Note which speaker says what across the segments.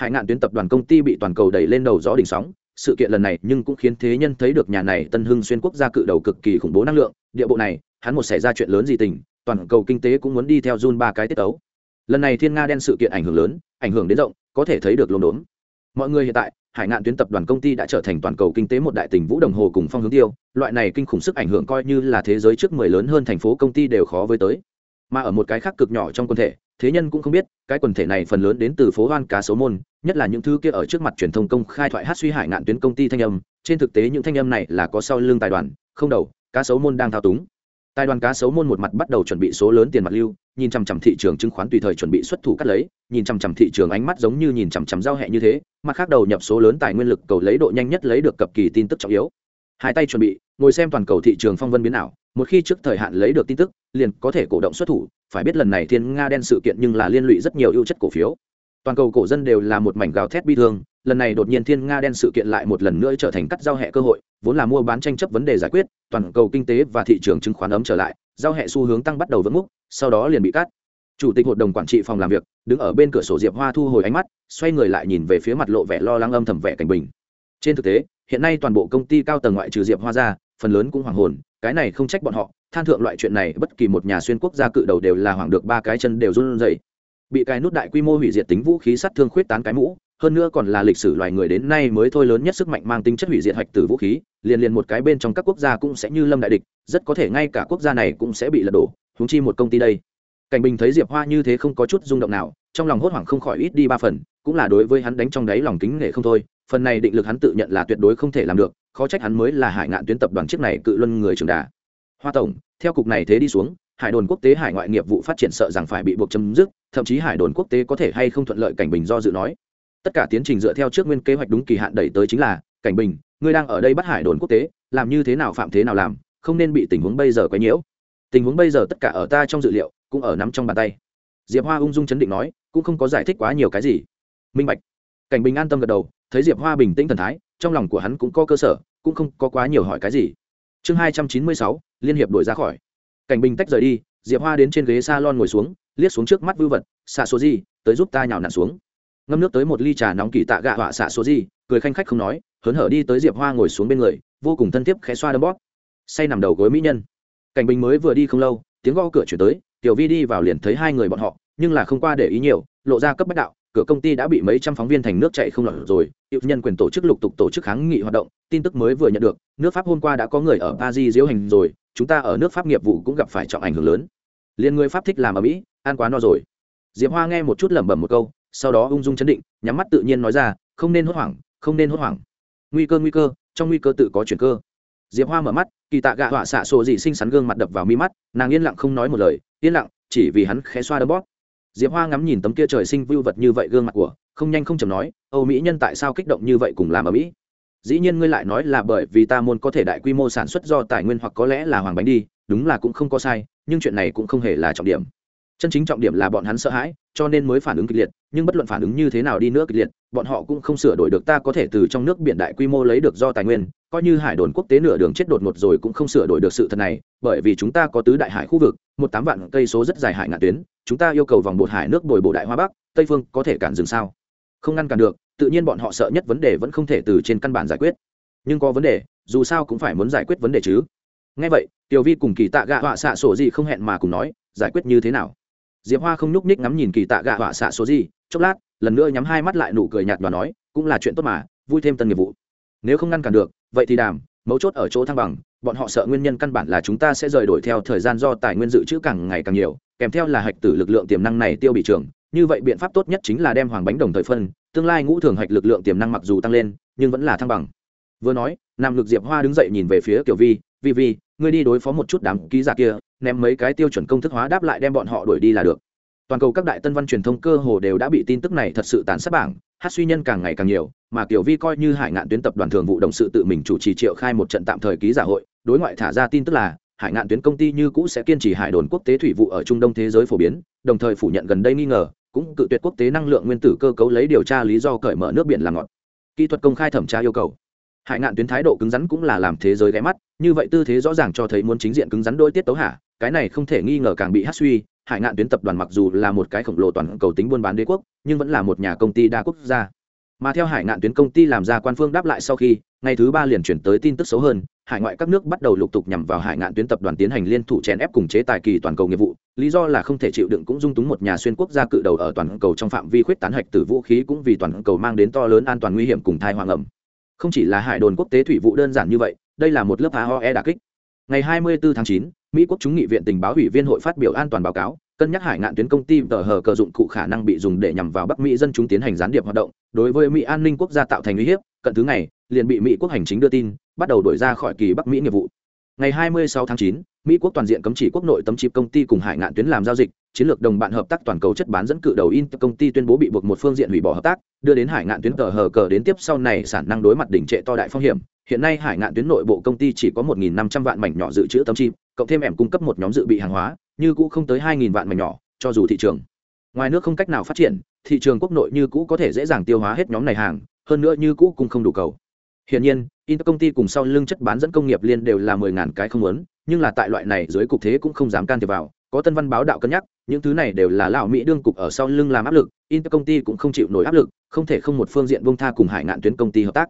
Speaker 1: hải ngạn tuyến tập đoàn công ty bị toàn cầu đẩy lên đầu gió đỉnh sóng. Sự kiện lần này nhưng cũng khiến thế nhân thấy được nhà này tân hưng xuyên quốc gia cự đầu cực kỳ khủng bố năng lượng. Địa bộ này, hắn một xảy ra chuyện lớn gì tình, toàn cầu kinh tế cũng muốn đi theo run ba cái tiết tấu. Lần này thiên nga đen sự kiện ảnh hưởng lớn, ảnh hưởng đến rộng, có thể thấy được lồn đốn. Mọi người hiện tại, hải ngạn tuyến tập đoàn công ty đã trở thành toàn cầu kinh tế một đại tình vũ đồng hồ cùng phong hướng tiêu. Loại này kinh khủng sức ảnh hưởng coi như là thế giới trước mười lớn hơn thành phố công ty đều khó với tới. Mà ở một cái khác cực nhỏ trong quân thể thế nhân cũng không biết, cái quần thể này phần lớn đến từ phố hoan cá số môn, nhất là những thứ kia ở trước mặt truyền thông công khai thoại hát suy hải ngạn tuyến công ty thanh âm. Trên thực tế những thanh âm này là có sau lưng tài đoàn, không đầu, cá sấu môn đang thao túng. Tài đoàn cá sấu môn một mặt bắt đầu chuẩn bị số lớn tiền mặt lưu, nhìn chằm chằm thị trường chứng khoán tùy thời chuẩn bị xuất thủ cắt lấy, nhìn chằm chằm thị trường ánh mắt giống như nhìn chằm chằm giao hẹ như thế, mặt khác đầu nhập số lớn tài nguyên lực cầu lấy độ nhanh nhất lấy được cập kỳ tin tức trọng yếu. Hai tay chuẩn bị, ngồi xem toàn cầu thị trường phong vân biến ảo một khi trước thời hạn lấy được tin tức, liền có thể cổ động xuất thủ. Phải biết lần này thiên nga đen sự kiện nhưng là liên lụy rất nhiều ưu chất cổ phiếu. Toàn cầu cổ dân đều là một mảnh gào thét bi thương. Lần này đột nhiên thiên nga đen sự kiện lại một lần nữa trở thành cắt giao hẹ cơ hội, vốn là mua bán tranh chấp vấn đề giải quyết, toàn cầu kinh tế và thị trường chứng khoán ấm trở lại, giao hẹ xu hướng tăng bắt đầu vững múc sau đó liền bị cắt. Chủ tịch hội đồng quản trị phòng làm việc, đứng ở bên cửa sổ diệp hoa thu hồi ánh mắt, xoay người lại nhìn về phía mặt lộ vẻ lo lắng âm thầm vẻ cảnh bình. Trên thực tế, hiện nay toàn bộ công ty cao tầng ngoại trừ diệp hoa ra phần lớn cũng hoàng hồn, cái này không trách bọn họ, than thượng loại chuyện này, bất kỳ một nhà xuyên quốc gia cự đầu đều là hoảng được ba cái chân đều run rẩy. Bị cái nút đại quy mô hủy diệt tính vũ khí sát thương khuyết tán cái mũ, hơn nữa còn là lịch sử loài người đến nay mới thôi lớn nhất sức mạnh mang tính chất hủy diệt hoạch từ vũ khí, liền liền một cái bên trong các quốc gia cũng sẽ như lâm đại địch, rất có thể ngay cả quốc gia này cũng sẽ bị lật đổ húng chi một công ty đây. Cảnh bình thấy diệp hoa như thế không có chút rung động nào, trong lòng hốt hoảng không khỏi ít đi ba phần, cũng là đối với hắn đánh trong đáy lòng kính nể không thôi phần này định lực hắn tự nhận là tuyệt đối không thể làm được, khó trách hắn mới là hải ngạn tuyến tập đoàn chiếc này cự luân người trường đà. Hoa tổng, theo cục này thế đi xuống, hải đồn quốc tế hải ngoại nghiệp vụ phát triển sợ rằng phải bị buộc chấm dứt, thậm chí hải đồn quốc tế có thể hay không thuận lợi cảnh bình do dự nói. Tất cả tiến trình dựa theo trước nguyên kế hoạch đúng kỳ hạn đẩy tới chính là, cảnh bình, ngươi đang ở đây bắt hải đồn quốc tế, làm như thế nào phạm thế nào làm, không nên bị tình huống bây giờ quấy nhiễu. Tình huống bây giờ tất cả ở ta trong dự liệu, cũng ở nắm trong bàn tay. Diệp hoa ung dung chấn định nói, cũng không có giải thích quá nhiều cái gì. Minh bạch. Cảnh bình an tâm gật đầu thấy diệp hoa bình tĩnh thần thái, trong lòng của hắn cũng có cơ sở, cũng không có quá nhiều hỏi cái gì. Chương hai trăm chín mươi sáu, liên hiệp đổi ra khỏi. Cảnh bình tách rời đi, diệp hoa đến trên ghế s a lon ngồi xuống, liếc xuống trước mắt vư vật, xạ số gì tới giúp ta nhào nặn xuống. Ngâm nước tới một ly trà nóng kỳ tạ gạ họa xạ số gì cười khanh khách không nói, hớn hở đi tới diệp hoa ngồi xuống bên người, vô cùng thân thiết khẽ xoa đâm bóp. Say nằm đầu gối mỹ nhân. Cảnh bình mới vừa đi không lâu, tiếng gõ cửa chuyển tới, tiểu vi đi vào liền thấy hai người bọn họ, nhưng là không qua để ý nhiều, lộ ra cấp bách đạo cửa công ty đã bị mấy trăm phóng viên thành nước chạy không lọt rồi. Hiệu nhân quyền tổ chức lục tục tổ chức kháng nghị hoạt động, tin tức mới vừa nhận được, nước pháp hôm qua đã có người ở paris diễu hành rồi, chúng ta ở nước pháp nghiệp vụ cũng gặp phải trọng ảnh hưởng lớn. Liền người pháp thích làm ở mỹ, ăn quá no rồi. Diệp hoa nghe một chút lẩm bẩm một câu, sau đó ung dung chấn định, nhắm mắt tự nhiên nói ra, không nên hốt hoảng, không nên hốt hoảng. Nguy cơ nguy cơ, trong nguy cơ tự có chuyển cơ. Diệp hoa mở mắt, kỳ tạ gạ họa xạ sổ dị xinh xắn gương mặt đập vào mi mắt, nàng yên lặng không nói một lời, yên lặng, chỉ vì hắn khẽ xoa đấm bóp diệp hoa ngắm nhìn tấm kia trời sinh vưu vật như vậy gương mặt của, không nhanh không chầm nói, âu mỹ nhân tại sao kích động như vậy cùng làm ở mỹ? Dĩ nhiên ngươi lại nói là bởi vì ta muốn có thể đại quy mô sản xuất do tài nguyên hoặc có lẽ là hoàng bánh đi, đúng là cũng không có sai, nhưng chuyện này cũng không hề là trọng điểm. Chân chính trọng điểm là bọn hắn sợ hãi, cho nên mới phản ứng kịch liệt, nhưng bất luận phản ứng như thế nào đi nữa kịch liệt, bọn họ cũng không sửa đổi được ta có thể từ trong nước biển đại quy mô lấy được do tài nguyên coi như hải đồn quốc tế nửa đường chết đột ngột rồi cũng không sửa đổi được sự thật này, bởi vì chúng ta có tứ đại hải khu vực, một tám vạn cây số rất dài hải ngạn tuyến, chúng ta yêu cầu vòng bột hải nước bồi bộ đại hoa bắc, tây phương có thể cản dừng sao? Không ngăn cản được, tự nhiên bọn họ sợ nhất vấn đề vẫn không thể từ trên căn bản giải quyết. Nhưng có vấn đề, dù sao cũng phải muốn giải quyết vấn đề chứ. Ngay vậy, tiểu vi cùng kỳ tạ gạ họa xạ sổ gì không hẹn mà cùng nói, giải quyết như thế nào? Diệp hoa không nhúc ních ngắm nhìn kỳ tạ gạ họa xạ sổ gì chốc lát, lần nữa nhắm hai mắt lại nụ cười nhạt và nói, cũng là chuyện tốt mà, vui thêm tân nghiệp vụ. Nếu không ngăn cản được vậy thì đàm, mấu chốt ở chỗ thăng bằng, bọn họ sợ nguyên nhân căn bản là chúng ta sẽ rời đổi theo thời gian do tài nguyên dự trữ càng ngày càng nhiều, kèm theo là hạch tử lực lượng tiềm năng này tiêu bị trường như vậy biện pháp tốt nhất chính là đem hoàng bánh đồng thời phân, tương lai ngũ thường hạch lực lượng tiềm năng mặc dù tăng lên, nhưng vẫn là thăng bằng. Vừa nói, nam lực diệp hoa đứng dậy nhìn về phía kiểu vi vi vi, ngươi đi đối phó một chút đám ký giả kia, ném mấy cái tiêu chuẩn công thức hóa đáp lại đem bọn họ đuổi đi là được toàn cầu các đại tân văn truyền thông cơ hồ đều đã bị tin tức này thật sự tàn sát bảng, hát suy nhân càng ngày càng nhiều, mà kiểu vi coi như hải ngạn tuyến tập đoàn thường vụ đồng sự tự mình chủ trì triệu khai một trận tạm thời ký giả hội, đối ngoại thả ra tin tức là, hải ngạn tuyến công ty như cũ sẽ kiên trì hải đồn quốc tế thủy vụ ở trung đông thế giới phổ biến, đồng thời phủ nhận gần đây nghi ngờ, cũng cự tuyệt quốc tế năng lượng nguyên tử cơ cấu lấy điều tra lý do cởi mở nước biển là ngọt. Kỹ thuật công khai thẩm tra yêu cầu. Hải ngạn tuyến thái độ cứng rắn cũng là làm thế giới ghé mắt, như vậy tư thế rõ ràng cho thấy muốn chính diện cứng rắn đôi tiết tấu hạ, cái này không thể nghi ngờ càng bị hát suy hải ngạn tuyến tập đoàn mặc dù là một cái khổng lồ toàn cầu tính buôn bán đế quốc nhưng vẫn là một nhà công ty đa quốc gia. Mà theo hải ngạn tuyến công ty làm ra quan phương đáp lại sau khi ngày thứ ba liền chuyển tới tin tức xấu hơn hải ngoại các nước bắt đầu lục tục nhằm vào hải ngạn tuyến tập đoàn tiến hành liên thủ chèn ép cùng chế tài kỳ toàn cầu nghiệp vụ lý do là không thể chịu đựng cũng dung túng một nhà xuyên quốc gia cự đầu ở toàn cầu trong phạm vi khuyết tán hạch từ vũ khí cũng vì toàn cầu mang đến to lớn an toàn nguy hiểm cùng thai hoàng ẩm không chỉ là hải đồn quốc tế thủy vụ đơn giản như vậy đây là một lớp aoe đà kích. Ngày 24 tháng 9, mỹ quốc chúng nghị viện tình báo ủy viên hội phát biểu an toàn báo cáo cân nhắc hải ngạn tuyến công ty tờ hờ cờ dụng cụ khả năng bị dùng để nhằm vào bắc mỹ dân chúng tiến hành gián điệp hoạt động. Đối với mỹ an ninh quốc gia tạo thành uy hiếp cận thứ ngày liền bị mỹ quốc hành chính đưa tin bắt đầu đổi ra khỏi kỳ bắc mỹ nghiệp vụ. Ngày 26 tháng 9, mỹ quốc toàn diện cấm chỉ quốc nội tấm chip công ty cùng hải ngạn tuyến làm giao dịch chiến lược đồng bạn hợp tác toàn cầu chất bán dẫn cự đầu in công ty tuyên bố bị buộc một phương diện hủy bỏ hợp tác đưa đến hải ngạn tuyến tờ hờ cờ đến tiếp sau này sản năng đối mặt đỉnh trệ to đại phong hiểm. Hiện nay hải ngạn tuyến nội bộ công ty chỉ có 1.500 vạn mảnh nhỏ dự trữ tấm chip cộng thêm em cung cấp một nhóm dự bị hàng hóa như cũ không tới 2.000 vạn mảnh nhỏ cho dù thị trường ngoài nước không cách nào phát triển thị trường quốc nội như cũ có thể dễ dàng tiêu hóa hết nhóm này hàng hơn nữa như cũ cũng không đủ cầu Hiện nhiên, in công ty cùng sau lưng chất bán dẫn công nghiệp liên đều là mười ngàn cái không muốn, nhưng là tại loại này dưới cục thế cũng không dám can thiệp vào, có tân văn báo đạo cân nhắc, những thứ này đều là lão Mỹ đương cục ở sau lưng làm áp lực, in công ty cũng không chịu nổi áp lực, không thể không một phương diện bông tha cùng Hải Ngạn tuyến công ty hợp tác.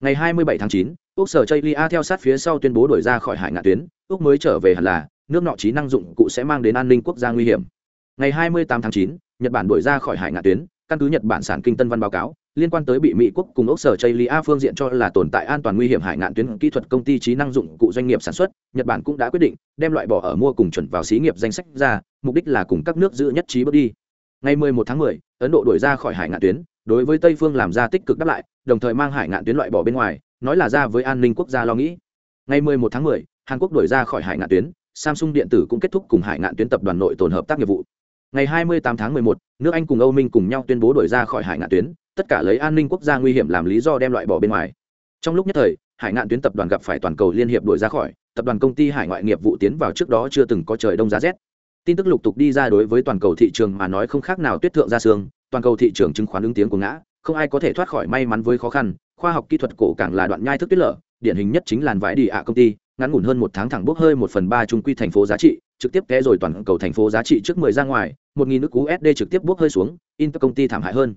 Speaker 1: Ngày 27 tháng 9, quốc sở Chaylia theo sát phía sau tuyên bố đổi ra khỏi Hải Ngạn tuyến, ước mới trở về hẳn là nước nọ trí năng dụng cụ sẽ mang đến an ninh quốc gia nguy hiểm. Ngày 28 tháng 9, Nhật Bản đuổi ra khỏi Hải Ngạn tuyến, căn cứ Nhật Bản sản kinh tân văn báo cáo, liên quan tới bị mỹ quốc cùng ốc sở chaylia phương diện cho là tồn tại an toàn nguy hiểm hải ngạn tuyến kỹ thuật công ty trí năng dụng cụ doanh nghiệp sản xuất nhật bản cũng đã quyết định đem loại bỏ ở mua cùng chuẩn vào xí nghiệp danh sách ra mục đích là cùng các nước giữ nhất trí bước đi ngày 11 tháng 10, ấn độ đuổi ra khỏi hải ngạn tuyến đối với tây phương làm ra tích cực đáp lại đồng thời mang hải ngạn tuyến loại bỏ bên ngoài nói là ra với an ninh quốc gia lo nghĩ ngày 11 tháng 10, hàn quốc đổi ra khỏi hải ngạn tuyến samsung điện tử cũng kết thúc cùng hải ngạn tuyến tập đoàn nội tồn hợp tác nghiệp vụ. Ngày 28 tháng 11, nước anh cùng âu minh cùng nhau tuyên bố đổi ra khỏi hải ngạn tuyến tất cả lấy an ninh quốc gia nguy hiểm làm lý do đem loại bỏ bên ngoài. Trong lúc nhất thời hải ngạn tuyến tập đoàn gặp phải toàn cầu liên hiệp đổi ra khỏi tập đoàn công ty hải ngoại nghiệp vụ tiến vào trước đó chưa từng có trời đông giá rét. Tin tức lục tục đi ra đối với toàn cầu thị trường mà nói không khác nào tuyết thượng ra sương, toàn cầu thị trường chứng khoán ứng tiếng của ngã không ai có thể thoát khỏi may mắn với khó khăn khoa học kỹ thuật cổ càng là đoạn nhai thức tuyết lở điển hình nhất chính làn vải đi ạ công ty ngắn ngủn hơn một tháng thẳng bốc hơi một phần ba trung quy thành phố giá trị trực tiếp té rồi toàn cầu thành phố giá trị trước mười ra ngoài một nghìn nước usd trực tiếp bốc hơi xuống inter công ty thảm hại hơn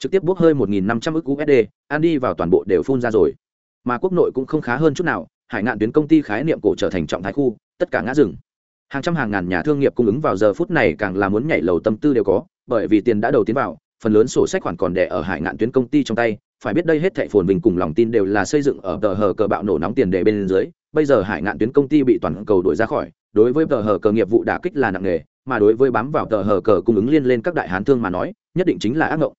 Speaker 1: trực tiếp bốc hơi 1.500 ức USD, an đi vào toàn bộ đều phun ra rồi. Mà quốc nội cũng không khá hơn chút nào, Hải Ngạn tuyến công ty khái niệm cổ trở thành trọng thái khu, tất cả ngã rừng. Hàng trăm hàng ngàn nhà thương nghiệp cung ứng vào giờ phút này càng là muốn nhảy lầu tâm tư đều có, bởi vì tiền đã đầu tiến vào, phần lớn sổ sách khoản còn đẻ ở Hải Ngạn tuyến công ty trong tay, phải biết đây hết thảy phồn vinh cùng lòng tin đều là xây dựng ở tờ hờ cờ bạo nổ nóng tiền đề bên dưới, bây giờ Hải Ngạn tuyến công ty bị toàn cầu đuổi ra khỏi, đối với tờ hờ cờ nghiệp vụ đả kích là nặng nề, mà đối với bám vào tờ hờ cờ cung ứng liên lên các đại hán thương mà nói, nhất định chính là ác mộng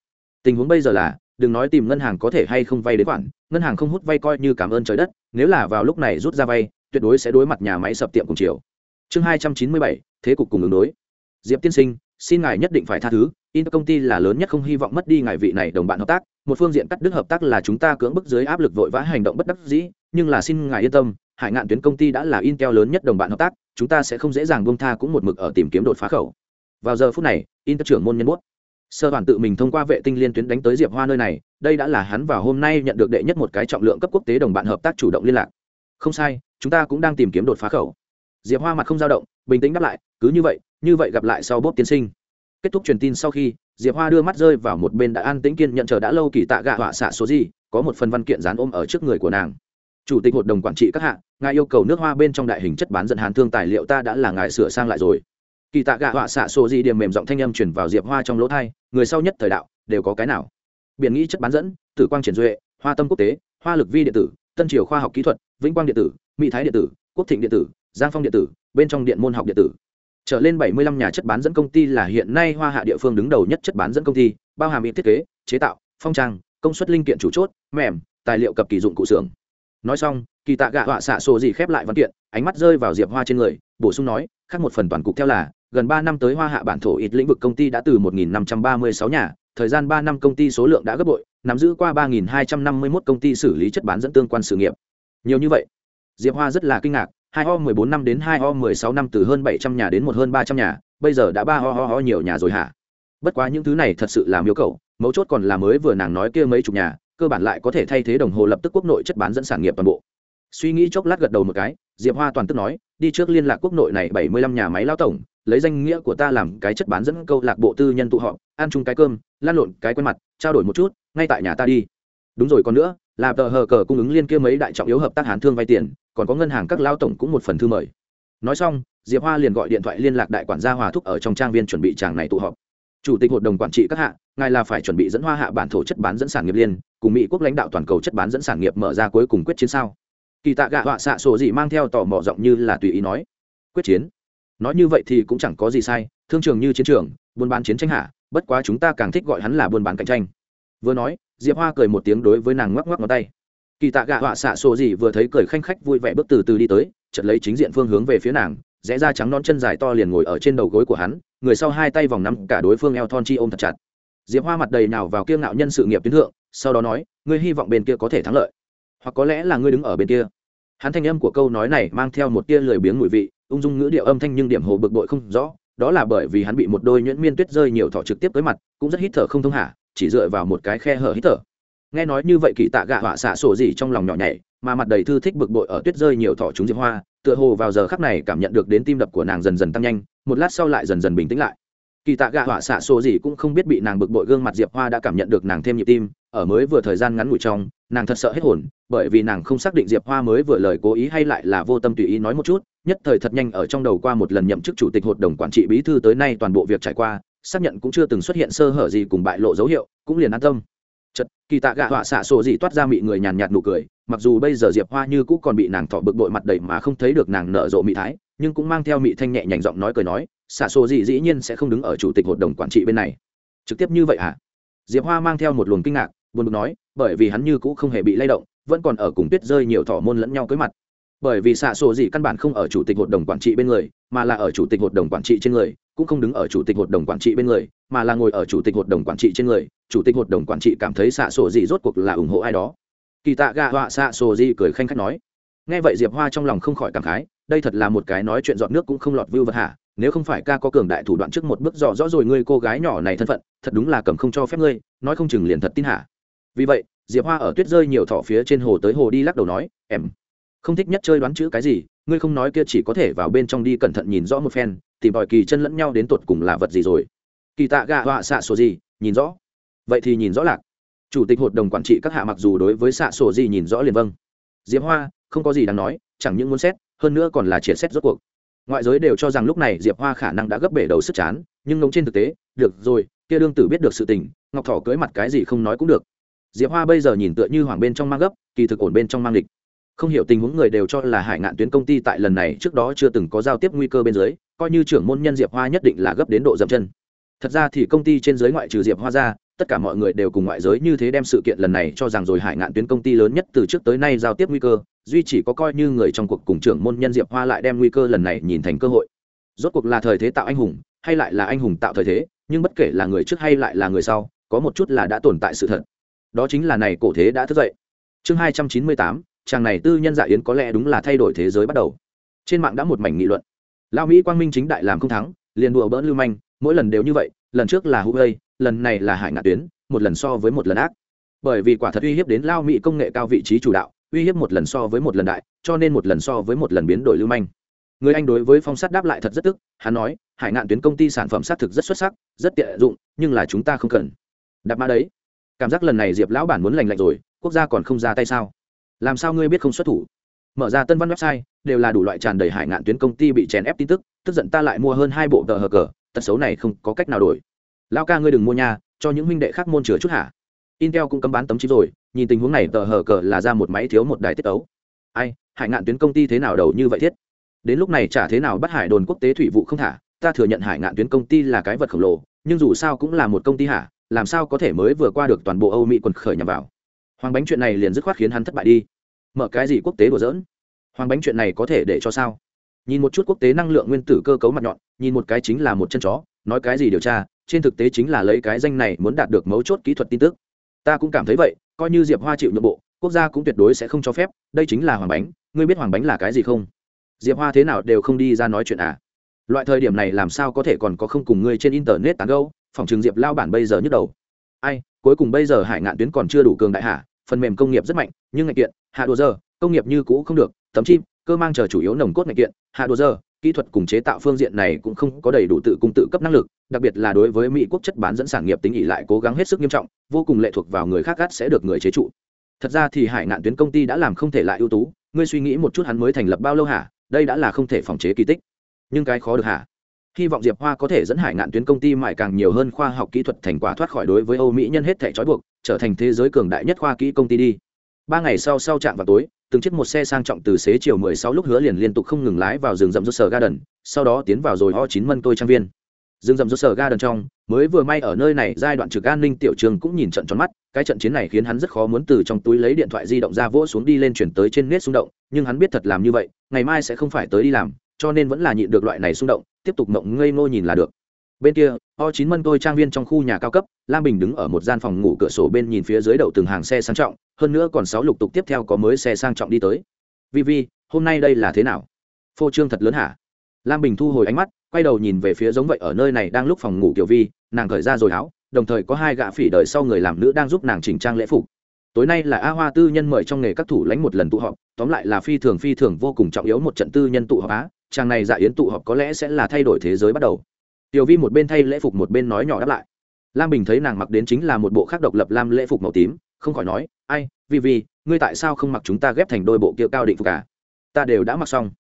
Speaker 1: tình huống bây giờ là đừng nói tìm ngân hàng có thể hay không vay đến khoản ngân hàng không hút vay coi như cảm ơn trời đất nếu là vào lúc này rút ra vay tuyệt đối sẽ đối mặt nhà máy sập tiệm cùng chiều. Chương hai trăm chín mươi bảy thế cục cùng ứng đối. Diệp tiên sinh xin ngài nhất định phải tha thứ in công ty là lớn nhất không hy vọng mất đi ngài vị này đồng bạn hợp tác một phương diện cắt đứt hợp tác là chúng ta cưỡng bức dưới áp lực vội vã hành động bất đắc dĩ nhưng là xin ngài yên tâm hải ngạn tuyến công ty đã là intel lớn nhất đồng bạn hợp tác, chúng ta sẽ không dễ dàng buông tha cũng một mực ở tìm kiếm đột phá khẩu. Vào giờ phút này, intel trưởng môn nhân bút. Sơ hoàn tự mình thông qua vệ tinh liên tuyến đánh tới diệp hoa nơi này, đây đã là hắn vào hôm nay nhận được đệ nhất một cái trọng lượng cấp quốc tế đồng bạn hợp tác chủ động liên lạc. Không sai, chúng ta cũng đang tìm kiếm đột phá khẩu. Diệp hoa mặt không dao động, bình tĩnh đáp lại, cứ như vậy như vậy gặp lại sau bốp tiên sinh. Kết thúc truyền tin sau khi, diệp hoa đưa mắt rơi vào một bên đã an tĩnh kiên nhận chờ đã lâu kỳ tạ gạ họa xạ số gì, có một phần văn kiện dán ôm ở trước người của nàng chủ tịch hội đồng quản trị các hạng ngài yêu cầu nước hoa bên trong đại hình chất bán dẫn hàn thương tài liệu ta đã là ngài sửa sang lại rồi. Kỳ tạ gạ họa xạ sổ di điểm mềm giọng thanh âm chuyển vào diệp hoa trong lỗ thai người sau nhất thời đạo, đều có cái nào? Biển nghĩ chất bán dẫn, tử quang triển duệ, hoa tâm quốc tế, hoa lực vi điện tử, tân triều khoa học kỹ thuật, vĩnh quang điện tử, mỹ thái điện tử, quốc thịnh điện tử, giang phong điện tử, bên trong điện môn học điện tử. Trở lên bảy mươi lăm nhà chất bán dẫn công ty là hiện nay hoa hạ địa phương đứng đầu nhất chất bán dẫn công ty, bao hàm ít thiết kế, chế tạo, phong trang, công suất linh kiện chủ chốt, mềm, tài liệu cập kỳ dụng cụ xưởng nói xong, kỳ tạ gạ họa xạ sổ gì khép lại văn kiện, ánh mắt rơi vào diệp hoa trên người, bổ sung nói, khác một phần toàn cục theo là, gần ba năm tới hoa hạ bản thổ ít lĩnh vực công ty đã từ 1.536 nhà, thời gian ba năm công ty số lượng đã gấp bội, nắm giữ qua 3.251 công ty xử lý chất bán dẫn tương quan sự nghiệp. Nhiều như vậy, diệp hoa rất là kinh ngạc, hai ho 14 năm đến hai ho 16 năm từ hơn 700 nhà đến một hơn 300 nhà, bây giờ đã ba ho ho ho nhiều nhà rồi hả? Bất quá những thứ này thật sự là miếu cầu, mấu chốt còn là mới vừa nàng nói kia mấy chục nhà cơ bản lại có thể thay thế đồng hồ lập tức quốc nội chất bán dẫn sản nghiệp toàn bộ. Suy nghĩ chốc lát gật đầu một cái, diệp hoa toàn tức nói, đi trước liên lạc quốc nội này bảy mươi lăm nhà máy lao tổng, lấy danh nghĩa của ta làm cái chất bán dẫn câu lạc bộ tư nhân tụ họp, ăn chung cái cơm, lan lộn cái quen mặt, trao đổi một chút, ngay tại nhà ta đi. Đúng rồi còn nữa, là tờ hờ cờ cung ứng liên kia mấy đại trọng yếu hợp tác hán thương vay tiền, còn có ngân hàng các lao tổng cũng một phần thư mời. Nói xong, diệp hoa liền gọi điện thoại liên lạc đại quản gia hòa thúc ở trong trang viên chuẩn bị chàng này tụ họp chủ tịch hội đồng quản trị các hạ, ngài là phải chuẩn bị dẫn hoa hạ bản thổ chất bán dẫn sản nghiệp liên, cùng mỹ quốc lãnh đạo toàn cầu chất bán dẫn sản nghiệp mở ra cuối cùng quyết chiến sao? Kỳ tạ gạ họa xạ sổ gì mang theo tò mò giọng như là tùy ý nói. Quyết chiến? Nói như vậy thì cũng chẳng có gì sai, thương trường như chiến trường, buôn bán chiến tranh hạ bất quá chúng ta càng thích gọi hắn là buôn bán cạnh tranh. Vừa nói, diệp hoa cười một tiếng đối với nàng ngoắc ngoắc ngón tay. Kỳ tạ gạ họa xạ sổ gì vừa thấy cười khanh khách vui vẻ bước từ từ đi tới, chợt lấy chính diện phương hướng về phía nàng, rẽ ra trắng non chân dài to liền ngồi ở trên đầu gối của hắn người sau hai tay vòng nắm cả đối phương eo thon chi ôm thật chặt. Diệp hoa mặt đầy nào vào kiêng ngạo nhân sự nghiệp tuyến thượng, sau đó nói, ngươi hy vọng bên kia có thể thắng lợi, hoặc có lẽ là ngươi đứng ở bên kia. Hắn thanh âm của câu nói này mang theo một tia lười biếng mùi vị, ung dung ngữ điệu âm thanh nhưng điểm hồ bực bội không rõ, đó là bởi vì hắn bị một đôi nhuyễn miên tuyết rơi nhiều thọ trực tiếp tới mặt, cũng rất hít thở không thông hả, chỉ dựa vào một cái khe hở hít thở. Nghe nói như vậy kỳ tạ gạ họa xạ sổ gì trong lòng nhỏ nhảy, mà mặt đầy thư thích bực bội ở tuyết rơi nhiều thọ chúng diệp hoa, tựa hồ vào giờ khắc này cảm nhận được đến tim đập của nàng dần dần tăng nhanh một lát sau lại dần dần bình tĩnh lại. Kỳ tạ gạ họa xạ xô gì cũng không biết bị nàng bực bội gương mặt diệp hoa đã cảm nhận được nàng thêm nhịp tim, ở mới vừa thời gian ngắn ngủi trong, nàng thật sợ hết hồn, bởi vì nàng không xác định diệp hoa mới vừa lời cố ý hay lại là vô tâm tùy ý nói một chút, nhất thời thật nhanh ở trong đầu qua một lần nhậm chức chủ tịch hội đồng quản trị bí thư tới nay toàn bộ việc trải qua, xác nhận cũng chưa từng xuất hiện sơ hở gì cùng bại lộ dấu hiệu, cũng liền an tâm. Chật kỳ tạ gạ họa xạ xô gì toát ra mị người nhàn nhạt nụ cười, mặc dù bây giờ diệp hoa như cũ còn bị nàng thọ bực bội mặt đầy mà không thấy được nàng nở rộ mị thái nhưng cũng mang theo mị thanh nhẹ nhành giọng nói cười nói xạ sổ gì dĩ nhiên sẽ không đứng ở chủ tịch hội đồng quản trị bên này. Trực tiếp như vậy hả? Diệp hoa mang theo một luồng kinh ngạc, buồn bực nói, bởi vì hắn như cũ không hề bị lay động, vẫn còn ở cùng tuyết rơi nhiều thỏ môn lẫn nhau cưới mặt. Bởi vì xạ sổ gì căn bản không ở chủ tịch hội đồng quản trị bên người, mà là ở chủ tịch hội đồng quản trị trên người, cũng không đứng ở chủ tịch hội đồng quản trị bên người, mà là ngồi ở chủ tịch hội đồng quản trị trên người. Chủ tịch hội đồng quản trị cảm thấy xạ sổ gì rốt cuộc là ủng hộ ai đó. Kỳ tạ gạ họa xạ sổ gì cười khanh khách nói. Nghe vậy diệp hoa trong lòng không khỏi cảm khái đây thật là một cái nói chuyện dọn nước cũng không lọt vưu vật hả? nếu không phải ca có cường đại thủ đoạn trước một bước dò rõ rồi ngươi cô gái nhỏ này thân phận, thật đúng là cầm không cho phép ngươi, nói không chừng liền thật tin hả? Vì vậy, diệp hoa ở tuyết rơi nhiều thỏ phía trên hồ tới hồ đi lắc đầu nói, em, không thích nhất chơi đoán chữ cái gì, ngươi không nói kia chỉ có thể vào bên trong đi cẩn thận nhìn rõ một phen tìm tòi kỳ chân lẫn nhau đến tột cùng là vật gì rồi? Kỳ tạ gạ họa xạ sổ gì, nhìn rõ. Vậy thì nhìn rõ lạc. Chủ tịch hội đồng quản trị các hạ mặc dù đối với xạ sổ gì nhìn rõ liền vâng. Diệp hoa, không có gì đáng nói, chẳng những muốn xét hơn nữa còn là triệt xét rốt cuộc. Ngoại giới đều cho rằng lúc này diệp hoa khả năng đã gấp bể đầu sức chán, nhưng ngống trên thực tế, được rồi, kia đương tử biết được sự tình, ngọc thỏ cưới mặt cái gì không nói cũng được. Diệp hoa bây giờ nhìn tựa như hoàng bên trong mang gấp, kỳ thực ổn bên trong mang địch. Không hiểu tình huống người đều cho là hải ngạn tuyến công ty tại lần này trước đó chưa từng có giao tiếp nguy cơ bên dưới, coi như trưởng môn nhân diệp hoa nhất định là gấp đến độ dậm chân. Thật ra thì công ty trên giới ngoại trừ diệp hoa ra tất cả mọi người đều cùng ngoại giới như thế đem sự kiện lần này cho rằng rồi hải ngạn tuyến công ty lớn nhất từ trước tới nay giao tiếp nguy cơ, duy chỉ có coi như người trong cuộc cùng trưởng môn nhân diệp hoa lại đem nguy cơ lần này nhìn thành cơ hội. Rốt cuộc là thời thế tạo anh hùng, hay lại là anh hùng tạo thời thế, nhưng bất kể là người trước hay lại là người sau, có một chút là đã tồn tại sự thật. Đó chính là này cổ thế đã thức dậy. Chương hai trăm chín mươi tám, chàng này tư nhân dạ yến có lẽ đúng là thay đổi thế giới bắt đầu. Trên mạng đã một mảnh nghị luận. Lao mỹ quang minh chính đại làm không thắng, liền đùa bỡn lưu manh, mỗi lần đều như vậy, lần trước là huawei lần này là hải ngạn tuyến, một lần so với một lần ác. Bởi vì quả thật uy hiếp đến lao mỹ công nghệ cao vị trí chủ đạo, uy hiếp một lần so với một lần đại, cho nên một lần so với một lần biến đổi lưu manh. Người anh đối với phong sát đáp lại thật rất tức, hắn nói, hải ngạn tuyến công ty sản phẩm xác thực rất xuất sắc, rất tiện dụng, nhưng là chúng ta không cần. Đạp mã đấy. Cảm giác lần này diệp lão bản muốn lành lạnh rồi, quốc gia còn không ra tay sao? Làm sao ngươi biết không xuất thủ? Mở ra tân văn website, đều là đủ loại tràn đầy hải ngạn tuyến công ty bị chèn ép tin tức tức giận ta lại mua hơn hai bộ tờ hờ cờ, tật xấu này không có cách nào đổi lao ca ngươi đừng mua nhà cho những huynh đệ khác môn chứa chút hả? Intel cũng cấm bán tấm chip rồi, nhìn tình huống này tờ hờ cờ là ra một máy thiếu một đài tiết ấu ai, hải ngạn tuyến công ty thế nào đầu như vậy thiết? Đến lúc này chả thế nào bắt hải đồn quốc tế thủy vụ không thả, ta thừa nhận hải ngạn tuyến công ty là cái vật khổng lồ, nhưng dù sao cũng là một công ty hả, làm sao có thể mới vừa qua được toàn bộ âu mỹ quần khởi nhằm vào? Hoàng bánh chuyện này liền dứt khoát khiến hắn thất bại đi. Mở cái gì quốc tế đùa dỡn hoàng bánh chuyện này có thể để cho sao? Nhìn một chút quốc tế năng lượng nguyên tử cơ cấu mặt nhọn, nhìn một cái chính là một chân chó, nói cái gì điều tra trên thực tế chính là lấy cái danh này muốn đạt được mấu chốt kỹ thuật tin tức. Ta cũng cảm thấy vậy, coi như diệp hoa chịu nhượng bộ, quốc gia cũng tuyệt đối sẽ không cho phép, đây chính là hoàng bánh, ngươi biết hoàng bánh là cái gì không? Diệp hoa thế nào đều không đi ra nói chuyện à? Loại thời điểm này làm sao có thể còn có không cùng ngươi trên internet tán gâu phòng trường diệp lao bản bây giờ nhức đầu. Ai, cuối cùng bây giờ hải ngạn tuyến còn chưa đủ cường đại hạ phần mềm công nghiệp rất mạnh, nhưng ngành kiện, hạ đồ giờ, công nghiệp như cũ không được tấm chim cơ mang chờ chủ yếu nồng cốt ngành kiện, hạ đồ giờ kỹ thuật cùng chế tạo phương diện này cũng không có đầy đủ tự cung tự cấp năng lực, đặc biệt là đối với mỹ quốc chất bán dẫn sản nghiệp tính ỉ lại cố gắng hết sức nghiêm trọng, vô cùng lệ thuộc vào người khác gắt sẽ được người chế trụ. Thật ra thì hải ngạn tuyến công ty đã làm không thể lại ưu tú, ngươi suy nghĩ một chút hắn mới thành lập bao lâu hả? Đây đã là không thể phòng chế kỳ tích. Nhưng cái khó được hả? Hy vọng diệp hoa có thể dẫn hải ngạn tuyến công ty mãi càng nhiều hơn khoa học kỹ thuật thành quả thoát khỏi đối với âu mỹ nhân hết thể trói buộc, trở thành thế giới cường đại nhất khoa kỹ công ty đi. Ba ngày sau sau trạm vào tối từng chiếc một xe sang trọng từ xế chiều 16 lúc hứa liền liên tục không ngừng lái vào rừng rậm rốt sở garden, sau đó tiến vào rồi ho chín mân tôi trang viên. Rừng rậm rốt sở garden trong, mới vừa may ở nơi này, giai đoạn trực an ninh tiểu trường cũng nhìn trận tròn mắt, cái trận chiến này khiến hắn rất khó muốn từ trong túi lấy điện thoại di động ra vỗ xuống đi lên chuyển tới trên nét xung động, nhưng hắn biết thật làm như vậy, ngày mai sẽ không phải tới đi làm, cho nên vẫn là nhịn được loại này xung động, tiếp tục mộng ngây ngô nhìn là được bên kia, o chín mân tôi trang viên trong khu nhà cao cấp, lam bình đứng ở một gian phòng ngủ cửa sổ bên nhìn phía dưới đậu từng hàng xe sang trọng, hơn nữa còn sáu lục tục tiếp theo có mới xe sang trọng đi tới. Vi vi, hôm nay đây là thế nào? Phô trương thật lớn hả? Lam bình thu hồi ánh mắt, quay đầu nhìn về phía giống vậy ở nơi này đang lúc phòng ngủ kiểu vi, nàng khởi ra rồi áo, đồng thời có hai gạ phỉ đợi sau người làm nữ đang giúp nàng chỉnh trang lễ phục. Tối nay là a hoa tư nhân mời trong nghề các thủ lãnh một lần tụ họp, tóm lại là phi thường phi thường vô cùng trọng yếu một trận tư nhân tụ họp á, chàng này dạ yến tụ họp có lẽ sẽ là thay đổi thế giới bắt đầu tiểu vi một bên thay lễ phục một bên nói nhỏ đáp lại. Lam bình thấy nàng mặc đến chính là một bộ khác độc lập lam lễ phục màu tím, không khỏi nói, ai, vi vi, ngươi tại sao không mặc chúng ta ghép thành đôi bộ kia cao định phục cả ta đều đã mặc xong.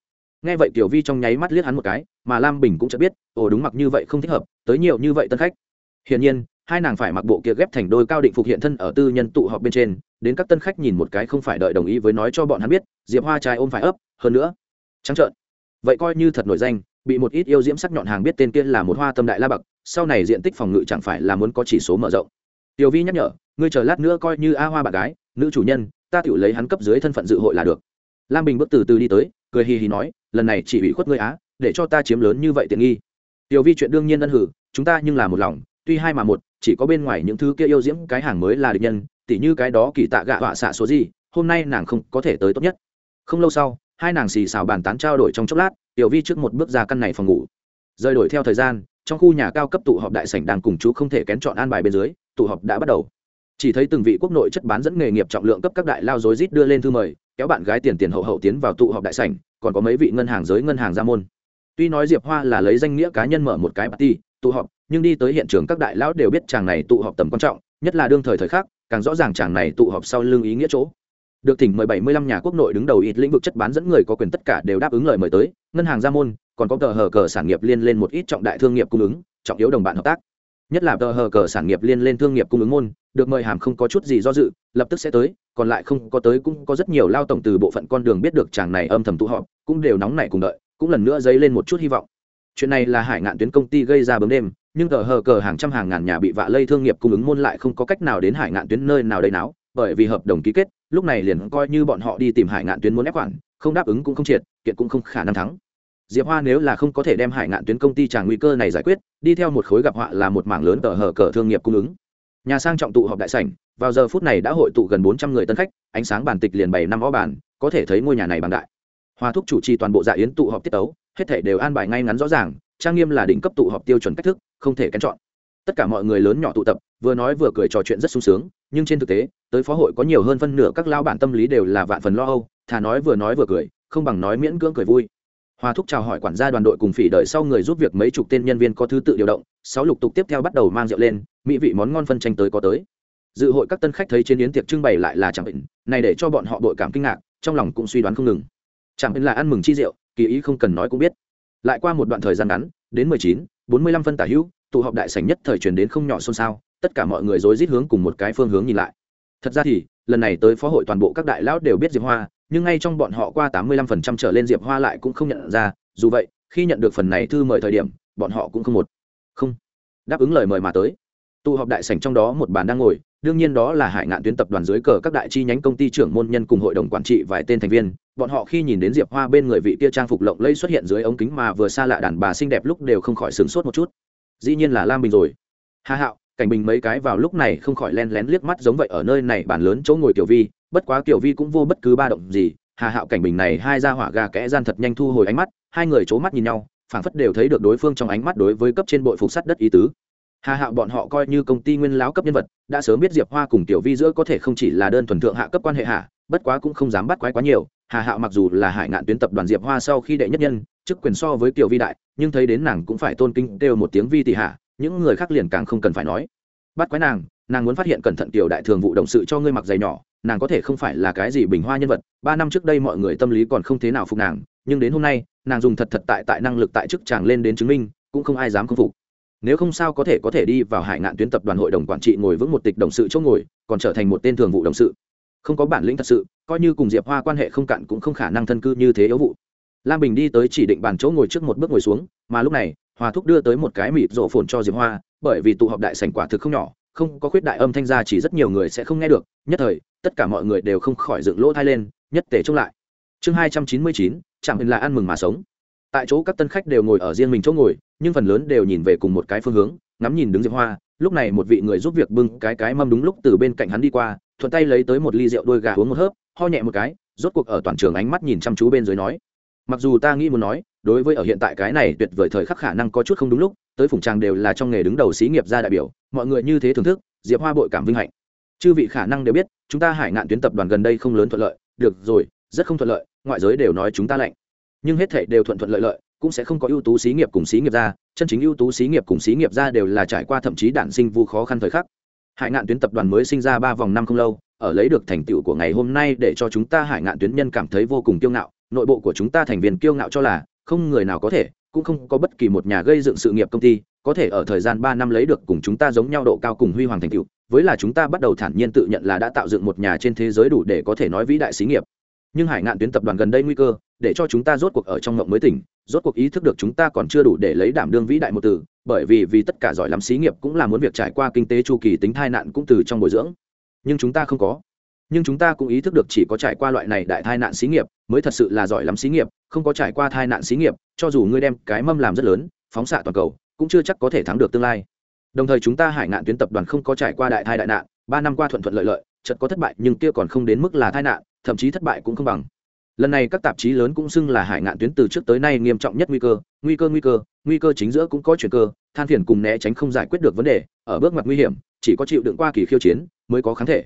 Speaker 1: Nghe vậy tiểu vi trong nháy mắt liếc hắn một cái, mà lam bình cũng chợt biết, ồ, đúng mặc như vậy không thích hợp, tới nhiều như vậy tân khách. Hiển nhiên, hai nàng phải mặc bộ kia ghép thành đôi cao định phục hiện thân ở tư nhân tụ họp bên trên, đến các tân khách nhìn một cái không phải đợi đồng ý với nói cho bọn hắn biết, diệp hoa trai ôm phải ấp, hơn nữa, trắng trợn, vậy coi như thật nổi danh bị một ít yêu diễm sắc nhọn hàng biết tên kia là một hoa tâm đại la bậc, sau này diện tích phòng ngự chẳng phải là muốn có chỉ số mở rộng. Tiểu vi nhắc nhở, ngươi chờ lát nữa coi như a hoa bạn gái, nữ chủ nhân, ta tự lấy hắn cấp dưới thân phận dự hội là được. Lam bình bước từ từ đi tới, cười hì hì nói, lần này chỉ ủy khuất ngươi á, để cho ta chiếm lớn như vậy tiện nghi. Tiểu vi chuyện đương nhiên ân hử, chúng ta nhưng là một lòng, tuy hai mà một, chỉ có bên ngoài những thứ kia yêu diễm cái hàng mới là địch nhân, tỉ như cái đó kỳ tạ gạ họa xạ số gì, hôm nay nàng không có thể tới tốt nhất. Không lâu sau, hai nàng xì xào bàn tán trao đổi trong chốc lát tiểu vi trước một bước ra căn này phòng ngủ. Rời đổi theo thời gian, trong khu nhà cao cấp tụ họp đại sảnh đang cùng chú không thể kén chọn an bài bên dưới, tụ họp đã bắt đầu. Chỉ thấy từng vị quốc nội chất bán dẫn nghề nghiệp trọng lượng cấp các đại lao dối rít đưa lên thư mời, kéo bạn gái tiền tiền hậu hậu tiến vào tụ họp đại sảnh, còn có mấy vị ngân hàng giới ngân hàng ra môn. Tuy nói diệp hoa là lấy danh nghĩa cá nhân mở một cái party, tụ họp, nhưng đi tới hiện trường các đại lão đều biết chàng này tụ họp tầm quan trọng, nhất là đương thời thời khắc, càng rõ ràng chàng này tụ họp sau lưng ý nghĩa chỗ được thỉnh mời 75 nhà quốc nội đứng đầu ít lĩnh vực chất bán dẫn người có quyền tất cả đều đáp ứng lời mời tới. Ngân hàng ra môn, còn có tờ hờ cờ sản nghiệp liên lên một ít trọng đại thương nghiệp cung ứng, trọng yếu đồng bạn hợp tác. Nhất là tờ hờ cờ sản nghiệp liên lên thương nghiệp cung ứng môn, được mời hàm không có chút gì do dự, lập tức sẽ tới, còn lại không có tới cũng có rất nhiều lao tổng từ bộ phận con đường biết được chàng này âm thầm tụ họp, cũng đều nóng nảy cùng đợi, cũng lần nữa dấy lên một chút hy vọng. Chuyện này là hải ngạn tuyến công ty gây ra bấm đêm, nhưng tờ hờ cờ hàng trăm hàng ngàn nhà bị vạ lây thương nghiệp cung ứng môn lại không có cách nào đến hải ngạn tuyến nơi nào đây náo, bởi vì hợp đồng ký kết lúc này liền coi như bọn họ đi tìm hải ngạn tuyến muốn ép khoản không đáp ứng cũng không triệt, kiện cũng không khả năng thắng. Diệp hoa nếu là không có thể đem hải ngạn tuyến công ty tràng nguy cơ này giải quyết, đi theo một khối gặp họa là một mảng lớn tờ hở cờ thương nghiệp cung ứng. Nhà sang trọng tụ họp đại sảnh, vào giờ phút này đã hội tụ gần bốn trăm người tân khách, ánh sáng bàn tịch liền bảy năm ó bàn, có thể thấy ngôi nhà này bằng đại. Hoa thúc chủ trì toàn bộ dạ yến tụ họp tiết tấu, hết thể đều an bài ngay ngắn rõ ràng, trang nghiêm là đỉnh cấp tụ họp tiêu chuẩn cách thức, không thể kén chọn. Tất cả mọi người lớn nhỏ tụ tập, vừa nói vừa cười trò chuyện rất sung sướng nhưng trên thực tế tới phó hội có nhiều hơn phân nửa các lao bản tâm lý đều là vạn phần lo âu thà nói vừa nói vừa cười không bằng nói miễn cưỡng cười vui Hòa thúc chào hỏi quản gia đoàn đội cùng phỉ đợi sau người giúp việc mấy chục tên nhân viên có thứ tự điều động, sáu lục tục tiếp theo bắt đầu mang rượu lên, mỹ vị món ngon phân tranh tới có tới. Dự hội các tân khách thấy trên yến tiệc trưng bày lại là chẳng bệnh, này để cho bọn họ đội cảm kinh ngạc, trong lòng cũng suy đoán không ngừng. Chẳng bệnh là ăn mừng chi rượu, kỳ ý không cần nói cũng biết. Lại qua một đoạn thời gian ngắn, đến mười chín, bốn mươi lăm phân tả hữu, tụ họp đại sảnh nhất thời truyền đến không nhỏ xôn xao, tất cả mọi người rối rít hướng cùng một cái phương hướng nhìn lại. Thật ra thì, lần này tới phó hội toàn bộ các đại lão đều biết Diệp Hoa, nhưng ngay trong bọn họ qua tám mươi lăm phần trăm trở lên Diệp Hoa lại cũng không nhận ra, dù vậy, khi nhận được phần này thư mời thời điểm, bọn họ cũng không một không đáp ứng lời mời mà tới. Tụ họp đại sảnh trong đó một bàn đang ngồi, đương nhiên đó là Hải Ngạn tuyến tập đoàn dưới cờ các đại chi nhánh công ty trưởng môn nhân cùng hội đồng quản trị vài tên thành viên, bọn họ khi nhìn đến Diệp Hoa bên người vị tia trang phục lộng lẫy xuất hiện dưới ống kính mà vừa xa lạ đàn bà xinh đẹp lúc đều không khỏi sửng sốt một chút. Dĩ nhiên là Lam Bình rồi. Hà Hạo, cảnh bình mấy cái vào lúc này không khỏi len lén liếc mắt giống vậy ở nơi này bàn lớn chỗ ngồi tiểu vi, bất quá tiểu vi cũng vô bất cứ ba động gì. Hà hạo cảnh bình này hai ra hỏa gà kẽ gian thật nhanh thu hồi ánh mắt, hai người c mắt nhìn nhau, phảng phất đều thấy được đối phương trong ánh mắt đối với cấp trên bội phục sắt đất ý tứ. Hà hạo bọn họ coi như công ty nguyên láo cấp nhân vật, đã sớm biết diệp hoa cùng tiểu vi giữa có thể không chỉ là đơn thuần thượng hạ cấp quan hệ hạ, bất quá cũng không dám bắt quái quá nhiều. Hà hạo mặc dù là hải ngạn tuyến tập đoàn diệp hoa sau khi đệ nhất nhân, chức quyền so với Tiểu vi đại, nhưng thấy đến nàng cũng phải tôn kinh đều một tiếng vi tỷ hạ những người khác liền càng không cần phải nói. Bắt quái nàng nàng muốn phát hiện cẩn thận kiểu đại thường vụ động sự cho ngươi mặc giày nhỏ, nàng có thể không phải là cái gì bình hoa nhân vật, ba năm trước đây mọi người tâm lý còn không thế nào phục nàng, nhưng đến hôm nay, nàng dùng thật thật tại tại năng lực tại chức chàng lên đến chứng minh, cũng không ai dám khâm phục. Nếu không sao có thể có thể đi vào hải ngạn tuyến tập đoàn hội đồng quản trị ngồi vững một tịch đồng sự chỗ ngồi, còn trở thành một tên thường vụ đồng sự. Không có bản lĩnh thật sự, coi như cùng diệp hoa quan hệ không cạn cũng không khả năng thân cư như thế yếu vụ. Lam bình đi tới chỉ định bàn chỗ ngồi trước một bước ngồi xuống, mà lúc này hòa thúc đưa tới một cái mịt rộ phồn cho diệp hoa, bởi vì tụ họp đại sảnh quả thực không nhỏ, không có khuyết đại âm thanh ra chỉ rất nhiều người sẽ không nghe được, nhất thời, tất cả mọi người đều không khỏi dựng lỗ thai lên, nhất tề trông lại. Chương hai trăm chín mươi chín chẳng hình là ăn mừng mà sống. Tại chỗ các tân khách đều ngồi ở riêng mình chỗ ngồi, nhưng phần lớn đều nhìn về cùng một cái phương hướng, ngắm nhìn đứng diệp hoa, lúc này một vị người giúp việc bưng cái cái mâm đúng lúc từ bên cạnh hắn đi qua, thuận tay lấy tới một ly rượu đôi gà uống một hớp, ho nhẹ một cái, rốt cuộc ở toàn trường ánh mắt nhìn chăm chú bên dưới nói mặc dù ta nghĩ muốn nói, đối với ở hiện tại cái này tuyệt vời thời khắc khả năng có chút không đúng lúc, tới phùng tràng đều là trong nghề đứng đầu xí nghiệp gia đại biểu, mọi người như thế thưởng thức, diệp hoa bội cảm vinh hạnh. Chư vị khả năng đều biết, chúng ta hải ngạn tuyến tập đoàn gần đây không lớn thuận lợi, được rồi, rất không thuận lợi, ngoại giới đều nói chúng ta lạnh. Nhưng hết thể đều thuận thuận lợi lợi, cũng sẽ không có ưu tú xí nghiệp cùng xí nghiệp gia, chân chính ưu tú xí nghiệp cùng xí nghiệp gia đều là trải qua thậm chí đản sinh vụ khó khăn thời khắc. Hải ngạn tuyến tập đoàn mới sinh ra ba vòng năm không lâu, ở lấy được thành tựu của ngày hôm nay để cho chúng ta hải ngạn tuyến nhân cảm thấy vô cùng kiêu ngạo nội bộ của chúng ta thành viên kiêu ngạo cho là không người nào có thể, cũng không có bất kỳ một nhà gây dựng sự nghiệp công ty có thể ở thời gian ba năm lấy được cùng chúng ta giống nhau độ cao cùng huy hoàng thành tựu, với là chúng ta bắt đầu thản nhiên tự nhận là đã tạo dựng một nhà trên thế giới đủ để có thể nói vĩ đại xí nghiệp. Nhưng hải ngạn tuyến tập đoàn gần đây nguy cơ, để cho chúng ta rốt cuộc ở trong ngộng mới tỉnh, rốt cuộc ý thức được chúng ta còn chưa đủ để lấy đảm đương vĩ đại một từ, bởi vì vì tất cả giỏi lắm xí nghiệp cũng là muốn việc trải qua kinh tế chu kỳ tính thai nạn cũng từ trong bồi dưỡng. Nhưng chúng ta không có nhưng chúng ta cũng ý thức được chỉ có trải qua loại này đại tai nạn xí nghiệp mới thật sự là giỏi lắm xí nghiệp, không có trải qua tai nạn xí nghiệp, cho dù ngươi đem cái mâm làm rất lớn, phóng xạ toàn cầu, cũng chưa chắc có thể thắng được tương lai. Đồng thời chúng ta hải ngạn tuyến tập đoàn không có trải qua đại thai đại nạn, ba năm qua thuận thuận lợi lợi chật có thất bại nhưng kia còn không đến mức là tai nạn, thậm chí thất bại cũng không bằng. Lần này các tạp chí lớn cũng xưng là hải ngạn tuyến từ trước tới nay nghiêm trọng nhất nguy cơ nguy cơ nguy cơ nguy cơ chính giữa cũng có chuyện cơ, than phiền cùng né tránh không giải quyết được vấn đề, ở bước mặt nguy hiểm, chỉ có chịu đựng qua kỳ khiêu chiến mới có kháng thể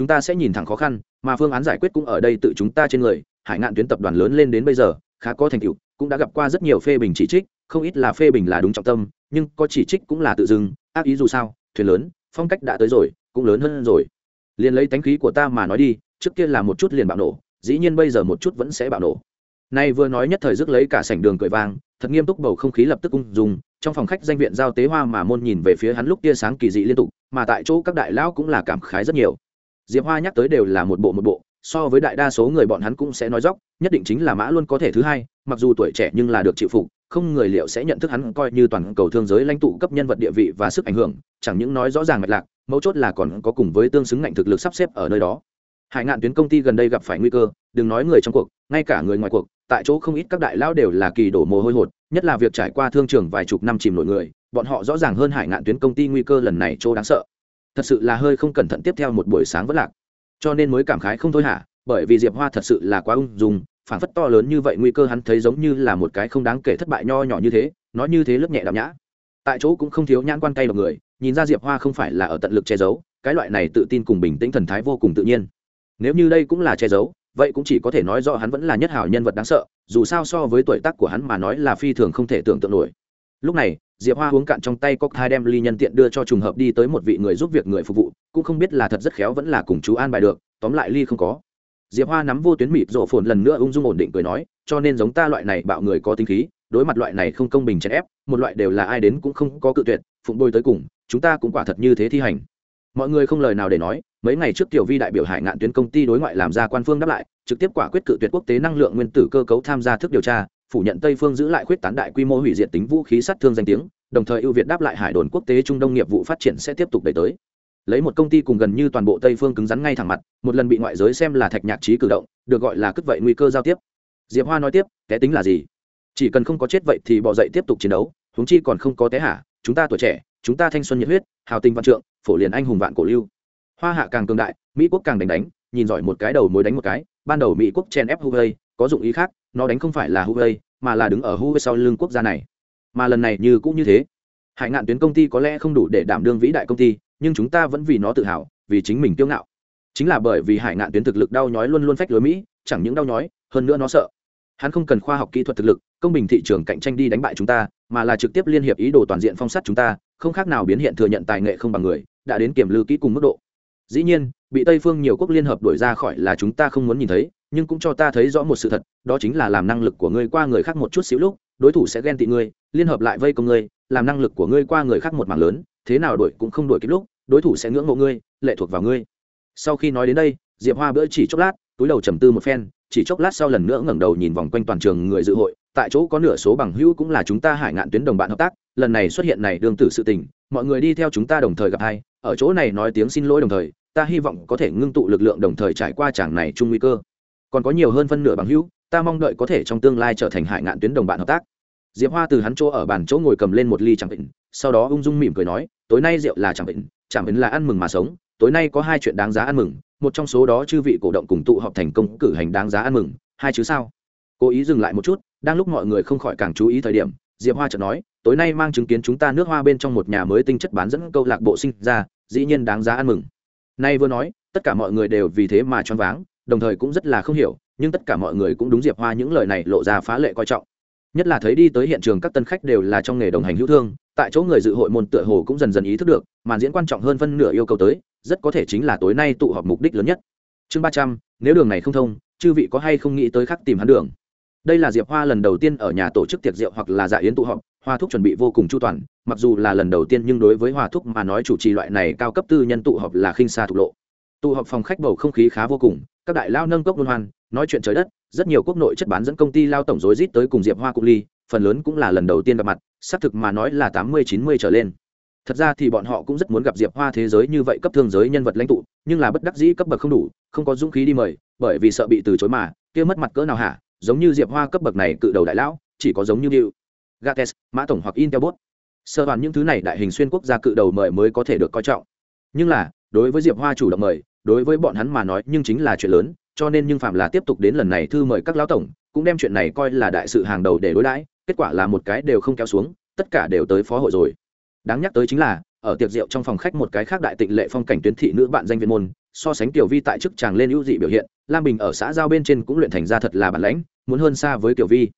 Speaker 1: chúng ta sẽ nhìn thẳng khó khăn, mà phương án giải quyết cũng ở đây tự chúng ta trên người, hải ngạn tuyến tập đoàn lớn lên đến bây giờ, khá có thành tựu, cũng đã gặp qua rất nhiều phê bình chỉ trích, không ít là phê bình là đúng trọng tâm, nhưng có chỉ trích cũng là tự dưng, ác ý dù sao, thuyền lớn, phong cách đã tới rồi, cũng lớn hơn rồi. Liền lấy tánh khí của ta mà nói đi, trước kia là một chút liền bạo nổ, dĩ nhiên bây giờ một chút vẫn sẽ bạo nổ. Nay vừa nói nhất thời rước lấy cả sảnh đường cười vang, thật nghiêm túc bầu không khí lập tức ung dùng trong phòng khách danh viện giao tế hoa mà môn nhìn về phía hắn lúc tia sáng kỳ dị liên tục, mà tại chỗ các đại lão cũng là cảm khái rất nhiều diệp hoa nhắc tới đều là một bộ một bộ, so với đại đa số người bọn hắn cũng sẽ nói dóc nhất định chính là mã luôn có thể thứ hai, mặc dù tuổi trẻ nhưng là được chịu phục, không người liệu sẽ nhận thức hắn coi như toàn cầu thương giới lãnh tụ cấp nhân vật địa vị và sức ảnh hưởng, chẳng những nói rõ ràng mạch lạc, mấu chốt là còn có cùng với tương xứng ngạnh thực lực sắp xếp ở nơi đó. Hải ngạn tuyến công ty gần đây gặp phải nguy cơ, đừng nói người trong cuộc, ngay cả người ngoài cuộc, tại chỗ không ít các đại lao đều là kỳ đổ mồ hôi hột, nhất là việc trải qua thương trường vài chục năm chìm nổi người, bọn họ rõ ràng hơn hải ngạn tuyến công ty nguy cơ lần này chỗ đáng sợ thật sự là hơi không cẩn thận tiếp theo một buổi sáng vất lạc. Cho nên mới cảm khái không thôi hả? Bởi vì diệp hoa thật sự là quá ung dung phản phất to lớn như vậy nguy cơ hắn thấy giống như là một cái không đáng kể thất bại nho nhỏ như thế, nói như thế lớp nhẹ đạm nhã. Tại chỗ cũng không thiếu nhãn quan cay độc người, nhìn ra diệp hoa không phải là ở tận lực che giấu, cái loại này tự tin cùng bình tĩnh thần thái vô cùng tự nhiên. Nếu như đây cũng là che giấu, vậy cũng chỉ có thể nói rõ hắn vẫn là nhất hảo nhân vật đáng sợ, dù sao so với tuổi tác của hắn mà nói là phi thường không thể tưởng tượng nổi. Lúc này diệp hoa uống cạn trong tay cóc hai đem ly nhân tiện đưa cho trùng hợp đi tới một vị người giúp việc người phục vụ, cũng không biết là thật rất khéo vẫn là cùng chú an bài được, tóm lại ly không có. Diệp hoa nắm vô tuyến mịt rộ phồn lần nữa ung dung ổn định cười nói, cho nên giống ta loại này bạo người có tính khí, đối mặt loại này không công bình chèn ép, một loại đều là ai đến cũng không có cự tuyệt, phụng bôi tới cùng, chúng ta cũng quả thật như thế thi hành. Mọi người không lời nào để nói, mấy ngày trước tiểu vi đại biểu hải ngạn tuyến công ty đối ngoại làm ra quan phương đáp lại, trực tiếp quả quyết cự tuyệt quốc tế năng lượng nguyên tử cơ cấu tham gia thức điều tra phủ nhận tây phương giữ lại khuyết tán đại quy mô hủy diệt tính vũ khí sát thương danh tiếng, đồng thời ưu việt đáp lại hải đồn quốc tế trung đông nghiệp vụ phát triển sẽ tiếp tục đẩy tới. Lấy một công ty cùng gần như toàn bộ tây phương cứng rắn ngay thẳng mặt, một lần bị ngoại giới xem là thạch nhạc trí cử động, được gọi là cất vậy nguy cơ giao tiếp. Diệp hoa nói tiếp cái tính là gì? Chỉ cần không có chết vậy thì bỏ dậy tiếp tục chiến đấu, huống chi còn không có té hả chúng ta tuổi trẻ, chúng ta thanh xuân nhiệt huyết, hào tình văn trượng, phổ liền anh hùng vạn cổ lưu. Hoa hạ càng cường đại, mỹ quốc càng đánh đánh, nhìn giỏi một cái đầu mối đánh một cái, ban đầu mỹ quốc chen ép huawei có dụng ý khác, nó đánh không phải là huawei, mà là đứng ở huawei sau lưng quốc gia này. Mà lần này như cũng như thế. Hải ngạn tuyến công ty có lẽ không đủ để đảm đương vĩ đại công ty, nhưng chúng ta vẫn vì nó tự hào, vì chính mình kiêu ngạo. Chính là bởi vì hải ngạn tuyến thực lực đau nhói luôn luôn phách lối mỹ, chẳng những đau nhói, hơn nữa nó sợ. Hắn không cần khoa học kỹ thuật thực lực, công bình thị trường cạnh tranh đi đánh bại chúng ta, mà là trực tiếp liên hiệp ý đồ toàn diện phong sát chúng ta, không khác nào biến hiện thừa nhận tài nghệ không bằng người, đã đến kiểm lư kỹ cùng mức độ. Dĩ nhiên, bị tây phương nhiều quốc liên hợp đuổi ra khỏi là chúng ta không muốn nhìn thấy nhưng cũng cho ta thấy rõ một sự thật, đó chính là làm năng lực của ngươi qua người khác một chút xíu lúc, đối thủ sẽ ghen tị ngươi, liên hợp lại vây công ngươi, làm năng lực của ngươi qua người khác một mảng lớn, thế nào đuổi cũng không đuổi kịp lúc, đối thủ sẽ ngưỡng mộ ngươi, lệ thuộc vào ngươi. Sau khi nói đến đây, diệp hoa bữa chỉ chốc lát, túi đầu trầm tư một phen, chỉ chốc lát sau lần nữa ngẩng đầu nhìn vòng quanh toàn trường người dự hội, tại chỗ có nửa số bằng hữu cũng là chúng ta hải ngạn tuyến đồng bạn hợp tác, lần này xuất hiện này đương tử sự tình, mọi người đi theo chúng ta đồng thời gặp hai ở chỗ này nói tiếng xin lỗi đồng thời, ta hy vọng có thể ngưng tụ lực lượng đồng thời trải qua chảng này chung nguy cơ còn có nhiều hơn phân nửa bằng hữu, ta mong đợi có thể trong tương lai trở thành hải ngạn tuyến đồng bạn hợp tác. Diệp hoa từ hắn chỗ ở bàn chỗ ngồi cầm lên một ly chẳng bệnh sau đó ung dung mỉm cười nói, tối nay rượu là chẳng bệnh chẳng bệnh là ăn mừng mà sống, tối nay có hai chuyện đáng giá ăn mừng, một trong số đó chư vị cổ động cùng tụ họp thành công cử hành đáng giá ăn mừng, hai chứ sao? Cố ý dừng lại một chút, đang lúc mọi người không khỏi càng chú ý thời điểm, diệp hoa chợt nói, tối nay mang chứng kiến chúng ta nước hoa bên trong một nhà mới tinh chất bán dẫn câu lạc bộ sinh ra, dĩ nhiên đáng giá ăn mừng. Nay vừa nói, tất cả mọi người đều vì thế mà choáng váng đồng thời cũng rất là không hiểu, nhưng tất cả mọi người cũng đúng diệp hoa những lời này lộ ra phá lệ coi trọng. Nhất là thấy đi tới hiện trường các tân khách đều là trong nghề đồng hành hữu thương, tại chỗ người dự hội môn tựa hồ cũng dần dần ý thức được, màn diễn quan trọng hơn phân nửa yêu cầu tới, rất có thể chính là tối nay tụ họp mục đích lớn nhất. Chương ba trăm, nếu đường này không thông, chư vị có hay không nghĩ tới khắc tìm hắn đường? Đây là diệp hoa lần đầu tiên ở nhà tổ chức tiệc rượu hoặc là dạ yến tụ họp, hoa thúc chuẩn bị vô cùng chu toàn, mặc dù là lần đầu tiên nhưng đối với hoa thúc mà nói chủ trì loại này cao cấp tư nhân tụ họp là khinh xa thục lộ tụ họp phòng khách bầu không khí khá vô cùng các đại lao nâng cốc luân hoan nói chuyện trời đất rất nhiều quốc nội chất bán dẫn công ty lao tổng rối rít tới cùng diệp hoa cụ ly phần lớn cũng là lần đầu tiên gặp mặt xác thực mà nói là tám mươi chín mươi trở lên thật ra thì bọn họ cũng rất muốn gặp diệp hoa thế giới như vậy cấp thương giới nhân vật lãnh tụ nhưng là bất đắc dĩ cấp bậc không đủ không có dũng khí đi mời bởi vì sợ bị từ chối mà kia mất mặt cỡ nào hả giống như diệp hoa cấp bậc này cự đầu đại lão chỉ có giống như điệu Gates, Mã tổng hoặc Intelbot. Sơ đoàn những thứ này đại hình xuyên quốc gia cự đầu mời mới có thể được coi trọng. Nhưng là, đối với Diệp Hoa chủ động mời, đối với bọn hắn mà nói nhưng chính là chuyện lớn, cho nên nhưng phạm là tiếp tục đến lần này thư mời các lão tổng, cũng đem chuyện này coi là đại sự hàng đầu để đối đãi, kết quả là một cái đều không kéo xuống, tất cả đều tới phó hội rồi. Đáng nhắc tới chính là, ở tiệc rượu trong phòng khách một cái khác đại tịnh lệ phong cảnh tuyến thị nữ bạn danh viên môn, so sánh tiểu vi tại chức chàng lên ưu dị biểu hiện, Lam Bình ở xã giao bên trên cũng luyện thành ra thật là bản lãnh, muốn hơn xa với tiểu vi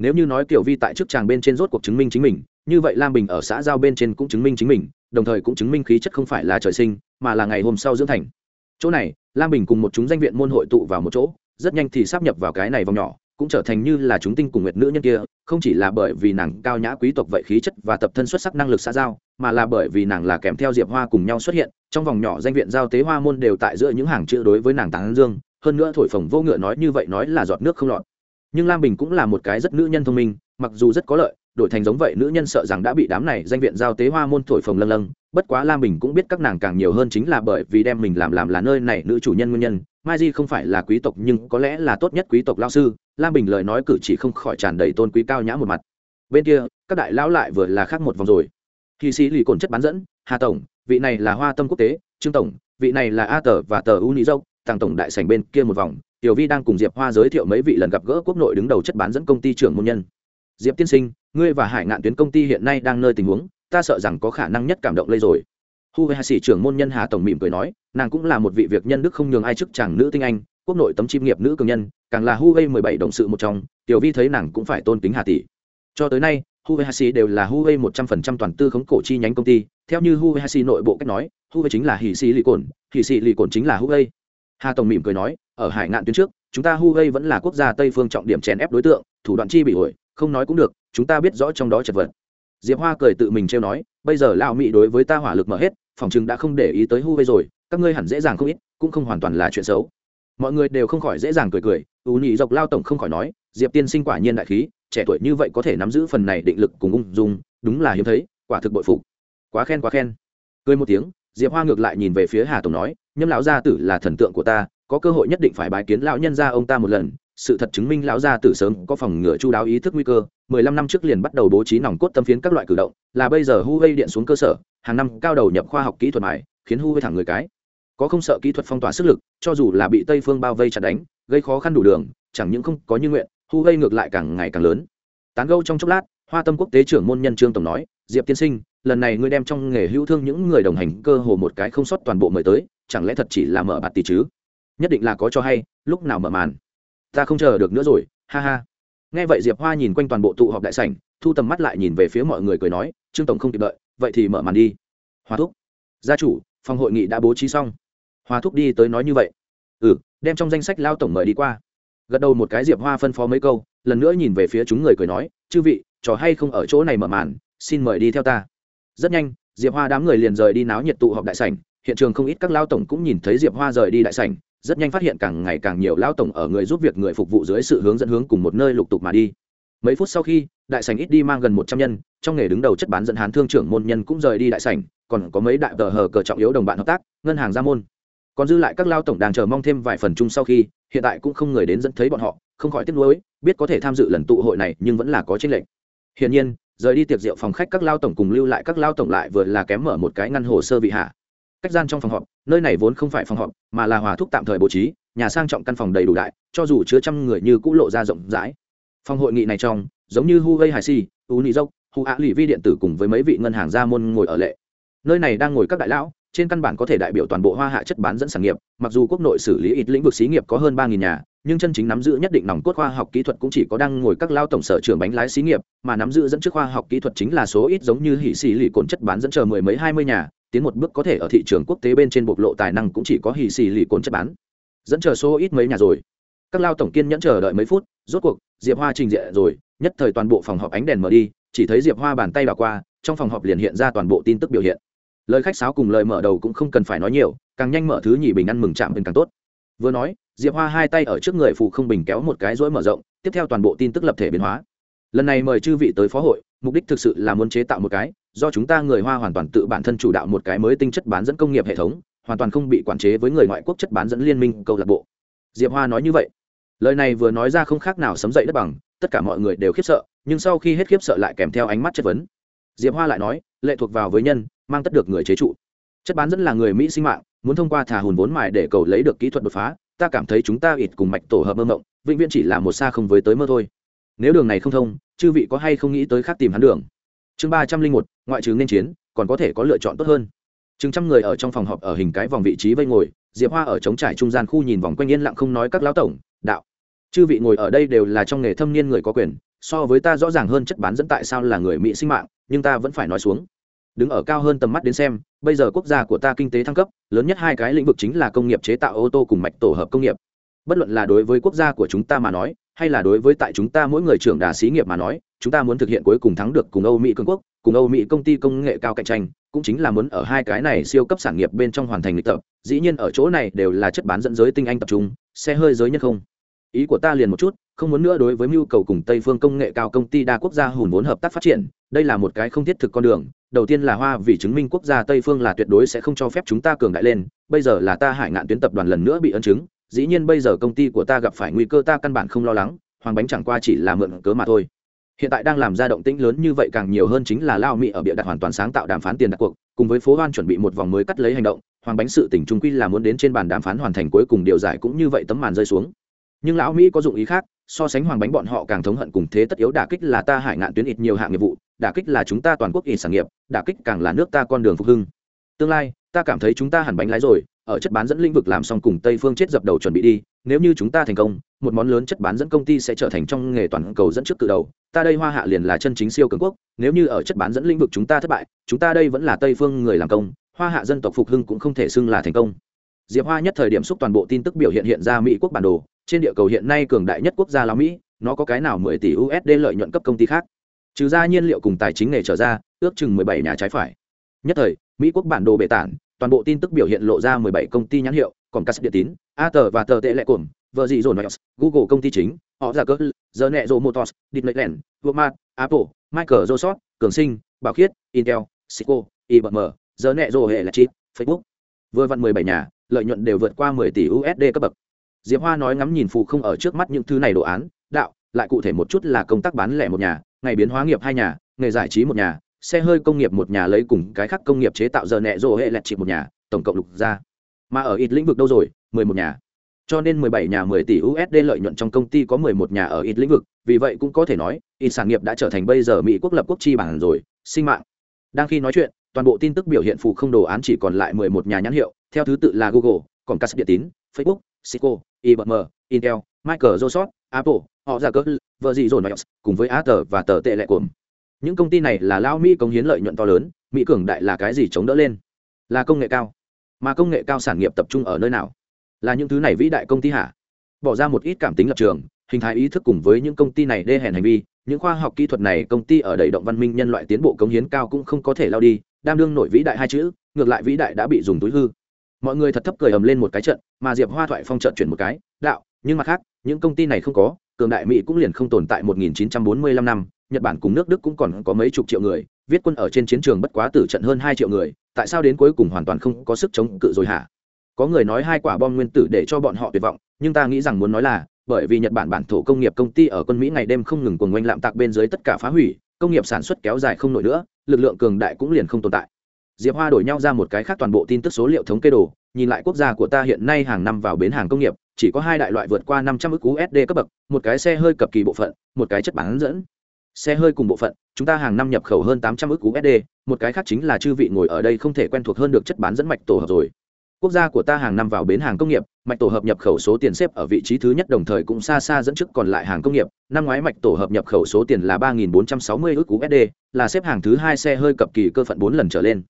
Speaker 1: nếu như nói tiểu vi tại chức chàng bên trên rốt cuộc chứng minh chính mình như vậy lam bình ở xã giao bên trên cũng chứng minh chính mình đồng thời cũng chứng minh khí chất không phải là trời sinh mà là ngày hôm sau dưỡng thành chỗ này, lam bình cùng một chúng danh viện môn hội tụ vào một chỗ, rất nhanh thì sắp nhập vào cái này vòng nhỏ, cũng trở thành như là chúng tinh cùng nguyệt nữ nhân kia, không chỉ là bởi vì nàng cao nhã quý tộc vậy khí chất và tập thân xuất sắc năng lực xã giao, mà là bởi vì nàng là kèm theo diệp hoa cùng nhau xuất hiện, trong vòng nhỏ danh viện giao tế hoa môn đều tại giữa những hàng chữ đối với nàng tán dương, hơn nữa thổi phồng vô ngựa nói như vậy nói là giọt nước không lọt. Nhưng lam bình cũng là một cái rất nữ nhân thông minh, mặc dù rất có lợi đổi thành giống vậy, nữ nhân sợ rằng đã bị đám này danh viện giao tế hoa môn thổi phồng lâng lâng. Bất quá lam bình cũng biết các nàng càng nhiều hơn chính là bởi vì đem mình làm làm là nơi này nữ chủ nhân nguyên nhân. Mai di không phải là quý tộc, nhưng có lẽ là tốt nhất quý tộc lao sư. Lam bình lời nói cử chỉ không khỏi tràn đầy tôn quý cao nhã một mặt. Bên kia, các đại lão lại vừa là khác một vòng rồi. Khi sĩ lì cồn chất bán dẫn, hà tổng, vị này là hoa tâm quốc tế, trương tổng, vị này là a tờ và tờ u nị dâu tàng tổng đại sành bên kia một vòng. Tiểu vi đang cùng diệp hoa giới thiệu mấy vị lần gặp gỡ quốc nội đứng đầu chất bán dẫn công ty trưởng môn nhân diệp tiên sinh, ngươi và hải ngạn tuyến công ty hiện nay đang nơi tình huống, ta sợ rằng có khả năng nhất cảm động lây rồi. Hu hạ sĩ trưởng môn nhân hà tổng mỉm cười nói, nàng cũng là một vị việc nhân đức không nhường ai chức chàng nữ tinh anh, quốc nội tấm chim nghiệp nữ cường nhân, càng là hu mười bảy đồng sự một trong, tiểu vi thấy nàng cũng phải tôn kính hà tỷ. Cho tới nay, hu hạ sĩ đều là hu một trăm phần trăm toàn tư khống cổ chi nhánh công ty, theo như hu hạ sĩ nội bộ cách nói, hu chính là hỉ sĩ lì cồn hỉ sĩ lì cồn chính là hu hà tổng mỉm cười nói, ở hải ngạn tuyến trước, chúng ta huawei vẫn là quốc gia tây phương trọng điểm chèn ép đối tượng, thủ đoạn chi bị ổi không nói cũng được, chúng ta biết rõ trong đó chật vật. Diệp hoa cười tự mình trêu nói, bây giờ lão mỹ đối với ta hỏa lực mở hết, phòng chừng đã không để ý tới hu vây rồi, các ngươi hẳn dễ dàng không ít, cũng không hoàn toàn là chuyện xấu. Mọi người đều không khỏi dễ dàng cười cười ưu nhị dọc lao tổng không khỏi nói, diệp tiên sinh quả nhiên đại khí, trẻ tuổi như vậy có thể nắm giữ phần này định lực cùng ung dung, đúng là hiếm thấy, quả thực bội phục. Quá khen quá khen. Cười một tiếng, diệp hoa ngược lại nhìn về phía hà tổng nói, nhâm lão gia tử là thần tượng của ta, có cơ hội nhất định phải bái kiến lão nhân gia ông ta một lần sự thật chứng minh lão gia tử sớm có phòng ngừa chu đáo ý thức nguy cơ, mười lăm năm trước liền bắt đầu bố trí nòng cốt tâm phiến các loại cử động, là bây giờ huawei điện xuống cơ sở, hàng năm cao đầu nhập khoa học kỹ thuật mài, khiến huawei thẳng người cái. Có không sợ kỹ thuật phong tỏa sức lực, cho dù là bị tây phương bao vây chặt đánh, gây khó khăn đủ đường, chẳng những không có như nguyện huawei ngược lại càng ngày càng lớn. Tán gẫu trong chốc lát, hoa tâm quốc tế trưởng môn nhân trương tổng nói, diệp tiên sinh, lần này ngươi đem trong nghề hữu thương những người đồng hành cơ hồ một cái không sót toàn bộ mời tới, chẳng lẽ thật chỉ là mở bạt tỷ chứ? Nhất định là có cho hay, lúc nào mở màn? Ta không chờ được nữa rồi, ha ha. Nghe vậy diệp hoa nhìn quanh toàn bộ tụ họp đại sảnh, thu tầm mắt lại nhìn về phía mọi người cười nói, trương tổng không kịp đợi, vậy thì mở màn đi. Hoa thúc. Gia chủ, phòng hội nghị đã bố trí xong. Hoa thúc đi tới nói như vậy. Ừ đem trong danh sách lao tổng mời đi qua. Gật đầu một cái diệp hoa phân phó mấy câu, lần nữa nhìn về phía chúng người cười nói, chư vị, trò hay không ở chỗ này mở màn, xin mời đi theo ta. Rất nhanh, diệp hoa đám người liền rời đi náo nhiệt tụ họp đại sảnh, hiện trường không ít các lao tổng cũng nhìn thấy diệp hoa rời đi đại sảnh rất nhanh phát hiện càng ngày càng nhiều lao tổng ở người giúp việc người phục vụ dưới sự hướng dẫn hướng cùng một nơi lục tục mà đi. Mấy phút sau khi, đại sảnh ít đi mang gần một trăm nhân, trong nghề đứng đầu chất bán dẫn hán thương trưởng môn nhân cũng rời đi đại sảnh, còn có mấy đại tờ hờ cờ trọng yếu đồng bạn hợp tác, ngân hàng gia môn. Còn dư lại các lao tổng đang chờ mong thêm vài phần chung sau khi, hiện tại cũng không người đến dẫn thấy bọn họ, không khỏi tiếc nuối, biết có thể tham dự lần tụ hội này nhưng vẫn là có tranh lệch. Hiển nhiên, rời đi tiệc rượu phòng khách các lao tổng cùng lưu lại các lao tổng lại vừa là kém mở một cái ngăn hồ sơ vị hạ cách gian trong phòng họp, nơi này vốn không phải phòng họp, mà là hòa thúc tạm thời bố trí, nhà sang trọng căn phòng đầy đủ đại, cho dù chứa trăm người như cũ lộ ra rộng rãi. Phòng hội nghị này trong, giống như hu gây hải si u nị dốc, hu á lì vi điện tử cùng với mấy vị ngân hàng gia môn ngồi ở lệ. Nơi này đang ngồi các đại lão, trên căn bản có thể đại biểu toàn bộ hoa hạ chất bán dẫn sản nghiệp, mặc dù quốc nội xử lý ít lĩnh vực xí nghiệp có hơn ba nhà, nhưng chân chính nắm giữ nhất định nòng cốt khoa học kỹ thuật cũng chỉ có đang ngồi các lao tổng sở trưởng bánh lái xí nghiệp, mà nắm giữ dẫn trước khoa học kỹ thuật chính là số ít giống như hỉ xì lì cồn chất bán dẫn chờ mười mấy hai mươi nhà tiến một bước có thể ở thị trường quốc tế bên trên bộc lộ tài năng cũng chỉ có hì xì lì cồn chất bán. Dẫn chờ số ít mấy nhà rồi. Các lao tổng kiên nhẫn chờ đợi mấy phút, rốt cuộc, diệp hoa trình diện rồi, nhất thời toàn bộ phòng họp ánh đèn mở đi, chỉ thấy diệp hoa bàn tay đảo qua, trong phòng họp liền hiện ra toàn bộ tin tức biểu hiện. Lời khách sáo cùng lời mở đầu cũng không cần phải nói nhiều, càng nhanh mở thứ nhì bình ăn mừng chạm bên càng tốt. Vừa nói, diệp hoa hai tay ở trước người phụ không bình kéo một cái rỗi mở rộng, tiếp theo toàn bộ tin tức lập thể biến hóa. Lần này mời chư vị tới phó hội, mục đích thực sự là muốn chế tạo một cái do chúng ta người hoa hoàn toàn tự bản thân chủ đạo một cái mới tinh chất bán dẫn công nghiệp hệ thống, hoàn toàn không bị quản chế với người ngoại quốc chất bán dẫn liên minh câu lạc bộ. Diệp hoa nói như vậy. Lời này vừa nói ra không khác nào sấm dậy đất bằng, tất cả mọi người đều khiếp sợ, nhưng sau khi hết khiếp sợ lại kèm theo ánh mắt chất vấn. Diệp hoa lại nói, lệ thuộc vào với nhân, mang tất được người chế trụ. Chất bán dẫn là người mỹ sinh mạng, muốn thông qua thả hùn vốn mài để cầu lấy được kỹ thuật đột phá, ta cảm thấy chúng ta ít cùng mạch tổ hợp mơ mộng, vĩnh viễn chỉ là một xa không với tới mơ thôi. Nếu đường này không thông, chư vị có hay không nghĩ tới khác tìm hắn đường? Chương ba trăm linh một, ngoại trừ nên chiến, còn có thể có lựa chọn tốt hơn. Chừng trăm người ở trong phòng họp ở hình cái vòng vị trí vây ngồi, diệp hoa ở trống trải trung gian khu nhìn vòng quanh yên lặng không nói các lão tổng, đạo. Chư vị ngồi ở đây đều là trong nghề thâm niên người có quyền, so với ta rõ ràng hơn chất bán dẫn tại sao là người mỹ sinh mạng, nhưng ta vẫn phải nói xuống. Đứng ở cao hơn tầm mắt đến xem, bây giờ quốc gia của ta kinh tế thăng cấp, lớn nhất hai cái lĩnh vực chính là công nghiệp chế tạo ô tô cùng mạch tổ hợp công nghiệp. Bất luận là đối với quốc gia của chúng ta mà nói, hay là đối với tại chúng ta mỗi người trưởng đà xí nghiệp mà nói chúng ta muốn thực hiện cuối cùng thắng được cùng âu mỹ cường quốc, cùng âu mỹ công ty công nghệ cao cạnh tranh, cũng chính là muốn ở hai cái này siêu cấp sản nghiệp bên trong hoàn thành lịch tập. Dĩ nhiên ở chỗ này đều là chất bán dẫn giới tinh anh tập trung, xe hơi giới nhất không. Ý của ta liền một chút, không muốn nữa đối với mưu cầu cùng tây phương công nghệ cao công ty đa quốc gia hùn vốn hợp tác phát triển, đây là một cái không thiết thực con đường. Đầu tiên là hoa vì chứng minh quốc gia tây phương là tuyệt đối sẽ không cho phép chúng ta cường đại lên, bây giờ là ta hải ngạn tuyến tập đoàn lần nữa bị ấn chứng, dĩ nhiên bây giờ công ty của ta gặp phải nguy cơ ta căn bản không lo lắng, hoàng bánh chẳng qua chỉ là mượn cớ mà thôi hiện tại đang làm ra động tĩnh lớn như vậy càng nhiều hơn chính là lao mỹ ở bịa đặt hoàn toàn sáng tạo đàm phán tiền đặt cuộc, cùng với phố hoan chuẩn bị một vòng mới cắt lấy hành động, hoàng bánh sự tỉnh trung quy là muốn đến trên bàn đàm phán hoàn thành cuối cùng điều giải cũng như vậy tấm màn rơi xuống. Nhưng lão mỹ có dụng ý khác, so sánh hoàng bánh bọn họ càng thống hận cùng thế tất yếu đả kích là ta hải ngạn tuyến ít nhiều hạng nghiệp vụ, đả kích là chúng ta toàn quốc ít sản nghiệp, đả kích càng là nước ta con đường phục hưng. Tương lai, ta cảm thấy chúng ta hẳn bánh lái rồi, ở chất bán dẫn lĩnh vực làm xong cùng tây phương chết dập đầu chuẩn bị đi nếu như chúng ta thành công, một món lớn chất bán dẫn công ty sẽ trở thành trong nghề toàn cầu dẫn trước cự đầu. Ta đây hoa hạ liền là chân chính siêu cường quốc, nếu như ở chất bán dẫn lĩnh vực chúng ta thất bại, chúng ta đây vẫn là tây phương người làm công, hoa hạ dân tộc phục hưng cũng không thể xưng là thành công. Diệp hoa nhất thời điểm xúc toàn bộ tin tức biểu hiện hiện ra mỹ quốc bản đồ, trên địa cầu hiện nay cường đại nhất quốc gia là mỹ, nó có cái nào mười tỷ usd lợi nhuận cấp công ty khác? Trừ ra nhiên liệu cùng tài chính nghề trở ra, ước chừng mười bảy nhà trái phải. Nhất thời, mỹ quốc bản đồ bệ tản toàn bộ tin tức biểu hiện lộ ra mười bảy công ty nhãn hiệu còn cas điện tín a tờ và tờ tệ lệ cồn vợ gì rồi nói, google công ty chính họ giả cỡ giờ nẹ rộ motors disneyland walmart apple microsoft cường sinh bảo khiết intel cisco ibm giờ nẹ rộ hệ là chip facebook. Vừa vặn mười bảy nhà lợi nhuận đều vượt qua mười tỷ usd cấp bậc. Diệp hoa nói ngắm nhìn phù không ở trước mắt những thứ này đồ án đạo lại cụ thể một chút là công tác bán lẻ một nhà ngày biến hóa nghiệp hai nhà nghề giải trí một nhà xe hơi công nghiệp một nhà lấy cùng cái khác công nghiệp chế tạo giờ nẹ rộ hệ lẹt trị một nhà, tổng cộng lục ra. Mà ở ít lĩnh vực đâu rồi? mười một nhà. Cho nên mười bảy nhà mười tỷ usd lợi nhuận trong công ty có mười một nhà ở ít lĩnh vực, vì vậy cũng có thể nói, ít sản nghiệp đã trở thành bây giờ mỹ quốc lập quốc chi bản rồi, sinh mạng. Đang khi nói chuyện, toàn bộ tin tức biểu hiện phụ không đồ án chỉ còn lại mười một nhà nhãn hiệu, theo thứ tự là google, còn Cas điện tín, facebook, cisco ibm intel, microsoft, apple, họ ra cỡ vợ gì rồi nói cùng với a tờ và tờ tệ lệ cuồng những công ty này là lao mỹ công hiến lợi nhuận to lớn, mỹ cường đại là cái gì chống đỡ lên? Là công nghệ cao. Mà công nghệ cao sản nghiệp tập trung ở nơi nào? Là những thứ này vĩ đại công ty hả? Bỏ ra một ít cảm tính lập trường, hình thái ý thức cùng với những công ty này đê hèn hành vi, những khoa học kỹ thuật này công ty ở đầy động văn minh nhân loại tiến bộ công hiến cao cũng không có thể lao đi, đam đương nổi vĩ đại hai chữ, ngược lại vĩ đại đã bị dùng túi hư. Mọi người thật thấp cười ầm lên một cái trận, mà diệp hoa thoại phong trận chuyển một cái, đạo, nhưng mặt khác, những công ty này không có, cường đại mỹ cũng liền không tồn tại 1945 năm nhật bản cùng nước đức cũng còn có mấy chục triệu người, viết quân ở trên chiến trường bất quá tử trận hơn hai triệu người, tại sao đến cuối cùng hoàn toàn không có sức chống cự rồi hả? Có người nói hai quả bom nguyên tử để cho bọn họ tuyệt vọng, nhưng ta nghĩ rằng muốn nói là, bởi vì nhật bản bản thổ công nghiệp công ty ở quân mỹ ngày đêm không ngừng cuồng oanh lạm tạc bên dưới tất cả phá hủy, công nghiệp sản xuất kéo dài không nổi nữa, lực lượng cường đại cũng liền không tồn tại. Diệp hoa đổi nhau ra một cái khác toàn bộ tin tức số liệu thống kê đồ, nhìn lại quốc gia của ta hiện nay hàng năm vào bến hàng công nghiệp, chỉ có hai đại loại vượt qua năm trăm ước usd cấp bậc, một cái xe hơi cập kỳ bộ phận, một cái chất bán dẫn xe hơi cùng bộ phận, chúng ta hàng năm nhập khẩu hơn tám trăm ước usd một cái khác chính là chư vị ngồi ở đây không thể quen thuộc hơn được chất bán dẫn mạch tổ hợp rồi. Quốc gia của ta hàng năm vào bến hàng công nghiệp, mạch tổ hợp nhập khẩu số tiền xếp ở vị trí thứ nhất đồng thời cũng xa xa dẫn trước còn lại hàng công nghiệp. Năm ngoái mạch tổ hợp nhập khẩu số tiền là ba bốn trăm sáu mươi ước usd là xếp hàng thứ hai xe hơi cập kỳ cơ phận bốn lần trở lên.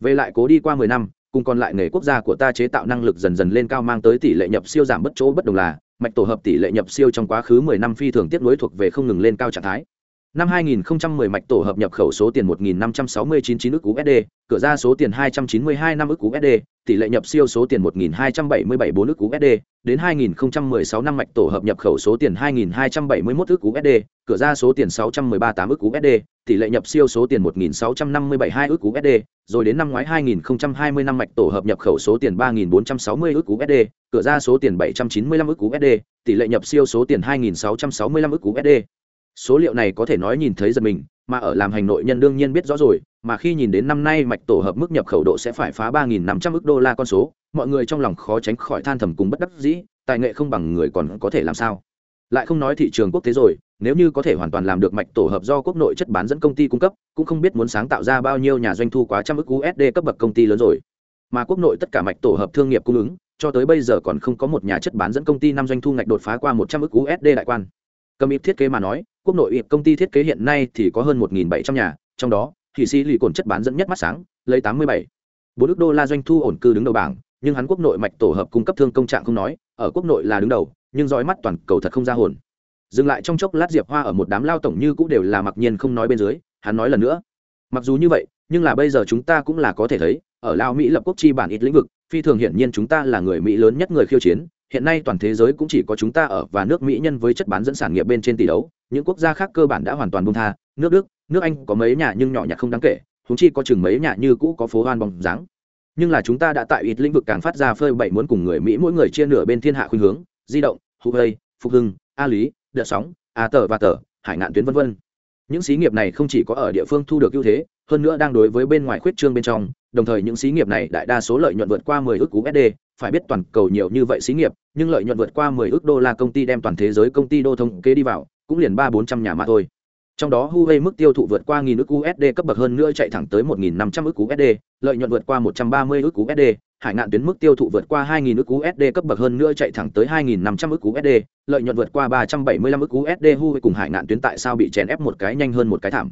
Speaker 1: Về lại cố đi qua mười năm, cùng còn lại nghề quốc gia của ta chế tạo năng lực dần dần lên cao mang tới tỷ lệ nhập siêu giảm bất chỗ bất đồng là, mạch tổ hợp tỷ lệ nhập siêu trong quá khứ mười năm phi thường tiếp nối thuộc về không ngừng lên cao trạng thái năm 2010 mạch tổ hợp nhập khẩu số tiền 1.569 ức USD, cửa ra số tiền 292 năm ức USD, tỷ lệ nhập siêu số tiền 1.277 ức USD, đến 2016 năm mạch tổ hợp nhập khẩu số tiền 2.271 ức USD, cửa ra số tiền 613 8 ức USD, tỷ lệ nhập siêu số tiền 1.657 2 ức USD, rồi đến năm ngoái 2020 năm mạch tổ hợp nhập khẩu số tiền 3.460 ức USD, cửa ra số tiền 795 ức USD, tỷ lệ nhập siêu số tiền 2.665 ức USD số liệu này có thể nói nhìn thấy giật mình, mà ở làm hành nội nhân đương nhiên biết rõ rồi, mà khi nhìn đến năm nay mạch tổ hợp mức nhập khẩu độ sẽ phải phá ba nghìn năm trăm ước đô la con số, mọi người trong lòng khó tránh khỏi than thầm cùng bất đắc dĩ, tài nghệ không bằng người còn có thể làm sao. Lại không nói thị trường quốc tế rồi, nếu như có thể hoàn toàn làm được mạch tổ hợp do quốc nội chất bán dẫn công ty cung cấp, cũng không biết muốn sáng tạo ra bao nhiêu nhà doanh thu quá trăm ước usd cấp bậc công ty lớn rồi. Mà quốc nội tất cả mạch tổ hợp thương nghiệp cung ứng, cho tới bây giờ còn không có một nhà chất bán dẫn công ty năm doanh thu ngạch đột phá qua một trăm ước usd đại quan. Cầm ít thiết kế mà nói quốc nội ịp công ty thiết kế hiện nay thì có hơn một bảy trăm nhà, trong đó thì sĩ lì cồn chất bán dẫn nhất mắt sáng, lấy tám mươi bảy. Bốn ước đô la doanh thu ổn cư đứng đầu bảng, nhưng hắn quốc nội mạch tổ hợp cung cấp thương công trạng không nói, ở quốc nội là đứng đầu, nhưng dõi mắt toàn cầu thật không ra hồn. Dừng lại trong chốc lát diệp hoa ở một đám lao tổng như cũng đều là mặc nhiên không nói bên dưới, hắn nói lần nữa. Mặc dù như vậy, nhưng là bây giờ chúng ta cũng là có thể thấy, ở lao mỹ lập quốc chi bản ít lĩnh vực, phi thường hiển nhiên chúng ta là người mỹ lớn nhất người khiêu chiến hiện nay toàn thế giới cũng chỉ có chúng ta ở và nước mỹ nhân với chất bán dẫn sản nghiệp bên trên tỷ đấu. Những quốc gia khác cơ bản đã hoàn toàn bung tha. Nước đức nước anh có mấy nhà nhưng nhỏ nhặt không đáng kể húng chi có chừng mấy nhà như cũ có phố hoan bóng dáng. Nhưng là chúng ta đã tại ít lĩnh vực càng phát ra phơi bậy muốn cùng người mỹ mỗi người chia nửa bên thiên hạ khuynh hướng di động huawei phục hưng a lý đợt sóng a tờ và tờ hải ngạn tuyến v v những xí nghiệp này không chỉ có ở địa phương thu được ưu thế hơn nữa đang đối với bên ngoài khuyết trương bên trong đồng thời những xí nghiệp này đại đa số lợi nhuận vượt qua 10 ước USD, phải biết toàn cầu nhiều như vậy xí nghiệp, nhưng lợi nhuận vượt qua 10 ước đô la công ty đem toàn thế giới công ty đô thông kế đi vào, cũng liền 3 400 nhà mà thôi. Trong đó Huawei mức tiêu thụ vượt qua nghìn ức USD cấp bậc hơn nữa chạy thẳng tới 1500 ức USD, lợi nhuận vượt qua 130 ức USD, hải ngạn tuyến mức tiêu thụ vượt qua 2000 ức USD cấp bậc hơn nữa chạy thẳng tới 2500 ức USD, lợi nhuận vượt qua 375 ức USD Huawei cùng hải ngạn tuyến tại sao bị chèn ép một cái nhanh hơn một cái thảm.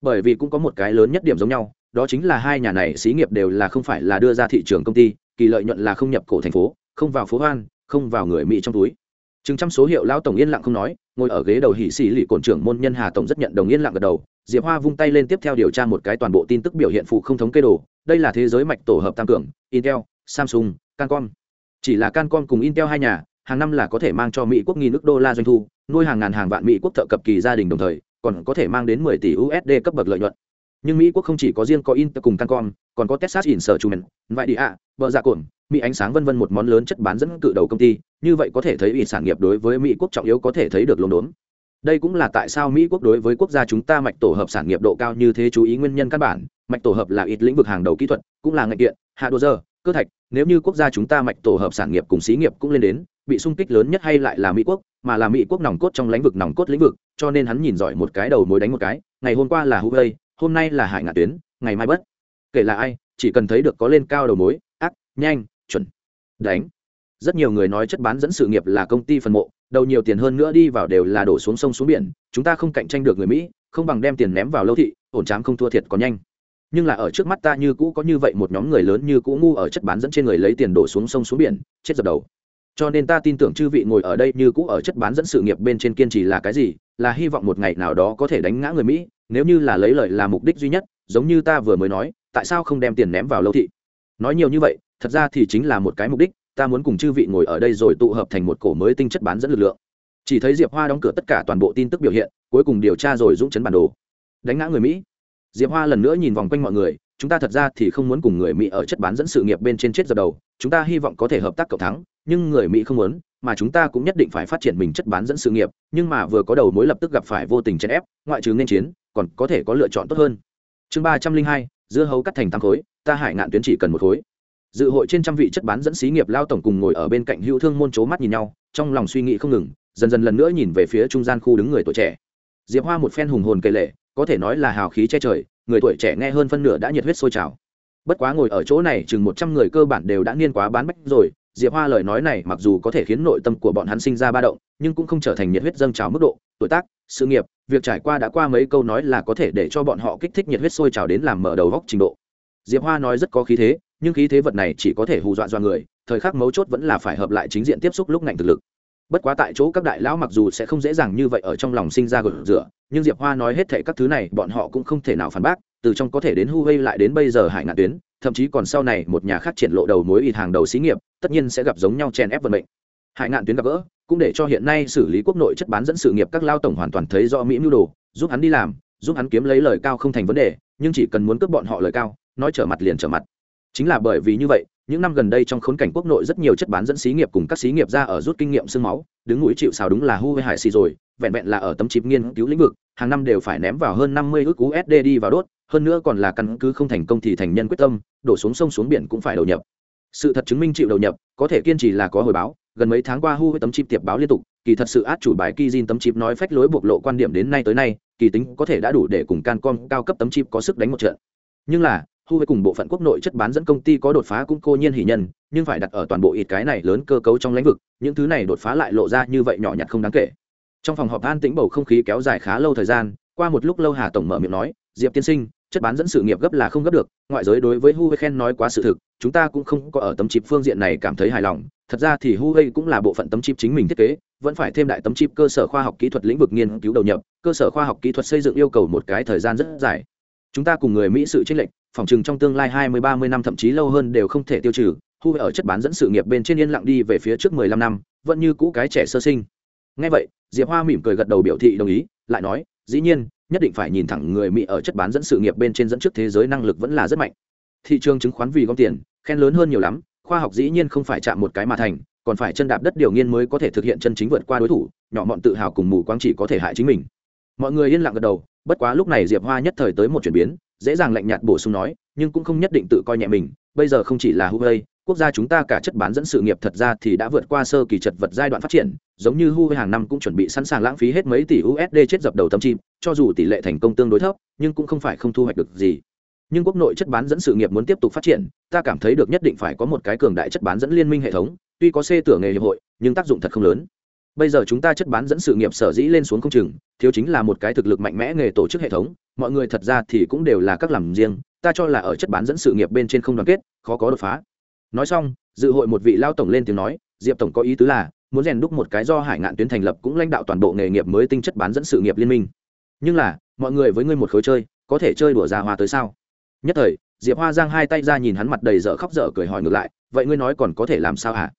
Speaker 1: Bởi vì cũng có một cái lớn nhất điểm giống nhau, đó chính là hai nhà này xí nghiệp đều là không phải là đưa ra thị trường công ty kỳ lợi nhuận là không nhập cổ thành phố, không vào phố hoan, không vào người mỹ trong túi. Chừng trăm số hiệu lão tổng yên lặng không nói, ngồi ở ghế đầu hỉ xì lì cổn trưởng môn nhân hà tổng rất nhận đồng yên lặng gật đầu, diệp hoa vung tay lên tiếp theo điều tra một cái toàn bộ tin tức biểu hiện phụ không thống kê đồ, đây là thế giới mạch tổ hợp tăng cường, intel, samsung, cancom. Chỉ là cancom cùng intel hai nhà, hàng năm là có thể mang cho mỹ quốc nghìn nước đô la doanh thu, nuôi hàng ngàn hàng vạn mỹ quốc thợ cập kỳ gia đình đồng thời, còn có thể mang đến 10 tỷ usd cấp bậc lợi nhuận nhưng mỹ quốc không chỉ có riêng có inter cùng cancom, còn có texas instruments vậy đi ạ vợ dạ cồn mỹ ánh sáng vân vân một món lớn chất bán dẫn cự đầu công ty, như vậy có thể thấy ủy sản nghiệp đối với mỹ quốc trọng yếu có thể thấy được lốm đốm. Đây cũng là tại sao mỹ quốc đối với quốc gia chúng ta mạch tổ hợp sản nghiệp độ cao như thế chú ý nguyên nhân căn bản, mạch tổ hợp là ít lĩnh vực hàng đầu kỹ thuật, cũng là ngạch điện, hạ đồ dơ cơ thạch, nếu như quốc gia chúng ta mạch tổ hợp sản nghiệp cùng xí nghiệp cũng lên đến, bị sung kích lớn nhất hay lại là mỹ quốc, mà là mỹ quốc nòng cốt trong lĩnh vực nòng cốt lĩnh vực, cho nên hắn nhìn giỏi một cái đầu mối đánh một cái, ngày hôm qua là huawei hôm nay là hải ngạn tuyến, ngày mai bất. Kể là ai, chỉ cần thấy được có lên cao đầu mối, ác, nhanh, chuẩn. Đánh. Rất nhiều người nói chất bán dẫn sự nghiệp là công ty phần mộ, đầu nhiều tiền hơn nữa đi vào đều là đổ xuống sông xuống biển, chúng ta không cạnh tranh được người mỹ, không bằng đem tiền ném vào lâu thị, ổn chám không thua thiệt còn nhanh. Nhưng là ở trước mắt ta như cũ có như vậy một nhóm người lớn như cũ ngu ở chất bán dẫn trên người lấy tiền đổ xuống sông xuống biển, chết dập đầu. Cho nên ta tin tưởng chư vị ngồi ở đây như cũ ở chất bán dẫn sự nghiệp bên trên kiên trì là cái gì, là hy vọng một ngày nào đó có thể đánh ngã người mỹ nếu như là lấy lợi là mục đích duy nhất, giống như ta vừa mới nói, tại sao không đem tiền ném vào lâu thị? Nói nhiều như vậy, thật ra thì chính là một cái mục đích, ta muốn cùng chư vị ngồi ở đây rồi tụ hợp thành một cổ mới tinh chất bán dẫn lực lượng. Chỉ thấy diệp hoa đóng cửa tất cả toàn bộ tin tức biểu hiện, cuối cùng điều tra rồi dũng chấn bản đồ. Đánh ngã người mỹ. Diệp hoa lần nữa nhìn vòng quanh mọi người, chúng ta thật ra thì không muốn cùng người mỹ ở chất bán dẫn sự nghiệp bên trên chết giờ đầu, chúng ta hy vọng có thể hợp tác cộng thắng, nhưng người mỹ không muốn, mà chúng ta cũng nhất định phải phát triển mình chất bán dẫn sự nghiệp, nhưng mà vừa có đầu mối lập tức gặp phải vô tình chèn ép, ngoại trừ nên chiến còn có thể có lựa chọn tốt hơn. Chương ba trăm linh hai, dưa hấu cắt thành tám khối, ta hải ngạn tuyến chỉ cần một khối. Dự hội trên trăm vị chất bán dẫn xí nghiệp lao tổng cùng ngồi ở bên cạnh hữu thương môn c mắt nhìn nhau, trong lòng suy nghĩ không ngừng, dần dần lần nữa nhìn về phía trung gian khu đứng người tuổi trẻ. Diệp hoa một phen hùng hồn kể lệ, có thể nói là hào khí che trời, người tuổi trẻ nghe hơn phân nửa đã nhiệt huyết sôi trào. Bất quá ngồi ở chỗ này chừng một trăm người cơ bản đều đã niên quá bán bách rồi, diệp hoa lời nói này mặc dù có thể khiến nội tâm của bọn hắn sinh ra ba động, nhưng cũng không trở thành nhiệt huyết dâng trào mức độ, tuổi tác sự nghiệp, việc trải qua đã qua mấy câu nói là có thể để cho bọn họ kích thích nhiệt huyết sôi trào đến làm mở đầu góc trình độ. Diệp hoa nói rất có khí thế, nhưng khí thế vật này chỉ có thể hù dọa dọa người, thời khắc mấu chốt vẫn là phải hợp lại chính diện tiếp xúc lúc ngành thực lực. Bất quá tại chỗ các đại lão mặc dù sẽ không dễ dàng như vậy ở trong lòng sinh ra gột rửa, nhưng diệp hoa nói hết thệ các thứ này, bọn họ cũng không thể nào phản bác, từ trong có thể đến huawei lại đến bây giờ hải ngạn tuyến, thậm chí còn sau này một nhà khác triển lộ đầu mối ít hàng đầu xí nghiệp, tất nhiên sẽ gặp giống nhau chen ép vận mệnh. Hải ngạn tuyến gặp gỡ cũng để cho hiện nay xử lý quốc nội chất bán dẫn sự nghiệp các lao tổng hoàn toàn thấy rõ mỹ mưu đồ, giúp hắn đi làm, giúp hắn kiếm lấy lời cao không thành vấn đề, nhưng chỉ cần muốn cướp bọn họ lời cao, nói trở mặt liền trở mặt. Chính là bởi vì như vậy, những năm gần đây trong khốn cảnh quốc nội rất nhiều chất bán dẫn xí nghiệp cùng các xí nghiệp ra ở rút kinh nghiệm sương máu, đứng núi chịu xào đúng là hu với hải xì rồi, vẹn vẹn là ở tấm chip nghiên cứu lĩnh vực, hàng năm đều phải ném vào hơn năm mươi ước usd đi vào đốt, hơn nữa còn là căn cứ không thành công thì thành nhân quyết tâm, đổ xuống sông xuống biển cũng phải đầu nhập. Sự thật chứng minh chịu đầu nhập, có thể kiên trì là có hồi báo gần mấy tháng qua hu với tấm chip tiệp báo liên tục, kỳ thật sự át chủ bài kizin tấm chip nói phách lối bộc lộ quan điểm đến nay tới nay, kỳ tính có thể đã đủ để cùng cancom cao cấp tấm chip có sức đánh một trận. Nhưng là hu với cùng bộ phận quốc nội chất bán dẫn công ty có đột phá cũng cô nhiên hỷ nhân, nhưng phải đặt ở toàn bộ ít cái này lớn cơ cấu trong lĩnh vực, những thứ này đột phá lại lộ ra như vậy nhỏ nhặt không đáng kể. Trong phòng họp an tĩnh bầu không khí kéo dài khá lâu thời gian, qua một lúc lâu hà tổng mở miệng nói, diệp tiên sinh, chất bán dẫn sự nghiệp gấp là không gấp được, ngoại giới đối với huawei khen nói quá sự thực, chúng ta cũng không có ở tấm chip phương diện này cảm thấy hài lòng thật ra thì huawei cũng là bộ phận tấm chip chính mình thiết kế, vẫn phải thêm đại tấm chip cơ sở khoa học kỹ thuật lĩnh vực nghiên cứu đầu nhập, cơ sở khoa học kỹ thuật xây dựng yêu cầu một cái thời gian rất dài. Chúng ta cùng người mỹ sự chênh lệch, phòng chừng trong tương lai hai mươi, ba mươi năm thậm chí lâu hơn đều không thể tiêu trừ. Huawei ở chất bán dẫn sự nghiệp bên trên yên lặng đi về phía trước mười lăm năm, vẫn như cũ cái trẻ sơ sinh. Ngay vậy, diệp hoa mỉm cười gật đầu biểu thị đồng ý, lại nói, dĩ nhiên, nhất định phải nhìn thẳng người mỹ ở chất bán dẫn sự nghiệp bên trên dẫn trước thế giới năng lực vẫn là rất mạnh. Thị trường chứng khoán vì gom tiền, khen lớn hơn nhiều lắm khoa học dĩ nhiên không phải chạm một cái mà thành, còn phải chân đạp đất điều nghiên mới có thể thực hiện chân chính vượt qua đối thủ, nhỏ mọn tự hào cùng mù quáng chỉ có thể hại chính mình. Mọi người yên lặng gật đầu, bất quá lúc này diệp hoa nhất thời tới một chuyển biến, dễ dàng lạnh nhạt bổ sung nói, nhưng cũng không nhất định tự coi nhẹ mình, bây giờ không chỉ là huawei quốc gia chúng ta cả chất bán dẫn sự nghiệp thật ra thì đã vượt qua sơ kỳ chật vật giai đoạn phát triển, giống như huawei hàng năm cũng chuẩn bị sẵn sàng lãng phí hết mấy tỷ usd chết dập đầu tâm chim cho dù tỷ lệ thành công tương đối thấp, nhưng cũng không phải không thu hoạch được gì nhưng quốc nội chất bán dẫn sự nghiệp muốn tiếp tục phát triển, ta cảm thấy được nhất định phải có một cái cường đại chất bán dẫn liên minh hệ thống, tuy có xê tưởng nghề hiệp hội, nhưng tác dụng thật không lớn. Bây giờ chúng ta chất bán dẫn sự nghiệp sở dĩ lên xuống không chừng, thiếu chính là một cái thực lực mạnh mẽ nghề tổ chức hệ thống, mọi người thật ra thì cũng đều là các làm riêng, ta cho là ở chất bán dẫn sự nghiệp bên trên không đoàn kết, khó có đột phá. Nói xong, dự hội một vị lao tổng lên tiếng nói, diệp tổng có ý tứ là, muốn rèn đúc một cái do hải ngạn tuyến thành lập cũng lãnh đạo toàn bộ nghề nghiệp mới tinh chất bán dẫn sự nghiệp liên minh. Nhưng là, mọi người với ngươi một khối chơi, có thể chơi đùa ra hoa tới sao? Nhất thời, diệp hoa giang hai tay ra nhìn hắn mặt đầy dở khóc dở cười hỏi ngược lại, vậy ngươi nói còn có thể làm sao hả?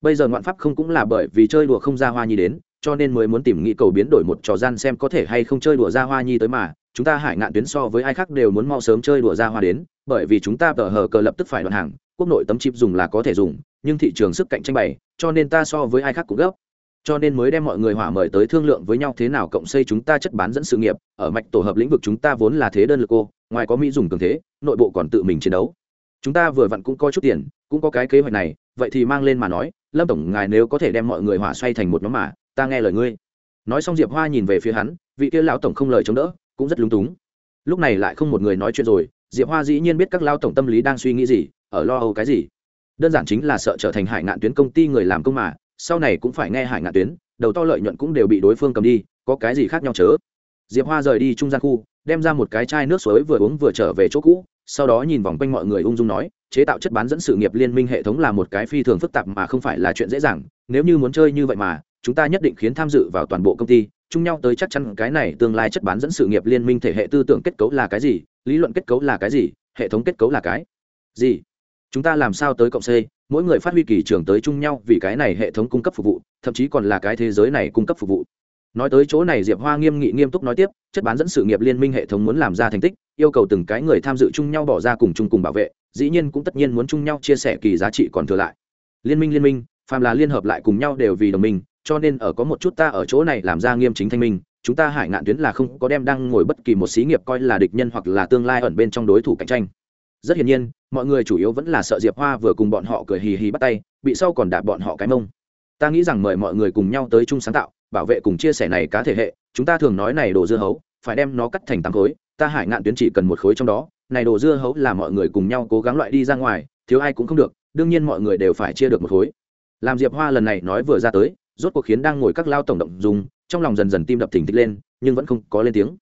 Speaker 1: Bây giờ ngoạn pháp không cũng là bởi vì chơi đùa không ra hoa nhi đến, cho nên mới muốn tìm nghĩ cầu biến đổi một trò gian xem có thể hay không chơi đùa ra hoa nhi tới mà. Chúng ta hải ngạn tuyến so với ai khác đều muốn mau sớm chơi đùa ra hoa đến, bởi vì chúng ta tờ hờ cờ lập tức phải đoạn hàng, quốc nội tấm chip dùng là có thể dùng, nhưng thị trường sức cạnh tranh bày, cho nên ta so với ai khác cũng gấp cho nên mới đem mọi người hỏa mời tới thương lượng với nhau thế nào cộng xây chúng ta chất bán dẫn sự nghiệp, ở mạch tổ hợp lĩnh vực chúng ta vốn là thế đơn lực cô ngoài có mỹ dùng cường thế, nội bộ còn tự mình chiến đấu. Chúng ta vừa vặn cũng có chút tiền, cũng có cái kế hoạch này, vậy thì mang lên mà nói, lâm tổng, ngài nếu có thể đem mọi người hỏa xoay thành một nhóm mà, ta nghe lời ngươi. Nói xong diệp hoa nhìn về phía hắn, vị kia lão tổng không lời chống đỡ, cũng rất lúng túng. Lúc này lại không một người nói chuyện rồi, diệp hoa dĩ nhiên biết các lao tổng tâm lý đang suy nghĩ gì, ở lo âu cái gì. Đơn giản chính là sợ trở thành hải ngạn tuyến công ty người làm công mà sau này cũng phải nghe hải ngạn tuyến, đầu to lợi nhuận cũng đều bị đối phương cầm đi, có cái gì khác nhau chớ? Diệp hoa rời đi trung gian khu, đem ra một cái chai nước suối vừa uống vừa trở về chỗ cũ, sau đó nhìn vòng quanh mọi người ung dung nói, chế tạo chất bán dẫn sự nghiệp liên minh hệ thống là một cái phi thường phức tạp mà không phải là chuyện dễ dàng, nếu như muốn chơi như vậy mà, chúng ta nhất định khiến tham dự vào toàn bộ công ty, chung nhau tới chắc chắn cái này tương lai chất bán dẫn sự nghiệp liên minh thể hệ tư tưởng kết cấu là cái gì, lý luận kết cấu là cái gì, hệ thống kết cấu là cái gì? Chúng ta làm sao tới cộng c, mỗi người phát huy kỳ trường tới chung nhau vì cái này hệ thống cung cấp phục vụ, thậm chí còn là cái thế giới này cung cấp phục vụ. Nói tới chỗ này diệp hoa nghiêm nghị nghiêm túc nói tiếp, chất bán dẫn sự nghiệp liên minh hệ thống muốn làm ra thành tích, yêu cầu từng cái người tham dự chung nhau bỏ ra cùng chung cùng bảo vệ, dĩ nhiên cũng tất nhiên muốn chung nhau chia sẻ kỳ giá trị còn thừa lại. Liên minh liên minh, phàm là liên hợp lại cùng nhau đều vì đồng minh, cho nên ở có một chút ta ở chỗ này làm ra nghiêm chính thanh minh, chúng ta hải ngạn tuyến là không có đem đang ngồi bất kỳ một xí nghiệp coi là địch nhân hoặc là tương lai ẩn bên trong đối thủ cạnh tranh rất hiển nhiên, mọi người chủ yếu vẫn là sợ diệp hoa vừa cùng bọn họ cười hì hì bắt tay, bị sau còn đạp bọn họ cái mông. Ta nghĩ rằng mời mọi người cùng nhau tới chung sáng tạo, bảo vệ cùng chia sẻ này cá thể hệ, chúng ta thường nói này đồ dưa hấu, phải đem nó cắt thành tám khối, ta hải ngạn tuyến chỉ cần một khối trong đó, này đồ dưa hấu là mọi người cùng nhau cố gắng loại đi ra ngoài, thiếu ai cũng không được, đương nhiên mọi người đều phải chia được một khối. Làm diệp hoa lần này nói vừa ra tới, rốt cuộc khiến đang ngồi các lao tổng động dùng, trong lòng dần dần tim đập thình thịch lên, nhưng vẫn không có lên tiếng.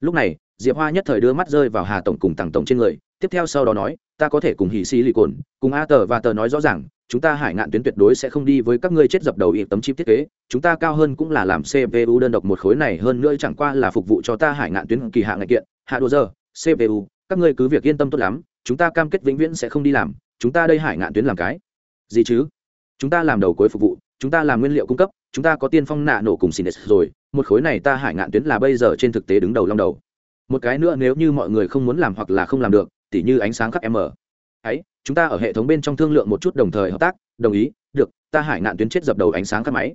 Speaker 1: Lúc này, diệp hoa nhất thời đưa mắt rơi vào hà tổng cùng tàng tổng trên người tiếp theo sau đó nói, ta có thể cùng hỉ xì lì cồn cùng a tờ và tờ nói rõ ràng, chúng ta hải ngạn tuyến tuyệt đối sẽ không đi với các ngươi chết dập đầu ịp tấm chip thiết kế, chúng ta cao hơn cũng là làm cpu đơn độc một khối này hơn nữa chẳng qua là phục vụ cho ta hải ngạn tuyến kỳ hạ ngại kiện. Hạ đua giờ cpu các ngươi cứ việc yên tâm tốt lắm, chúng ta cam kết vĩnh viễn sẽ không đi làm, chúng ta đây hải ngạn tuyến làm cái. Gì chứ? Chúng ta làm đầu cuối phục vụ, chúng ta làm nguyên liệu cung cấp, chúng ta có tiên phong nạ nổ cùng xin rồi, một khối này ta hải ngạn tuyến là bây giờ trên thực tế đứng đầu long đầu. Một cái nữa nếu như mọi người không muốn làm hoặc là không làm được tỉ như ánh sáng khắc m ấy, chúng ta ở hệ thống bên trong thương lượng một chút đồng thời hợp tác, đồng ý, được, ta hải nạn tuyến chết dập đầu ánh sáng khắc máy.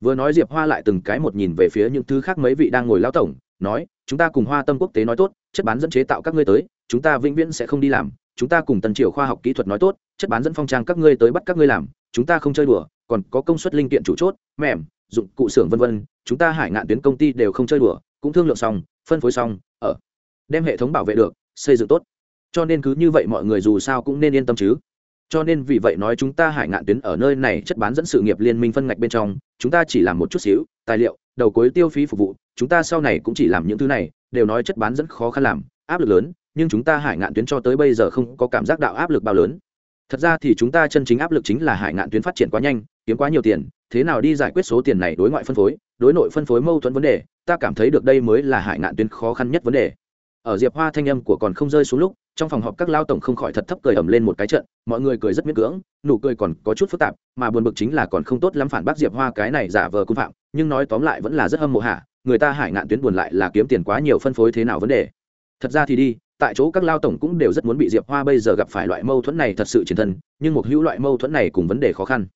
Speaker 1: Vừa nói diệp hoa lại từng cái một nhìn về phía những thứ khác mấy vị đang ngồi lao tổng, nói, chúng ta cùng hoa tâm quốc tế nói tốt, chất bán dẫn chế tạo các ngươi tới, chúng ta vĩnh viễn sẽ không đi làm, chúng ta cùng tần triều khoa học kỹ thuật nói tốt, chất bán dẫn phong trang các ngươi tới bắt các ngươi làm, chúng ta không chơi đùa, còn có công suất linh kiện chủ chốt, mềm, dụng cụ xưởng vân vân, chúng ta hải ngạn tuyến công ty đều không chơi đùa, cũng thương lượng xong, phân phối xong, ở, đem hệ thống bảo vệ được, xây dựng tốt cho nên cứ như vậy mọi người dù sao cũng nên yên tâm chứ. Cho nên vì vậy nói chúng ta hải ngạn tuyến ở nơi này chất bán dẫn sự nghiệp liên minh phân ngạch bên trong, chúng ta chỉ làm một chút xíu, tài liệu, đầu cuối tiêu phí phục vụ, chúng ta sau này cũng chỉ làm những thứ này, đều nói chất bán dẫn khó khăn làm, áp lực lớn, nhưng chúng ta hải ngạn tuyến cho tới bây giờ không có cảm giác đạo áp lực bao lớn. Thật ra thì chúng ta chân chính áp lực chính là hải ngạn tuyến phát triển quá nhanh, kiếm quá nhiều tiền, thế nào đi giải quyết số tiền này đối ngoại phân phối, đối nội phân phối mâu thuẫn vấn đề, ta cảm thấy được đây mới là hải ngạn tuyến khó khăn nhất vấn đề. Ở diệp hoa thanh âm của còn không rơi xuống lúc trong phòng họp các lao tổng không khỏi thật thấp cười ẩm lên một cái trận, mọi người cười rất miễn cưỡng, nụ cười còn có chút phức tạp, mà buồn bực chính là còn không tốt lắm phản bác diệp hoa cái này giả vờ cung phạm, nhưng nói tóm lại vẫn là rất hâm mộ hạ người ta hải ngạn tuyến buồn lại là kiếm tiền quá nhiều phân phối thế nào vấn đề. Thật ra thì đi, tại chỗ các lao tổng cũng đều rất muốn bị diệp hoa bây giờ gặp phải loại mâu thuẫn này thật sự chiến thân nhưng một hữu loại mâu thuẫn này cùng vấn đề khó khăn.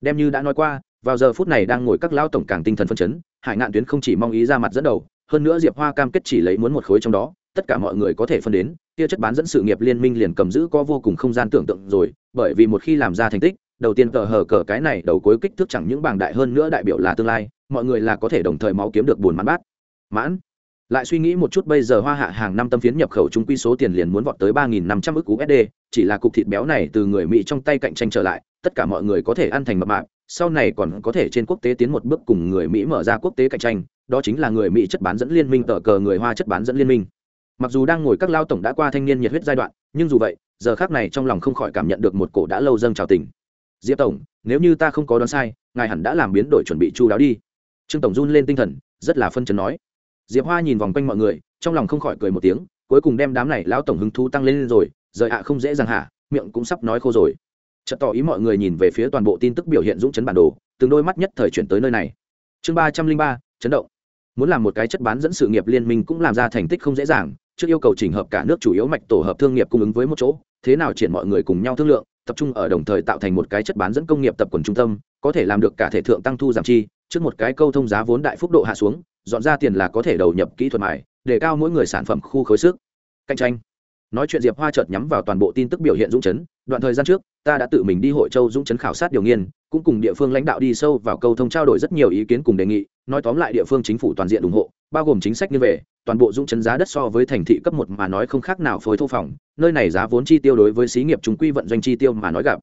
Speaker 1: Đem như đã nói qua, vào giờ phút này đang ngồi các lao tổng càng tinh thần phân chấn, hải ngạn tuyến không chỉ mong ý ra mặt dẫn đầu, hơn nữa diệp hoa cam kết chỉ lấy muốn một khối trong đó tất cả mọi người có thể phân đến kia chất bán dẫn sự nghiệp liên minh liền cầm giữ có vô cùng không gian tưởng tượng rồi bởi vì một khi làm ra thành tích đầu tiên cờ hờ cờ cái này đầu cuối kích thước chẳng những bảng đại hơn nữa đại biểu là tương lai mọi người là có thể đồng thời máu kiếm được buồn mãn bát. Mãn. Lại suy nghĩ một chút bây giờ hoa hạ hàng năm tâm phiến nhập khẩu trung quy số tiền liền muốn vọt tới ba nghìn năm trăm ức USD, chỉ là cục thịt béo này từ người Mỹ trong tay cạnh tranh trở lại, tất cả mọi người có thể ăn thành mập mạp, sau này còn có thể trên quốc tế tiến một bước cùng người Mỹ mở ra quốc tế cạnh tranh, đó chính là người Mỹ chất bán dẫn liên minh tờ cờ người Hoa chất bán dẫn liên minh mặc dù đang ngồi các lao tổng đã qua thanh niên nhiệt huyết giai đoạn, nhưng dù vậy, giờ khác này trong lòng không khỏi cảm nhận được một cổ đã lâu dâng trào tình. Diệp tổng, nếu như ta không có đoán sai, ngài hẳn đã làm biến đổi chuẩn bị chu đáo đi. Trương tổng run lên tinh thần, rất là phân chấn nói. Diệp hoa nhìn vòng quanh mọi người, trong lòng không khỏi cười một tiếng, cuối cùng đem đám này lão tổng hứng thú tăng lên rồi, rời ạ không dễ dàng hạ miệng cũng sắp nói khô rồi. Chợt tỏ ý mọi người nhìn về phía toàn bộ tin tức biểu hiện dũng chấn bản đồ, từng đôi mắt nhất thời chuyển tới nơi này. Chương ba trăm linh ba, chấn động. Muốn làm một cái chất bán dẫn sự nghiệp liên minh cũng làm ra thành tích không dễ dàng trước yêu cầu chỉnh hợp cả nước chủ yếu mạch tổ hợp thương nghiệp cung ứng với một chỗ, thế nào triển mọi người cùng nhau thương lượng, tập trung ở đồng thời tạo thành một cái chất bán dẫn công nghiệp tập quần trung tâm, có thể làm được cả thể thượng tăng thu giảm chi, trước một cái câu thông giá vốn đại phúc độ hạ xuống, dọn ra tiền là có thể đầu nhập kỹ thuật mài, để cao mỗi người sản phẩm khu khối sức. Cạnh tranh. Nói chuyện diệp hoa chợt nhắm vào toàn bộ tin tức biểu hiện dũng chấn, đoạn thời gian trước, ta đã tự mình đi hội châu dũng chấn khảo sát điều nghiên cũng cùng địa phương lãnh đạo đi sâu vào câu thông trao đổi rất nhiều ý kiến cùng đề nghị, nói tóm lại địa phương chính phủ toàn diện ủng hộ, bao gồm chính sách như về toàn bộ dũng chấn giá đất so với thành thị cấp một mà nói không khác nào phối thô phòng, nơi này giá vốn chi tiêu đối với xí nghiệp chúng quy vận doanh chi tiêu mà nói gặp.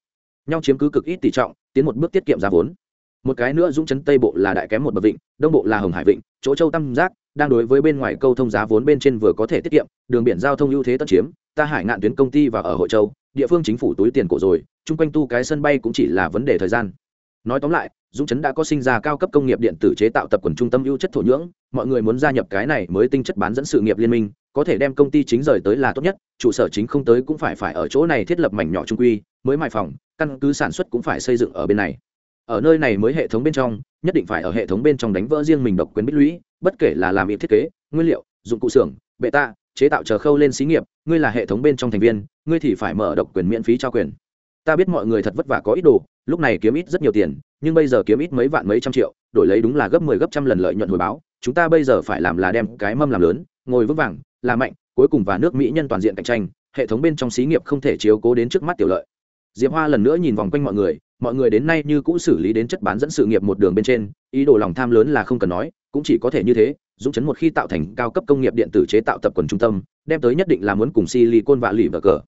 Speaker 1: Nhau chiếm cứ cực ít tỷ trọng, tiến một bước tiết kiệm giá vốn. Một cái nữa dũng chấn tây bộ là đại kém một bậc vịnh, đông bộ là hồng hải vịnh, chỗ châu tam giác, đang đối với bên ngoài câu thông giá vốn bên trên vừa có thể tiết kiệm, đường biển giao thông ưu thế tất chiếm, ta hải ngạn tuyến công ty và ở hội châu địa phương chính phủ túi tiền cổ rồi, chung quanh tu cái sân bay cũng chỉ là vấn đề thời gian. Nói tóm lại, dũng chấn đã có sinh ra cao cấp công nghiệp điện tử chế tạo tập quần trung tâm ưu chất thổ nhưỡng, mọi người muốn gia nhập cái này mới tinh chất bán dẫn sự nghiệp liên minh, có thể đem công ty chính rời tới là tốt nhất, trụ sở chính không tới cũng phải phải ở chỗ này thiết lập mảnh nhỏ trung quy, mới mài phòng, căn cứ sản xuất cũng phải xây dựng ở bên này. Ở nơi này mới hệ thống bên trong, nhất định phải ở hệ thống bên trong đánh vỡ riêng mình độc quyền bích lũy, bất kể là làm việc thiết kế, nguyên liệu, dụng cụ xưởng, bệ tạ chế tạo chờ khâu lên xí nghiệp, ngươi là hệ thống bên trong thành viên, ngươi thì phải mở độc quyền miễn phí trao quyền. Ta biết mọi người thật vất vả có ít đồ, lúc này kiếm ít rất nhiều tiền, nhưng bây giờ kiếm ít mấy vạn mấy trăm triệu, đổi lấy đúng là gấp mười 10 gấp trăm lần lợi nhuận hồi báo, chúng ta bây giờ phải làm là đem cái mâm làm lớn, ngồi vững vàng làm mạnh, cuối cùng và nước mỹ nhân toàn diện cạnh tranh, hệ thống bên trong xí nghiệp không thể chiếu cố đến trước mắt tiểu lợi. Diệp hoa lần nữa nhìn vòng quanh mọi người mọi người đến nay như cũ xử lý đến chất bán dẫn sự nghiệp một đường bên trên, ý đồ lòng tham lớn là không cần nói, cũng chỉ có thể như thế dũng chấn một khi tạo thành cao cấp công nghiệp điện tử chế tạo tập quần trung tâm, đem tới nhất định là muốn cùng silicon vạ lì và cờ.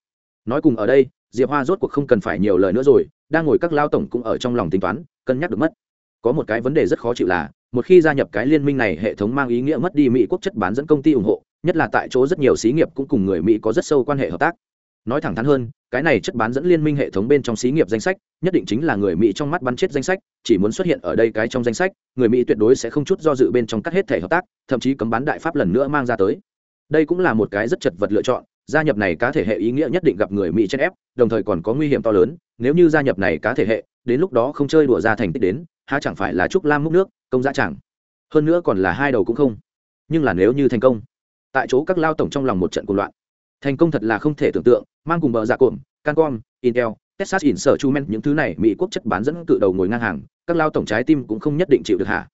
Speaker 1: Nói cùng ở đây, diệp hoa rốt cuộc không cần phải nhiều lời nữa rồi, đang ngồi các lao tổng cũng ở trong lòng tính toán, cân nhắc được mất. Có một cái vấn đề rất khó chịu là, một khi gia nhập cái liên minh này, hệ thống mang ý nghĩa mất đi mỹ quốc chất bán dẫn công ty ủng hộ, nhất là tại chỗ rất nhiều xí nghiệp cũng cùng người mỹ có rất sâu quan hệ hợp tác nói thẳng thắn hơn, cái này chất bán dẫn liên minh hệ thống bên trong xí nghiệp danh sách, nhất định chính là người mỹ trong mắt bắn chết danh sách, chỉ muốn xuất hiện ở đây cái trong danh sách, người mỹ tuyệt đối sẽ không chút do dự bên trong cắt hết thể hợp tác, thậm chí cấm bán đại pháp lần nữa mang ra tới. Đây cũng là một cái rất chật vật lựa chọn, gia nhập này cá thể hệ ý nghĩa nhất định gặp người mỹ chen ép, đồng thời còn có nguy hiểm to lớn, nếu như gia nhập này cá thể hệ, đến lúc đó không chơi đùa ra thành tích đến, há chẳng phải là trúc lam múc nước, công giá chẳng. Hơn nữa còn là hai đầu cũng không. Nhưng là nếu như thành công, tại chỗ các lao tổng trong lòng một trận cuộc loạn. Thành công thật là không thể tưởng tượng mang cùng bờ dạ cộm cancom intel, texas in sở chumen những thứ này mỹ quốc chất bán dẫn cự đầu ngồi ngang hàng, các lao tổng trái tim cũng không nhất định chịu được hả?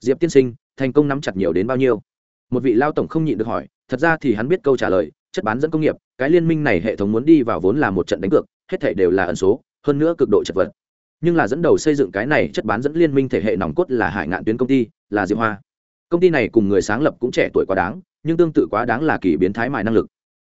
Speaker 1: Diệp tiên sinh, thành công nắm chặt nhiều đến bao nhiêu? Một vị lao tổng không nhịn được hỏi, thật ra thì hắn biết câu trả lời, chất bán dẫn công nghiệp, cái liên minh này hệ thống muốn đi vào vốn là một trận đánh cược, hết thể đều là ẩn số, hơn nữa cực độ chật vật. Nhưng là dẫn đầu xây dựng cái này chất bán dẫn liên minh thể hệ nòng cốt là hải ngạn tuyến công ty, là diệp hoa. Công ty này cùng người sáng lập cũng trẻ tuổi quá đáng, nhưng tương tự quá đáng là kỳ biến thái mại năng lực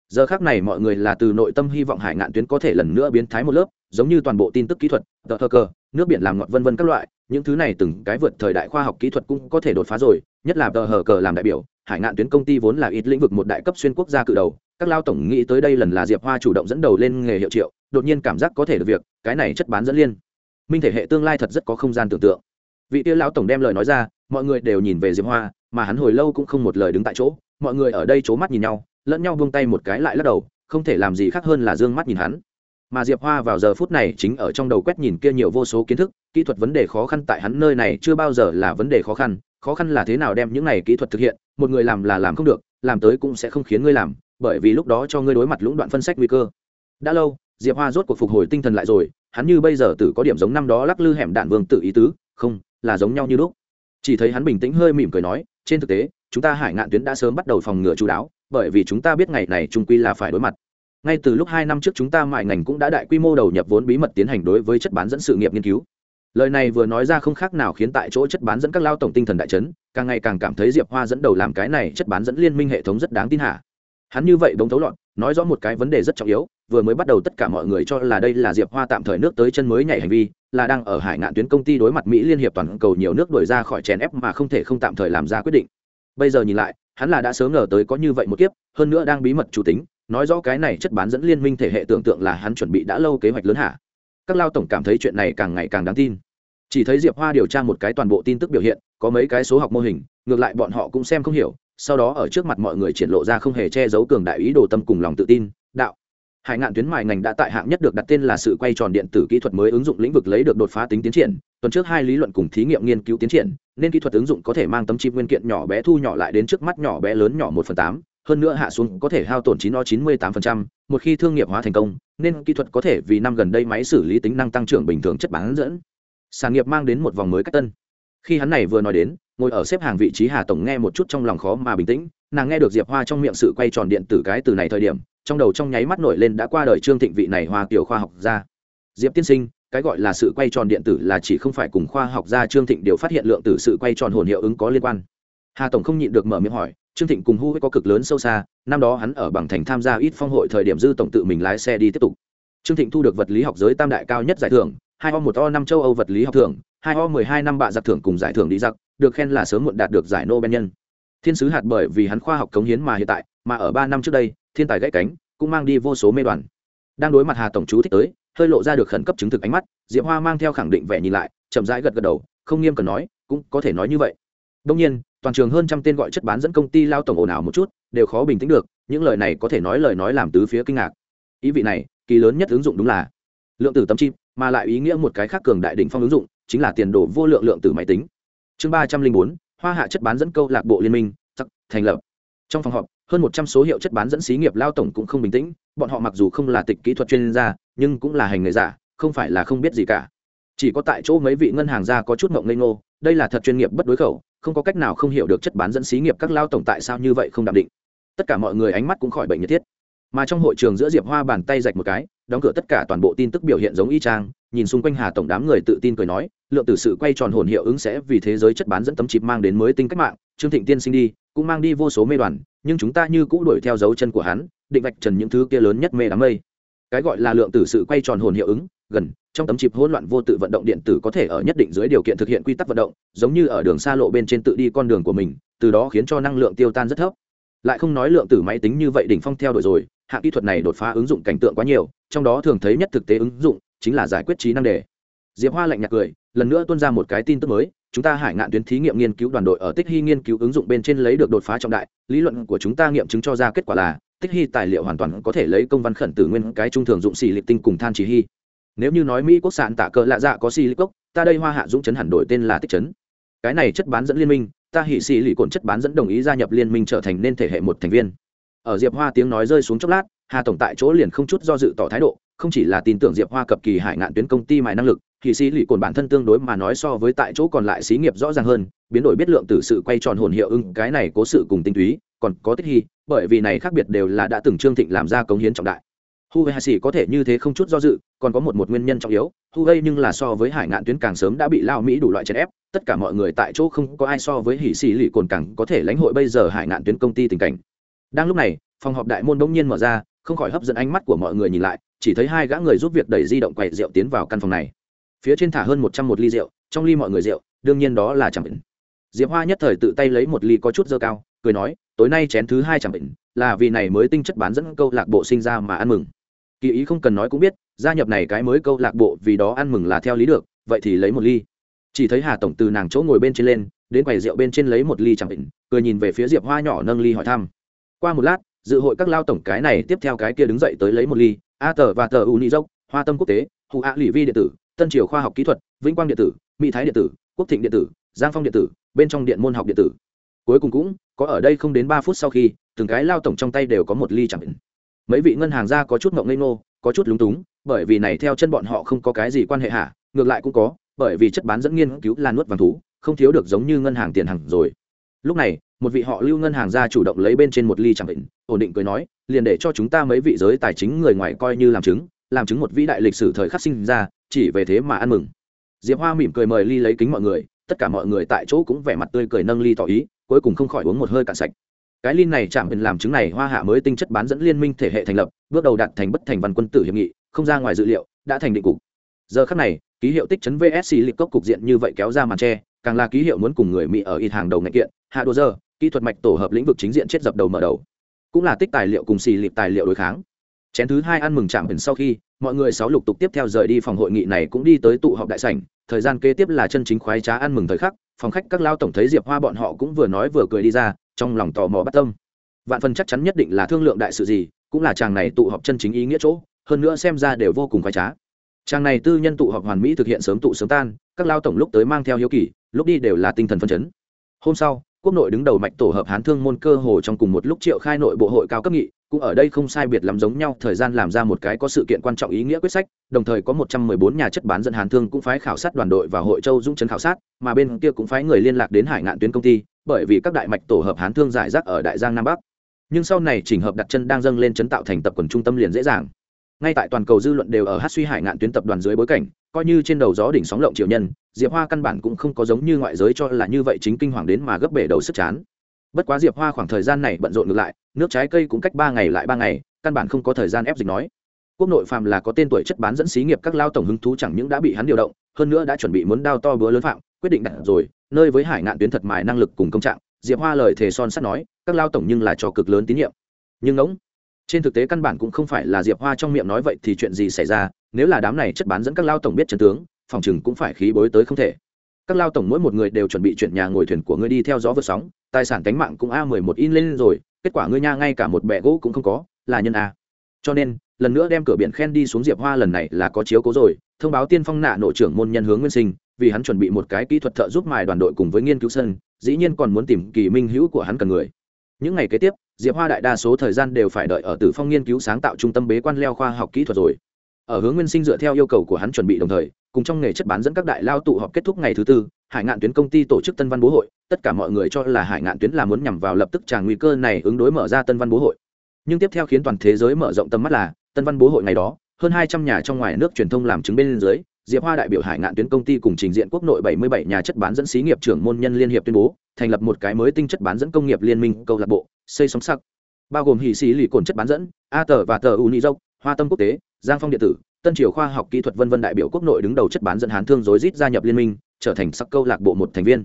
Speaker 1: giờ khác này mọi người là từ nội tâm hy vọng hải ngạn tuyến có thể lần nữa biến thái một lớp, giống như toàn bộ tin tức kỹ thuật, tờ thơ cơ nước biển làm ngọt vân vân các loại, những thứ này từng cái vượt thời đại khoa học kỹ thuật cũng có thể đột phá rồi, nhất là tờ hờ cờ làm đại biểu, hải ngạn tuyến công ty vốn là ít lĩnh vực một đại cấp xuyên quốc gia cự đầu, các lao tổng nghĩ tới đây lần là diệp hoa chủ động dẫn đầu lên nghề hiệu triệu, đột nhiên cảm giác có thể được việc, cái này chất bán dẫn liên. Minh thể hệ tương lai thật rất có không gian tưởng tượng. Vị tiêu lão tổng đem lời nói ra, mọi người đều nhìn về diệp hoa, mà hắn hồi lâu cũng không một lời đứng tại chỗ, mọi người ở đây c h ố mắt nhìn nhau lẫn nhau buông tay một cái lại lắc đầu, không thể làm gì khác hơn là d ư ơ n g mắt nhìn hắn. Mà diệp hoa vào giờ phút này chính ở trong đầu quét nhìn kia nhiều vô số kiến thức, kỹ thuật vấn đề khó khăn tại hắn nơi này chưa bao giờ là vấn đề khó khăn khó khăn là thế nào đem những này kỹ thuật thực hiện, một người làm là làm không được, làm tới cũng sẽ không khiến ngươi làm, bởi vì lúc đó cho ngươi đối mặt lũng đoạn phân sách nguy cơ. Đã lâu, diệp hoa rốt cuộc phục hồi tinh thần lại rồi, hắn như bây giờ tử có điểm giống năm đó lắc lư hẻm đạn vương tự ý tứ, không, là giống nhau như lúc. Chỉ thấy hắn bình tĩnh hơi mỉm cười nói, trên thực tế, chúng ta hải ngạn tuyến đã sớm bắt đầu phòng ngừa chú đáo bởi vì chúng ta biết ngày này trung quy là phải đối mặt. Ngay từ lúc hai năm trước chúng ta mại ngành cũng đã đại quy mô đầu nhập vốn bí mật tiến hành đối với chất bán dẫn sự nghiệp nghiên cứu. Lời này vừa nói ra không khác nào khiến tại chỗ chất bán dẫn các lao tổng tinh thần đại chấn, càng ngày càng cảm thấy diệp hoa dẫn đầu làm cái này chất bán dẫn liên minh hệ thống rất đáng tin hạ. Hắn như vậy bỗng thấu lọn nói rõ một cái vấn đề rất trọng yếu, vừa mới bắt đầu tất cả mọi người cho là đây là diệp hoa tạm thời nước tới chân mới nhảy hành vi, là đang ở hải ngạn tuyến công ty đối mặt mỹ liên hiệp toàn cầu nhiều nước đổi ra khỏi chèn ép mà không thể không tạm thời làm ra quyết định. Bây giờ nhìn lại hắn là đã sớm ngờ tới có như vậy một kiếp, hơn nữa đang bí mật chủ tính, nói rõ cái này chất bán dẫn liên minh thể hệ tưởng tượng là hắn chuẩn bị đã lâu kế hoạch lớn hả các lao tổng cảm thấy chuyện này càng ngày càng đáng tin. Chỉ thấy diệp hoa điều tra một cái toàn bộ tin tức biểu hiện, có mấy cái số học mô hình, ngược lại bọn họ cũng xem không hiểu, sau đó ở trước mặt mọi người triển lộ ra không hề che giấu cường đại ý đồ tâm cùng lòng tự tin, đạo. Hải ngạn tuyến mài ngành đã tại hạng nhất được đặt tên là sự quay tròn điện tử kỹ thuật mới ứng dụng lĩnh vực lấy được đột phá tính tiến triển tuần trước hai lý luận cùng thí nghiệm nghiên cứu tiến triển, nên kỹ thuật ứng dụng có thể mang tấm chip nguyên kiện nhỏ bé thu nhỏ lại đến trước mắt nhỏ bé lớn nhỏ một phần tám, hơn nữa hạ xuống có thể hao tổn chín o chín mươi tám phần trăm, một khi thương nghiệp hóa thành công, nên kỹ thuật có thể vì năm gần đây máy xử lý tính năng tăng trưởng bình thường chất bán dẫn. Sản nghiệp mang đến một vòng mới cách tân. Khi hắn này vừa nói đến, ngồi ở xếp hàng vị trí hà tổng nghe một chút trong lòng khó mà bình tĩnh, nàng nghe được diệp hoa trong miệng sự quay tròn điện tử cái từ này thời điểm, trong đầu trong nháy mắt nổi lên đã qua đời trương thịnh vị này hoa kiểu khoa học gia. Diệp tiên sinh cái gọi là sự quay tròn điện tử là chỉ không phải cùng khoa học gia trương thịnh đều phát hiện lượng tử sự quay tròn hồn hiệu ứng có liên quan. Hà tổng không nhịn được mở miệng hỏi, trương thịnh cùng hu có cực lớn sâu xa, năm đó hắn ở bằng thành tham gia ít phong hội thời điểm dư tổng tự mình lái xe đi tiếp tục. Trương thịnh thu được vật lý học giới tam đại cao nhất giải thưởng, hai o một o năm châu âu vật lý học thưởng, hai o mười hai năm bạ giặc thưởng cùng giải thưởng đi giặc, được khen là sớm muộn đạt được giải nobel nhân. Thiên sứ hạt bởi vì hắn khoa học cống hiến mà hiện tại, mà ở ba năm trước đây, thiên tài gãy cánh, cũng mang đi vô số mê đoàn. Đang đối mặt hà tổng chú thích tới hơi lộ ra được khẩn cấp chứng thực ánh mắt, diệp hoa mang theo khẳng định vẻ nhìn lại, chậm rãi gật gật đầu, không nghiêm cần nói, cũng có thể nói như vậy. Đông nhiên, toàn trường hơn trăm tên gọi chất bán dẫn công ty lao tổng ồn ào một chút, đều khó bình tĩnh được, những lời này có thể nói lời nói làm tứ phía kinh ngạc. Ý vị này, kỳ lớn nhất ứng dụng đúng là lượng tử tấm chip, mà lại ý nghĩa một cái khác cường đại đỉnh phong ứng dụng, chính là tiền đồ vô lượng lượng tử máy tính. Chương ba trăm linh bốn, hoa hạ chất bán dẫn câu lạc bộ liên minh thành lập. Trong phòng họp hơn một trăm số hiệu chất bán dẫn xí nghiệp lao tổng cũng không bình tĩnh, bọn họ mặc dù không là tịch kỹ thuật chuyên gia, nhưng cũng là hành nghề giả, không phải là không biết gì cả. Chỉ có tại chỗ mấy vị ngân hàng gia có chút mộng ngây ngô, đây là thật chuyên nghiệp bất đối khẩu, không có cách nào không hiểu được chất bán dẫn xí nghiệp các lao tổng tại sao như vậy không đảm định. Tất cả mọi người ánh mắt cũng khỏi bệnh nhiệt thiết. Mà trong hội trường giữa diệp hoa bàn tay rạch một cái, đóng cửa tất cả toàn bộ tin tức biểu hiện giống y chang, nhìn xung quanh hà tổng đám người tự tin cười nói, lượng tử sự quay tròn hồn hiệu ứng sẽ vì thế giới chất bán dẫn tấm chip mang đến mới tinh cách mạng, trương thịnh tiên sinh đi cũng mang đi vô số mê đoàn, nhưng chúng ta như cũ đuổi theo dấu chân của hắn, định vạch trần những thứ kia lớn nhất mê đám mây. Cái gọi là lượng tử sự quay tròn hồn hiệu ứng, gần, trong tấm chip hỗn loạn vô tự vận động điện tử có thể ở nhất định dưới điều kiện thực hiện quy tắc vận động, giống như ở đường xa lộ bên trên tự đi con đường của mình, từ đó khiến cho năng lượng tiêu tan rất thấp. Lại không nói lượng tử máy tính như vậy đỉnh phong theo đuổi rồi, hạng kỹ thuật này đột phá ứng dụng cảnh tượng quá nhiều, trong đó thường thấy nhất thực tế ứng dụng chính là giải quyết trí năng đề diệp hoa lạnh nhạt cười, lần nữa tuân ra một cái tin tức mới, chúng ta hải ngạn tuyến thí nghiệm nghiên cứu đoàn đội ở tích hy nghiên cứu ứng dụng bên trên lấy được đột phá trọng đại, lý luận của chúng ta nghiệm chứng cho ra kết quả là, tích hy tài liệu hoàn toàn có thể lấy công văn khẩn tử nguyên cái trung thường dụng xì lịch tinh cùng than chỉ hy. Nếu như nói mỹ quốc sản tạ cỡ lạ dạ có xì lịch cốc ta đây hoa hạ dũng chấn hẳn đổi tên là tích chấn. Cái này chất bán dẫn liên minh, ta hỉ xì lì cồn chất bán dẫn đồng ý gia nhập liên minh trở thành nên thể hệ một thành viên. Ở diệp hoa tiếng nói rơi xuống chốc lát, hà tổng tại chỗ liền không chút do dự tỏ thái độ, không chỉ là tin tưởng diệp hoa cập kỳ hải ngạn tuyến công ty mài năng lực thì xí lì cồn bản thân tương đối mà nói so với tại chỗ còn lại xí nghiệp rõ ràng hơn, biến đổi biết lượng từ sự quay tròn hồn hiệu ưng cái này cố sự cùng tinh túy, còn có tích hy, bởi vì này khác biệt đều là đã từng trương thịnh làm ra cống hiến trọng đại. Hu hay sĩ có thể như thế không chút do dự, còn có một một nguyên nhân trọng yếu huê nhưng là so với hải ngạn tuyến càng sớm đã bị lao mỹ đủ loại chèn ép, tất cả mọi người tại chỗ không có ai so với hỉ sĩ lì cồn càng có thể lãnh hội bây giờ hải ngạn tuyến công ty tình cảnh. Đang lúc này, phòng họp đại môn bỗng nhiên mở ra, không khỏi hấp dẫn ánh mắt của mọi người nhìn lại, chỉ thấy hai gã người giúp việc đẩy di động quầy rượu tiến vào căn phòng này phía trên thả hơn một trăm một ly rượu, trong ly mọi người rượu, đương nhiên đó là chẳng bệnh. Diệp hoa nhất thời tự tay lấy một ly có chút dơ cao, cười nói, tối nay chén thứ hai chẳng bệnh, là vì này mới tinh chất bán dẫn câu lạc bộ sinh ra mà ăn mừng. Kỳ ý không cần nói cũng biết, gia nhập này cái mới câu lạc bộ vì đó ăn mừng là theo lý được, vậy thì lấy một ly. Chỉ thấy hà tổng từ nàng chỗ ngồi bên trên lên, đến quầy rượu bên trên lấy một ly chẳng bệnh, cười nhìn về phía diệp hoa nhỏ nâng ly hỏi thăm. Qua một lát, dự hội các lao tổng cái này tiếp theo cái kia đứng dậy tới lấy một ly, a tờ và tờ U uni dốc, hoa tâm quốc tế hụ a lì vi điện tử tân triều khoa học kỹ thuật, vĩnh quang điện tử, mỹ thái điện tử, quốc thịnh điện tử, giang phong điện tử, bên trong điện môn học điện tử. Cuối cùng cũng, có ở đây không đến ba phút sau khi, từng cái lao tổng trong tay đều có một ly chẳng mấy vị ngân hàng ra có chút ngộng ngây ngô, có chút lúng túng, bởi vì này theo chân bọn họ không có cái gì quan hệ hả? Ngược lại cũng có, bởi vì chất bán dẫn nghiên cứu là nuốt vàng thú, không thiếu được giống như ngân hàng tiền hàng rồi. Lúc này, một vị họ lưu ngân hàng ra chủ động lấy bên trên một ly chẳng định, ổn định cười nói, liền để cho chúng ta mấy vị giới tài chính người ngoài coi như làm chứng làm chứng một vĩ đại lịch sử thời khắc sinh ra, chỉ về thế mà ăn mừng. Diệp hoa mỉm cười mời ly lấy kính mọi người, tất cả mọi người tại chỗ cũng vẻ mặt tươi cười nâng ly tỏ ý, cuối cùng không khỏi uống một hơi cạn sạch. Cái ly này chạm bình làm chứng này hoa hạ mới tinh chất bán dẫn liên minh thể hệ thành lập, bước đầu đạt thành bất thành văn quân tử hiệp nghị, không ra ngoài dự liệu, đã thành định cục. Giờ khắc này, ký hiệu tích chấn vsc lịch cốc cục diện như vậy kéo ra màn tre, càng là ký hiệu muốn cùng người mỹ ở ít hàng đầu ngạch kiện, hạ đồ giờ, kỹ thuật mạch tổ hợp lĩnh vực chính diện chết dập đầu mở đầu. Cũng là tích tài liệu cùng xì lịp tài liệu đối kháng chén thứ hai ăn mừng chạm bình sau khi, mọi người sáu lục tục tiếp theo rời đi phòng hội nghị này cũng đi tới tụ họp đại sảnh. Thời gian kế tiếp là chân chính khoái trá ăn mừng thời khắc, phòng khách các lao tổng thấy diệp hoa bọn họ cũng vừa nói vừa cười đi ra, trong lòng tò mò bắt tâm. Vạn phần chắc chắn nhất định là thương lượng đại sự gì, cũng là chàng này tụ họp chân chính ý nghĩa chỗ, hơn nữa xem ra đều vô cùng khoái trá. Chàng này tư nhân tụ họp hoàn mỹ thực hiện sớm tụ sớm tan, các lao tổng lúc tới mang theo hiếu kỳ, lúc đi đều là tinh thần phân chấn. Hôm sau, quốc nội đứng đầu mạch tổ hợp hán thương môn cơ hồ trong cùng một lúc triệu khai nội bộ hội cao cấp nghị cũng ở đây không sai biệt lắm giống nhau, thời gian làm ra một cái có sự kiện quan trọng ý nghĩa quyết sách, đồng thời có một trăm mười bốn nhà chất bán dẫn Hàn thương cũng phái khảo sát đoàn đội và hội châu dũng chấn khảo sát, mà bên kia cũng phái người liên lạc đến hải ngạn tuyến công ty, bởi vì các đại mạch tổ hợp hán thương giải rác ở đại giang nam bắc. Nhưng sau này chỉnh hợp đặt chân đang dâng lên chấn tạo thành tập quần trung tâm liền dễ dàng. Ngay tại toàn cầu dư luận đều ở hát suy hải ngạn tuyến tập đoàn dưới bối cảnh, coi như trên đầu gió đỉnh sóng lộng triều nhân, diệp hoa căn bản cũng không có giống như ngoại giới cho là như vậy chính kinh hoàng đến mà gấp bể đầu sức chán bất quá diệp hoa khoảng thời gian này bận rộn ngược lại, nước trái cây cũng cách ba ngày lại ba ngày, căn bản không có thời gian ép dịch nói. Quốc nội Phạm là có tên tuổi chất bán dẫn xí nghiệp các lao tổng hứng thú chẳng những đã bị hắn điều động, hơn nữa đã chuẩn bị muốn đao to bữa lớn phạm, quyết định đặt rồi, nơi với hải ngạn tuyến thật mài năng lực cùng công trạng, diệp hoa lời thề son sắt nói, các lao tổng nhưng là cho cực lớn tín nhiệm. Nhưng ngỗng, trên thực tế căn bản cũng không phải là diệp hoa trong miệng nói vậy thì chuyện gì xảy ra, nếu là đám này chất bán dẫn các lao tổng biết chân tướng, phòng chừng cũng phải khí bối tới không thể. Các lao tổng mỗi một người đều chuẩn bị chuyển nhà ngồi thuyền của ngươi đi theo gió vượt sóng tài sản cánh mạng cũng a mười một in lên rồi, kết quả ngươi nha ngay cả một bẹ gỗ cũng không có, là nhân a. Cho nên, lần nữa đem cửa biển khen đi xuống diệp hoa lần này là có chiếu cố rồi, thông báo tiên phong nạ nội trưởng môn nhân hướng nguyên sinh, vì hắn chuẩn bị một cái kỹ thuật thợ giúp mài đoàn đội cùng với nghiên cứu sân, dĩ nhiên còn muốn tìm kỳ minh hữu của hắn cần người. Những ngày kế tiếp, diệp hoa đại đa số thời gian đều phải đợi ở tử phong nghiên cứu sáng tạo trung tâm bế quan leo khoa học kỹ thuật rồi. Ở hướng nguyên sinh dựa theo yêu cầu của hắn chuẩn bị đồng thời, cùng trong nghề chất bán dẫn các đại lao tụ họp kết thúc ngày thứ tư hải ngạn tuyến công ty tổ chức tân văn bố hội, tất cả mọi người cho là hải ngạn tuyến là muốn nhằm vào lập tức tràn nguy cơ này ứng đối mở ra tân văn bố hội. Nhưng tiếp theo khiến toàn thế giới mở rộng tầm mắt là, tân văn bố hội ngày đó, hơn hai trăm nhà trong ngoài nước truyền thông làm chứng bên dưới, diệp hoa đại biểu hải ngạn tuyến công ty cùng trình diện quốc nội bảy mươi bảy nhà chất bán dẫn xí nghiệp trưởng môn nhân liên hiệp tuyên bố, thành lập một cái mới tinh chất bán dẫn công nghiệp liên minh, câu lạc bộ, xây sóng sắc bao gồm hì xí lì cồn chất bán dẫn, a tờ và tờ uni dốc, hoa tâm quốc tế, giang phong điện tử, tân triều khoa học kỹ thuật vân vân đại biểu quốc nội đứng đầu chất bán dẫn hán thương rối rít gia nhập liên minh trở thành sắc câu lạc bộ một thành viên.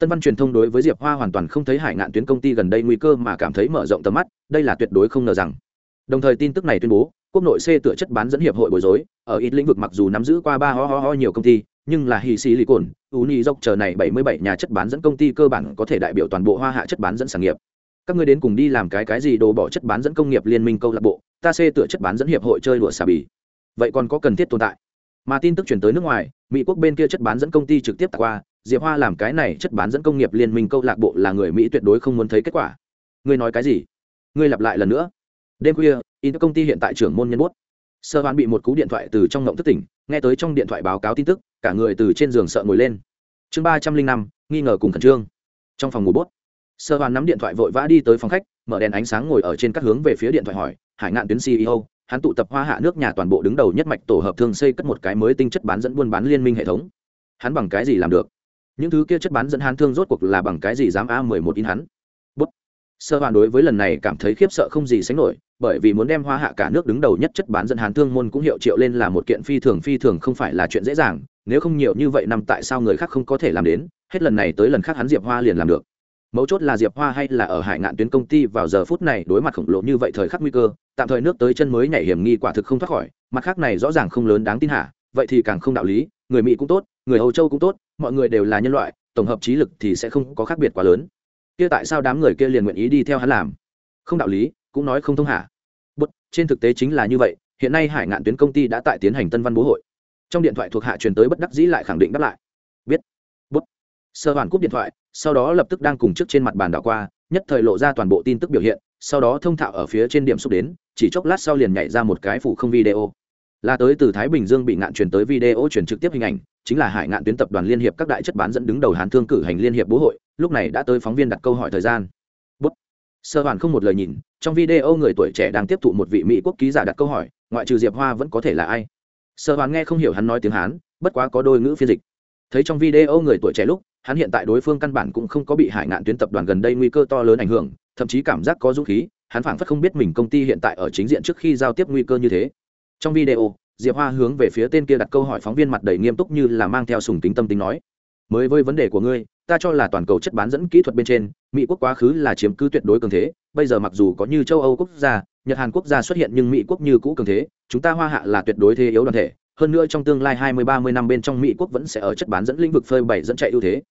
Speaker 1: Tân văn truyền thông đối với diệp hoa hoàn toàn không thấy hải ngạn tuyến công ty gần đây nguy cơ mà cảm thấy mở rộng tầm mắt, đây là tuyệt đối không ngờ rằng. Đồng thời tin tức này tuyên bố, quốc nội c tựa chất bán dẫn hiệp hội bối rối, ở ít lĩnh vực mặc dù nắm giữ qua ba ho ho ho nhiều công ty, nhưng là hì xì lì cồn uni dốc chờ này bảy mươi bảy nhà chất bán dẫn công ty cơ bản có thể đại biểu toàn bộ hoa hạ chất bán dẫn sản nghiệp. Các ngươi đến cùng đi làm cái cái gì đồ bỏ chất bán dẫn công nghiệp liên minh câu lạc bộ, ta c tựa chất bán dẫn hiệp hội chơi đùa xà bì. Vậy còn có cần thiết tồn tại? Mà tin tức chuyển tới nước ngoài, mỹ quốc bên kia chất bán dẫn công ty trực tiếp tạc qua, diệp hoa làm cái này chất bán dẫn công nghiệp liên minh câu lạc bộ là người mỹ tuyệt đối không muốn thấy kết quả. Ngươi nói cái gì? Ngươi lặp lại lần nữa. Đêm khuya, in công ty hiện tại trưởng môn nhân bút. Sơ hoán bị một cú điện thoại từ trong ngộng thất tỉnh, nghe tới trong điện thoại báo cáo tin tức, cả người từ trên giường sợ ngồi lên. Chương ba trăm linh năm, nghi ngờ cùng khẩn trương. Trong phòng ngủ bút, sơ hoán nắm điện thoại vội vã đi tới phòng khách, mở đèn ánh sáng ngồi ở trên các hướng về phía điện thoại hỏi, hải ngạn tuyến ceo hắn tụ tập hoa hạ nước nhà toàn bộ đứng đầu nhất mạch tổ hợp thương xây cất một cái mới tinh chất bán dẫn buôn bán liên minh hệ thống. Hắn bằng cái gì làm được? Những thứ kia chất bán dẫn hắn thương rốt cuộc là bằng cái gì dám a mười một in hắn? Bút. Sơ hoàn đối với lần này cảm thấy khiếp sợ không gì sánh nổi, bởi vì muốn đem hoa hạ cả nước đứng đầu nhất chất bán dẫn Hán thương môn cũng hiệu triệu lên là một kiện phi thường phi thường không phải là chuyện dễ dàng, nếu không nhiều như vậy năm tại sao người khác không có thể làm đến? Hết lần này tới lần khác hắn diệp hoa liền làm được mấu chốt là diệp hoa hay là ở hải ngạn tuyến công ty vào giờ phút này đối mặt khổng lồ như vậy thời khắc nguy cơ, tạm thời nước tới chân mới nhảy hiểm nghi quả thực không thoát khỏi, mặt khác này rõ ràng không lớn đáng tin hạ, vậy thì càng không đạo lý, người mỹ cũng tốt, người âu châu cũng tốt, mọi người đều là nhân loại, tổng hợp trí lực thì sẽ không có khác biệt quá lớn. Kia tại sao đám người kia liền nguyện ý đi theo hắn làm? Không đạo lý, cũng nói không thông hạ. Bất, trên thực tế chính là như vậy, hiện nay hải ngạn tuyến công ty đã tại tiến hành tân văn bố hội. Trong điện thoại thuộc hạ truyền tới bất đắc dĩ lại khẳng định đáp lại sơ hoàn cúp điện thoại, sau đó lập tức đang cùng trước trên mặt bàn đảo qua, nhất thời lộ ra toàn bộ tin tức biểu hiện, sau đó thông thạo ở phía trên điểm xúc đến, chỉ chốc lát sau liền nhảy ra một cái phủ không video. Là tới từ thái bình dương bị ngạn truyền tới video truyền trực tiếp hình ảnh, chính là hải ngạn tuyến tập đoàn liên hiệp các đại chất bán dẫn đứng đầu hàn thương cử hành liên hiệp bố hội, lúc này đã tới phóng viên đặt câu hỏi thời gian. Bút. Sơ hoàn không một lời nhìn, trong video người tuổi trẻ đang tiếp thụ một vị mỹ quốc ký giả đặt câu hỏi, ngoại trừ diệp hoa vẫn có thể là ai? Sơ hoàn nghe không hiểu hắn nói tiếng hán, bất quá có đôi ngữ phiên dịch. Thấy trong video người tuổi trẻ lúc hắn hiện tại đối phương căn bản cũng không có bị hải ngạn tuyến tập đoàn gần đây nguy cơ to lớn ảnh hưởng, thậm chí cảm giác có dũng khí, hắn phảng phất không biết mình công ty hiện tại ở chính diện trước khi giao tiếp nguy cơ như thế. Trong video, diệp hoa hướng về phía tên kia đặt câu hỏi phóng viên mặt đầy nghiêm túc như là mang theo sùng tính tâm tính nói, mới với vấn đề của ngươi, ta cho là toàn cầu chất bán dẫn kỹ thuật bên trên, mỹ quốc quá khứ là chiếm cứ tuyệt đối cường thế, bây giờ mặc dù có như châu âu quốc gia, nhật hàn quốc gia xuất hiện nhưng mỹ quốc như cũ cường thế, chúng ta hoa hạ là tuyệt đối thế yếu đoàn thể hơn nữa trong tương lai hai mươi, ba mươi năm bên trong mỹ quốc vẫn sẽ ở chất bán dẫn lĩnh vực phơi bày dẫn chạy ưu thế.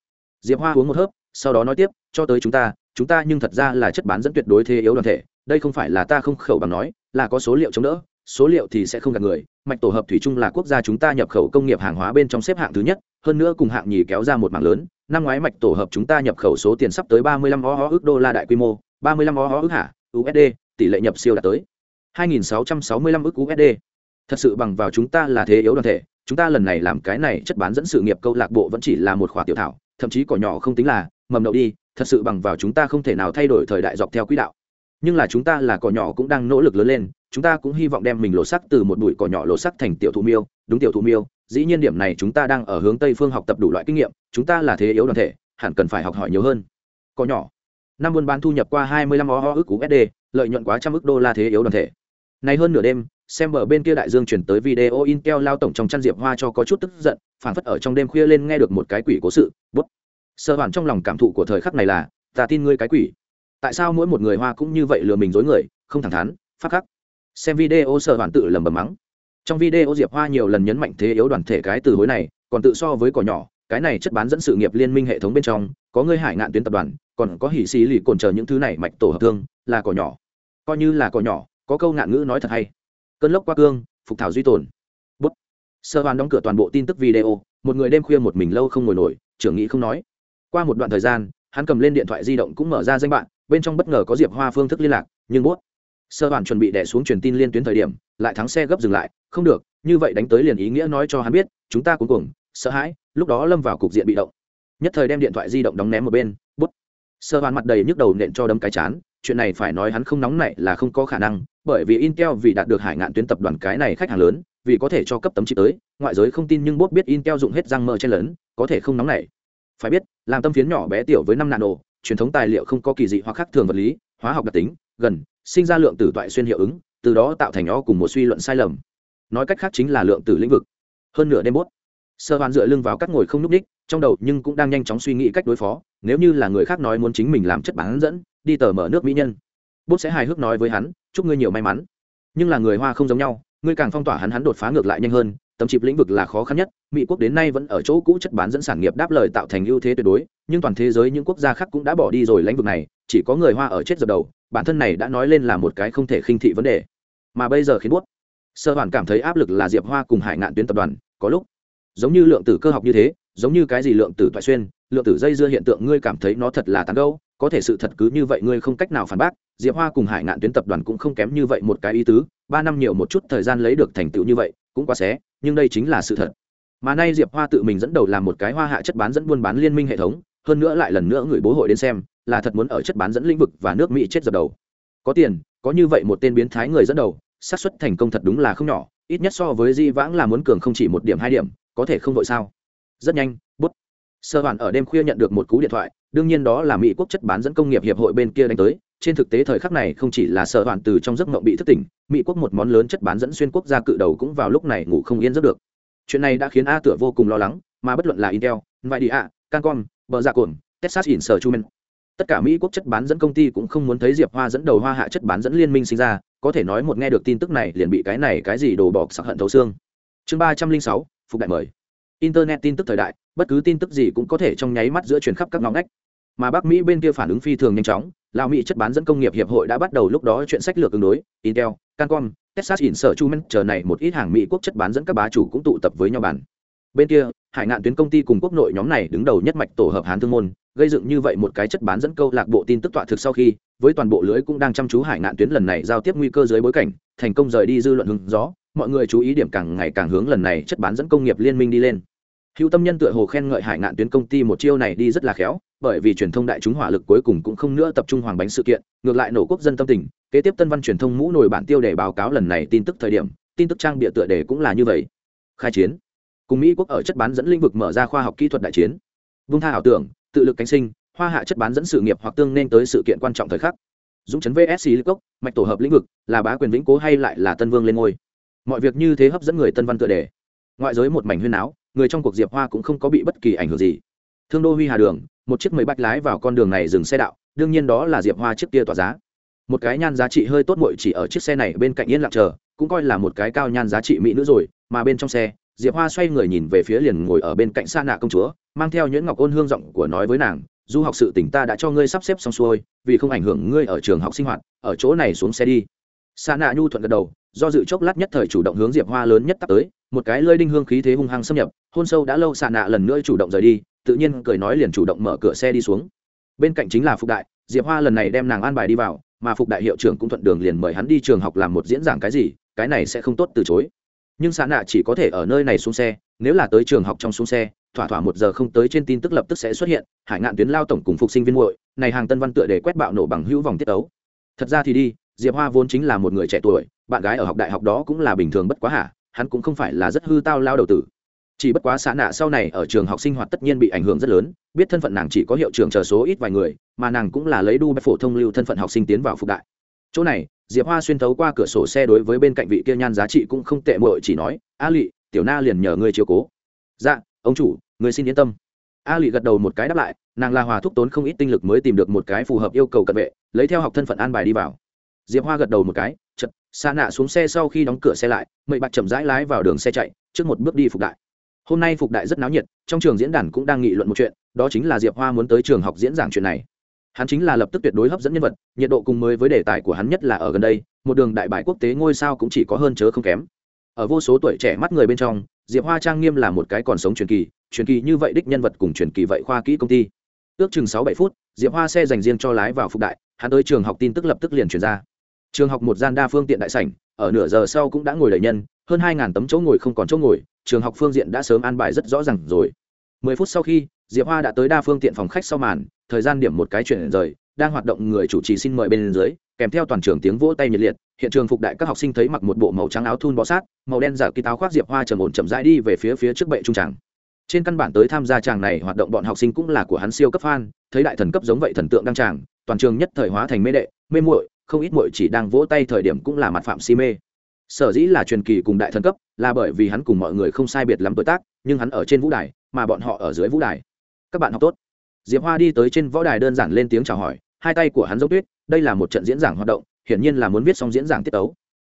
Speaker 1: Diệp hoa uống một hớp, sau đó nói tiếp, cho tới chúng ta chúng ta nhưng thật ra là chất bán dẫn tuyệt đối thế yếu đoàn thể, đây không phải là ta không khẩu bằng nói, là có số liệu chống đỡ, số liệu thì sẽ không gạt người, mạch tổ hợp thủy chung là quốc gia chúng ta nhập khẩu công nghiệp hàng hóa bên trong xếp hạng thứ nhất, hơn nữa cùng hạng nhì kéo ra một mảng lớn, năm ngoái mạch tổ hợp chúng ta nhập khẩu số tiền sắp tới ba mươi lăm ho ước đô la đại quy mô, ba mươi lăm ho ước hạ usd tỷ lệ nhập siêu đạt tới hai nghìn sáu trăm sáu mươi lăm ước usd thật sự bằng vào chúng ta là thế yếu đoàn thể, chúng ta lần này làm cái này chất bán dẫn sự nghiệp câu lạc bộ vẫn chỉ là một khóa tiểu thảo, thậm chí cỏ nhỏ không tính là, mầm đậu đi, thật sự bằng vào chúng ta không thể nào thay đổi thời đại dọc theo quỹ đạo. Nhưng là chúng ta là cỏ nhỏ cũng đang nỗ lực lớn lên, chúng ta cũng hy vọng đem mình lột sắc từ một bụi cỏ nhỏ lột sắc thành tiểu thụ miêu. Đúng tiểu thụ miêu, dĩ nhiên điểm này chúng ta đang ở hướng tây phương học tập đủ loại kinh nghiệm, chúng ta là thế yếu đoàn thể, hẳn cần phải học hỏi nhiều hơn. Cỏ nhỏ. Năm buôn bán thu nhập qua hai mươi lăm o ước cú sd lợi nhuận quá trăm ước đô la thế yếu đoàn thể. Nay hơn nửa đêm xem bờ bên kia đại dương chuyển tới video intel lao tổng trong chăn diệp hoa cho có chút tức giận phản phất ở trong đêm khuya lên nghe được một cái quỷ cố sự, bút. Sơ hoàn trong lòng cảm thụ của thời khắc này là, ta tin ngươi cái quỷ. Tại sao mỗi một người hoa cũng như vậy lừa mình dối người, không thẳng thắn, phát khắc. Xem video sơ hoàn tự lầm bầm mắng. Trong video diệp hoa nhiều lần nhấn mạnh thế yếu đoàn thể cái từ hối này, còn tự so với cỏ nhỏ, cái này chất bán dẫn sự nghiệp liên minh hệ thống bên trong, có ngươi hải ngạn tuyến tập đoàn, còn có hỉ xì lì cồn chờ những thứ này mạch tổ hợp thương, là cỏ nhỏ. Coi như là cỏ nhỏ, có câu ngạn ngữ nói thật hay cơn lốc qua cương, phục thảo duy tồn. Bút. Sơ hoàn đóng cửa toàn bộ tin tức video, một người đêm khuya một mình lâu không ngồi nổi, trưởng nghĩ không nói. Qua một đoạn thời gian, hắn cầm lên điện thoại di động cũng mở ra danh bạn, bên trong bất ngờ có diệp hoa phương thức liên lạc, nhưng bút. Sơ hoàn chuẩn bị đẻ xuống truyền tin liên tuyến thời điểm, lại thắng xe gấp dừng lại, không được, như vậy đánh tới liền ý nghĩa nói cho hắn biết, chúng ta cuối cùng sợ hãi. Lúc đó lâm vào cục diện bị động. Nhất thời đem điện thoại di động đóng ném một bên, bút. Sơ hoàn mặt đầy nhức đầu nện cho đấm cái chán, chuyện này phải nói hắn không nóng nảy là không có khả năng bởi vì intel vì đạt được hải ngạn tuyến tập đoàn cái này khách hàng lớn, vì có thể cho cấp tấm chip tới, ngoại giới không tin nhưng bốt biết intel dụng hết răng mơ trên lớn có thể không nóng nảy. Phải biết, làm tâm phiến nhỏ bé tiểu với năm nano, truyền thống tài liệu không có kỳ dị hoặc khác thường vật lý, hóa học đặc tính, gần, sinh ra lượng tử toại xuyên hiệu ứng, từ đó tạo thành o cùng một suy luận sai lầm. Nói cách khác chính là lượng tử lĩnh vực. Hơn nửa đêm bốt, sơ hoàn dựa lưng vào các ngồi không núp đích trong đầu nhưng cũng đang nhanh chóng suy nghĩ cách đối phó, nếu như là người khác nói muốn chính mình làm chất bán dẫn, đi tờ mở nước mỹ nhân bốt sẽ hài hước nói với hắn, chúc ngươi nhiều may mắn. Nhưng là người hoa không giống nhau, ngươi càng phong tỏa hắn hắn đột phá ngược lại nhanh hơn, tấm chip lĩnh vực là khó khăn nhất, mỹ quốc đến nay vẫn ở chỗ cũ chất bán dẫn sản nghiệp đáp lời tạo thành ưu thế tuyệt đối, nhưng toàn thế giới những quốc gia khác cũng đã bỏ đi rồi lĩnh vực này, chỉ có người hoa ở chết dập đầu, bản thân này đã nói lên là một cái không thể khinh thị vấn đề. Mà bây giờ khiến bút, sơ hoàn cảm thấy áp lực là diệp hoa cùng hải ngạn tuyến tập đoàn, có lúc, giống như lượng tử cơ học như thế, giống như cái gì lượng tử thoại xuyên, lượng tử dây dưa hiện tượng ngươi cảm thấy nó thật là tán gâu có thể sự thật cứ như vậy ngươi không cách nào phản bác, diệp hoa cùng hải ngạn tuyến tập đoàn cũng không kém như vậy một cái ý tứ, ba năm nhiều một chút thời gian lấy được thành tựu như vậy, cũng quá xé, nhưng đây chính là sự thật. Mà nay diệp hoa tự mình dẫn đầu làm một cái hoa hạ chất bán dẫn buôn bán liên minh hệ thống, hơn nữa lại lần nữa người bố hội đến xem, là thật muốn ở chất bán dẫn lĩnh vực và nước mỹ chết dập đầu. Có tiền, có như vậy một tên biến thái người dẫn đầu, xác suất thành công thật đúng là không nhỏ, ít nhất so với di vãng là muốn cường không chỉ một điểm hai điểm, có thể không vội sao? Rất nhanh sơ hoàn ở đêm khuya nhận được một cú điện thoại, đương nhiên đó là mỹ quốc chất bán dẫn công nghiệp hiệp hội bên kia đánh tới. Trên thực tế thời khắc này không chỉ là sơ hoàn từ trong giấc mộng bị thức tỉnh, mỹ quốc một món lớn chất bán dẫn xuyên quốc gia cự đầu cũng vào lúc này ngủ không yên giấc được. Chuyện này đã khiến a tựa vô cùng lo lắng, mà bất luận là intel, nvidia, cancom, bờ gia cồn, texas instruments tất cả mỹ quốc chất bán dẫn công ty cũng không muốn thấy diệp hoa dẫn đầu hoa hạ chất bán dẫn liên minh sinh ra, có thể nói một nghe được tin tức này liền bị cái này cái gì đồ bọc sặc hận thấu xương. Chương ba trăm linh sáu, phục đại mời internet tin tức thời đại, bất cứ tin tức gì cũng có thể trong nháy mắt giữa truyền khắp các ngõ ngách. Mà bắc mỹ bên kia phản ứng phi thường nhanh chóng lào mỹ chất bán dẫn công nghiệp hiệp hội đã bắt đầu lúc đó chuyện sách lược ứng đối, intel, cancom, texas in sở chumen chờ này một ít hàng mỹ quốc chất bán dẫn các bá chủ cũng tụ tập với nhau bàn. Bên kia, hải ngạn tuyến công ty cùng quốc nội nhóm này đứng đầu nhất mạch tổ hợp hán thương môn, gây dựng như vậy một cái chất bán dẫn câu lạc bộ tin tức tọa thực sau khi, với toàn bộ lưới cũng đang chăm chú hải ngạn tuyến lần này giao tiếp nguy cơ dưới bối cảnh, thành công rời đi dư luận hứng gió mọi người chú ý điểm càng ngày càng hướng lần này chất bán dẫn công nghiệp liên minh đi lên. Hữu tâm nhân tựa hồ khen ngợi hải ngạn tuyến công ty một chiêu này đi rất là khéo, bởi vì truyền thông đại chúng hỏa lực cuối cùng cũng không nữa tập trung hoàng bánh sự kiện, ngược lại nổ quốc dân tâm tình, kế tiếp tân văn truyền thông mũ nổi bản tiêu để báo cáo lần này tin tức thời điểm, tin tức trang bịa tựa đề cũng là như vậy. Khai chiến. Cùng mỹ quốc ở chất bán dẫn lĩnh vực mở ra khoa học kỹ thuật đại chiến. Vung tha ảo tưởng, tự lực cánh sinh, hoa hạ chất bán dẫn sự nghiệp hoặc tương nên tới sự kiện quan trọng thời khắc. Dũng chấn vsc lực cốc mạch tổ hợp lĩnh vực, là bá quyền vĩnh cố hay lại là tân vương lên ngôi? Mọi việc như thế hấp dẫn người tân văn tựa đề. Ngoại giới một mảnh huyên áo người trong cuộc diệp hoa cũng không có bị bất kỳ ảnh hưởng gì. Thương đô huy hà đường, một chiếc mười bách lái vào con đường này dừng xe đạo, đương nhiên đó là diệp hoa chiếc kia tỏa giá. Một cái nhan giá trị hơi tốt mội chỉ ở chiếc xe này bên cạnh yên lặng chờ, cũng coi là một cái cao nhan giá trị mỹ nữ rồi, mà bên trong xe, diệp hoa xoay người nhìn về phía liền ngồi ở bên cạnh xa nạ công chúa, mang theo nhuyễn ngọc ôn hương giọng của nói với nàng, du học sự tỉnh ta đã cho ngươi sắp xếp xong xuôi, vì không ảnh hưởng ngươi ở trường học sinh hoạt, ở chỗ này xuống xe đi. Xa nạ nhu thuận gật đầu do dự chốc lát nhất thời chủ động hướng diệp hoa lớn nhất tắt tới, một cái lơi đinh hương khí thế hung hăng xâm nhập, hôn sâu đã lâu xà nạ lần nữa chủ động rời đi, tự nhiên cười nói liền chủ động mở cửa xe đi xuống. Bên cạnh chính là phục đại, diệp hoa lần này đem nàng an bài đi vào, mà phục đại hiệu trưởng cũng thuận đường liền mời hắn đi trường học làm một diễn giảng cái gì, cái này sẽ không tốt từ chối. Nhưng xà nạ chỉ có thể ở nơi này xuống xe, nếu là tới trường học trong xuống xe, thỏa thỏa một giờ không tới trên tin tức lập tức sẽ xuất hiện, hải ngạn tuyến lao tổng cùng phục sinh viên muội, này hàng tân văn tựa để quét bạo nổ bằng hữu vòng tiết ấu. Thật ra thì đi diệp hoa vốn chính là một người trẻ tuổi, bạn gái ở học đại học đó cũng là bình thường bất quá hả? Hắn cũng không phải là rất hư tao lao đầu tử. Chỉ bất quá xã nạ sau này ở trường học sinh hoạt tất nhiên bị ảnh hưởng rất lớn, biết thân phận nàng chỉ có hiệu trưởng chờ số ít vài người, mà nàng cũng là lấy đu bách phổ thông lưu thân phận học sinh tiến vào phục đại. Chỗ này, diệp hoa xuyên thấu qua cửa sổ xe đối với bên cạnh vị kia nhan giá trị cũng không tệ mội chỉ nói, a lị, tiểu na liền nhờ ngươi chiều cố. Dạ ông chủ người xin yên tâm. A lị gật đầu một cái đáp lại, nàng là hòa thúc tốn không ít tinh lực mới tìm được một cái phù hợp yêu cầu cận vệ, lấy theo học thân phận an bài đi vào diệp hoa gật đầu một cái, chật, xa nạ xuống xe sau khi đóng cửa xe lại mậy bạc chậm rãi lái vào đường xe chạy, trước một bước đi phục đại. Hôm nay phục đại rất náo nhiệt, trong trường diễn đàn cũng đang nghị luận một chuyện, đó chính là diệp hoa muốn tới trường học diễn giảng chuyện này. Hắn chính là lập tức tuyệt đối hấp dẫn nhân vật, nhiệt độ cùng mới với đề tài của hắn nhất là ở gần đây, một đường đại bài quốc tế ngôi sao cũng chỉ có hơn chớ không kém. Ở vô số tuổi trẻ mắt người bên trong, diệp hoa trang nghiêm là một cái còn sống truyền kỳ truyền kỳ như vậy đích nhân vật cùng truyền kỳ vậy khoa kỹ công ty. Ước chừng sáu bảy phút, diệp hoa xe dành riêng cho lái vào phục đại, hắn tới trường học tin tức lập tức liền truyền ra trường học một gian đa phương tiện đại sảnh, ở nửa giờ sau cũng đã ngồi đầy nhân, hơn hai tấm chỗ ngồi không còn chỗ ngồi, trường học phương diện đã sớm an bài rất rõ ràng rồi. Mười phút sau khi, diệp hoa đã tới đa phương tiện phòng khách sau màn, thời gian điểm một cái chuyển rời, đang hoạt động người chủ trì xin mời bên dưới, kèm theo toàn trường tiếng vỗ tay nhiệt liệt, hiện trường phục đại các học sinh thấy mặc một bộ màu trắng áo thun bó sát, màu đen giả kỳ táo khoác diệp hoa trầm ổn chậm rãi đi về phía phía trước bệ trung tràng. Trên căn bản tới tham gia tràng này hoạt động bọn học sinh cũng là của hắn siêu cấp fan, thấy đại thần cấp giống vậy thần tượng đăng tràng, toàn trường nhất thời hóa thành mê đệ, mê muội không ít muội chỉ đang vỗ tay thời điểm cũng là mặt phạm si mê. Sở dĩ là truyền kỳ cùng đại thần cấp, là bởi vì hắn cùng mọi người không sai biệt lắm tuổi tác, nhưng hắn ở trên vũ đài, mà bọn họ ở dưới vũ đài. Các bạn học tốt. Diệp hoa đi tới trên võ đài đơn giản lên tiếng chào hỏi, hai tay của hắn dốc tuyết, đây là một trận diễn giảng hoạt động, hiển nhiên là muốn viết xong diễn giảng tiết tấu.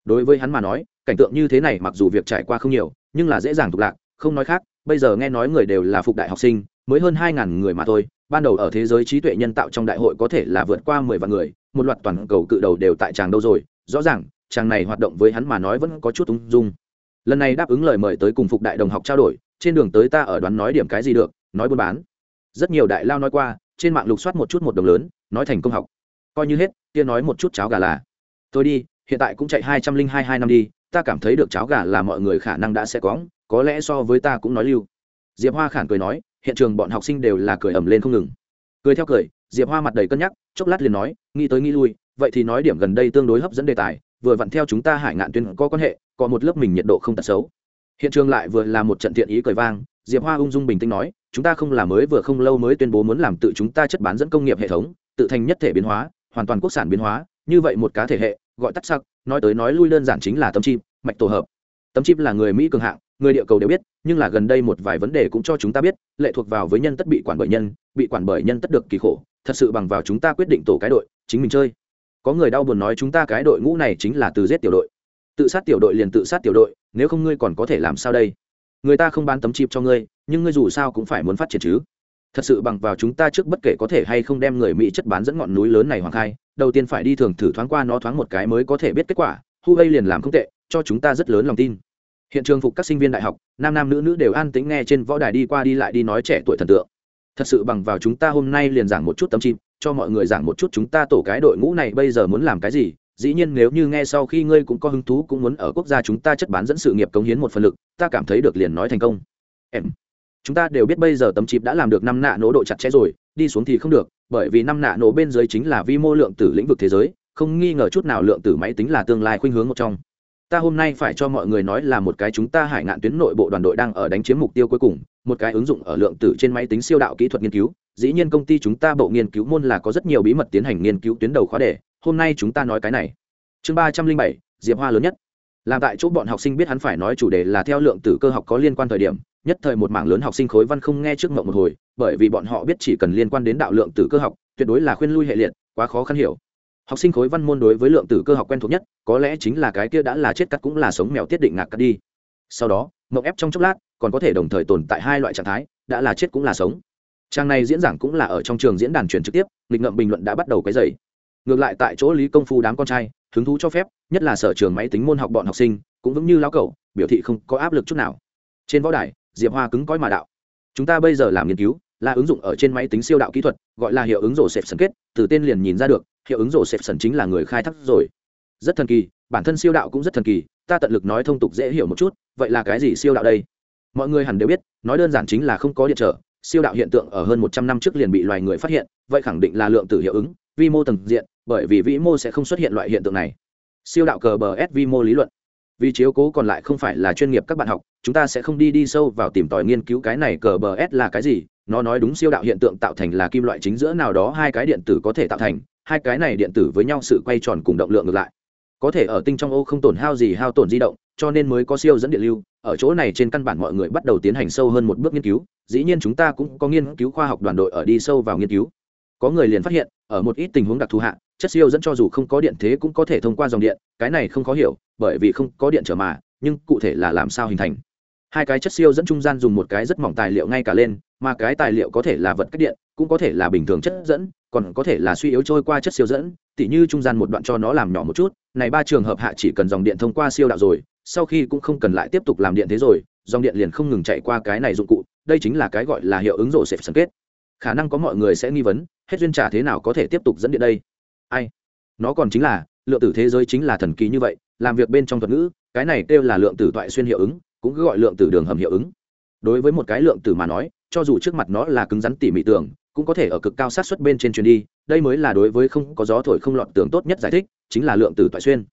Speaker 1: Đối với hắn mà nói, cảnh tượng như thế này mặc dù việc trải qua không nhiều, nhưng là dễ dàng tục lạc, không nói khác, bây giờ nghe nói người đều là phục đại học sinh, mới hơn hai ngàn người mà thôi ban đầu ở thế giới trí tuệ nhân tạo trong đại hội có thể là vượt qua mười vạn người, một loạt toàn cầu cự đầu đều tại tràng đâu rồi, rõ ràng chàng này hoạt động với hắn mà nói vẫn có chút ung dung. Lần này đáp ứng lời mời tới cùng phục đại đồng học trao đổi, trên đường tới ta ở đoán nói điểm cái gì được, nói buôn bán. Rất nhiều đại lao nói qua, trên mạng lục soát một chút một đồng lớn, nói thành công học. Coi như hết, kia nói một chút cháo gà là. Tôi đi, hiện tại cũng chạy hai trăm linh hai hai năm đi, ta cảm thấy được cháo gà là mọi người khả năng đã sẽ có có lẽ so với ta cũng nói lưu. Diệp hoa khản cười nói hiện trường bọn học sinh đều là cười ẩm lên không ngừng. Cười theo cười diệp hoa mặt đầy cân nhắc chốc lát liền nói nghĩ tới nghĩ lui vậy thì nói điểm gần đây tương đối hấp dẫn đề tài vừa vặn theo chúng ta hải ngạn tuyên có quan hệ có một lớp mình nhiệt độ không tật xấu. Hiện trường lại vừa là một trận thiện ý cười vang diệp hoa ung dung bình tĩnh nói chúng ta không là mới vừa không lâu mới tuyên bố muốn làm tự chúng ta chất bán dẫn công nghiệp hệ thống tự thành nhất thể biến hóa hoàn toàn quốc sản biến hóa như vậy một cá thể hệ gọi tắt sắc nói tới nói lui đơn giản chính là tấm chip, mạch tổ hợp. Tấm chip là người mỹ cường hạng người địa cầu đều biết nhưng là gần đây một vài vấn đề cũng cho chúng ta biết, lệ thuộc vào với nhân tất bị quản bởi nhân, bị quản bởi nhân tất được kỳ khổ, thật sự bằng vào chúng ta quyết định tổ cái đội, chính mình chơi. Có người đau buồn nói chúng ta cái đội ngũ này chính là từ giết tiểu đội. Tự sát tiểu đội liền tự sát tiểu đội, nếu không ngươi còn có thể làm sao đây? Người ta không bán tấm chip cho ngươi, nhưng ngươi dù sao cũng phải muốn phát triển chứ. Thật sự bằng vào chúng ta trước bất kể có thể hay không đem người mỹ chất bán dẫn ngọn núi lớn này hoàng khai, đầu tiên phải đi thường thử thoáng qua nó thoáng một cái mới có thể biết kết quả, huawei liền làm không tệ, cho chúng ta rất lớn lòng tin hiện trường phục các sinh viên đại học, nam nam nữ nữ đều an tĩnh nghe trên võ đài đi qua đi lại đi nói trẻ tuổi thần tượng. Thật sự bằng vào chúng ta hôm nay liền giảng một chút tấm chim, cho mọi người giảng một chút chúng ta tổ cái đội ngũ này bây giờ muốn làm cái gì. Dĩ nhiên nếu như nghe sau khi ngươi cũng có hứng thú cũng muốn ở quốc gia chúng ta chất bán dẫn sự nghiệp cống hiến một phần lực, ta cảm thấy được liền nói thành công. Em. Chúng ta đều biết bây giờ tấm chip đã làm được năm nạ nổ độ chặt chẽ rồi, đi xuống thì không được, bởi vì năm nạ nổ bên dưới chính là vi mô lượng tử lĩnh vực thế giới, không nghi ngờ chút nào lượng tử máy tính là tương lai khuynh hướng một trong ta hôm nay phải cho mọi người nói là một cái chúng ta hải ngạn tuyến nội bộ đoàn đội đang ở đánh chiếm mục tiêu cuối cùng, một cái ứng dụng ở lượng tử trên máy tính siêu đạo kỹ thuật nghiên cứu. Dĩ nhiên công ty chúng ta bộ nghiên cứu môn là có rất nhiều bí mật tiến hành nghiên cứu tuyến đầu khóa đề. Hôm nay chúng ta nói cái này. Chương ba trăm linh bảy, diệp hoa lớn nhất. Làm tại chỗ bọn học sinh biết hắn phải nói chủ đề là theo lượng tử cơ học có liên quan thời điểm, nhất thời một mảng lớn học sinh khối văn không nghe trước mộng một hồi, bởi vì bọn họ biết chỉ cần liên quan đến đạo lượng tử cơ học, tuyệt đối là khuyên lui hệ liệt, quá khó khăn hiểu học sinh khối văn môn đối với lượng tử cơ học quen thuộc nhất, có lẽ chính là cái kia đã là chết cắt cũng là sống mèo tiết định ngạc cắt đi. Sau đó mộng ép trong chốc lát, còn có thể đồng thời tồn tại hai loại trạng thái, đã là chết cũng là sống. Trang này diễn giảng cũng là ở trong trường diễn đàn truyền trực tiếp, nghịch ngậm bình luận đã bắt đầu cái dày ngược lại tại chỗ lý công phu đám con trai, hứng thú cho phép, nhất là sở trường máy tính môn học bọn học sinh, cũng vững như lao cầu biểu thị không có áp lực chút nào. Trên võ đài, diệp hoa cứng cõi mà đạo, chúng ta bây giờ làm nghiên cứu là ứng dụng ở trên máy tính siêu đạo kỹ thuật, gọi là hiệu ứng rổ sẹp sần kết, từ tên liền nhìn ra được, hiệu ứng rổ sẹp sần chính là người khai thác rồi. Rất thần kỳ, bản thân siêu đạo cũng rất thần kỳ, ta tận lực nói thông tục dễ hiểu một chút, vậy là cái gì siêu đạo đây? Mọi người hẳn đều biết, nói đơn giản chính là không có điện trở, siêu đạo hiện tượng ở hơn một trăm năm trước liền bị loài người phát hiện, vậy khẳng định là lượng tử hiệu ứng, vi mô tầng diện, bởi vì vĩ mô sẽ không xuất hiện loại hiện tượng này. Siêu đạo cờ bờ s vi mô lý luận. Vì chiếu cố còn lại không phải là chuyên nghiệp các bạn học, chúng ta sẽ không đi đi sâu vào tìm tòi nghiên cứu cái này cờ bờ s là cái gì nó nói đúng siêu đạo hiện tượng tạo thành là kim loại chính giữa nào đó hai cái điện tử có thể tạo thành, hai cái này điện tử với nhau sự quay tròn cùng động lượng ngược lại. Có thể ở tinh trong ô không tổn hao gì, hao tổn di động, cho nên mới có siêu dẫn điện lưu. Ở chỗ này trên căn bản mọi người bắt đầu tiến hành sâu hơn một bước nghiên cứu, dĩ nhiên chúng ta cũng có nghiên cứu khoa học đoàn đội ở đi sâu vào nghiên cứu. Có người liền phát hiện, ở một ít tình huống đặc thù hạ, chất siêu dẫn cho dù không có điện thế cũng có thể thông qua dòng điện, cái này không khó hiểu, bởi vì không có điện trở mà, nhưng cụ thể là làm sao hình thành? Hai cái chất siêu dẫn trung gian dùng một cái rất mỏng tài liệu ngay cả lên, mà cái tài liệu có thể là vật cách điện, cũng có thể là bình thường chất dẫn, còn có thể là suy yếu trôi qua chất siêu dẫn, tỉ như trung gian một đoạn cho nó làm nhỏ một chút. Này ba trường hợp hạ chỉ cần dòng điện thông qua siêu đạo rồi, sau khi cũng không cần lại tiếp tục làm điện thế rồi, dòng điện liền không ngừng chạy qua cái này dụng cụ. Đây chính là cái gọi là hiệu ứng rổ sẽ sân kết. Khả năng có mọi người sẽ nghi vấn, hết duyên trả thế nào có thể tiếp tục dẫn điện đây? Ai? Nó còn chính là, lượng tử thế giới chính là thần kỳ như vậy, làm việc bên trong thuật ngữ, cái này kêu là lượng tử toại xuyên hiệu ứng cũng cứ gọi lượng tử đường hầm hiệu ứng. Đối với một cái lượng tử mà nói, cho dù trước mặt nó là cứng rắn tỉ mỉ tường cũng có thể ở cực cao sát xuất bên trên truyền đi, đây mới là đối với không có gió thổi không lọt tường tốt nhất giải thích, chính là lượng tử toại xuyên.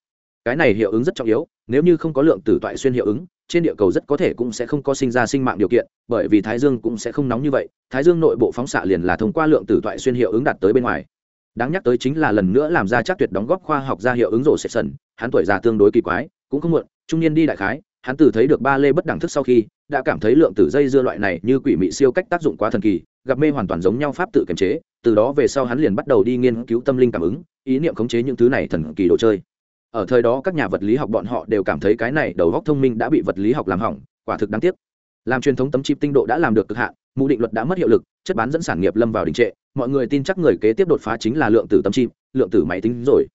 Speaker 1: Cái này hiệu ứng rất trọng yếu, nếu như không có lượng tử toại xuyên hiệu ứng, trên địa cầu rất có thể cũng sẽ không có sinh ra sinh mạng điều kiện, bởi vì thái dương cũng sẽ không nóng như vậy, thái dương nội bộ phóng xạ liền là thông qua lượng tử toại xuyên hiệu ứng đạt tới bên ngoài. Đáng nhắc tới chính là lần nữa làm ra chắc tuyệt đóng góp khoa học ra hiệu ứng rổ sệt sần, hắn tuổi già tương đối kỳ quái, cũng không muộn, trung niên đi đại khái hắn từ thấy được ba lê bất đẳng thức sau khi, đã cảm thấy lượng tử dây dưa loại này như quỷ mị siêu cách tác dụng quá thần kỳ, gặp mê hoàn toàn giống nhau pháp tự kiềm chế, từ đó về sau hắn liền bắt đầu đi nghiên cứu tâm linh cảm ứng, ý niệm khống chế những thứ này thần kỳ đồ chơi. Ở thời đó các nhà vật lý học bọn họ đều cảm thấy cái này đầu góc thông minh đã bị vật lý học làm hỏng, quả thực đáng tiếc. Làm truyền thống tấm chip tinh độ đã làm được cực hạn mù định luật đã mất hiệu lực, chất bán dẫn sản nghiệp lâm vào đình trệ, mọi người tin chắc người kế tiếp đột phá chính là lượng tử tấm chip, lượng tử máy tính rồi.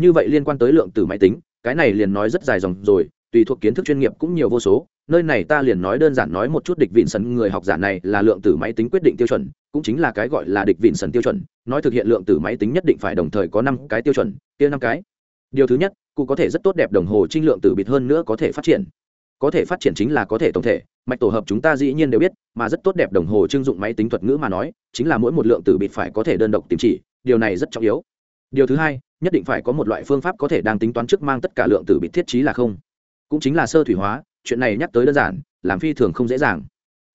Speaker 1: Như vậy liên quan tới lượng tử máy tính, cái này liền nói rất dài dòng rồi tùy thuộc kiến thức chuyên nghiệp cũng nhiều vô số, nơi này ta liền nói đơn giản nói một chút địch vịn sần người học giả này là lượng tử máy tính quyết định tiêu chuẩn, cũng chính là cái gọi là địch vịn sần tiêu chuẩn, nói thực hiện lượng tử máy tính nhất định phải đồng thời có năm cái tiêu chuẩn, kia năm cái. Điều thứ nhất, cụ có thể rất tốt đẹp đồng hồ trinh lượng tử bịt hơn nữa có thể phát triển. Có thể phát triển chính là có thể tổng thể, mạch tổ hợp chúng ta dĩ nhiên đều biết, mà rất tốt đẹp đồng hồ trưng dụng máy tính thuật ngữ mà nói, chính là mỗi một lượng tử bịt phải có thể đơn độc tìm chỉ, điều này rất trọng yếu. Điều thứ hai, nhất định phải có một loại phương pháp có thể đang tính toán trước mang tất cả lượng tử bịt thiết trí là không cũng chính là sơ thủy hóa, chuyện này nhắc tới đơn giản, làm phi thường không dễ dàng.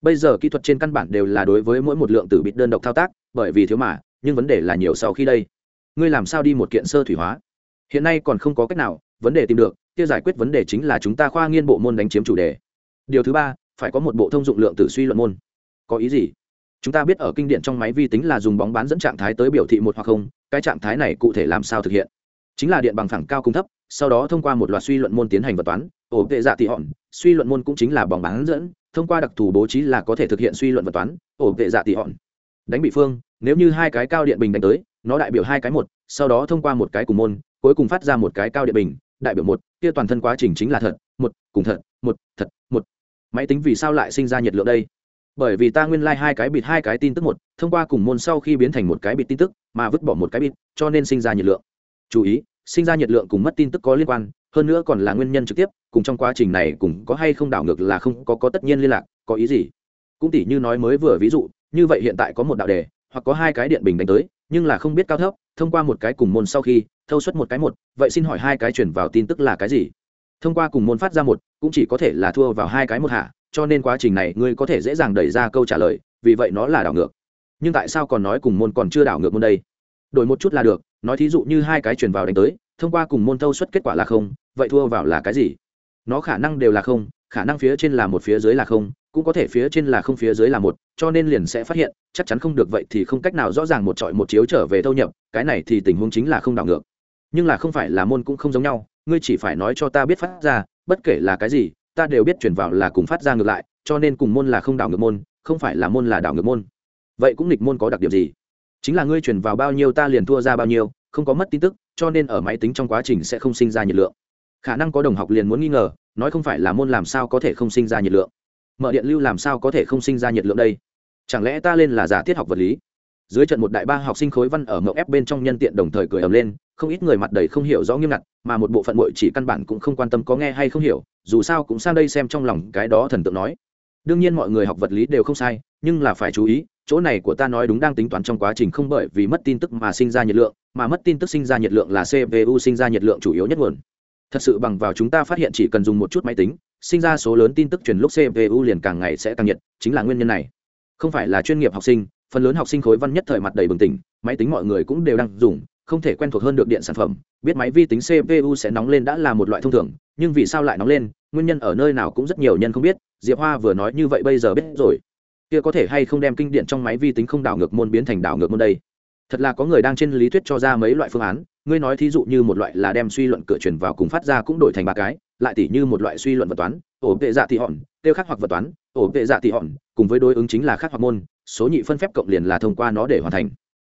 Speaker 1: Bây giờ kỹ thuật trên căn bản đều là đối với mỗi một lượng tử bịt đơn độc thao tác, bởi vì thiếu mà, nhưng vấn đề là nhiều sau khi đây. Ngươi làm sao đi một kiện sơ thủy hóa? Hiện nay còn không có cách nào, vấn đề tìm được, kia giải quyết vấn đề chính là chúng ta khoa nghiên bộ môn đánh chiếm chủ đề. Điều thứ ba, phải có một bộ thông dụng lượng tử suy luận môn. Có ý gì? Chúng ta biết ở kinh điển trong máy vi tính là dùng bóng bán dẫn trạng thái tới biểu thị một hoặc không, cái trạng thái này cụ thể làm sao thực hiện? Chính là điện bằng phẳng cao cung thấp, sau đó thông qua một loạt suy luận môn tiến hành vật toán ổ tệ dạ thị hòn, suy luận môn cũng chính là bóng bán dẫn, thông qua đặc thù bố trí là có thể thực hiện suy luận vật toán, ổ tệ dạ thị hòn. Đánh bị phương, nếu như hai cái cao điện bình đánh tới, nó đại biểu hai cái một, sau đó thông qua một cái cùng môn, cuối cùng phát ra một cái cao điện bình, đại biểu một, kia toàn thân quá trình chính là thật, một, cùng thật, một thật, một. Máy tính vì sao lại sinh ra nhiệt lượng đây? Bởi vì ta nguyên lai、like、hai cái bịt hai cái tin tức một, thông qua cùng môn sau khi biến thành một cái bịt tin tức, mà vứt bỏ một cái bịt, cho nên sinh ra nhiệt lượng. Chú ý, sinh ra nhiệt lượng cùng mất tin tức có liên quan, hơn nữa còn là nguyên nhân trực tiếp cùng trong quá trình này cùng có hay không đảo ngược là không có có tất nhiên liên lạc, có ý gì? Cũng tỉ như nói mới vừa ví dụ, như vậy hiện tại có một đạo đề, hoặc có hai cái điện bình đánh tới, nhưng là không biết cao thấp, thông qua một cái cùng môn sau khi, thâu suất một cái một, vậy xin hỏi hai cái chuyển vào tin tức là cái gì? Thông qua cùng môn phát ra một, cũng chỉ có thể là thua vào hai cái một hạ cho nên quá trình này ngươi có thể dễ dàng đẩy ra câu trả lời, vì vậy nó là đảo ngược. Nhưng tại sao còn nói cùng môn còn chưa đảo ngược môn đây? Đổi một chút là được, nói thí dụ như hai cái chuyển vào đánh tới, thông qua cùng môn thâu suất kết quả là không, vậy thua vào là cái gì? Nó khả năng đều là không, khả năng phía trên là một, phía dưới là không, cũng có thể phía trên là không, phía dưới là một, cho nên liền sẽ phát hiện, chắc chắn không được vậy thì không cách nào rõ ràng một trọi một chiếu trở về thâu nhập, cái này thì tình huống chính là không đảo ngược. Nhưng là không phải là môn cũng không giống nhau, ngươi chỉ phải nói cho ta biết phát ra, bất kể là cái gì, ta đều biết chuyển vào là cùng phát ra ngược lại, cho nên cùng môn là không đảo ngược môn, không phải là môn là đảo ngược môn. Vậy cũng nghịch môn có đặc điểm gì? Chính là ngươi chuyển vào bao nhiêu ta liền thua ra bao nhiêu, không có mất tin tức, cho nên ở máy tính trong quá trình sẽ không sinh ra nhiệt lượng khả năng có đồng học liền muốn nghi ngờ, nói không phải là môn làm sao có thể không sinh ra nhiệt lượng. Mở điện lưu làm sao có thể không sinh ra nhiệt lượng đây? Chẳng lẽ ta lên là giả thiết học vật lý? Dưới trận một đại ba học sinh khối văn ở mậu ép bên trong nhân tiện đồng thời cười ầm lên, không ít người mặt đầy không hiểu rõ nghiêm ngặt, mà một bộ phận bội chỉ căn bản cũng không quan tâm có nghe hay không hiểu, dù sao cũng sang đây xem trong lòng cái đó thần tượng nói. Đương nhiên mọi người học vật lý đều không sai, nhưng là phải chú ý, chỗ này của ta nói đúng đang tính toán trong quá trình không bởi vì mất tin tức mà sinh ra nhiệt lượng, mà mất tin tức sinh ra nhiệt lượng là cpu sinh ra nhiệt lượng chủ yếu nhất nguồn thật sự bằng vào chúng ta phát hiện chỉ cần dùng một chút máy tính, sinh ra số lớn tin tức truyền lúc cpu liền càng ngày sẽ tăng nhiệt, chính là nguyên nhân này. Không phải là chuyên nghiệp học sinh, phần lớn học sinh khối văn nhất thời mặt đầy bừng tỉnh, máy tính mọi người cũng đều đang dùng, không thể quen thuộc hơn được điện sản phẩm. Biết máy vi tính cpu sẽ nóng lên đã là một loại thông thường, nhưng vì sao lại nóng lên, nguyên nhân ở nơi nào cũng rất nhiều nhân không biết, diệp hoa vừa nói như vậy bây giờ biết rồi. Kia có thể hay không đem kinh điện trong máy vi tính không đảo ngược môn biến thành đảo ngược môn đây? Thật là có người đang trên lý thuyết cho ra mấy loại phương án ngươi nói thí dụ như một loại là đem suy luận cửa truyền vào cùng phát ra cũng đổi thành ba cái, lại tỉ như một loại suy luận vật toán, ổ tệ dạ thị hòn, tiêu khắc hoặc vật toán, ổ tệ dạ thị hòn, cùng với đối ứng chính là khắc hoặc môn, số nhị phân phép cộng liền là thông qua nó để hoàn thành.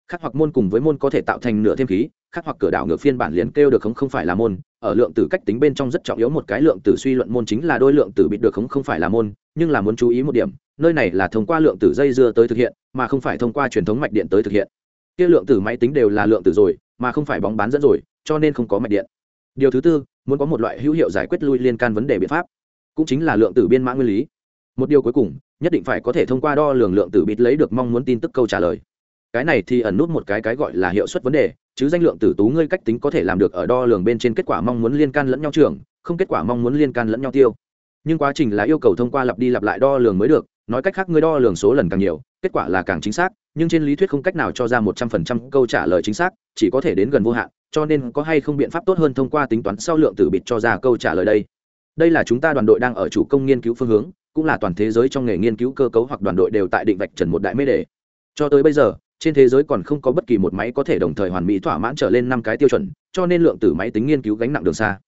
Speaker 1: Khắc hoặc môn cùng với môn có thể tạo thành nửa thêm khí, khắc hoặc cửa đảo ngược phiên bản liền kêu được không không phải là môn, ở lượng tử cách tính bên trong rất trọng yếu một cái lượng tử suy luận môn chính là đôi lượng tử bịt được không không phải là môn, nhưng là muốn chú ý một điểm, nơi này là thông qua lượng tử dây dưa tới thực hiện, mà không phải thông qua truyền thống mạch điện tới thực hiện. Kia lượng tử máy tính đều là lượng tử rồi mà không phải bóng bán dẫn rồi, cho nên không có mạch điện. Điều thứ tư, muốn có một loại hữu hiệu giải quyết lui liên can vấn đề biện pháp, cũng chính là lượng tử biên mã nguyên lý. Một điều cuối cùng, nhất định phải có thể thông qua đo lường lượng tử bịt lấy được mong muốn tin tức câu trả lời. Cái này thì ẩn nút một cái cái gọi là hiệu suất vấn đề, chứ danh lượng tử tú ngươi cách tính có thể làm được ở đo lường bên trên kết quả mong muốn liên can lẫn nhau trường không kết quả mong muốn liên can lẫn nhau tiêu. Nhưng quá trình là yêu cầu thông qua lặp đi lặp lại đo lường mới được, nói cách khác ngươi đo lường số lần càng nhiều, kết quả là càng chính xác nhưng trên lý thuyết không cách nào cho ra một trăm phần trăm câu trả lời chính xác, chỉ có thể đến gần vô hạn, cho nên có hay không biện pháp tốt hơn thông qua tính toán sau lượng tử bịt cho ra câu trả lời đây. Đây là chúng ta đoàn đội đang ở chủ công nghiên cứu phương hướng, cũng là toàn thế giới trong nghề nghiên cứu cơ cấu hoặc đoàn đội đều tại định vạch trần một đại mê đề. Cho tới bây giờ, trên thế giới còn không có bất kỳ một máy có thể đồng thời hoàn mỹ thỏa mãn trở lên năm cái tiêu chuẩn, cho nên lượng tử máy tính nghiên cứu gánh nặng đường xa.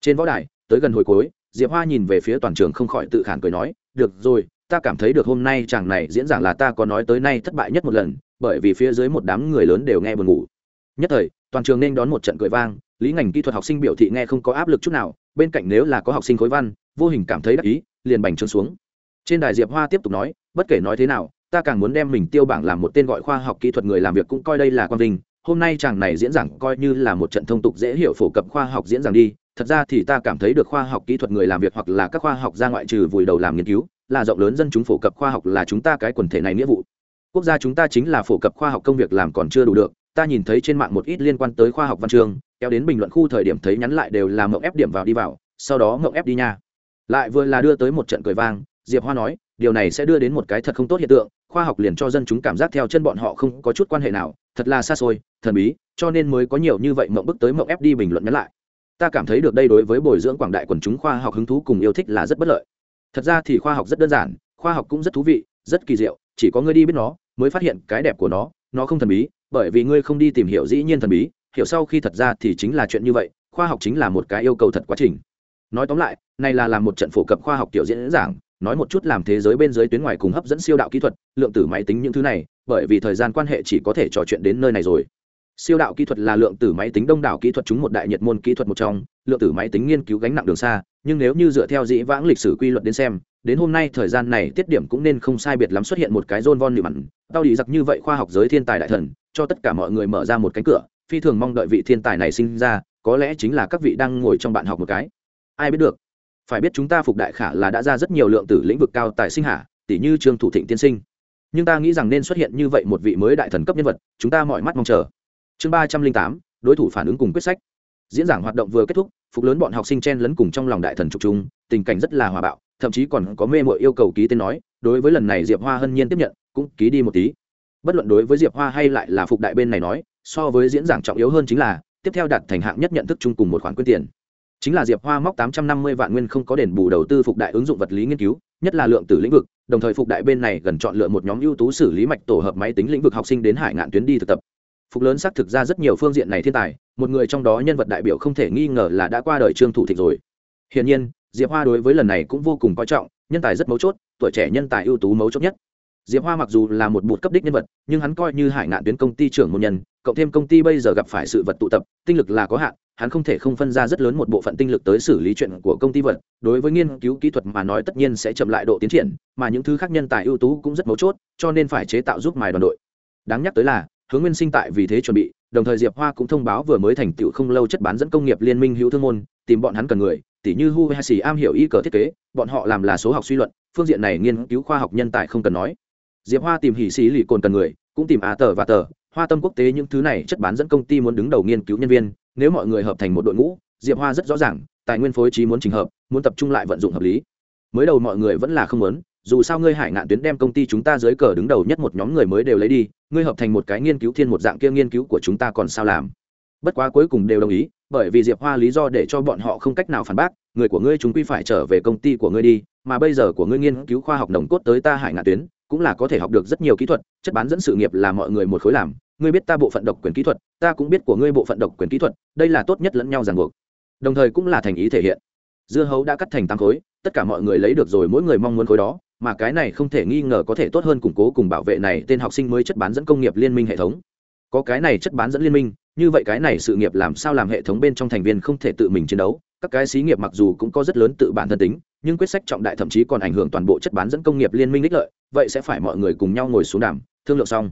Speaker 1: Trên võ đài, tới gần hồi cuối, diệp hoa nhìn về phía toàn trường không khỏi tự khản cười nói, được rồi ta cảm thấy được hôm nay chàng này diễn giảng là ta có nói tới nay thất bại nhất một lần, bởi vì phía dưới một đám người lớn đều nghe buồn ngủ. Nhất thời, toàn trường nên đón một trận cười vang, lý ngành kỹ thuật học sinh biểu thị nghe không có áp lực chút nào, bên cạnh nếu là có học sinh khối văn, vô hình cảm thấy đắc ý, liền bành trướng xuống. Trên đài diệp hoa tiếp tục nói, bất kể nói thế nào, ta càng muốn đem mình tiêu bảng làm một tên gọi khoa học kỹ thuật người làm việc cũng coi đây là quan vinh, hôm nay chàng này diễn giảng coi như là một trận thông tục dễ hiểu phổ cập khoa học diễn giảng đi thật ra thì ta cảm thấy được khoa học kỹ thuật người làm việc hoặc là các khoa học ra ngoại trừ vùi đầu làm nghiên cứu, là rộng lớn dân chúng phổ cập khoa học là chúng ta cái quần thể này nghĩa vụ. Quốc gia chúng ta chính là phổ cập khoa học công việc làm còn chưa đủ được, ta nhìn thấy trên mạng một ít liên quan tới khoa học văn chương, kéo đến bình luận khu thời điểm thấy nhắn lại đều là mộng ép điểm vào đi vào, sau đó mộng ép đi nha. Lại vừa là đưa tới một trận cười vang, diệp hoa nói, điều này sẽ đưa đến một cái thật không tốt hiện tượng, khoa học liền cho dân chúng cảm giác theo chân bọn họ không có chút quan hệ nào, thật là xa xôi, thần bí, cho nên mới có nhiều như vậy mộng bức tới mộng ép đi bình luận nhắn lại ta cảm thấy được đây đối với bồi dưỡng quảng đại quần chúng khoa học hứng thú cùng yêu thích là rất bất lợi. Thật ra thì khoa học rất đơn giản, khoa học cũng rất thú vị, rất kỳ diệu, chỉ có ngươi đi biết nó, mới phát hiện cái đẹp của nó nó không thần bí, bởi vì ngươi không đi tìm hiểu dĩ nhiên thần bí, hiểu sau khi thật ra thì chính là chuyện như vậy, khoa học chính là một cái yêu cầu thật quá trình. Nói tóm lại, này là làm một trận phổ cập khoa học tiểu diễn giảng, nói một chút làm thế giới bên dưới tuyến ngoài cùng hấp dẫn siêu đạo kỹ thuật, lượng tử máy tính những thứ này, bởi vì thời gian quan hệ chỉ có thể trò chuyện đến nơi này rồi siêu đạo kỹ thuật là lượng tử máy tính đông đảo kỹ thuật chúng một đại nhiệt môn kỹ thuật một trong lượng tử máy tính nghiên cứu gánh nặng đường xa nhưng nếu như dựa theo dĩ vãng lịch sử quy luật đến xem đến hôm nay thời gian này tiết điểm cũng nên không sai biệt lắm xuất hiện một cái John von Neumann, tao đi giặc như vậy khoa học giới thiên tài đại thần, cho tất cả mọi người mở ra một cánh cửa, phi thường mong đợi vị thiên tài này sinh ra, có lẽ chính là các vị đang ngồi trong bạn học một cái. Ai biết được. Phải biết chúng ta phục đại khả là đã ra rất nhiều lượng tử lĩnh vực cao tài sinh hạ, tỷ như Trương Thủ Thịnh tiên sinh. Nhưng ta nghĩ rằng nên xuất hiện như vậy một vị mới đại thần cấp nhân vật, chúng ta mọi mắt mong chờ. Chương ba trăm linh tám đối thủ phản ứng cùng quyết sách. Diễn giảng hoạt động vừa kết thúc, phục lớn bọn học sinh chen lấn cùng trong lòng đại thần trục trung, tình cảnh rất là hòa bạo, thậm chí còn có mê mội yêu cầu ký tên nói đối với lần này diệp hoa hân nhiên tiếp nhận cũng ký đi một tí. Bất luận đối với diệp hoa hay lại là phục đại bên này nói so với diễn giảng trọng yếu hơn chính là tiếp theo đạt thành hạng nhất nhận thức chung cùng một khoản quyên tiền. Chính là diệp hoa móc tám trăm năm mươi vạn nguyên không có đền bù đầu tư phục đại ứng dụng vật lý nghiên cứu nhất là lượng tử lĩnh vực đồng thời phục đại bên này gần chọn lựa một nhóm ưu tú xử lý mạch tổ hợp máy tính lĩnh vực học sinh đến hải ngạn tuyến đi thực tập phục lớn xác thực ra rất nhiều phương diện này thiên tài, một người trong đó nhân vật đại biểu không thể nghi ngờ là đã qua đời trương thủ thịnh rồi. Hiển nhiên, diệp hoa đối với lần này cũng vô cùng coi trọng, nhân tài rất mấu chốt, tuổi trẻ nhân tài ưu tú mấu chốt nhất. Diệp hoa mặc dù là một bụt cấp đích nhân vật, nhưng hắn coi như hải ngạn tuyến công ty trưởng môn nhân, cộng thêm công ty bây giờ gặp phải sự vật tụ tập, tinh lực là có hạn, hắn không thể không phân ra rất lớn một bộ phận tinh lực tới xử lý chuyện của công ty vật. Đối với nghiên cứu kỹ thuật mà nói tất nhiên sẽ chậm lại độ tiến triển, mà những thứ khác nhân tài ưu tú cũng rất mấu chốt, cho nên phải chế tạo giúp mài đoàn đội. Đáng nhắc tới là hướng nguyên sinh tại vì thế chuẩn bị, đồng thời diệp hoa cũng thông báo vừa mới thành tựu không lâu chất bán dẫn công nghiệp liên minh hữu thương môn, tìm bọn hắn cần người, tỉ như hu hay xì am hiểu y cờ thiết kế, bọn họ làm là số học suy luận, phương diện này nghiên cứu khoa học nhân tài không cần nói. Diệp hoa tìm hỉ xì lì cồn cần người, cũng tìm á tờ và tờ, hoa tâm quốc tế những thứ này chất bán dẫn công ty muốn đứng đầu nghiên cứu nhân viên, nếu mọi người hợp thành một đội ngũ, diệp hoa rất rõ ràng, tài nguyên phối trí muốn trình hợp, muốn tập trung lại vận dụng hợp lý. Mới đầu mọi người vẫn là không muốn dù sao ngươi hải ngạn tuyến đem công ty chúng ta dưới cờ đứng đầu nhất một nhóm người mới đều lấy đi, ngươi hợp thành một cái nghiên cứu thiên một dạng kia nghiên cứu của chúng ta còn sao làm? Bất quá cuối cùng đều đồng ý, bởi vì diệp hoa lý do để cho bọn họ không cách nào phản bác, người của ngươi chúng quy phải trở về công ty của ngươi đi, mà bây giờ của ngươi nghiên cứu khoa học nồng cốt tới ta hải ngạn tuyến, cũng là có thể học được rất nhiều kỹ thuật, chất bán dẫn sự nghiệp là mọi người một khối làm, ngươi biết ta bộ phận độc quyền kỹ thuật, ta cũng biết của ngươi bộ phận độc quyền kỹ thuật, đây là tốt nhất lẫn nhau ràng buộc. Đồng thời cũng là thành ý thể hiện. Dưa hấu đã cắt thành tám khối, tất cả mọi người lấy được rồi, mỗi người mong muốn khối đó mà cái này không thể nghi ngờ có thể tốt hơn củng cố cùng bảo vệ này tên học sinh mới chất bán dẫn công nghiệp liên minh hệ thống. Có cái này chất bán dẫn liên minh, như vậy cái này sự nghiệp làm sao làm hệ thống bên trong thành viên không thể tự mình chiến đấu. Các cái xí nghiệp mặc dù cũng có rất lớn tự bản thân tính, nhưng quyết sách trọng đại thậm chí còn ảnh hưởng toàn bộ chất bán dẫn công nghiệp liên minh ích lợi, vậy sẽ phải mọi người cùng nhau ngồi xuống đàm, thương lượng xong.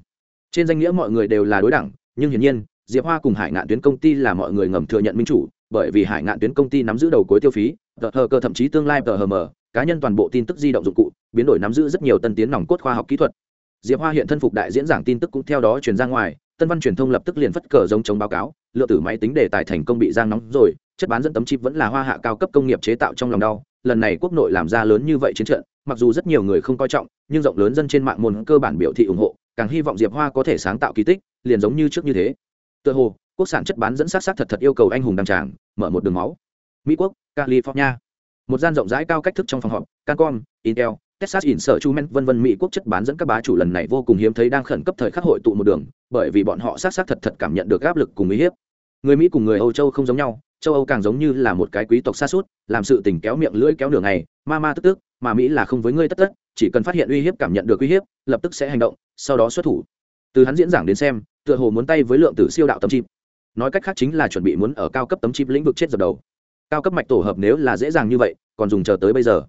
Speaker 1: Trên danh nghĩa mọi người đều là đối đẳng nhưng hiển nhiên, diệp hoa cùng hải ngạn tuyến công ty là mọi người ngầm thừa nhận minh chủ, bởi vì hải ngạn tuyến công ty nắm giữ đầu cuối tiêu phí, tờ hờ cơ thậm chí tương lai tờ hờ mờ cá nhân toàn bộ tin tức di động dụng cụ, biến đổi nắm giữ rất nhiều tân tiến nòng cốt khoa học kỹ thuật. Diệp hoa hiện thân phục đại diễn giảng tin tức cũng theo đó truyền ra ngoài, tân văn truyền thông lập tức liền phất cờ giống chống báo cáo, Lựa tử máy tính đề tài thành công bị giang nóng rồi, chất bán dẫn tấm chip vẫn là hoa hạ cao cấp công nghiệp chế tạo trong lòng đau, lần này quốc nội làm ra lớn như vậy chiến trận, mặc dù rất nhiều người không coi trọng, nhưng rộng lớn dân trên mạng môn cơ bản biểu thị ủng hộ, càng hy vọng diệp hoa có thể sáng tạo kỳ tích, liền giống như trước như thế. Tựa hồ, quốc sản chất bán dẫn sát sát thật thật yêu cầu anh hùng đăng tràng, mở một đường máu. Mỹ quốc, california một gian rộng rãi cao cách thức trong phòng họp, cancom, intel, texas in sở chu men vân vân mỹ quốc chất bán dẫn các bá chủ lần này vô cùng hiếm thấy đang khẩn cấp thời khắc hội tụ một đường, bởi vì bọn họ sát xác thật thật cảm nhận được áp lực cùng uy hiếp. Người mỹ cùng người âu châu không giống nhau, châu âu càng giống như là một cái quý tộc xa suốt, làm sự tình kéo miệng lưỡi kéo nửa ngày, ma ma tức tức, mà mỹ là không với ngươi tất tất, chỉ cần phát hiện uy hiếp cảm nhận được uy hiếp, lập tức sẽ hành động, sau đó xuất thủ. Từ hắn diễn giảng đến xem, tựa hồ muốn tay với lượng tử siêu đạo tấm chip. Nói cách khác chính là chuẩn bị muốn ở cao cấp tấm chip lĩnh vực chết dập đầu cao cấp mạch tổ hợp nếu là dễ dàng như vậy, còn dùng chờ tới bây giờ.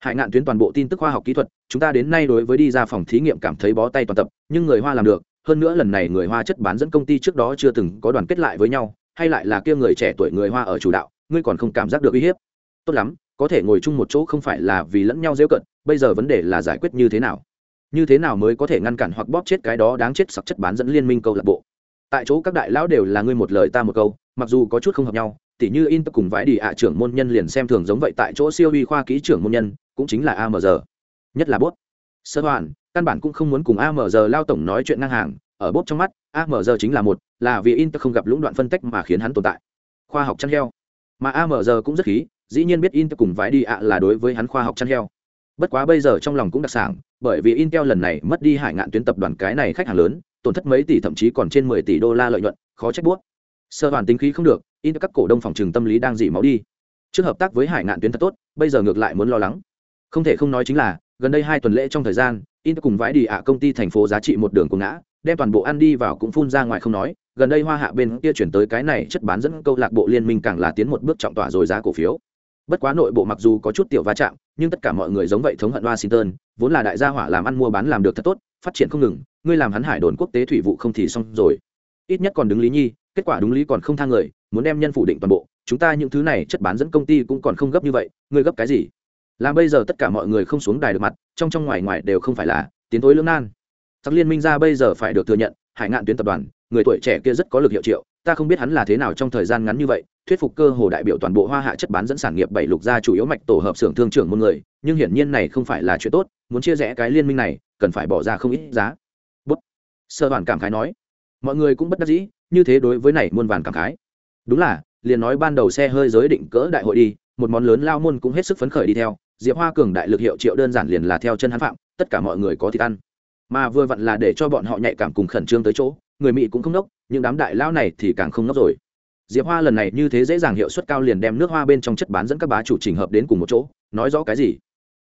Speaker 1: Hải ngạn tuyến toàn bộ tin tức khoa học kỹ thuật, chúng ta đến nay đối với đi ra phòng thí nghiệm cảm thấy bó tay toàn tập, nhưng người hoa làm được, hơn nữa lần này người hoa chất bán dẫn công ty trước đó chưa từng có đoàn kết lại với nhau, hay lại là kia người trẻ tuổi người hoa ở chủ đạo, ngươi còn không cảm giác được uy hiếp. Tốt lắm, có thể ngồi chung một chỗ không phải là vì lẫn nhau dễ cận, bây giờ vấn đề là giải quyết như thế nào? Như thế nào mới có thể ngăn cản hoặc bóp chết cái đó đáng chết sặc chất bán dẫn liên minh câu lạc bộ? Tại chỗ các đại lão đều là ngươi một lời ta một câu, mặc dù có chút không hợp nhau tỉ như in cùng vãi đi ạ trưởng môn nhân liền xem thường giống vậy tại chỗ siêu uy khoa ký trưởng môn nhân, cũng chính là amg nhất là bốt. Sơ hoàn căn bản cũng không muốn cùng amg lao tổng nói chuyện ngang hàng, ở bốt trong mắt amg chính là một, là vì inter không gặp lũng đoạn phân tách mà khiến hắn tồn tại. Khoa học chăn heo. Mà amg cũng rất khí, dĩ nhiên biết inter cùng vãi đi ạ là đối với hắn khoa học chăn heo. Bất quá bây giờ trong lòng cũng đặc sản bởi vì intel lần này mất đi hải ngạn tuyến tập đoàn cái này khách hàng lớn, tổn thất mấy tỷ thậm chí còn trên mười tỷ đô la lợi nhuận, khó trách buốt sơ hoàn tính khí không được in các cổ đông phòng trừng tâm lý đang dỉ máu đi. Trước hợp tác với hải ngạn tuyến thật tốt, bây giờ ngược lại muốn lo lắng. Không thể không nói chính là, gần đây hai tuần lễ trong thời gian, in cùng vãi đi ạ công ty thành phố giá trị một đường của ngã, đem toàn bộ ăn đi vào cũng phun ra ngoài không nói, gần đây hoa hạ bên kia chuyển tới cái này chất bán dẫn câu lạc bộ liên minh càng là tiến một bước trọng tỏa rồi giá cổ phiếu. Bất quá nội bộ mặc dù có chút tiểu va chạm, nhưng tất cả mọi người giống vậy thống hận washington, vốn là đại gia hỏa làm ăn mua bán làm được thật tốt, phát triển không ngừng, ngươi làm hắn hải đồn quốc tế thủy vụ không thì xong rồi. Ít nhất còn đứng lý nhi, kết quả đúng lý còn không thang người muốn đem nhân phủ định toàn bộ, chúng ta những thứ này chất bán dẫn công ty cũng còn không gấp như vậy, ngươi gấp cái gì? Làm bây giờ tất cả mọi người không xuống đài được mặt, trong trong ngoài ngoài đều không phải là tiến tối lưỡng nan. Sắc liên minh ra bây giờ phải được thừa nhận, hải ngạn tuyến tập đoàn, người tuổi trẻ kia rất có lực hiệu triệu, ta không biết hắn là thế nào trong thời gian ngắn như vậy, thuyết phục cơ hồ đại biểu toàn bộ hoa hạ chất bán dẫn sản nghiệp bảy lục gia chủ yếu mạch tổ hợp xưởng thương trưởng môn người, nhưng hiển nhiên này không phải là chuyện tốt, muốn chia rẽ cái liên minh này, cần phải bỏ ra không ít giá. Bút. Sơ đoàn cảm khái nói. Mọi người cũng bất đắc dĩ, như thế đối với này muôn vàn cảm khái đúng là, liền nói ban đầu xe hơi giới định cỡ đại hội đi, một món lớn lao môn cũng hết sức phấn khởi đi theo, diệp hoa cường đại lực hiệu triệu đơn giản liền là theo chân hắn phạm, tất cả mọi người có thịt ăn. Mà vừa vặn là để cho bọn họ nhạy cảm cùng khẩn trương tới chỗ, người mỹ cũng không nốc, những đám đại lao này thì càng không nốc rồi. Diệp hoa lần này như thế dễ dàng hiệu suất cao liền đem nước hoa bên trong chất bán dẫn các bá chủ trình hợp đến cùng một chỗ, nói rõ cái gì?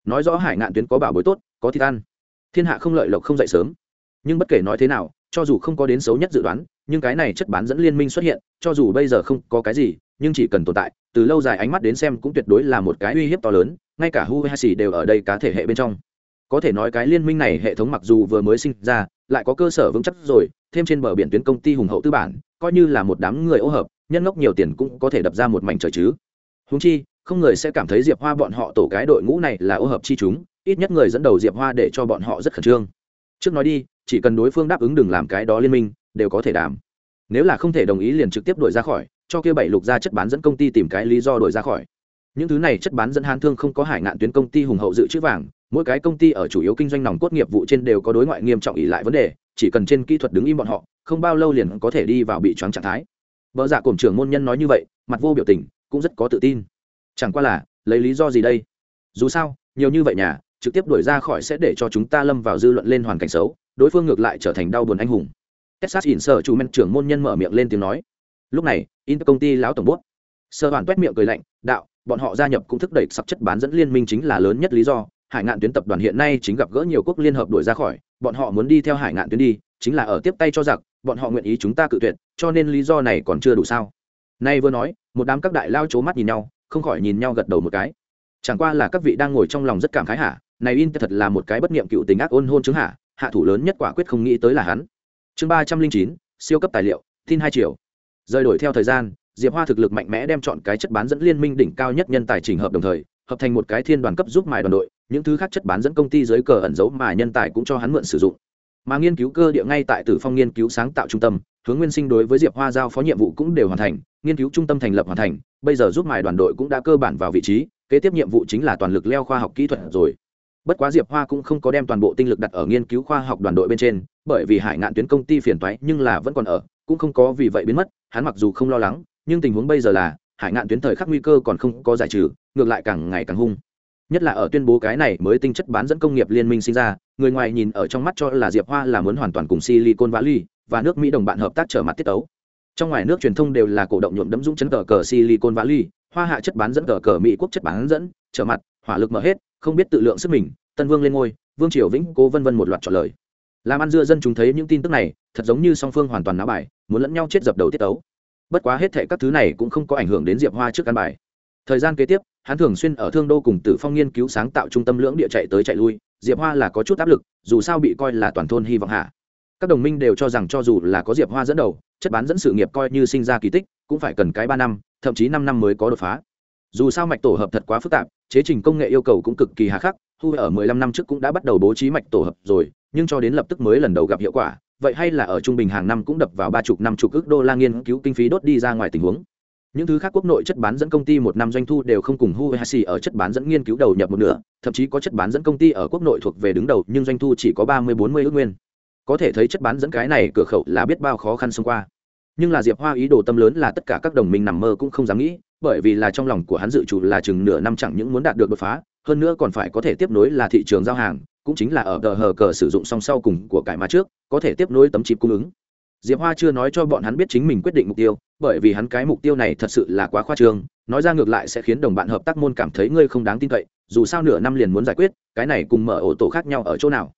Speaker 1: Nói rõ hải ngạn tuyến có bảo bối tốt, có thịt ăn. Thiên hạ không lợi lộc không dậy sớm. Nhưng bất kể nói thế nào cho dù không có đến xấu nhất dự đoán, nhưng cái này chất bán dẫn liên minh xuất hiện, cho dù bây giờ không có cái gì, nhưng chỉ cần tồn tại, từ lâu dài ánh mắt đến xem cũng tuyệt đối là một cái uy hiếp to lớn, ngay cả hu hay xì đều ở đây cá thể hệ bên trong. Có thể nói cái liên minh này hệ thống mặc dù vừa mới sinh ra, lại có cơ sở vững chắc rồi, thêm trên bờ biển tuyến công ty hùng hậu tư bản, coi như là một đám người ô hợp, nhân ngốc nhiều tiền cũng có thể đập ra một mảnh trời chứ. Húng chi, không người sẽ cảm thấy diệp hoa bọn họ tổ cái đội ngũ này là ô hợp chi chúng, ít nhất người dẫn đầu diệp hoa để cho bọn họ rất khẩn trương. Trước nói đi chỉ cần đối phương đáp ứng đừng làm cái đó liên minh, đều có thể đảm. Nếu là không thể đồng ý liền trực tiếp đuổi ra khỏi, cho kia bảy lục ra chất bán dẫn công ty tìm cái lý do đuổi ra khỏi. Những thứ này chất bán dẫn hán thương không có hải ngạn tuyến công ty hùng hậu dự trữ vàng, mỗi cái công ty ở chủ yếu kinh doanh nòng cốt nghiệp vụ trên đều có đối ngoại nghiêm trọng ỉ lại vấn đề, chỉ cần trên kỹ thuật đứng im bọn họ, không bao lâu liền có thể đi vào bị choáng trạng thái. Vợ dạ cổng trưởng môn nhân nói như vậy, mặt vô biểu tình, cũng rất có tự tin. Chẳng qua là, lấy lý do gì đây? Dù sao, nhiều như vậy nhà, trực tiếp đuổi ra khỏi sẽ để cho chúng ta lâm vào dư luận lên hoàn cảnh xấu đối phương ngược lại trở thành đau buồn anh hùng. Texas in sở chủ men trưởng môn nhân mở miệng lên tiếng nói. Lúc này in công ty lão tổng bút sơ hoàn quét miệng cười lạnh, đạo, bọn họ gia nhập cũng thức đẩy sắp chất bán dẫn liên minh chính là lớn nhất lý do. Hải ngạn tuyến tập đoàn hiện nay chính gặp gỡ nhiều quốc liên hợp đuổi ra khỏi. Bọn họ muốn đi theo hải ngạn tuyến đi, chính là ở tiếp tay cho giặc. Bọn họ nguyện ý chúng ta cự tuyệt, cho nên lý do này còn chưa đủ sao? Nay vừa nói, một đám các đại lao c mắt nhìn nhau, không khỏi nhìn nhau gật đầu một cái. Chẳng qua là các vị đang ngồi trong lòng rất cảm khái hả? Này in thật là một cái bất niệm cựu tình ác ôn hôn chứng hả? Hạ thủ lớn nhất quả quyết không nghĩ tới là hắn. Chương ba trăm linh chín, siêu cấp tài liệu, tin hai triệu rời đổi theo thời gian, diệp hoa thực lực mạnh mẽ đem chọn cái chất bán dẫn liên minh đỉnh cao nhất nhân tài trình hợp đồng thời, hợp thành một cái thiên đoàn cấp giúp mài đoàn đội, những thứ khác chất bán dẫn công ty dưới cờ ẩn giấu mà nhân tài cũng cho hắn mượn sử dụng. Mà nghiên cứu cơ địa ngay tại tử phong nghiên cứu sáng tạo trung tâm, hướng nguyên sinh đối với diệp hoa giao phó nhiệm vụ cũng đều hoàn thành, nghiên cứu trung tâm thành lập hoàn thành, bây giờ giúp mài đoàn đội cũng đã cơ bản vào vị trí, kế tiếp nhiệm vụ chính là toàn lực leo khoa học kỹ thuật rồi bất quá diệp hoa cũng không có đem toàn bộ tinh lực đặt ở nghiên cứu khoa học đoàn đội bên trên, bởi vì hải ngạn tuyến công ty phiền toái nhưng là vẫn còn ở, cũng không có vì vậy biến mất, hắn mặc dù không lo lắng, nhưng tình huống bây giờ là, hải ngạn tuyến thời khắc nguy cơ còn không có giải trừ, ngược lại càng ngày càng hung. Nhất là ở tuyên bố cái này mới tinh chất bán dẫn công nghiệp liên minh sinh ra, người ngoài nhìn ở trong mắt cho là diệp hoa là muốn hoàn toàn cùng silicon valley và nước mỹ đồng bạn hợp tác trở mặt tiết tấu. Trong ngoài nước truyền thông đều là cổ động nhuộm đấm dũng chấn cờ cờ silicon valley, hoa hạ chất bán dẫn cờ cờ mỹ quốc chất bán dẫn, trở mặt, hỏa lực mở hết không biết tự lượng sức mình, tân vương lên ngôi, vương triều vĩnh cố vân vân một loạt trả lời. Làm ăn dưa dân chúng thấy những tin tức này, thật giống như song phương hoàn toàn náo bài, muốn lẫn nhau chết dập đầu tiết tấu. Bất quá hết thệ các thứ này cũng không có ảnh hưởng đến diệp hoa trước căn bài. Thời gian kế tiếp, hắn thường xuyên ở thương đô cùng tử phong nghiên cứu sáng tạo trung tâm lưỡng địa chạy tới chạy lui, diệp hoa là có chút áp lực, dù sao bị coi là toàn thôn hy vọng hạ. Các đồng minh đều cho rằng cho dù là có diệp hoa dẫn đầu, chất bán dẫn sự nghiệp coi như sinh ra kỳ tích, cũng phải cần cái ba năm, thậm chí năm năm mới có đột phá dù sao mạch tổ hợp thật quá phức tạp chế trình công nghệ yêu cầu cũng cực kỳ hà khắc hu ở mười lăm năm trước cũng đã bắt đầu bố trí mạch tổ hợp rồi nhưng cho đến lập tức mới lần đầu gặp hiệu quả vậy hay là ở trung bình hàng năm cũng đập vào ba chục năm chục ước đô la nghiên cứu kinh phí đốt đi ra ngoài tình huống những thứ khác quốc nội chất bán dẫn công ty một năm doanh thu đều không cùng Huawei ở chất bán dẫn nghiên cứu đầu nhập một nửa, thậm chí có chất bán dẫn công ty ở quốc nội thuộc về đứng đầu nhưng doanh thu chỉ có ba mươi bốn mươi ước nguyên. Có thể thấy chất bán dẫn cái này cửa khẩu là biết bao khó khăn xung qua. Nhưng là Diệp Hoa ý đồ tâm lớn là tất cả các đồng minh nằm mơ cũng không dám nghĩ, bởi vì là trong lòng của hắn dự chủ là chừng nửa năm chẳng những muốn đạt được đột phá, hơn nữa còn phải có thể tiếp nối là thị trường giao hàng, cũng chính là ở tờ hờ cờ sử dụng song sau cùng của cải mà trước, có thể tiếp nối tấm chip cung ứng. Diệp hoa chưa nói cho bọn hắn biết chính mình quyết định mục tiêu bởi vì hắn cái mục tiêu này thật sự là quá khoa trương nói ra ngược lại sẽ khiến đồng bạn hợp tác môn cảm thấy ngươi không đáng tin cậy dù sao nửa năm liền muốn giải quyết cái này cùng mở ổ tổ khác nhau ở chỗ nào.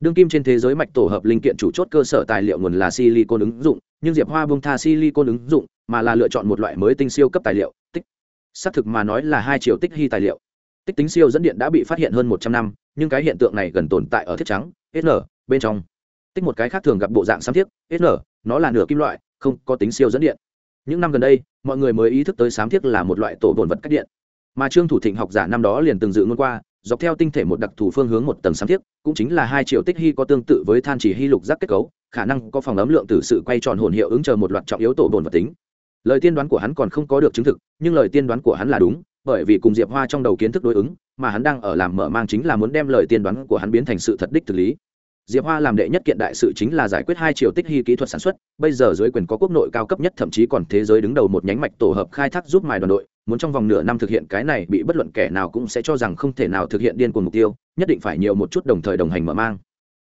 Speaker 1: Đương kim trên thế giới mạch tổ hợp linh kiện chủ chốt cơ sở tài liệu nguồn là silicon ứng dụng nhưng diệp hoa bông tha silicon ứng dụng mà là lựa chọn một loại mới tinh siêu cấp tài liệu tích. Xác thực mà nói là hai triệu tích hy tài liệu. Tích tính siêu dẫn điện đã bị phát hiện hơn một trăm năm nhưng cái hiện tượng này gần tồn tại ở thiết trắng sn bên trong. Tích một cái khác thường gặp bộ dạng sám thiết, sn nó là nửa kim loại không có tính siêu dẫn điện. Những năm gần đây mọi người mới ý thức tới sám thiết là một loại tổ bổn vật cách điện. Mà trương thủ thịnh học giả năm đó liền từng dự ngôn qua dọc theo tinh thể một đặc thù phương hướng một tầng sám thiết, cũng chính là hai triệu tích hy có tương tự với than chỉ hy lục giác kết cấu khả năng có phòng ấm lượng từ sự quay tròn hồn hiệu ứng chờ một loạt trọng yếu tổ bổn vật tính lời tiên đoán của hắn còn không có được chứng thực, nhưng lời tiên đoán của hắn là đúng, bởi vì cùng diệp hoa trong đầu kiến thức đối ứng, mà hắn đang ở làm mở mang chính là muốn đem lời tiên đoán của hắn biến thành sự thật đích thực lý. Diệp hoa làm đệ nhất kiện đại sự chính là giải quyết hai triệu tích hy kỹ thuật sản xuất, bây giờ dưới quyền có quốc nội cao cấp nhất, thậm chí còn thế giới đứng đầu một nhánh mạch tổ hợp khai thác giúp mài đoàn đội, muốn trong vòng nửa năm thực hiện cái này bị bất luận kẻ nào cũng sẽ cho rằng không thể nào thực hiện điên cuồng mục tiêu, nhất định phải nhiều một chút đồng thời đồng hành mở mang.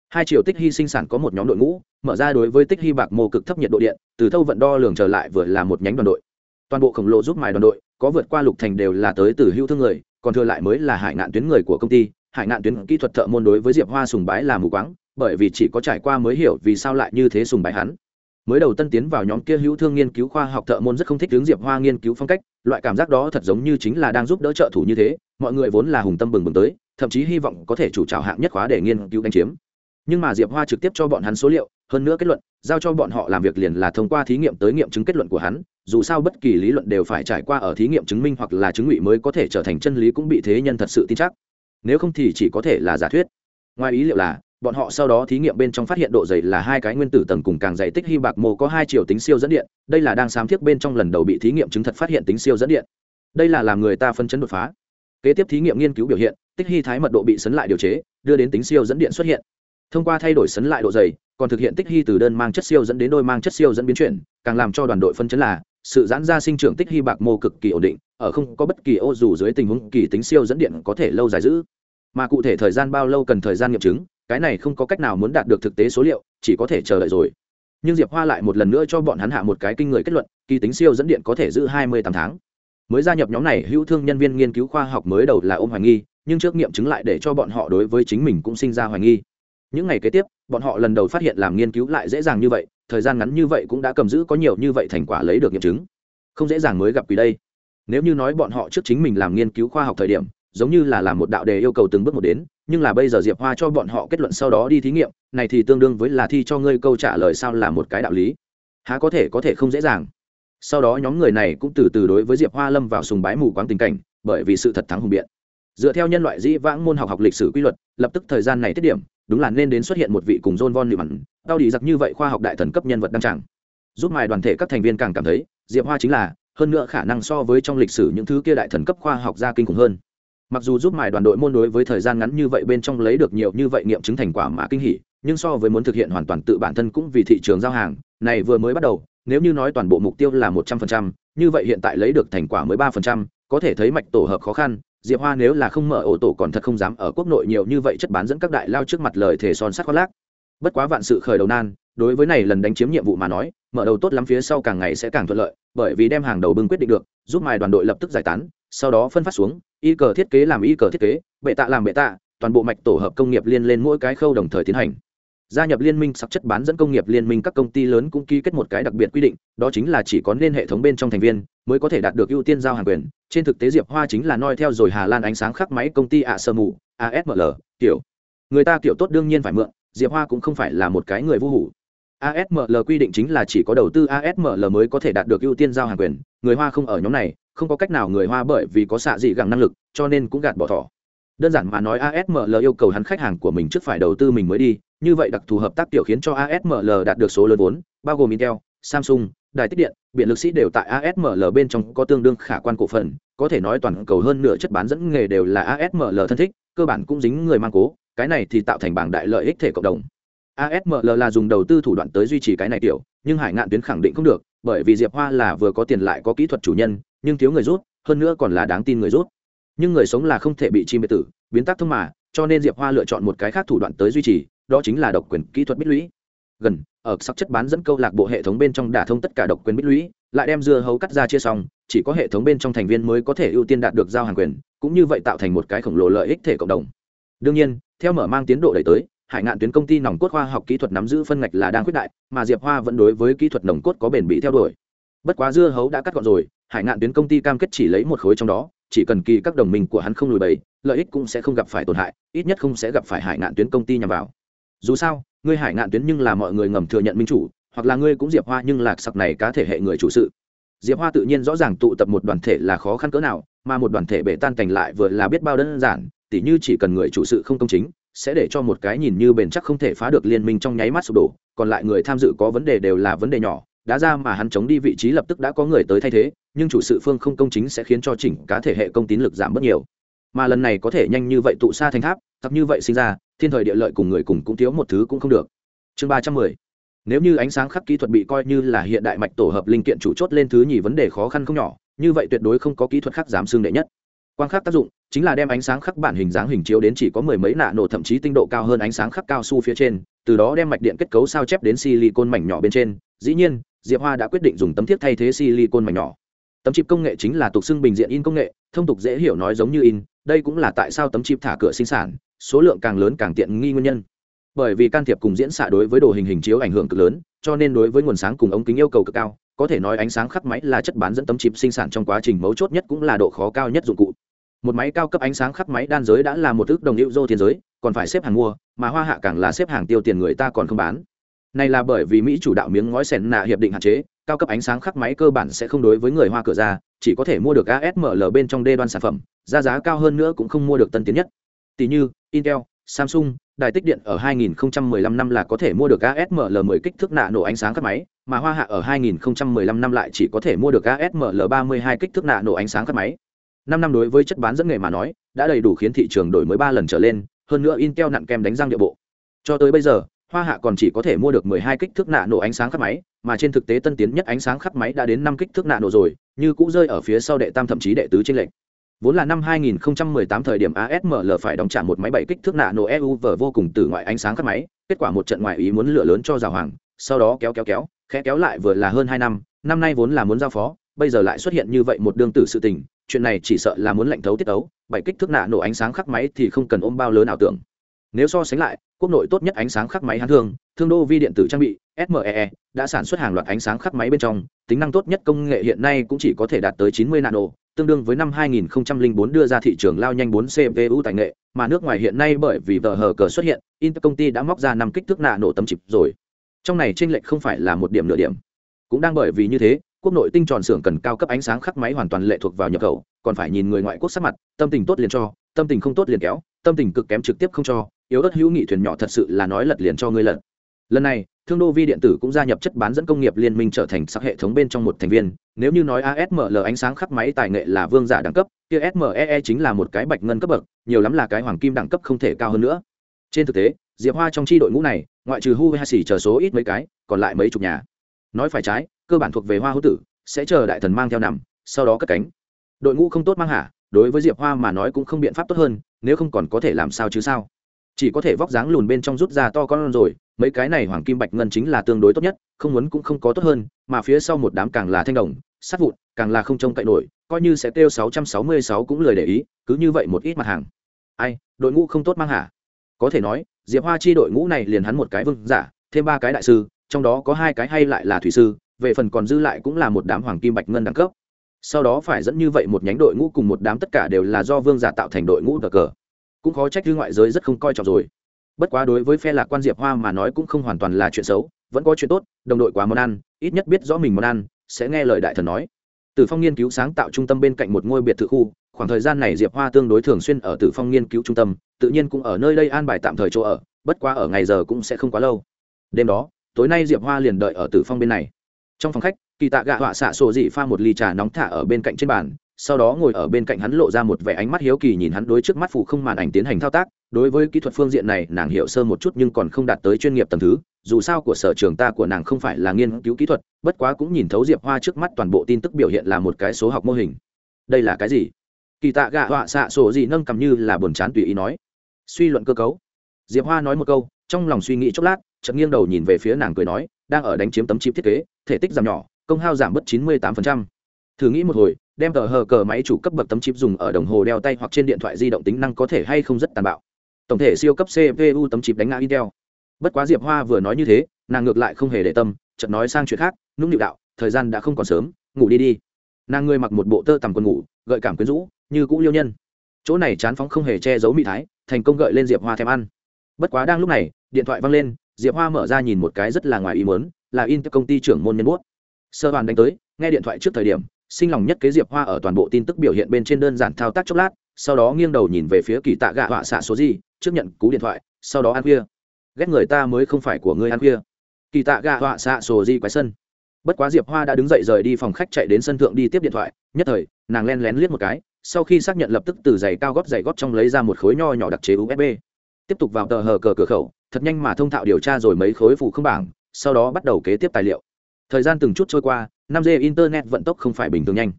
Speaker 1: Hai triệu tích hy sinh sản có một nhóm đội ngũ mở ra đối với tích hy bạc mô cực thấp nhiệt độ điện, từ thâu vận đo lường trở lại vừa là một nhánh đoàn đội. Toàn bộ khổng lồ giúp mài đoàn đội, có vượt qua lục thành đều là tới từ hưu thương người, còn thừa lại mới là hải ngạn tuyến người của công ty, hải ngạn tuyến kỹ thuật thợ môn đối với diệp hoa sùng bái là mù quáng, bởi vì chỉ có trải qua mới hiểu vì sao lại như thế sùng bái hắn. Mới đầu tân tiến vào nhóm kia hữu thương nghiên cứu khoa học thợ môn rất không thích hướng diệp hoa nghiên cứu phong cách, loại cảm giác đó thật giống như chính là đang giúp đỡ trợ thủ như thế, mọi người vốn là hùng tâm bừng bừng tới, thậm chí hy vọng có thể chủ trào hạng nhất khóa để nghiên cứu đánh chiếm. Nhưng mà diệp hoa trực tiếp cho bọn hắn số liệu hơn nữa kết luận, giao cho bọn họ làm việc liền là thông qua thí nghiệm tới nghiệm chứng kết luận của hắn, dù sao bất kỳ lý luận đều phải trải qua ở thí nghiệm chứng minh hoặc là chứng ngụy mới có thể trở thành chân lý cũng bị thế nhân thật sự tin chắc. Nếu không thì chỉ có thể là giả thuyết. Ngoài ý liệu là, bọn họ sau đó thí nghiệm bên trong phát hiện độ dày là hai cái nguyên tử tầng cùng càng dày tích hy bạc mô có hai chiều tính siêu dẫn điện, đây là đang sám thiết bên trong lần đầu bị thí nghiệm chứng thật phát hiện tính siêu dẫn điện. Đây là làm người ta phân chấn đột phá. Kế tiếp thí nghiệm nghiên cứu biểu hiện, tích hy thái mật độ bị sấn lại điều chế, đưa đến tính siêu dẫn điện xuất hiện. Thông qua thay đổi sấn lại độ dày còn thực hiện tích hy từ đơn mang chất siêu dẫn đến đôi mang chất siêu dẫn biến chuyển, càng làm cho đoàn đội phân chấn là, sự giãn ra sinh trưởng tích hy bạc mô cực kỳ ổn định, ở không có bất kỳ ô dù dưới tình huống kỳ tính siêu dẫn điện có thể lâu dài giữ. Mà cụ thể thời gian bao lâu cần thời gian nghiệm chứng, cái này không có cách nào muốn đạt được thực tế số liệu, chỉ có thể chờ đợi rồi. Nhưng diệp hoa lại một lần nữa cho bọn hắn hạ một cái kinh người kết luận, kỳ tính siêu dẫn điện có thể giữ hai mươi tám tháng. Mới gia nhập nhóm này, hữu thương nhân viên nghiên cứu khoa học mới đầu là ôm hoài nghi, nhưng trước nghiệm chứng lại để cho bọn họ đối với chính mình cũng sinh ra hoài nghi những ngày kế tiếp, bọn họ lần đầu phát hiện làm nghiên cứu lại dễ dàng như vậy, thời gian ngắn như vậy cũng đã cầm giữ có nhiều như vậy thành quả lấy được nghiệm chứng. Không dễ dàng mới gặp quỷ đây. Nếu như nói bọn họ trước chính mình làm nghiên cứu khoa học thời điểm, giống như là làm một đạo đề yêu cầu từng bước một đến, nhưng là bây giờ diệp hoa cho bọn họ kết luận sau đó đi thí nghiệm, này thì tương đương với là thi cho ngươi câu trả lời sao là một cái đạo lý. Há có thể có thể không dễ dàng. Sau đó nhóm người này cũng từ từ đối với diệp hoa lâm vào sùng bái mù quáng tình cảnh, bởi vì sự thật thắng hùng biện. Dựa theo nhân loại dĩ vãng môn học học lịch sử quy luật, lập tức thời gian này tiết điểm đúng là nên đến xuất hiện một vị cùng john von Neumann, tao đi giặc như vậy khoa học đại thần cấp nhân vật đăng tràng. Giúp mài đoàn thể các thành viên càng cảm thấy diệp hoa chính là hơn nữa khả năng so với trong lịch sử những thứ kia đại thần cấp khoa học gia kinh khủng hơn. Mặc dù giúp mài đoàn đội môn đối với thời gian ngắn như vậy bên trong lấy được nhiều như vậy nghiệm chứng thành quả mà kinh hỉ nhưng so với muốn thực hiện hoàn toàn tự bản thân cũng vì thị trường giao hàng này vừa mới bắt đầu nếu như nói toàn bộ mục tiêu là một trăm phần trăm như vậy hiện tại lấy được thành quả mới ba phần trăm có thể thấy mạch tổ hợp khó khăn diệp hoa nếu là không mở ổ tổ còn thật không dám ở quốc nội nhiều như vậy chất bán dẫn các đại lao trước mặt lời thể son sắt khoác lác. Bất quá vạn sự khởi đầu nan, đối với này lần đánh chiếm nhiệm vụ mà nói, mở đầu tốt lắm phía sau càng ngày sẽ càng thuận lợi, bởi vì đem hàng đầu bưng quyết định được, giúp mài đoàn đội lập tức giải tán, sau đó phân phát xuống, y cờ thiết kế làm y cờ thiết kế, bệ tạ làm bệ tạ, toàn bộ mạch tổ hợp công nghiệp liên lên mỗi cái khâu đồng thời tiến hành gia nhập liên minh sắc chất bán dẫn công nghiệp liên minh các công ty lớn cũng ký kết một cái đặc biệt quy định, đó chính là chỉ có nên hệ thống bên trong thành viên mới có thể đạt được ưu tiên giao hàng quyền. Trên thực tế diệp hoa chính là noi theo rồi hà lan ánh sáng khắc máy công ty ạ sơ mù asml kiểu. Người ta kiểu tốt đương nhiên phải mượn, diệp hoa cũng không phải là một cái người vô hủ. Asml quy định chính là chỉ có đầu tư asml mới có thể đạt được ưu tiên giao hàng quyền. Người hoa không ở nhóm này, không có cách nào người hoa bởi vì có xạ dị gẳng năng lực, cho nên cũng gạt bỏ thỏ đơn giản mà nói asml yêu cầu hắn khách hàng của mình trước phải đầu tư mình mới đi, như vậy đặc thù hợp tác tiểu khiến cho asml đạt được số lớn vốn, bao gồm intel, samsung, đài tích điện biện lực sĩ đều tại asml bên trong có tương đương khả quan cổ phần, có thể nói toàn cầu hơn nửa chất bán dẫn nghề đều là asml thân thích, cơ bản cũng dính người mang cố, cái này thì tạo thành bảng đại lợi ích thể cộng đồng. Asml là dùng đầu tư thủ đoạn tới duy trì cái này tiểu, nhưng hải ngạn tuyến khẳng định không được, bởi vì diệp hoa là vừa có tiền lại có kỹ thuật chủ nhân, nhưng thiếu người rút, hơn nữa còn là đáng tin người rút nhưng người sống là không thể bị chim biệt tử, biến tác thông mà, cho nên diệp hoa lựa chọn một cái khác thủ đoạn tới duy trì, đó chính là độc quyền kỹ thuật bích lũy. Gần, ở sắc chất bán dẫn câu lạc bộ hệ thống bên trong đả thông tất cả độc quyền bích lũy, lại đem dưa hấu cắt ra chia xong, chỉ có hệ thống bên trong thành viên mới có thể ưu tiên đạt được giao hàng quyền, cũng như vậy tạo thành một cái khổng lồ lợi ích thể cộng đồng. Đương nhiên, theo mở mang tiến độ đẩy tới, hải ngạn tuyến công ty nòng cốt khoa học kỹ thuật nắm giữ phân ngạch là đang quyết đại, mà diệp hoa vẫn đối với kỹ thuật nòng cốt có bền bị theo đuổi. Bất quá dưa hấu đã cắt gọn rồi, hải ngạn tuyến công ty cam kết chỉ lấy một khối trong đó chỉ cần kỳ các đồng minh của hắn không lùi bầy, lợi ích cũng sẽ không gặp phải tổn hại, ít nhất không sẽ gặp phải hải ngạn tuyến công ty nhằm vào. Dù sao, ngươi hải ngạn tuyến nhưng là mọi người ngầm thừa nhận minh chủ, hoặc là ngươi cũng diệp hoa nhưng lạc sặc này cá thể hệ người chủ sự. Diệp hoa tự nhiên rõ ràng tụ tập một đoàn thể là khó khăn cỡ nào, mà một đoàn thể bể tan cảnh lại vừa là biết bao đơn giản, tỉ như chỉ cần người chủ sự không công chính, sẽ để cho một cái nhìn như bền chắc không thể phá được liên minh trong nháy mắt sụp đổ, còn lại người tham dự có vấn đề đều là vấn đề nhỏ đã ra mà hắn chống đi vị trí lập tức đã có người tới thay thế, nhưng chủ sự phương không công chính sẽ khiến cho chỉnh cá thể hệ công tín lực giảm bớt nhiều. Mà lần này có thể nhanh như vậy tụ xa thành tháp, thấp như vậy sinh ra, thiên thời địa lợi cùng người cùng cũng thiếu một thứ cũng không được. Chương ba trăm mười. Nếu như ánh sáng khắc kỹ thuật bị coi như là hiện đại mạch tổ hợp linh kiện chủ chốt lên thứ nhì vấn đề khó khăn không nhỏ, như vậy tuyệt đối không có kỹ thuật khác dám xương đệ nhất quang khắc tác dụng chính là đem ánh sáng khắc bản hình dáng hình chiếu đến chỉ có mười mấy nạ nổ, thậm chí tinh độ cao hơn ánh sáng khắc cao su phía trên, từ đó đem mạch điện kết cấu sao chép đến silicon mảnh nhỏ bên trên. Dĩ nhiên, diệp hoa đã quyết định dùng tấm thiếp thay thế silicon mảnh nhỏ. Tấm chip công nghệ chính là tục xưng bình diện in công nghệ, thông tục dễ hiểu nói giống như in, đây cũng là tại sao tấm chip thả cửa sinh sản, số lượng càng lớn càng tiện nghi nguyên nhân. Bởi vì can thiệp cùng diễn xạ đối với đồ hình hình chiếu ảnh hưởng cực lớn, cho nên đối với nguồn sáng cùng ống kính yêu cầu cực cao có thể nói ánh sáng khắc máy là chất bán dẫn tấm chip sinh sản trong quá trình mấu chốt nhất cũng là độ khó cao nhất dụng cụ. Một máy cao cấp ánh sáng khắc máy đan giới đã là một ước đồng hữu dô thiên giới, còn phải xếp hàng mua, mà hoa hạ càng là xếp hàng tiêu tiền người ta còn không bán. Này là bởi vì mỹ chủ đạo miếng ngói sèn nạ hiệp định hạn chế, cao cấp ánh sáng khắc máy cơ bản sẽ không đối với người hoa cửa ra, chỉ có thể mua được asml bên trong đê đoan sản phẩm, giá giá cao hơn nữa cũng không mua được tân tiến nhất. Tỷ như, intel, samsung, đài tích điện ở 2015 năm là có thể mua được asml 10 kích thước nạ nổ ánh sáng khắc máy mà hoa hạ ở 2015 năm lại chỉ có thể mua được asml 32 kích thước nạ nổ ánh sáng các máy. Năm năm đối với chất bán dẫn nghề mà nói, đã đầy đủ khiến thị trường đổi mới ba lần trở lên, hơn nữa intel nặng kem đánh răng địa bộ. Cho tới bây giờ, hoa hạ còn chỉ có thể mua được 12 kích thước nạ nổ ánh sáng khắp máy, mà trên thực tế tân tiến nhất ánh sáng khắp máy đã đến 5 kích thước nạ nổ rồi, như cũ rơi ở phía sau đệ tam thậm chí đệ tứ trên lệnh vốn là năm 2018 thời điểm ASML phải đóng trả một máy bảy kích thước nạ nổ EU vô cùng từ ngoại ánh sáng khắp máy, kết quả một trận ngoại ý muốn lửa lớn cho rào hoàng, sau đó kéo kéo kéo khẽ kéo lại vừa là hơn hai năm năm nay vốn là muốn giao phó bây giờ lại xuất hiện như vậy một đương tử sự tình chuyện này chỉ sợ là muốn lệnh thấu tiết ấu bảy kích thước nạ nổ ánh sáng khắc máy thì không cần ôm bao lớn ảo tưởng nếu so sánh lại quốc nội tốt nhất ánh sáng khắc máy hán thương thương đô vi điện tử trang bị smee đã sản xuất hàng loạt ánh sáng khắc máy bên trong tính năng tốt nhất công nghệ hiện nay cũng chỉ có thể đạt tới 90 nano tương đương với năm 2004 đưa ra thị trường lao nhanh 4 CPU tài nghệ, mà nước ngoài hiện nay bởi vì tờ hờ cờ xuất hiện, Intel công ty đã móc ra năm kích thước nạ nổ tấm chip rồi. Trong này tranh lệch không phải là một điểm nửa điểm. Cũng đang bởi vì như thế, quốc nội tinh tròn xưởng cần cao cấp ánh sáng khắc máy hoàn toàn lệ thuộc vào nhập khẩu, còn phải nhìn người ngoại quốc sắc mặt, tâm tình tốt liền cho, tâm tình không tốt liền kéo, tâm tình cực kém trực tiếp không cho, yếu ớt hữu nghị thuyền nhỏ thật sự là nói lật liền cho ngươi lật. Lần này, thương đô vi điện tử cũng gia nhập chất bán dẫn công nghiệp liên minh trở thành sắc hệ thống bên trong một thành viên nếu như nói asml ánh sáng khắc máy tài nghệ là vương giả đẳng cấp kia smee chính là một cái bạch ngân cấp bậc nhiều lắm là cái hoàng kim đẳng cấp không thể cao hơn nữa trên thực tế diệp hoa trong chi đội ngũ này, ngoại trừ hu hay xỉ chờ số ít mấy cái, còn lại mấy chục nhà. Nói phải trái, cơ bản thuộc về hoa hữu tử, sẽ chờ đại thần mang theo nằm, sau đó cất cánh. Đội ngũ không tốt mang hả đối với diệp hoa mà nói cũng không biện pháp tốt hơn, nếu không còn có thể làm sao chứ sao? Chỉ có thể vóc dáng lùn bên trong rút ra to con rồi, mấy cái này hoàng kim bạch ngân chính là tương đối tốt nhất, không muốn cũng không có tốt hơn, mà phía sau một đám càng là thanh đồng, sát vụn, càng là không trông cậy nổi, coi như sẽ kêu sáu trăm sáu mươi sáu cũng lười để ý, cứ như vậy một ít mặt hàng. Ai, đội ngũ không tốt mang hả có thể nói diệp hoa chi đội ngũ này liền hắn một cái vương giả, thêm ba cái đại sư, trong đó có hai cái hay lại là thủy sư, về phần còn dư lại cũng là một đám hoàng kim bạch ngân đẳng cấp. Sau đó phải dẫn như vậy một nhánh đội ngũ cùng một đám tất cả đều là do vương giả tạo thành đội ngũ cờ cờ. Cũng khó trách thư ngoại giới rất không coi trọng rồi. Bất quá đối với phe lạc quan diệp hoa mà nói cũng không hoàn toàn là chuyện xấu, vẫn có chuyện tốt, đồng đội quá món ăn, ít nhất biết rõ mình món ăn, sẽ nghe lời đại thần nói. Từ phong nghiên cứu sáng tạo trung tâm bên cạnh một ngôi biệt thự khu khoảng thời gian này diệp hoa tương đối thường xuyên ở tử phong nghiên cứu trung tâm, tự nhiên cũng ở nơi đây an bài tạm thời chỗ ở, bất quá ở ngày giờ cũng sẽ không quá lâu. Đêm đó, tối nay diệp hoa liền đợi ở tử phong bên này. Trong phòng khách, kỳ tạ gạ họa xạ sổ dị pha một ly trà nóng thả ở bên cạnh trên bàn, sau đó ngồi ở bên cạnh hắn lộ ra một vẻ ánh mắt hiếu kỳ nhìn hắn đối trước mắt phủ không màn ảnh tiến hành thao tác. Đối với kỹ thuật phương diện này, nàng hiểu sơ một chút nhưng còn không đạt tới chuyên nghiệp tầm thứ, dù sao của sở trường ta của nàng không phải là nghiên cứu kỹ thuật, bất quá cũng nhìn thấu diệp hoa trước mắt toàn bộ tin tức biểu hiện là một cái số học mô hình. Đây là cái gì? Kỳ tạ gạ họa xạ sổ gì nâng cầm như là buồn chán tùy ý nói. Suy luận cơ cấu. Diệp hoa nói một câu, trong lòng suy nghĩ chốc lát, chợt nghiêng đầu nhìn về phía nàng cười nói, đang ở đánh chiếm tấm chip thiết kế, thể tích giảm nhỏ, công hao giảm mất chín mươi tám thử nghĩ một hồi, đem tờ hờ cờ máy chủ cấp bậc tấm chip dùng ở đồng hồ đeo tay hoặc trên điện thoại di động tính năng có thể hay không rất tàn bạo. Tổng thể siêu cấp cpu tấm chip đánh ngã intel. Bất quá diệp hoa vừa nói như thế, nàng ngược lại không hề để tâm, chợt nói sang chuyện khác, nũng nịu đạo, thời gian đã không còn sớm, ngủ đi đi nàng ngươi mặc một bộ tơ tằm quần ngủ, gợi cảm quyến rũ, như cũ liêu nhân. Chỗ này chán phóng không hề che giấu mỹ thái, thành công gợi lên diệp hoa thèm ăn. Bất quá đang lúc này, điện thoại văng lên, diệp hoa mở ra nhìn một cái rất là ngoài ý mớn là in công ty trưởng môn nhân bút. Sơ đoàn đánh tới, nghe điện thoại trước thời điểm, sinh lòng nhất kế diệp hoa ở toàn bộ tin tức biểu hiện bên trên đơn giản thao tác chốc lát, sau đó nghiêng đầu nhìn về phía kỳ tạ gạ họa xạ số gì, trước nhận cú điện thoại, sau đó ăn khuya. Ghét người ta mới không phải của ngươi ăn khuya. Kỳ tạ gạ họa xạ sổ di quái sân bất quá diệp hoa đã đứng dậy rời đi phòng khách chạy đến sân thượng đi tiếp điện thoại, nhất thời, nàng len lén liếc một cái, sau khi xác nhận lập tức từ giày cao góp giày góp trong lấy ra một khối nho nhỏ đặc chế usb tiếp tục vào tờ hờ cờ cửa khẩu, thật nhanh mà thông thạo điều tra rồi mấy khối phụ không bảng, sau đó bắt đầu kế tiếp tài liệu. Thời gian từng chút trôi qua, năm g internet vận tốc không phải bình thường nhanh.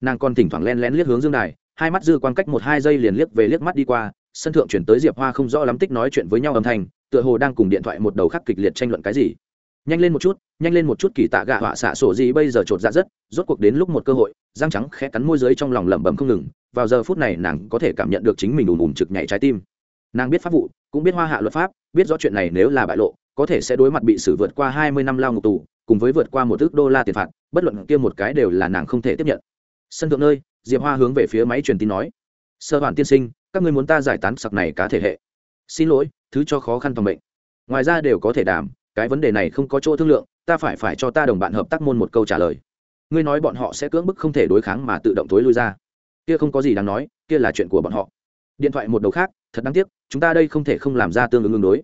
Speaker 1: Nàng còn thỉnh thoảng len lén liếc hướng dương đài, hai mắt dư quan cách một hai giây liền liếc về liếc mắt đi qua, sân thượng chuyển tới diệp hoa không rõ lắm tích nói chuyện với nhau âm thanh, tựa hồ đang cùng điện thoại một đầu khắc kịch liệt tranh luận cái gì nhanh lên một chút, nhanh lên một chút kỳ tạ gạ họa xạ sổ gì bây giờ chột dạ rất, rốt cuộc đến lúc một cơ hội, răng trắng khẽ cắn môi dưới trong lòng lẩm bẩm không ngừng, vào giờ phút này nàng có thể cảm nhận được chính mình ùn ùn trực nhảy trái tim. Nàng biết pháp vụ, cũng biết hoa hạ luật pháp, biết rõ chuyện này nếu là bại lộ, có thể sẽ đối mặt bị xử vượt qua hai mươi năm lao ngục tù, cùng với vượt qua một ước đô la tiền phạt, bất luận kia một cái đều là nàng không thể tiếp nhận. Sân thượng nơi, diệp hoa hướng về phía máy truyền tin nói. Sơ bản tiên sinh, các ngươi muốn ta giải tán sặc này cá thể hệ. Xin lỗi, thứ cho khó khăn phòng bệnh ngoài ra đều có thể đảm cái vấn đề này không có chỗ thương lượng, ta phải phải cho ta đồng bạn hợp tác môn một câu trả lời. Ngươi nói bọn họ sẽ cưỡng bức không thể đối kháng mà tự động tối lui ra. Kia không có gì đáng nói, kia là chuyện của bọn họ. Điện thoại một đầu khác, thật đáng tiếc, chúng ta đây không thể không làm ra tương ứng ứng đối.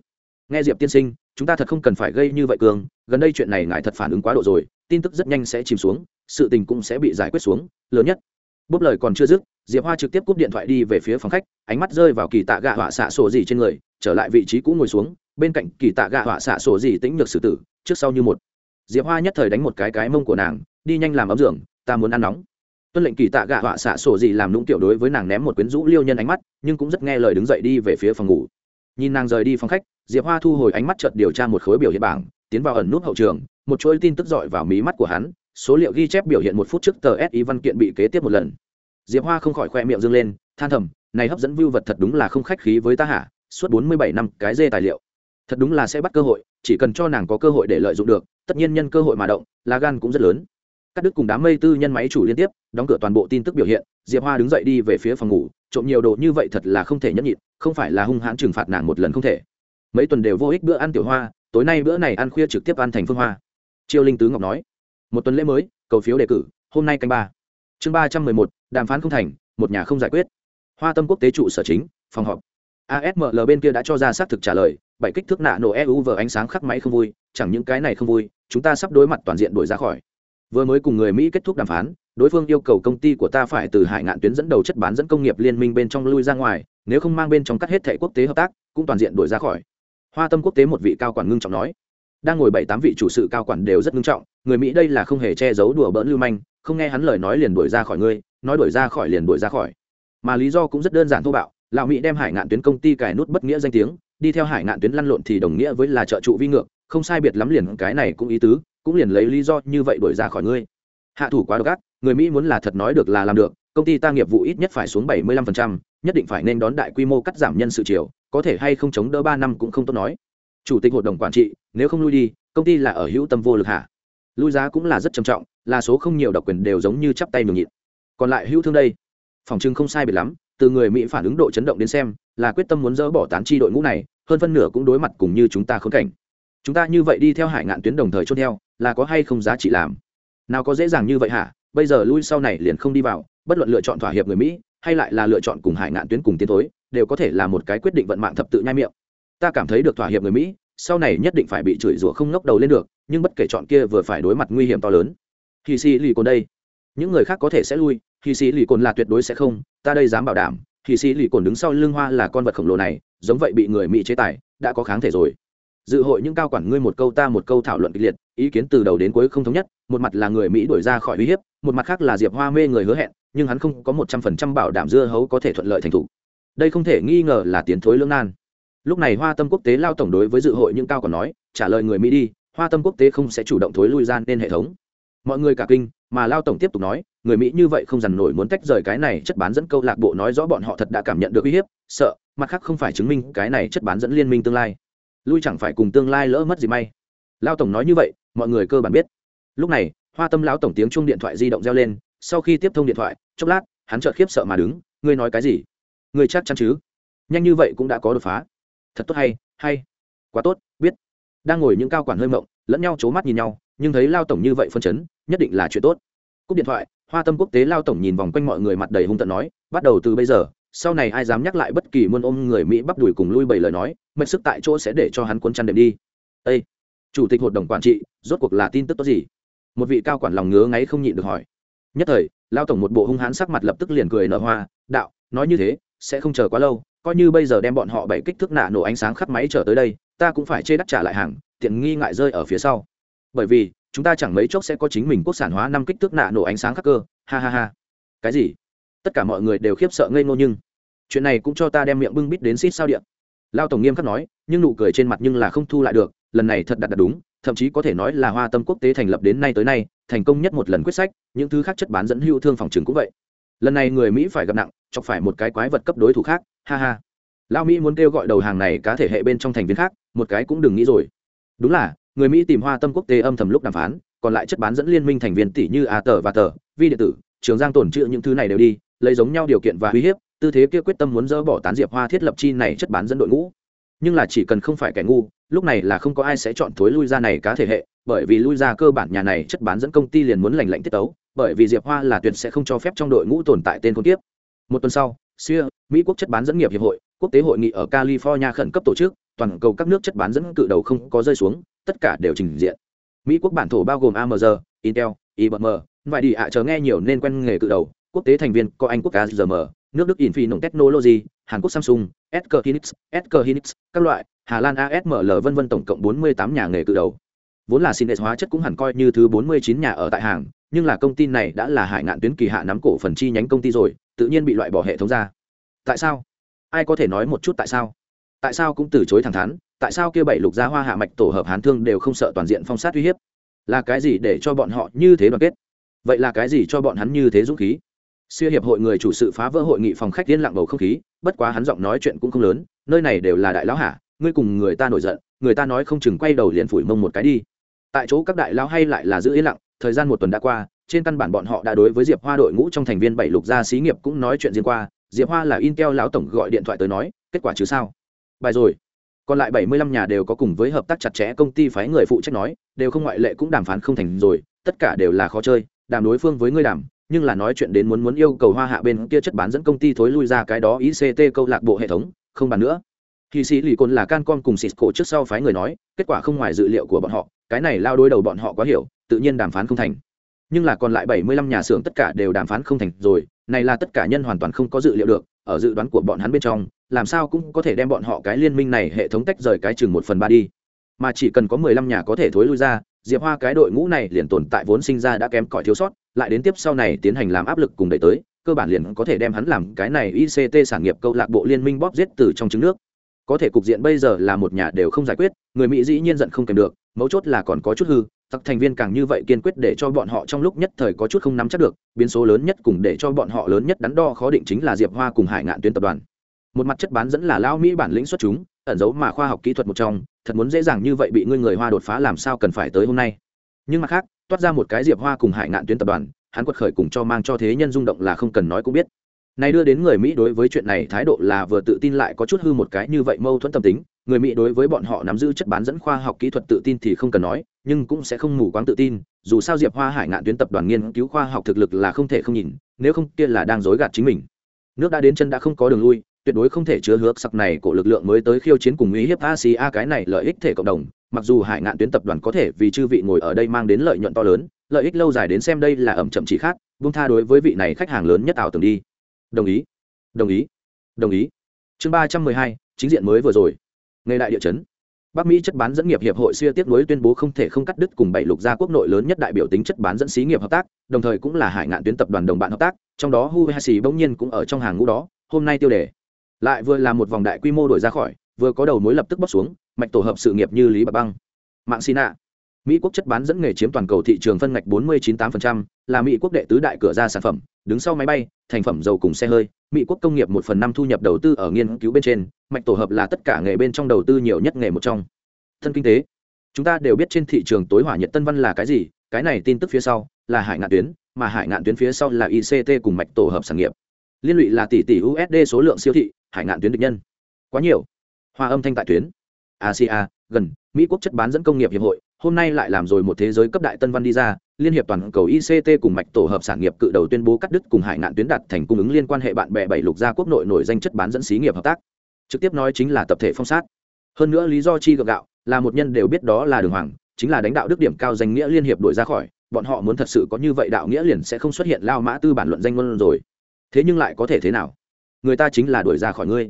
Speaker 1: Nghe diệp tiên sinh, chúng ta thật không cần phải gây như vậy cường, gần đây chuyện này ngại thật phản ứng quá độ rồi, tin tức rất nhanh sẽ chìm xuống, sự tình cũng sẽ bị giải quyết xuống, lớn nhất. Bốc lời còn chưa dứt, diệp hoa trực tiếp cúp điện thoại đi về phía phòng khách, ánh mắt rơi vào kỳ tạ gạ họa xạ sổ gì trên người, trở lại vị trí cũ ngồi xuống bên cạnh kỳ tạ gạ họa xạ sổ gì tĩnh được xử tử, trước sau như một. Diệp hoa nhất thời đánh một cái cái mông của nàng, đi nhanh làm ấm giường, ta muốn ăn nóng. Tuân lệnh kỳ tạ gạ họa xạ sổ gì làm nũng tiểu đối với nàng ném một quyến rũ liêu nhân ánh mắt, nhưng cũng rất nghe lời đứng dậy đi về phía phòng ngủ. Nhìn nàng rời đi phòng khách, diệp hoa thu hồi ánh mắt chợt điều tra một khối biểu hiện bảng, tiến vào ẩn nút hậu trường, một chuỗi tin tức dọi vào mí mắt của hắn, số liệu ghi chép biểu hiện một phút trước tờ si văn kiện bị kế tiếp một lần. Diệp hoa không khỏi khoe miệng dâng lên, than thầm, này hấp dẫn view vật thật đúng là không khách khí với ta hả? Suốt bốn mươi bảy năm, cái dê tài liệu thật đúng là sẽ bắt cơ hội, chỉ cần cho nàng có cơ hội để lợi dụng được, tất nhiên nhân cơ hội mà động, lá gan cũng rất lớn. Các đức cùng đám mây tư nhân máy chủ liên tiếp, đóng cửa toàn bộ tin tức biểu hiện, diệp hoa đứng dậy đi về phía phòng ngủ, trộm nhiều đồ như vậy thật là không thể nhẫn nhịn, không phải là hung hãn trừng phạt nàng một lần không thể. Mấy tuần đều vô ích bữa ăn tiểu hoa, tối nay bữa này ăn khuya trực tiếp ăn thành phương hoa. Chiêu linh tứ ngọc nói, một tuần lễ mới, cầu phiếu đề cử, hôm nay canh ba. Chương ba trăm mười một, đàm phán không thành, một nhà không giải quyết. Hoa tâm quốc tế trụ sở chính, phòng họp. Asml bên kia đã cho ra xác thực trả lời bảy kích thước nạ nổ eu vờ ánh sáng khắc máy không vui, chẳng những cái này không vui, chúng ta sắp đối mặt toàn diện đuổi ra khỏi. Vừa mới cùng người mỹ kết thúc đàm phán, đối phương yêu cầu công ty của ta phải từ hải ngạn tuyến dẫn đầu chất bán dẫn công nghiệp liên minh bên trong lui ra ngoài, nếu không mang bên trong cắt hết thẻ quốc tế hợp tác, cũng toàn diện đuổi ra khỏi. Hoa tâm quốc tế một vị cao quản ngưng trọng nói. Đang ngồi bảy tám vị chủ sự cao quản đều rất ngưng trọng, người mỹ đây là không hề che giấu đùa bỡn lưu manh, không nghe hắn lời nói liền đuổi ra khỏi ngươi, nói đuổi ra khỏi liền đuổi ra khỏi. Mà lý do cũng rất đơn giản thô bạo, lão mỹ đem hải ngạn tuyến công ty cài nút bất nghĩa danh tiếng đi theo hải ngạn tuyến lăn lộn thì đồng nghĩa với là trợ trụ vi ngược không sai biệt lắm liền cái này cũng ý tứ cũng liền lấy lý do như vậy đuổi ra khỏi ngươi. Hạ thủ quá độc ác người mỹ muốn là thật nói được là làm được công ty ta nghiệp vụ ít nhất phải xuống bảy mươi lăm phần trăm, nhất định phải nên đón đại quy mô cắt giảm nhân sự chiều có thể hay không chống đỡ ba năm cũng không tốt nói. Chủ tịch hội đồng quản trị nếu không lui đi công ty là ở hữu tâm vô lực hạ lui giá cũng là rất trầm trọng là số không nhiều độc quyền đều giống như chắp tay mường nhịn. Còn lại hữu thương đây? Phòng trưng không sai biệt lắm từ người mỹ phản ứng độ chấn động đến xem là quyết tâm muốn dỡ bỏ tán chi đội ngũ này, hơn phân nửa cũng đối mặt cùng như chúng ta khốn cảnh. Chúng ta như vậy đi theo hải ngạn tuyến đồng thời chốt theo, là có hay không giá trị làm? Nào có dễ dàng như vậy hả? Bây giờ lui sau này liền không đi vào, bất luận lựa chọn thỏa hiệp người mỹ, hay lại là lựa chọn cùng hải ngạn tuyến cùng tiến thối, đều có thể là một cái quyết định vận mạng thập tự nhai miệng. Ta cảm thấy được thỏa hiệp người mỹ, sau này nhất định phải bị chửi rủa không ngóc đầu lên được, nhưng bất kể chọn kia vừa phải đối mặt nguy hiểm to lớn. Khi xì lì cồn đây. Những người khác có thể sẽ lui khi xì lì cồn là tuyệt đối sẽ không, ta đây dám bảo đảm thì sĩ lì cồn đứng sau lưng hoa là con vật khổng lồ này, giống vậy bị người mỹ chế tài, đã có kháng thể rồi. Dự hội những cao quản ngươi một câu ta một câu thảo luận kịch liệt, ý kiến từ đầu đến cuối không thống nhất, một mặt là người mỹ đuổi ra khỏi uy hiếp, một mặt khác là diệp hoa mê người hứa hẹn, nhưng hắn không có một trăm phần trăm bảo đảm dưa hấu có thể thuận lợi thành thủ. Đây không thể nghi ngờ là tiến thối lương nan. Lúc này hoa tâm quốc tế lao tổng đối với dự hội những cao còn nói, trả lời người mỹ đi, hoa tâm quốc tế không sẽ chủ động thối lui gian nên hệ thống. Mọi người cả kinh, mà lao tổng tiếp tục nói người mỹ như vậy không dằn nổi muốn tách rời cái này chất bán dẫn câu lạc bộ nói rõ bọn họ thật đã cảm nhận được uy hiếp, sợ, mặt khác không phải chứng minh cái này chất bán dẫn liên minh tương lai. Lui chẳng phải cùng tương lai lỡ mất gì may. Lao tổng nói như vậy, mọi người cơ bản biết. Lúc này, hoa tâm lão tổng tiếng chung điện thoại di động reo lên, sau khi tiếp thông điện thoại, chốc lát, hắn chợt khiếp sợ mà đứng, ngươi nói cái gì? Ngươi chắc chắn chứ? Nhanh như vậy cũng đã có đột phá. Thật tốt hay hay. Quá tốt, biết. Đang ngồi những cao quản hơi mộng, lẫn nhau c h ố mắt nhìn nhau, nhưng thấy lao tổng như vậy phân chấn, nhất định là chuyện tốt. Cúp điện thoại hoa tâm quốc tế lao tổng nhìn vòng quanh mọi người mặt đầy hung tận nói, bắt đầu từ bây giờ, sau này ai dám nhắc lại bất kỳ muôn ôm người mỹ bắp đùi cùng lui bảy lời nói, mệnh sức tại chỗ sẽ để cho hắn quân chăn đệm đi. Ê! chủ tịch hội đồng quản trị, rốt cuộc là tin tức tốt gì? Một vị cao quản lòng ngứa ngáy không nhịn được hỏi. Nhất thời, lao tổng một bộ hung hãn sắc mặt lập tức liền cười nở hoa, đạo, nói như thế, sẽ không chờ quá lâu, coi như bây giờ đem bọn họ bảy kích thước nạ nổ ánh sáng khắp máy trở tới đây, ta cũng phải chê đắt trả lại hàng, tiện nghi ngại rơi ở phía sau. Bởi vì chúng ta chẳng mấy chốc sẽ có chính mình quốc sản hóa năm kích thước nạ nổ ánh sáng khắc cơ. Ha ha ha. Cái gì? Tất cả mọi người đều khiếp sợ ngây ngô nhưng chuyện này cũng cho ta đem miệng bưng bít đến xít sao điện lao tổng nghiêm khắc nói, nhưng nụ cười trên mặt nhưng là không thu lại được, lần này thật đặt đặt đúng, thậm chí có thể nói là hoa tâm quốc tế thành lập đến nay tới nay, thành công nhất một lần quyết sách, những thứ khác chất bán dẫn hữu thương phòng trường cũng vậy. Lần này người mỹ phải gặp nặng, chọc phải một cái quái vật cấp đối thủ khác, ha ha. Lao mỹ muốn kêu gọi đầu hàng này cá thể hệ bên trong thành viên khác, một cái cũng đừng nghĩ rồi. Đúng là người mỹ tìm hoa tâm quốc tế âm thầm lúc đàm phán, còn lại chất bán dẫn liên minh thành viên tỷ như a tờ và tờ vi điện tử, trường giang tổn trữ những thứ này đều đi, lấy giống nhau điều kiện và uy hiếp, tư thế kia quyết tâm muốn dỡ bỏ tán diệp hoa thiết lập chi này chất bán dẫn đội ngũ. Nhưng là chỉ cần không phải kẻ ngu, lúc này là không có ai sẽ chọn thối lui ra này cá thể hệ, bởi vì lui ra cơ bản nhà này chất bán dẫn công ty liền muốn lành lạnh tiết tấu, bởi vì diệp hoa là tuyệt sẽ không cho phép trong đội ngũ tồn tại tên con tiếp một tuần sau xưa mỹ quốc chất bán dẫn nghiệp hiệp hội, quốc tế hội nghị ở california khẩn cấp tổ chức, toàn cầu các nước chất bán dẫn cự đầu không có rơi xuống tất cả đều trình diện. Mỹ quốc bản thổ bao gồm amg intel, ibm vài đi ạ chờ nghe nhiều nên quen nghề cự đầu, quốc tế thành viên có anh quốc kzm nước đức infinite technology, hàn quốc samsung sk hinix sk hinix các loại, hà lan asml vân vân tổng cộng 48 nhà nghề cự đầu. Vốn là xin hóa chất cũng hẳn coi như thứ 49 nhà ở tại hàng, nhưng là công ty này đã là hải ngạn tuyến kỳ hạ nắm cổ phần chi nhánh công ty rồi, tự nhiên bị loại bỏ hệ thống ra. Tại sao? Ai có thể nói một chút tại sao? Tại sao cũng từ chối thẳng thắn tại sao kia bảy lục gia hoa hạ mạch tổ hợp hán thương đều không sợ toàn diện phong sát uy hiếp? Là cái gì để cho bọn họ như thế đoàn kết? Vậy là cái gì cho bọn hắn như thế dũng khí? Siêu hiệp hội người chủ sự phá vỡ hội nghị phòng khách yên lặng bầu không khí, bất quá hắn giọng nói chuyện cũng không lớn, nơi này đều là đại lão hạ, ngươi cùng người ta nổi giận, người ta nói không chừng quay đầu liền phủi mông một cái đi. Tại chỗ các đại lão hay lại là giữ yên lặng, thời gian một tuần đã qua, trên căn bản bọn họ đã đối với diệp hoa đội ngũ trong thành viên bảy lục gia xí nghiệp cũng nói chuyện riêng qua, diệp hoa là intel lão tổng gọi điện thoại tới nói, kết quả chứ sao? Bài rồi còn lại bảy mươi lăm nhà đều có cùng với hợp tác chặt chẽ, công ty phái người phụ trách nói, đều không ngoại lệ cũng đàm phán không thành rồi, tất cả đều là khó chơi, đàm đối phương với ngươi đàm, nhưng là nói chuyện đến muốn muốn yêu cầu hoa hạ bên kia chất bán dẫn công ty thối lui ra cái đó ict câu lạc bộ hệ thống, không bàn nữa. Khi sĩ lì côn là can con cùng cisco trước sau phái người nói, kết quả không ngoài dự liệu của bọn họ, cái này lao đối đầu bọn họ quá hiểu, tự nhiên đàm phán không thành. Nhưng là còn lại bảy mươi lăm nhà xưởng tất cả đều đàm phán không thành rồi, này là tất cả nhân hoàn toàn không có dự liệu được, ở dự đoán của bọn hắn bên trong làm sao cũng có thể đem bọn họ cái liên minh này hệ thống tách rời cái chừng một phần ba đi. Mà chỉ cần có mười lăm nhà có thể thối lui ra, diệp hoa cái đội ngũ này liền tồn tại vốn sinh ra đã kém cỏi thiếu sót, lại đến tiếp sau này tiến hành làm áp lực cùng đẩy tới, cơ bản liền có thể đem hắn làm cái này ict sản nghiệp câu lạc bộ liên minh bóp giết từ trong trứng nước. Có thể cục diện bây giờ là một nhà đều không giải quyết, người mỹ dĩ nhiên giận không kèm được, mấu chốt là còn có chút hư, tặc thành viên càng như vậy kiên quyết để cho bọn họ trong lúc nhất thời có chút không nắm chắc được, biến số lớn nhất cùng để cho bọn họ lớn nhất đắn đo khó định chính là diệp hoa cùng hải ngạn tuyến tập đoàn một mặt chất bán dẫn là lao mỹ bản lĩnh xuất chúng, ẩn giấu mà khoa học kỹ thuật một trong, thật muốn dễ dàng như vậy bị ngươi người hoa đột phá làm sao cần phải tới hôm nay. Nhưng mặt khác, toát ra một cái diệp hoa cùng hải ngạn tuyến tập đoàn, hắn quật khởi cùng cho mang cho thế nhân rung động là không cần nói cũng biết. Này đưa đến người mỹ đối với chuyện này thái độ là vừa tự tin lại có chút hư một cái như vậy mâu thuẫn tâm tính, người mỹ đối với bọn họ nắm giữ chất bán dẫn khoa học kỹ thuật tự tin thì không cần nói, nhưng cũng sẽ không mù quáng tự tin, dù sao diệp hoa hải ngạn tuyến tập đoàn nghiên cứu khoa học thực lực là không thể không nhìn, nếu không kia là đang dối gạt chính mình. Nước đã đến chân đã không có đường lui tuyệt đối không thể chứa hứa sặc này của lực lượng mới tới khiêu chiến cùng uy hiếp asia cái này lợi ích thể cộng đồng mặc dù hải ngạn tuyến tập đoàn có thể vì chư vị ngồi ở đây mang đến lợi nhuận to lớn lợi ích lâu dài đến xem đây là ẩm chậm chỉ khác vung tha đối với vị này khách hàng lớn nhất ảo tưởng đi. Đồng ý đồng ý đồng ý. Chương ba trăm mười hai chính diện mới vừa rồi. Ngay đại địa chấn. Bắc Mỹ chất bán dẫn nghiệp hiệp hội xưa tiếp nối tuyên bố không thể không cắt đứt cùng bảy lục gia quốc nội lớn nhất đại biểu tính chất bán dẫn xí nghiệp hợp tác, đồng thời cũng là hải ngạn tuyến tập đoàn đồng bạn hợp tác, trong đó Huawei bỗng nhiên cũng ở trong hàng ngũ đó, hôm nay tiêu đề. Lại vừa là một vòng đại quy mô đổi ra khỏi, vừa có đầu mối lập tức bóc xuống, mạch tổ hợp sự nghiệp như Lý Bạc Băng. Mạng xin ạ, Mỹ quốc chất bán dẫn nghề chiếm toàn cầu thị trường phân ngạch 49,8%, là Mỹ quốc đệ tứ đại cửa ra sản phẩm, đứng sau máy bay, thành phẩm dầu cùng xe hơi, Mỹ quốc công nghiệp một phần năm thu nhập đầu tư ở nghiên cứu bên trên, mạch tổ hợp là tất cả nghề bên trong đầu tư nhiều nhất nghề một trong. Thân kinh tế. Chúng ta đều biết trên thị trường tối hỏa nhiệt tân văn là cái gì cái này tin tức phía sau là hải ngạn tuyến mà hải ngạn tuyến phía sau là ict cùng mạch tổ hợp sản nghiệp. Liên lụy là tỷ tỷ usd số lượng siêu thị hải ngạn tuyến địch nhân. Quá nhiều. Hòa âm thanh tại tuyến. Asia, gần, mỹ quốc chất bán dẫn công nghiệp hiệp hội, hôm nay lại làm rồi một thế giới cấp đại tân văn đi ra, liên hiệp toàn cầu ict cùng mạch tổ hợp sản nghiệp cự đầu tuyên bố cắt đứt cùng hải ngạn tuyến đặt thành cung ứng liên quan hệ bạn bè bảy lục gia quốc nội nổi danh chất bán dẫn xí nghiệp hợp tác. Trực tiếp nói chính là tập thể phong sát. Hơn nữa lý do chi gượng gạo, là một nhân đều biết đó là đường hoàng, chính là đánh đạo đức điểm cao danh nghĩa liên hiệp đổi ra khỏi, bọn họ muốn thật sự có như vậy đạo nghĩa liền sẽ không xuất hiện lao mã tư bản luận danh ngôn rồi. Thế nhưng lại có thể thế nào? Người ta chính là đuổi ra khỏi ngươi.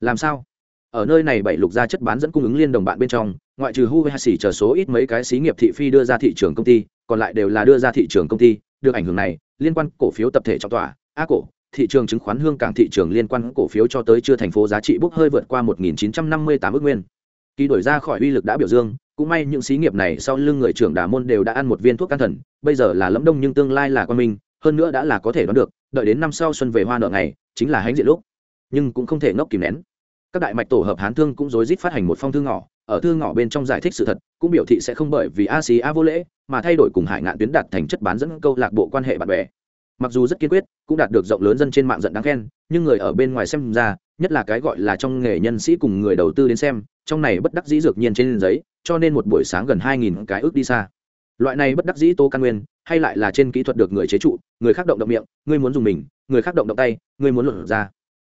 Speaker 1: Làm sao? Ở nơi này bảy lục gia chất bán dẫn cung ứng liên đồng bạn bên trong, ngoại trừ hu hay xỉ chờ số ít mấy cái xí nghiệp thị phi đưa ra thị trường công ty, còn lại đều là đưa ra thị trường công ty, được ảnh hưởng này, liên quan cổ phiếu tập thể trong tòa a cổ, thị trường chứng khoán hương cảng thị trường liên quan cổ phiếu cho tới chưa thành phố giá trị bốc hơi vượt qua 1.958 ước nguyên. Kỳ đổi ra khỏi uy lực đã biểu dương, cũng may những xí nghiệp này sau lưng người trưởng đà môn đều đã ăn một viên thuốc can thần, bây giờ là lẫm đông nhưng tương lai là quan minh, hơn nữa đã là có thể đoán được, đợi đến năm sau xuân về hoa nợ ngày chính là hãnh diện lúc, nhưng cũng không thể ngốc kìm nén. Các đại mạch tổ hợp hán thương cũng rối rít phát hành một phong thư ngỏ, ở thư ngỏ bên trong giải thích sự thật, cũng biểu thị sẽ không bởi vì a xí a vô lễ mà thay đổi cùng hải ngạn tuyến đạt thành chất bán dẫn câu lạc bộ quan hệ bạn bè. Mặc dù rất kiên quyết, cũng đạt được rộng lớn dân trên mạng giận đáng khen, nhưng người ở bên ngoài xem ra, nhất là cái gọi là trong nghề nhân sĩ cùng người đầu tư đến xem, trong này bất đắc dĩ dược nhiên trên giấy, cho nên một buổi sáng gần hai nghìn cái ước đi xa loại này bất đắc dĩ tô căn nguyên, hay lại là trên kỹ thuật được người chế trụ, người khác động động miệng người muốn dùng mình, người khác động động tay người muốn luận ra.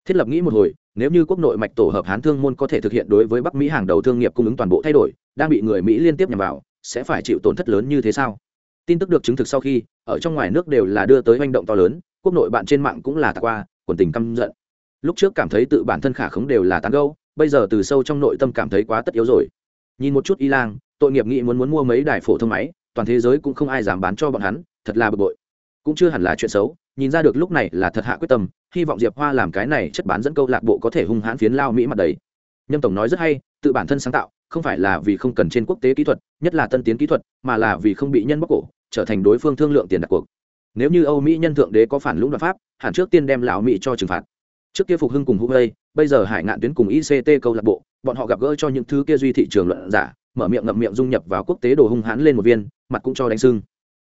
Speaker 1: Thiết lập nghĩ một hồi, nếu như quốc nội mạch tổ hợp hán thương môn có thể thực hiện đối với bắc mỹ hàng đầu thương nghiệp cung ứng toàn bộ thay đổi, đang bị người mỹ liên tiếp nhằm vào, sẽ phải chịu tổn thất lớn như thế sao? Tin tức được chứng thực sau khi, ở trong ngoài nước đều là đưa tới manh động to lớn, quốc nội bạn trên mạng cũng là tạc qua, quần tình căm giận. Lúc trước cảm thấy tự bản thân khả khống đều là tán gâu bây giờ từ sâu trong nội tâm cảm thấy quá tất yếu rồi. Nhìn một chút y lang, tội nghiệp nghĩ muốn muốn mua mấy đài phổ thông máy toàn thế giới cũng không ai dám bán cho bọn hắn, thật là bực bội. Cũng chưa hẳn là chuyện xấu, nhìn ra được lúc này là thật hạ quyết tâm, hy vọng diệp hoa làm cái này chất bán dẫn câu lạc bộ có thể hung hãn phiến lao mỹ mặt đấy. Nhâm tổng nói rất hay, tự bản thân sáng tạo, không phải là vì không cần trên quốc tế kỹ thuật, nhất là tân tiến kỹ thuật, mà là vì không bị nhân bóc cổ, trở thành đối phương thương lượng tiền đặt cuộc. Nếu như âu mỹ nhân thượng đế có phản lũng đoạn pháp, hẳn trước tiên đem lão mỹ cho trừng phạt. Trước kia phục hưng cùng huawei bây giờ hải ngạn tuyến cùng ict câu lạc bộ, bọn họ gặp gỡ cho những thứ kia duy thị trường luận giả, mở miệng ngậm miệng dung nhập vào quốc tế đồ hung hãn lên một viên mặt cũng cho đánh sưng.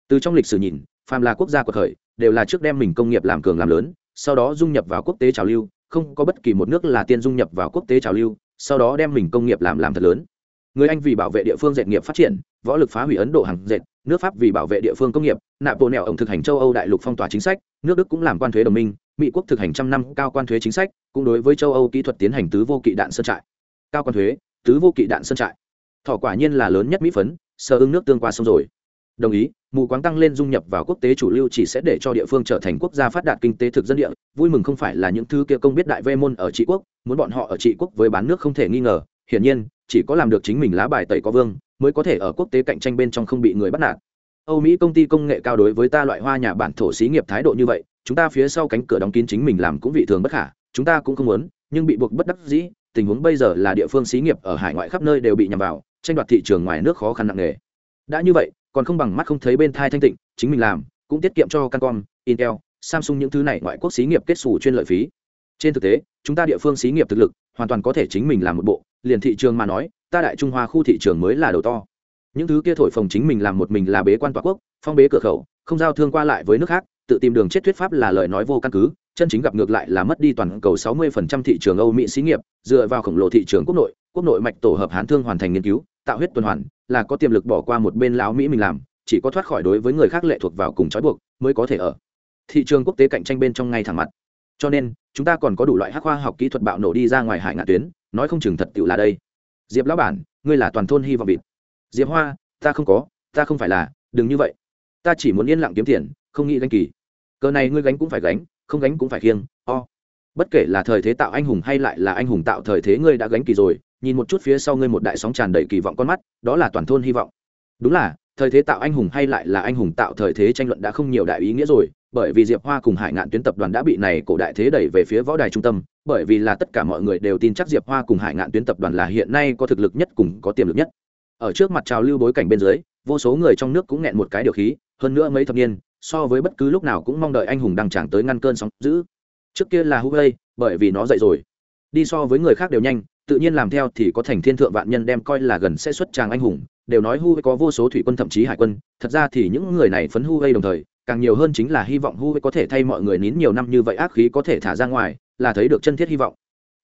Speaker 1: Từ trong lịch sử nhìn, phàm là quốc gia của khởi, đều là trước đem mình công nghiệp làm cường làm lớn, sau đó dung nhập vào quốc tế trào lưu, không có bất kỳ một nước là tiên dung nhập vào quốc tế trào lưu, sau đó đem mình công nghiệp làm làm thật lớn. Người anh vì bảo vệ địa phương dệt nghiệp phát triển, võ lực phá hủy ấn độ hàng dệt, nước pháp vì bảo vệ địa phương công nghiệp nạp bộ nẹo ổng thực hành châu âu đại lục phong tỏa chính sách, nước đức cũng làm quan thuế đồng minh, mỹ quốc thực hành trăm năm cao quan thuế chính sách, cũng đối với châu âu kỹ thuật tiến hành tứ vô kỵ đạn sơn trại. Cao quan thuế, tứ vô kỵ đạn sơn trại. Thỏ quả nhiên là lớn nhất mỹ phấn sơ ưng nước tương qua sông rồi đồng ý, mù quáng tăng lên dung nhập vào quốc tế chủ lưu chỉ sẽ để cho địa phương trở thành quốc gia phát đạt kinh tế thực dân địa. Vui mừng không phải là những thứ kia công biết đại vê môn ở trị quốc, muốn bọn họ ở trị quốc với bán nước không thể nghi ngờ. Hiển nhiên, chỉ có làm được chính mình lá bài tẩy có vương, mới có thể ở quốc tế cạnh tranh bên trong không bị người bắt nạt. Âu mỹ công ty công nghệ cao đối với ta loại hoa nhà bản thổ xí nghiệp thái độ như vậy, chúng ta phía sau cánh cửa đóng kín chính mình làm cũng vị thường bất khả, chúng ta cũng không muốn, nhưng bị buộc bất đắc dĩ, tình huống bây giờ là địa phương xí nghiệp ở hải ngoại khắp nơi đều bị nhằm vào, tranh đoạt thị trường ngoài nước khó khăn nặng nề. Đã như vậy còn không bằng mắt không thấy bên thai thanh tịnh chính mình làm cũng tiết kiệm cho cancom intel samsung những thứ này ngoại quốc xí nghiệp kết xù chuyên lợi phí. Trên thực tế chúng ta địa phương xí nghiệp thực lực hoàn toàn có thể chính mình làm một bộ liền thị trường mà nói ta đại trung hoa khu thị trường mới là đầu to. Những thứ kia thổi phồng chính mình làm một mình là bế quan tòa quốc phong bế cửa khẩu không giao thương qua lại với nước khác tự tìm đường chết thuyết pháp là lời nói vô căn cứ chân chính gặp ngược lại là mất đi toàn cầu 60% thị trường Âu Mỹ xí nghiệp, dựa vào khổng lồ thị trường quốc nội, quốc nội mạch tổ hợp hán thương hoàn thành nghiên cứu, tạo huyết tuần hoàn, là có tiềm lực bỏ qua một bên lão Mỹ mình làm, chỉ có thoát khỏi đối với người khác lệ thuộc vào cùng trói buộc, mới có thể ở thị trường quốc tế cạnh tranh bên trong ngay thẳng mặt. Cho nên, chúng ta còn có đủ loại hắc khoa học kỹ thuật bạo nổ đi ra ngoài hải ngạn tuyến, nói không chừng thật tựu là đây. Diệp lão bản, ngươi là toàn thôn hy vọng vịt. Diệp Hoa, ta không có, ta không phải là, đừng như vậy. Ta chỉ muốn yên lặng kiếm tiền, không nghĩ gánh kỳ. Cờ này ngươi gánh cũng phải gánh, không gánh cũng phải khiêng o bất kể là thời thế tạo anh hùng hay lại là anh hùng tạo thời thế ngươi đã gánh kỳ rồi nhìn một chút phía sau ngươi một đại sóng tràn đầy kỳ vọng con mắt, đó là toàn thôn hy vọng. Đúng là, thời thế tạo anh hùng hay lại là anh hùng tạo thời thế tranh luận đã không nhiều đại ý nghĩa rồi, bởi vì diệp hoa cùng hải ngạn tuyến tập đoàn đã bị này cổ đại thế đẩy về phía võ đài trung tâm, bởi vì là tất cả mọi người đều tin chắc diệp hoa cùng hải ngạn tuyến tập đoàn là hiện nay có thực lực nhất cùng có tiềm lực nhất. Ở trước mặt trào lưu bối cảnh bên dưới, vô số người trong nước cũng nghẹn một cái điều khí, hơn nữa mấy thập niên, so với bất cứ lúc nào cũng mong đợi anh hùng đăng tràng tới ngăn cơn sóng dữ. Trước kia là huawei, bởi vì nó dậy rồi. Đi so với người khác đều nhanh tự nhiên làm theo thì có thành thiên thượng vạn nhân đem coi là gần sẽ xuất tràng anh hùng đều nói hu có vô số thủy quân thậm chí hải quân thật ra thì những người này phấn huawei đồng thời càng nhiều hơn chính là hy vọng hu có thể thay mọi người nín nhiều năm như vậy ác khí có thể thả ra ngoài là thấy được chân thiết hy vọng.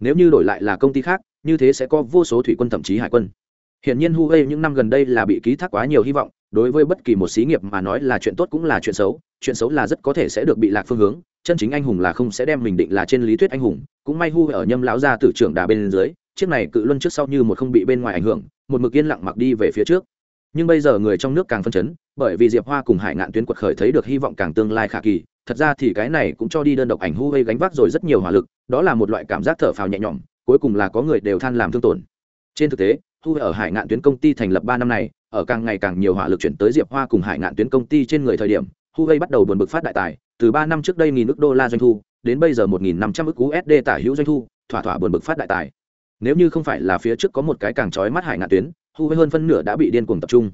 Speaker 1: Nếu như đổi lại là công ty khác như thế sẽ có vô số thủy quân thậm chí hải quân. Hiện nhiên Huawei những năm gần đây là bị ký thác quá nhiều hy vọng, đối với bất kỳ một xí nghiệp mà nói là chuyện tốt cũng là chuyện xấu, chuyện xấu là rất có thể sẽ được bị lạc phương hướng, chân chính anh hùng là không sẽ đem mình định là trên lý thuyết anh hùng, cũng may Huawei ở nhâm lão gia tử trưởng đà bên dưới, chiếc này cự luân trước sau như một không bị bên ngoài ảnh hưởng, một mực yên lặng mặc đi về phía trước. Nhưng bây giờ người trong nước càng phân chấn, bởi vì Diệp Hoa cùng Hải Ngạn Tuyến quật khởi thấy được hy vọng càng tương lai khả kỳ, thật ra thì cái này cũng cho đi đơn độc ảnh Hu gây gánh vác rồi rất nhiều hỏa lực, đó là một loại cảm giác thở phào nhẹ nhõm, cuối cùng là có người đều than làm thương tổn. Trên thực tế, thu ở hải ngạn tuyến công ty thành lập ba năm này ở càng ngày càng nhiều hỏa lực chuyển tới diệp hoa cùng hải ngạn tuyến công ty trên người thời điểm huawei bắt đầu buồn bực phát đại tài từ ba năm trước đây nghìn ước đô la doanh thu đến bây giờ một nghìn năm trăm ước usd tả hữu doanh thu thỏa thỏa buồn bực phát đại tài nếu như không phải là phía trước có một cái càng trói mắt hải ngạn tuyến huawei hơn phân nửa đã bị điên cuồng tập trung.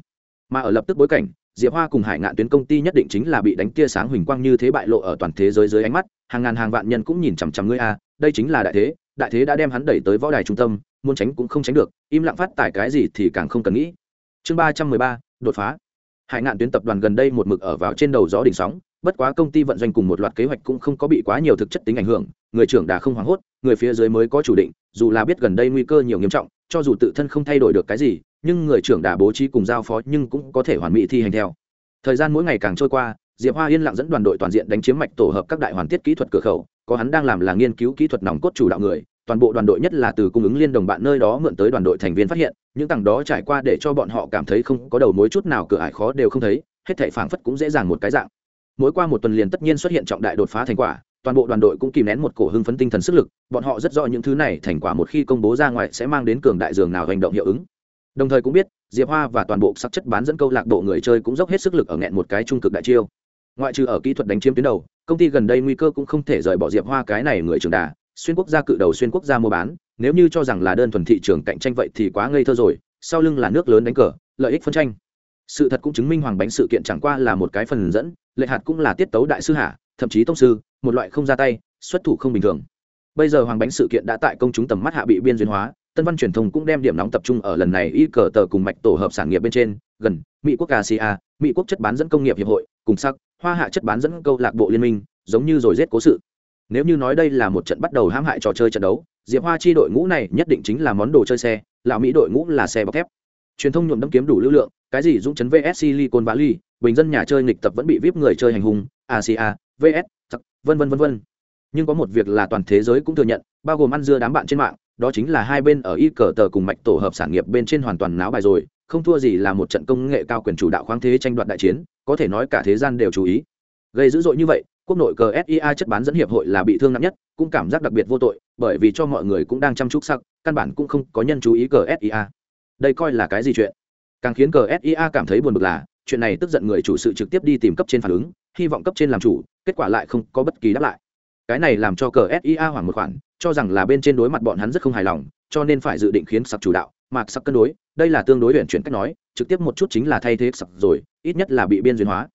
Speaker 1: Mà ở lập tức bối cảnh, diệp hoa cùng hải ngạn tuyến công ty nhất định chính là bị đánh tia sáng huỳnh quang như thế bại lộ ở toàn thế giới dưới ánh mắt, hàng ngàn hàng vạn nhân cũng nhìn chằm chằm ngươi a, đây chính là đại thế đại thế đã đem hắn đẩy tới võ đài trung tâm, muốn tránh cũng không tránh được, im lặng phát tài cái gì thì càng không cần nghĩ. Chương ba trăm mười ba, đột phá. Hải ngạn tuyến tập đoàn gần đây một mực ở vào trên đầu gió đỉnh sóng, bất quá công ty vận doanh cùng một loạt kế hoạch cũng không có bị quá nhiều thực chất tính ảnh hưởng, người trưởng đã không hoảng hốt, người phía dưới mới có chủ định dù là biết gần đây nguy cơ nhiều nghiêm trọng, cho dù tự thân không thay đổi được cái gì, nhưng người trưởng đã bố trí cùng giao phó nhưng cũng có thể hoàn mỹ thi hành theo. Thời gian mỗi ngày càng trôi qua, diệp hoa yên lặng dẫn đoàn đội toàn diện đánh chiếm mạch tổ hợp các đại hoàn tiết kỹ thuật cửa khẩu, có hắn đang làm là nghiên cứu kỹ thuật nòng cốt chủ đạo người, toàn bộ đoàn đội nhất là từ cung ứng liên đồng bạn nơi đó mượn tới đoàn đội thành viên phát hiện, những tầng đó trải qua để cho bọn họ cảm thấy không có đầu mối chút nào, cửa ải khó đều không thấy, hết thảy phảng phất cũng dễ dàng một cái dạng. Mỗi qua một tuần liền tất nhiên xuất hiện trọng đại đột phá thành quả toàn bộ đoàn đội cũng kìm nén một cổ hưng phấn tinh thần sức lực, bọn họ rất rõ những thứ này thành quả một khi công bố ra ngoài sẽ mang đến cường đại dường nào hành động hiệu ứng. Đồng thời cũng biết, diệp hoa và toàn bộ sắc chất bán dẫn câu lạc bộ người chơi cũng dốc hết sức lực ở nghẹn một cái trung cực đại chiêu. Ngoại trừ ở kỹ thuật đánh chiếm tuyến đầu, công ty gần đây nguy cơ cũng không thể rời bỏ diệp hoa cái này người trường đà, xuyên quốc gia cự đầu xuyên quốc gia mua bán, nếu như cho rằng là đơn thuần thị trường cạnh tranh vậy thì quá ngây thơ rồi, sau lưng là nước lớn đánh cờ, lợi ích phân tranh. Sự thật cũng chứng minh hoàng bánh sự kiện chẳng qua là một cái phần dẫn, lệ hạt cũng là tiết tấu đại sư hạ thậm chí tông sư một loại không ra tay xuất thủ không bình thường. Bây giờ hoàng bánh sự kiện đã tại công chúng tầm mắt hạ bị biên duyên hóa tân văn truyền thông cũng đem điểm nóng tập trung ở lần này y cờ tờ cùng mạch tổ hợp sản nghiệp bên trên gần mỹ quốc asia mỹ quốc chất bán dẫn công nghiệp hiệp hội cùng sắc hoa hạ chất bán dẫn câu lạc bộ liên minh giống như rồi rết cố sự. Nếu như nói đây là một trận bắt đầu hãm hại trò chơi trận đấu diệp hoa chi đội ngũ này nhất định chính là món đồ chơi xe là mỹ đội ngũ là xe bọc thép. Truyền thông nhuộm đâm kiếm đủ lưu lượng cái gì dũng chấn vs silicon Ly, bình dân nhà chơi nghịch tập vẫn bị vip người chơi hành hung asia vs vân vân vân vân nhưng có một việc là toàn thế giới cũng thừa nhận bao gồm ăn dưa đám bạn trên mạng đó chính là hai bên ở y cờ tờ cùng mạch tổ hợp sản nghiệp bên trên hoàn toàn náo bài rồi không thua gì là một trận công nghệ cao quyền chủ đạo khoáng thế tranh đoạt đại chiến có thể nói cả thế gian đều chú ý gây dữ dội như vậy quốc nội cờ SIA chất bán dẫn hiệp hội là bị thương nặng nhất, cũng cảm giác đặc biệt vô tội, bởi vì cho mọi người cũng đang chăm chút sắc, căn bản cũng không có nhân chú ý cờ SIA. Đây coi là cái gì chuyện? Càng khiến cờ SIA cảm thấy buồn bực là, chuyện này tức giận người chủ sự trực tiếp đi tìm cấp trên phản ứng, hy vọng cấp trên làm chủ, kết quả lại không có bất kỳ đáp lại. Cái này làm cho cờ SIA hoảng một khoản, cho rằng là bên trên đối mặt bọn hắn rất không hài lòng, cho nên phải dự định khiến sặc chủ đạo, mạc sặc cân đối, đây là tương đối huyện chuyển cách nói, trực tiếp một chút chính là thay thế sặc rồi, ít nhất là bị biên duyên hóa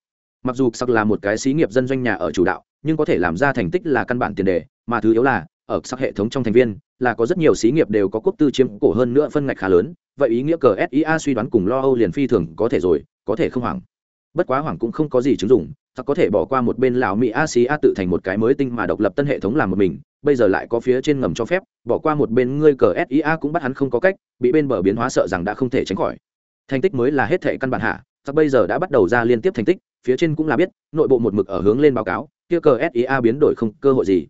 Speaker 1: mặc dù sắc là một cái xí nghiệp dân doanh nhà ở chủ đạo nhưng có thể làm ra thành tích là căn bản tiền đề mà thứ yếu là ở sắc hệ thống trong thành viên là có rất nhiều xí nghiệp đều có quốc tư chiếm cổ hơn nữa phân ngạch khá lớn vậy ý nghĩa cờ SIA suy đoán cùng lo âu liền phi thường có thể rồi có thể không hoảng bất quá hoảng cũng không có gì chứng dụng ta có thể bỏ qua một bên lão mỹ asia tự thành một cái mới tinh mà độc lập tân hệ thống làm một mình, bây giờ lại có phía trên ngầm cho phép, bỏ qua một bên ngươi cờ SIA cũng bắt hắn không có cách, bị bên bờ biến hóa sợ rằng đã không thể tránh khỏi. Thành tích mới là hết thể căn bản hạ, ta bây giờ đã bắt đầu ra liên tiếp thành tích, phía trên cũng là biết, nội bộ một mực ở hướng lên báo cáo, kia cờ SIA biến đổi không cơ hội gì.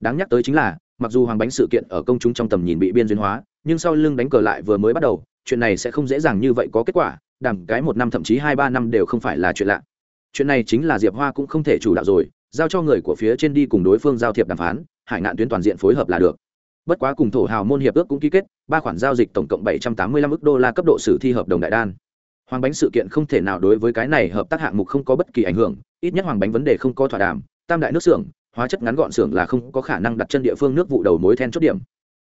Speaker 1: Đáng nhắc tới chính là, mặc dù hoàng bánh sự kiện ở công chúng trong tầm nhìn bị biên duyên hóa, nhưng sau lưng đánh cờ lại vừa mới bắt đầu, chuyện này sẽ không dễ dàng như vậy có kết quả đằng cái một năm thậm chí hai ba năm đều không phải là chuyện lạ chuyện này chính là diệp hoa cũng không thể chủ đạo rồi, giao cho người của phía trên đi cùng đối phương giao thiệp đàm phán, hải ngạn tuyến toàn diện phối hợp là được. Bất quá cùng thổ hào môn hiệp ước cũng ký kết, ba khoản giao dịch tổng cộng bảy trăm tám mươi lăm ước đô la cấp độ sử thi hợp đồng đại đan. Hoàng bánh sự kiện không thể nào đối với cái này hợp tác hạng mục không có bất kỳ ảnh hưởng, ít nhất hoàng bánh vấn đề không có thỏa đàm, tam đại nước xưởng, hóa chất ngắn gọn xưởng là không có khả năng đặt chân địa phương nước vụ đầu mối then chốt điểm.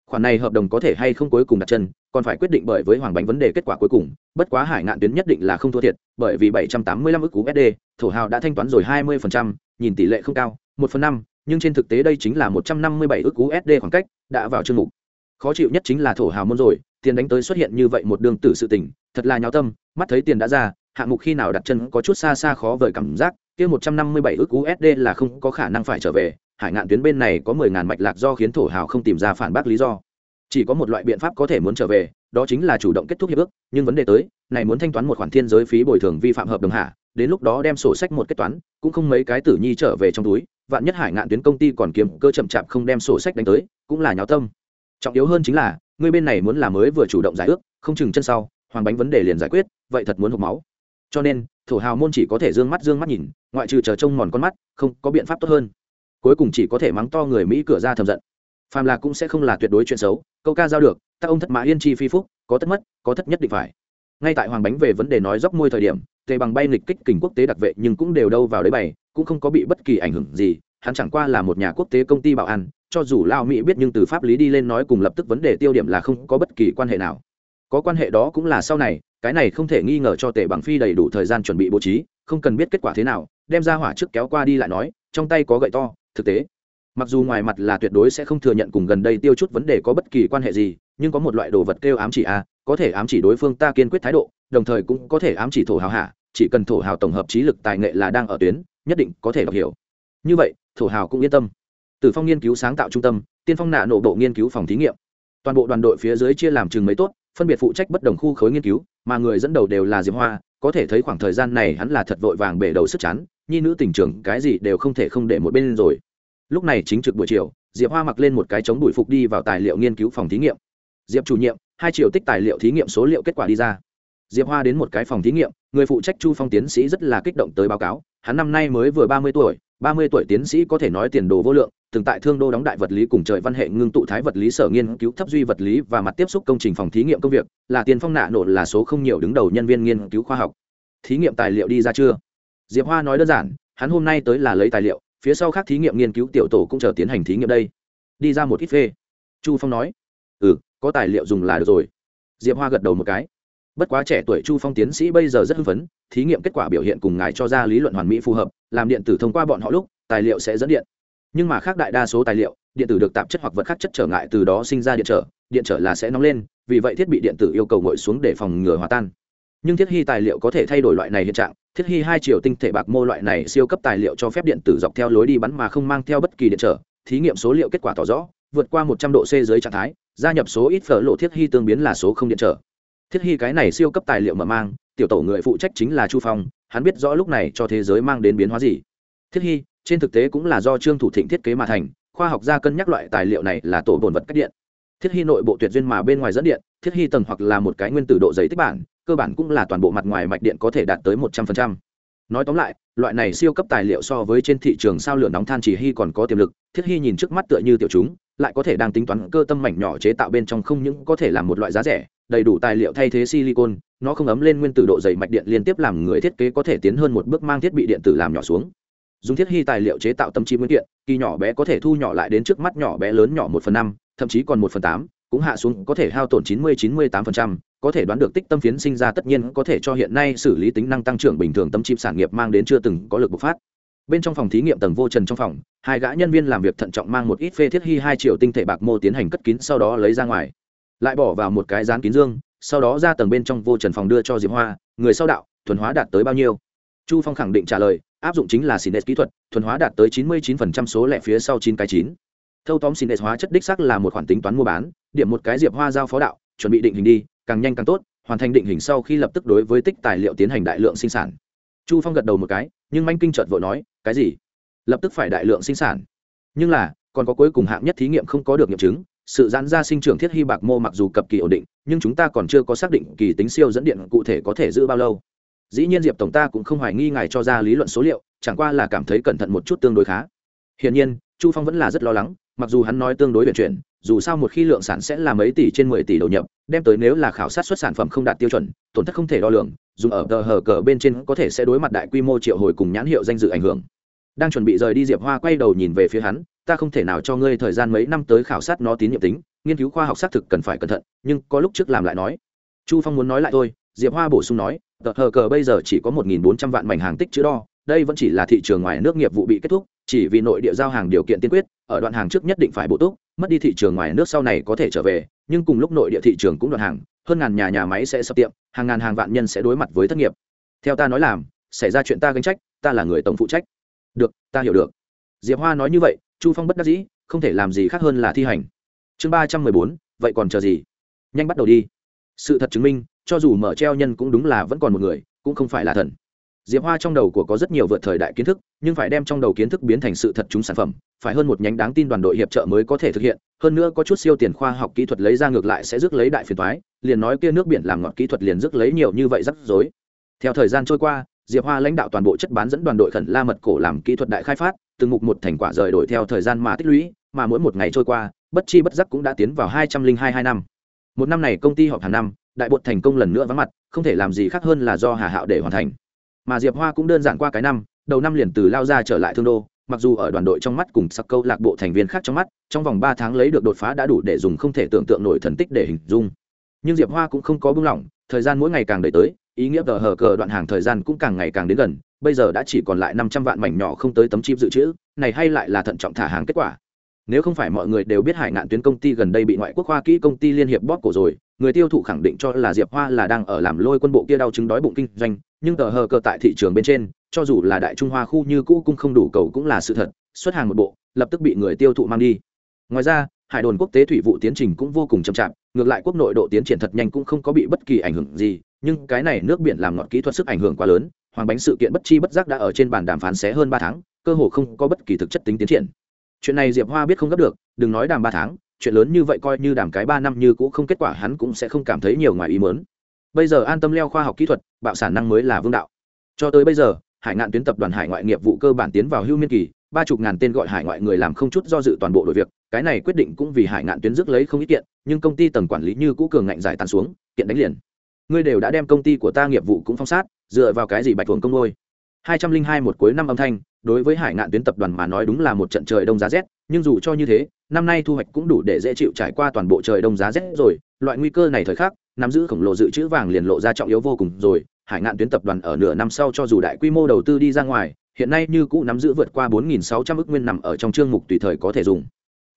Speaker 1: Khoản này hợp đồng có thể hay không cuối cùng đặt chân, còn phải quyết định bởi với hoàng bánh vấn đề kết quả cuối cùng, bất quá hải ngạn tuyến nhất định là không thua thiệt, bởi vì 785 ức cú sd thổ hào đã thanh toán rồi 20%, nhìn tỷ lệ không cao một phần năm nhưng trên thực tế đây chính là 157 ức USD khoảng cách đã vào chương mục. Khó chịu nhất chính là thổ hào môn rồi tiền đánh tới xuất hiện như vậy một đường tử sự tình thật là nháo tâm mắt thấy tiền đã ra hạng mục khi nào đặt chân có chút xa xa khó vời cảm giác kia một trăm năm mươi bảy usd là không có khả năng phải trở về hải ngạn tuyến bên này có mười ngàn mạch lạc do khiến thổ hào không tìm ra phản bác lý do. Chỉ có một loại biện pháp có thể muốn trở về đó chính là chủ động kết thúc hiệp ước nhưng vấn đề tới này muốn thanh toán một khoản thiên giới phí bồi thường vi phạm hợp đồng hạ đến lúc đó đem sổ sách một kết toán, cũng không mấy cái tử nhi trở về trong túi, vạn nhất hải ngạn tuyến công ty còn kiếm cơ chậm chạp không đem sổ sách đánh tới, cũng là nháo tâm. Trọng yếu hơn chính là, người bên này muốn làm mới vừa chủ động giải ước, không chừng chân sau, hoàng bánh vấn đề liền giải quyết, vậy thật muốn hộp máu. Cho nên, thổ hào môn chỉ có thể d ư ơ n g mắt d ư ơ n g mắt nhìn, ngoại trừ chờ trông mòn con mắt, không có biện pháp tốt hơn. Cuối cùng chỉ có thể mắng to người mỹ cửa ra thầm giận. Phàm là cũng sẽ không là tuyệt đối chuyện xấu, câu ca giao được các ông thất mã yên chi phi phúc, có tất mất, có thất nhất định phải ngay tại hoàng bánh về vấn đề nói dốc môi thời điểm, tề bằng bay lịch kích kình quốc tế đặc vệ nhưng cũng đều đâu vào đấy bày, cũng không có bị bất kỳ ảnh hưởng gì, hắn chẳng qua là một nhà quốc tế công ty bảo an, cho dù lao mỹ biết nhưng từ pháp lý đi lên nói cùng lập tức vấn đề tiêu điểm là không có bất kỳ quan hệ nào. Có quan hệ đó cũng là sau này, cái này không thể nghi ngờ cho tề bằng phi đầy đủ thời gian chuẩn bị bố trí, không cần biết kết quả thế nào, đem ra hỏa trước kéo qua đi lại nói, trong tay có gậy to, thực tế. Mặc dù ngoài mặt là tuyệt đối sẽ không thừa nhận cùng gần đây tiêu chút vấn đề có bất kỳ quan hệ gì nhưng có một loại đồ vật kêu ám chỉ a, có thể ám chỉ đối phương ta kiên quyết thái độ, đồng thời cũng có thể ám chỉ thổ hào hạ, chỉ cần thổ hào tổng hợp trí lực tài nghệ là đang ở tuyến, nhất định có thể đọc hiểu. Như vậy, thổ hào cũng yên tâm. Từ phong nghiên cứu sáng tạo trung tâm, tiên phong nạ nổ bộ nghiên cứu phòng thí nghiệm. Toàn bộ đoàn đội phía dưới chia làm chừng mấy tốt, phân biệt phụ trách bất đồng khu khối nghiên cứu, mà người dẫn đầu đều là diệp hoa, có thể thấy khoảng thời gian này hắn là thật vội vàng bể đầu sức chán, nhi nữ tình trường, cái gì đều không thể không để một bên rồi. Lúc này chính trực buổi chiều, diệp hoa mặc lên một cái chống đuổi phục đi vào tài liệu nghiên cứu phòng thí nghiệm diệp chủ nhiệm, hai triệu tích tài liệu thí nghiệm số liệu kết quả đi ra. Diệp hoa đến một cái phòng thí nghiệm, người phụ trách chu phong tiến sĩ rất là kích động tới báo cáo, hắn năm nay mới vừa ba mươi tuổi, ba mươi tuổi tiến sĩ có thể nói tiền đồ vô lượng, từng tại thương đô đóng đại vật lý cùng trời văn hệ ngưng tụ thái vật lý sở nghiên cứu thấp duy vật lý và mặt tiếp xúc công trình phòng thí nghiệm công việc, là tiền phong nạ nổ là số không nhiều đứng đầu nhân viên nghiên cứu khoa học. Thí nghiệm tài liệu đi ra chưa? Diệp hoa nói đơn giản, hắn hôm nay tới là lấy tài liệu, phía sau khác thí nghiệm nghiên cứu tiểu tổ cũng chờ tiến hành thí nghiệm đây. Đi ra một ít phê. Chu phong nói ừ có tài liệu dùng là được rồi. Diệp hoa gật đầu một cái. Bất quá trẻ tuổi chu phong tiến sĩ bây giờ rất hưng phấn, thí nghiệm kết quả biểu hiện cùng ngài cho ra lý luận hoàn mỹ phù hợp, làm điện tử thông qua bọn họ lúc, tài liệu sẽ dẫn điện. Nhưng mà khác đại đa số tài liệu, điện tử được tạp chất hoặc vật khác chất trở ngại từ đó sinh ra điện trở điện trở là sẽ nóng lên, vì vậy thiết bị điện tử yêu cầu ngồi xuống để phòng ngừa hòa tan. Nhưng thiết hy tài liệu có thể thay đổi loại này hiện trạng, thiết hy hai chiều tinh thể bạc mô loại này siêu cấp tài liệu cho phép điện tử dọc theo lối đi bắn mà không mang theo bất kỳ điện trở, thí nghiệm số liệu kết quả tỏ rõ, vượt qua một trăm độ c dưới trạng thái gia nhập số ít phở lộ thiết hy tương biến là số không điện trở. Thiết hy cái này siêu cấp tài liệu mở mang, tiểu tổ người phụ trách chính là chu phong, hắn biết rõ lúc này cho thế giới mang đến biến hóa gì. Thiết hy, trên thực tế cũng là do trương thủ thịnh thiết kế mà thành, khoa học gia cân nhắc loại tài liệu này là tổ bồn vật cách điện. Thiết hy nội bộ tuyệt duyên mà bên ngoài dẫn điện, thiết hy tầng hoặc là một cái nguyên tử độ giấy tích bản, cơ bản cũng là toàn bộ mặt ngoài mạch điện có thể đạt tới một trăm phần trăm. Nói tóm lại, loại này siêu cấp tài liệu so với trên thị trường sao lửa nóng than chỉ hy còn có tiềm lực, thiết hy nhìn trước mắt tựa như tiểu chúng lại có thể đang tính toán cơ tâm mảnh nhỏ chế tạo bên trong không những có thể làm một loại giá rẻ, đầy đủ tài liệu thay thế silicon, nó không ấm lên nguyên tử độ dày mạch điện liên tiếp làm người thiết kế có thể tiến hơn một bước mang thiết bị điện tử làm nhỏ xuống. Dùng thiết hy tài liệu chế tạo tâm trí nguyên kiện, kỳ nhỏ bé có thể thu nhỏ lại đến trước mắt nhỏ bé lớn nhỏ một phần năm, thậm chí còn một phần tám, cũng hạ xuống có thể hao tổn chín mươi chín mươi tám phần trăm, có thể đoán được tích tâm phiến sinh ra tất nhiên có thể cho hiện nay xử lý tính năng tăng trưởng bình thường tâm chip sản nghiệp mang đến chưa từng có lực bộc phát bên trong phòng thí nghiệm tầng vô trần trong phòng, hai gã nhân viên làm việc thận trọng mang một ít phê thiết hy hai triệu tinh thể bạc mô tiến hành cất kín sau đó lấy ra ngoài. Lại bỏ vào một cái dán kín dương, sau đó ra tầng bên trong vô trần phòng đưa cho diệp hoa, người sau đạo, thuần hóa đạt tới bao nhiêu? Chu phong khẳng định trả lời, áp dụng chính là xin kỹ thuật, thuần hóa đạt tới chín mươi 99% số lẻ phía sau chín cái chín. Thâu tóm xin hóa chất đích xác là một khoản tính toán mua bán, điểm một cái diệp hoa giao phó đạo, chuẩn bị định hình đi, càng nhanh càng tốt, hoàn thành định hình sau khi lập tức đối với tích tài liệu tiến hành đại lượng sinh sản. Chu phong gật đầu một cái, nhưng manh kinh trợt vội nói cái gì? Lập tức phải đại lượng sinh sản. Nhưng là, còn có cuối cùng hạng nhất thí nghiệm không có được nghiệm chứng, sự giãn ra sinh trưởng thiết hy bạc mô mặc dù cập kỳ ổn định, nhưng chúng ta còn chưa có xác định kỳ tính siêu dẫn điện cụ thể có thể giữ bao lâu. Dĩ nhiên diệp tổng ta cũng không hoài nghi ngài cho ra lý luận số liệu, chẳng qua là cảm thấy cẩn thận một chút tương đối khá. Hiển nhiên, chu phong vẫn là rất lo lắng mặc dù hắn nói tương đối vận chuyển, dù sao một khi lượng sản sẽ là mấy tỷ trên mười tỷ đầu nhập, đem tới nếu là khảo sát xuất sản phẩm không đạt tiêu chuẩn, tổn thất không thể đo lường, dùng ở tờ hờ cờ bên trên có thể sẽ đối mặt đại quy mô triệu hồi cùng nhãn hiệu danh dự ảnh hưởng. Đang chuẩn bị rời đi diệp hoa quay đầu nhìn về phía hắn, ta không thể nào cho ngươi thời gian mấy năm tới khảo sát nó tín nhiệm tính, nghiên cứu khoa học xác thực cần phải cẩn thận, nhưng có lúc trước làm lại nói. Chu phong muốn nói lại thôi, diệp hoa bổ sung nói, tờ hờ cờ bây giờ chỉ có một nghìn bốn trăm vạn mảnh hàng tích chữ đo đây vẫn chỉ là thị trường ngoài nước nghiệp vụ bị kết thúc, chỉ vì nội địa giao hàng điều kiện tiên quyết, ở đoạn hàng trước nhất định phải bổ túc, mất đi thị trường ngoài nước sau này có thể trở về, nhưng cùng lúc nội địa thị trường cũng đoạn hàng, hơn ngàn nhà nhà máy sẽ sập tiệm, hàng ngàn hàng vạn nhân sẽ đối mặt với thất nghiệp. Theo ta nói làm, xảy ra chuyện ta gánh trách, ta là người tổng phụ trách. Được, ta hiểu được. Diệp hoa nói như vậy, chu phong bất đắc dĩ, không thể làm gì khác hơn là thi hành. Chương ba trăm mười bốn, vậy còn chờ gì? Nhanh bắt đầu đi. Sự thật chứng minh, cho dù mở treo nhân cũng đúng là vẫn còn một người, cũng không phải là thần diệp hoa trong đầu của có rất nhiều vượt thời đại kiến thức, nhưng phải đem trong đầu kiến thức biến thành sự thật chúng sản phẩm, phải hơn một nhánh đáng tin đoàn đội hiệp trợ mới có thể thực hiện, hơn nữa có chút siêu tiền khoa học kỹ thuật lấy ra ngược lại sẽ rước lấy đại phiền toái, liền nói kia nước biển làm ngọt kỹ thuật liền rước lấy nhiều như vậy rắc rối. Theo thời gian trôi qua, diệp hoa lãnh đạo toàn bộ chất bán dẫn đoàn đội khẩn la mật cổ làm kỹ thuật đại khai phát, từng mục một thành quả rời đổi theo thời gian mà tích lũy, mà mỗi một ngày trôi qua, bất chi bất giác cũng đã tiến vào hai trăm linh hai hai năm. Một năm này công ty họp hàng năm, đại bột thành công lần nữa vắng mặt, không thể làm gì khác hơn là do hà hạo để hoàn thành mà diệp hoa cũng đơn giản qua cái năm, đầu năm liền từ lao ra trở lại thương đô, mặc dù ở đoàn đội trong mắt cùng sắc câu lạc bộ thành viên khác trong mắt, trong vòng ba tháng lấy được đột phá đã đủ để dùng không thể tưởng tượng nổi thần tích để hình dung. Nhưng diệp hoa cũng không có buông lỏng, thời gian mỗi ngày càng đẩy tới, ý nghĩa tờ hờ cờ đoạn hàng thời gian cũng càng ngày càng đến gần, bây giờ đã chỉ còn lại năm trăm vạn mảnh nhỏ không tới tấm chip dự trữ, này hay lại là thận trọng thả hàng kết quả. Nếu không phải mọi người đều biết hải ngạn tuyến công ty gần đây bị ngoại quốc hoa kỹ công ty liên hiệp bóp cổ rồi người tiêu thụ khẳng định cho là diệp hoa là đang ở làm lôi quân bộ kia đau chứng đói bụng kinh doanh, nhưng tờ hờ cờ tại thị trường bên trên, cho dù là đại trung hoa khu như cũ cũng không đủ cầu cũng là sự thật, xuất hàng một bộ, lập tức bị người tiêu thụ mang đi. Ngoài ra, hải đồn quốc tế thủy vụ tiến trình cũng vô cùng chậm chạp, ngược lại quốc nội độ tiến triển thật nhanh cũng không có bị bất kỳ ảnh hưởng gì, nhưng cái này nước biển làm ngọt kỹ thuật sức ảnh hưởng quá lớn, hoàng bánh sự kiện bất chi bất giác đã ở trên bàn đàm phán xé hơn ba tháng, cơ hồ không có bất kỳ thực chất tính tiến triển. Chuyện này diệp hoa biết không gấp được, đừng nói đàm ba tháng chuyện lớn như vậy coi như đảm cái ba năm như cũ không kết quả hắn cũng sẽ không cảm thấy nhiều ngoài ý mớn bây giờ an tâm leo khoa học kỹ thuật, bạo sản năng mới là vương đạo. Cho tới bây giờ, hải ngạn tuyến tập đoàn hải ngoại nghiệp vụ cơ bản tiến vào hưu miên kỳ, ba chục ngàn tên gọi hải ngoại người làm không chút do dự toàn bộ đội việc, cái này quyết định cũng vì hải ngạn tuyến rước lấy không ít kiện, nhưng công ty tầng quản lý như cũ cường ngạnh giải tàn xuống, kiện đánh liền. Ngươi đều đã đem công ty của ta nghiệp vụ cũng phong sát, dựa vào cái gì bạch thuồng công ngôi? Hai trăm linh hai một cuối năm âm thanh, đối với hải ngạn tuyến tập đoàn mà nói đúng là một trận trời đông giá rét, nhưng dù cho như thế, năm nay thu hoạch cũng đủ để dễ chịu trải qua toàn bộ trời đông giá rét rồi. Loại nguy cơ này thời khắc, nắm giữ khổng lồ dự trữ vàng liền lộ ra trọng yếu vô cùng rồi. Hải ngạn tuyến tập đoàn ở nửa năm sau cho dù đại quy mô đầu tư đi ra ngoài, hiện nay như cũ nắm giữ vượt qua 4.600 ức nguyên nằm ở trong chương mục tùy thời có thể dùng.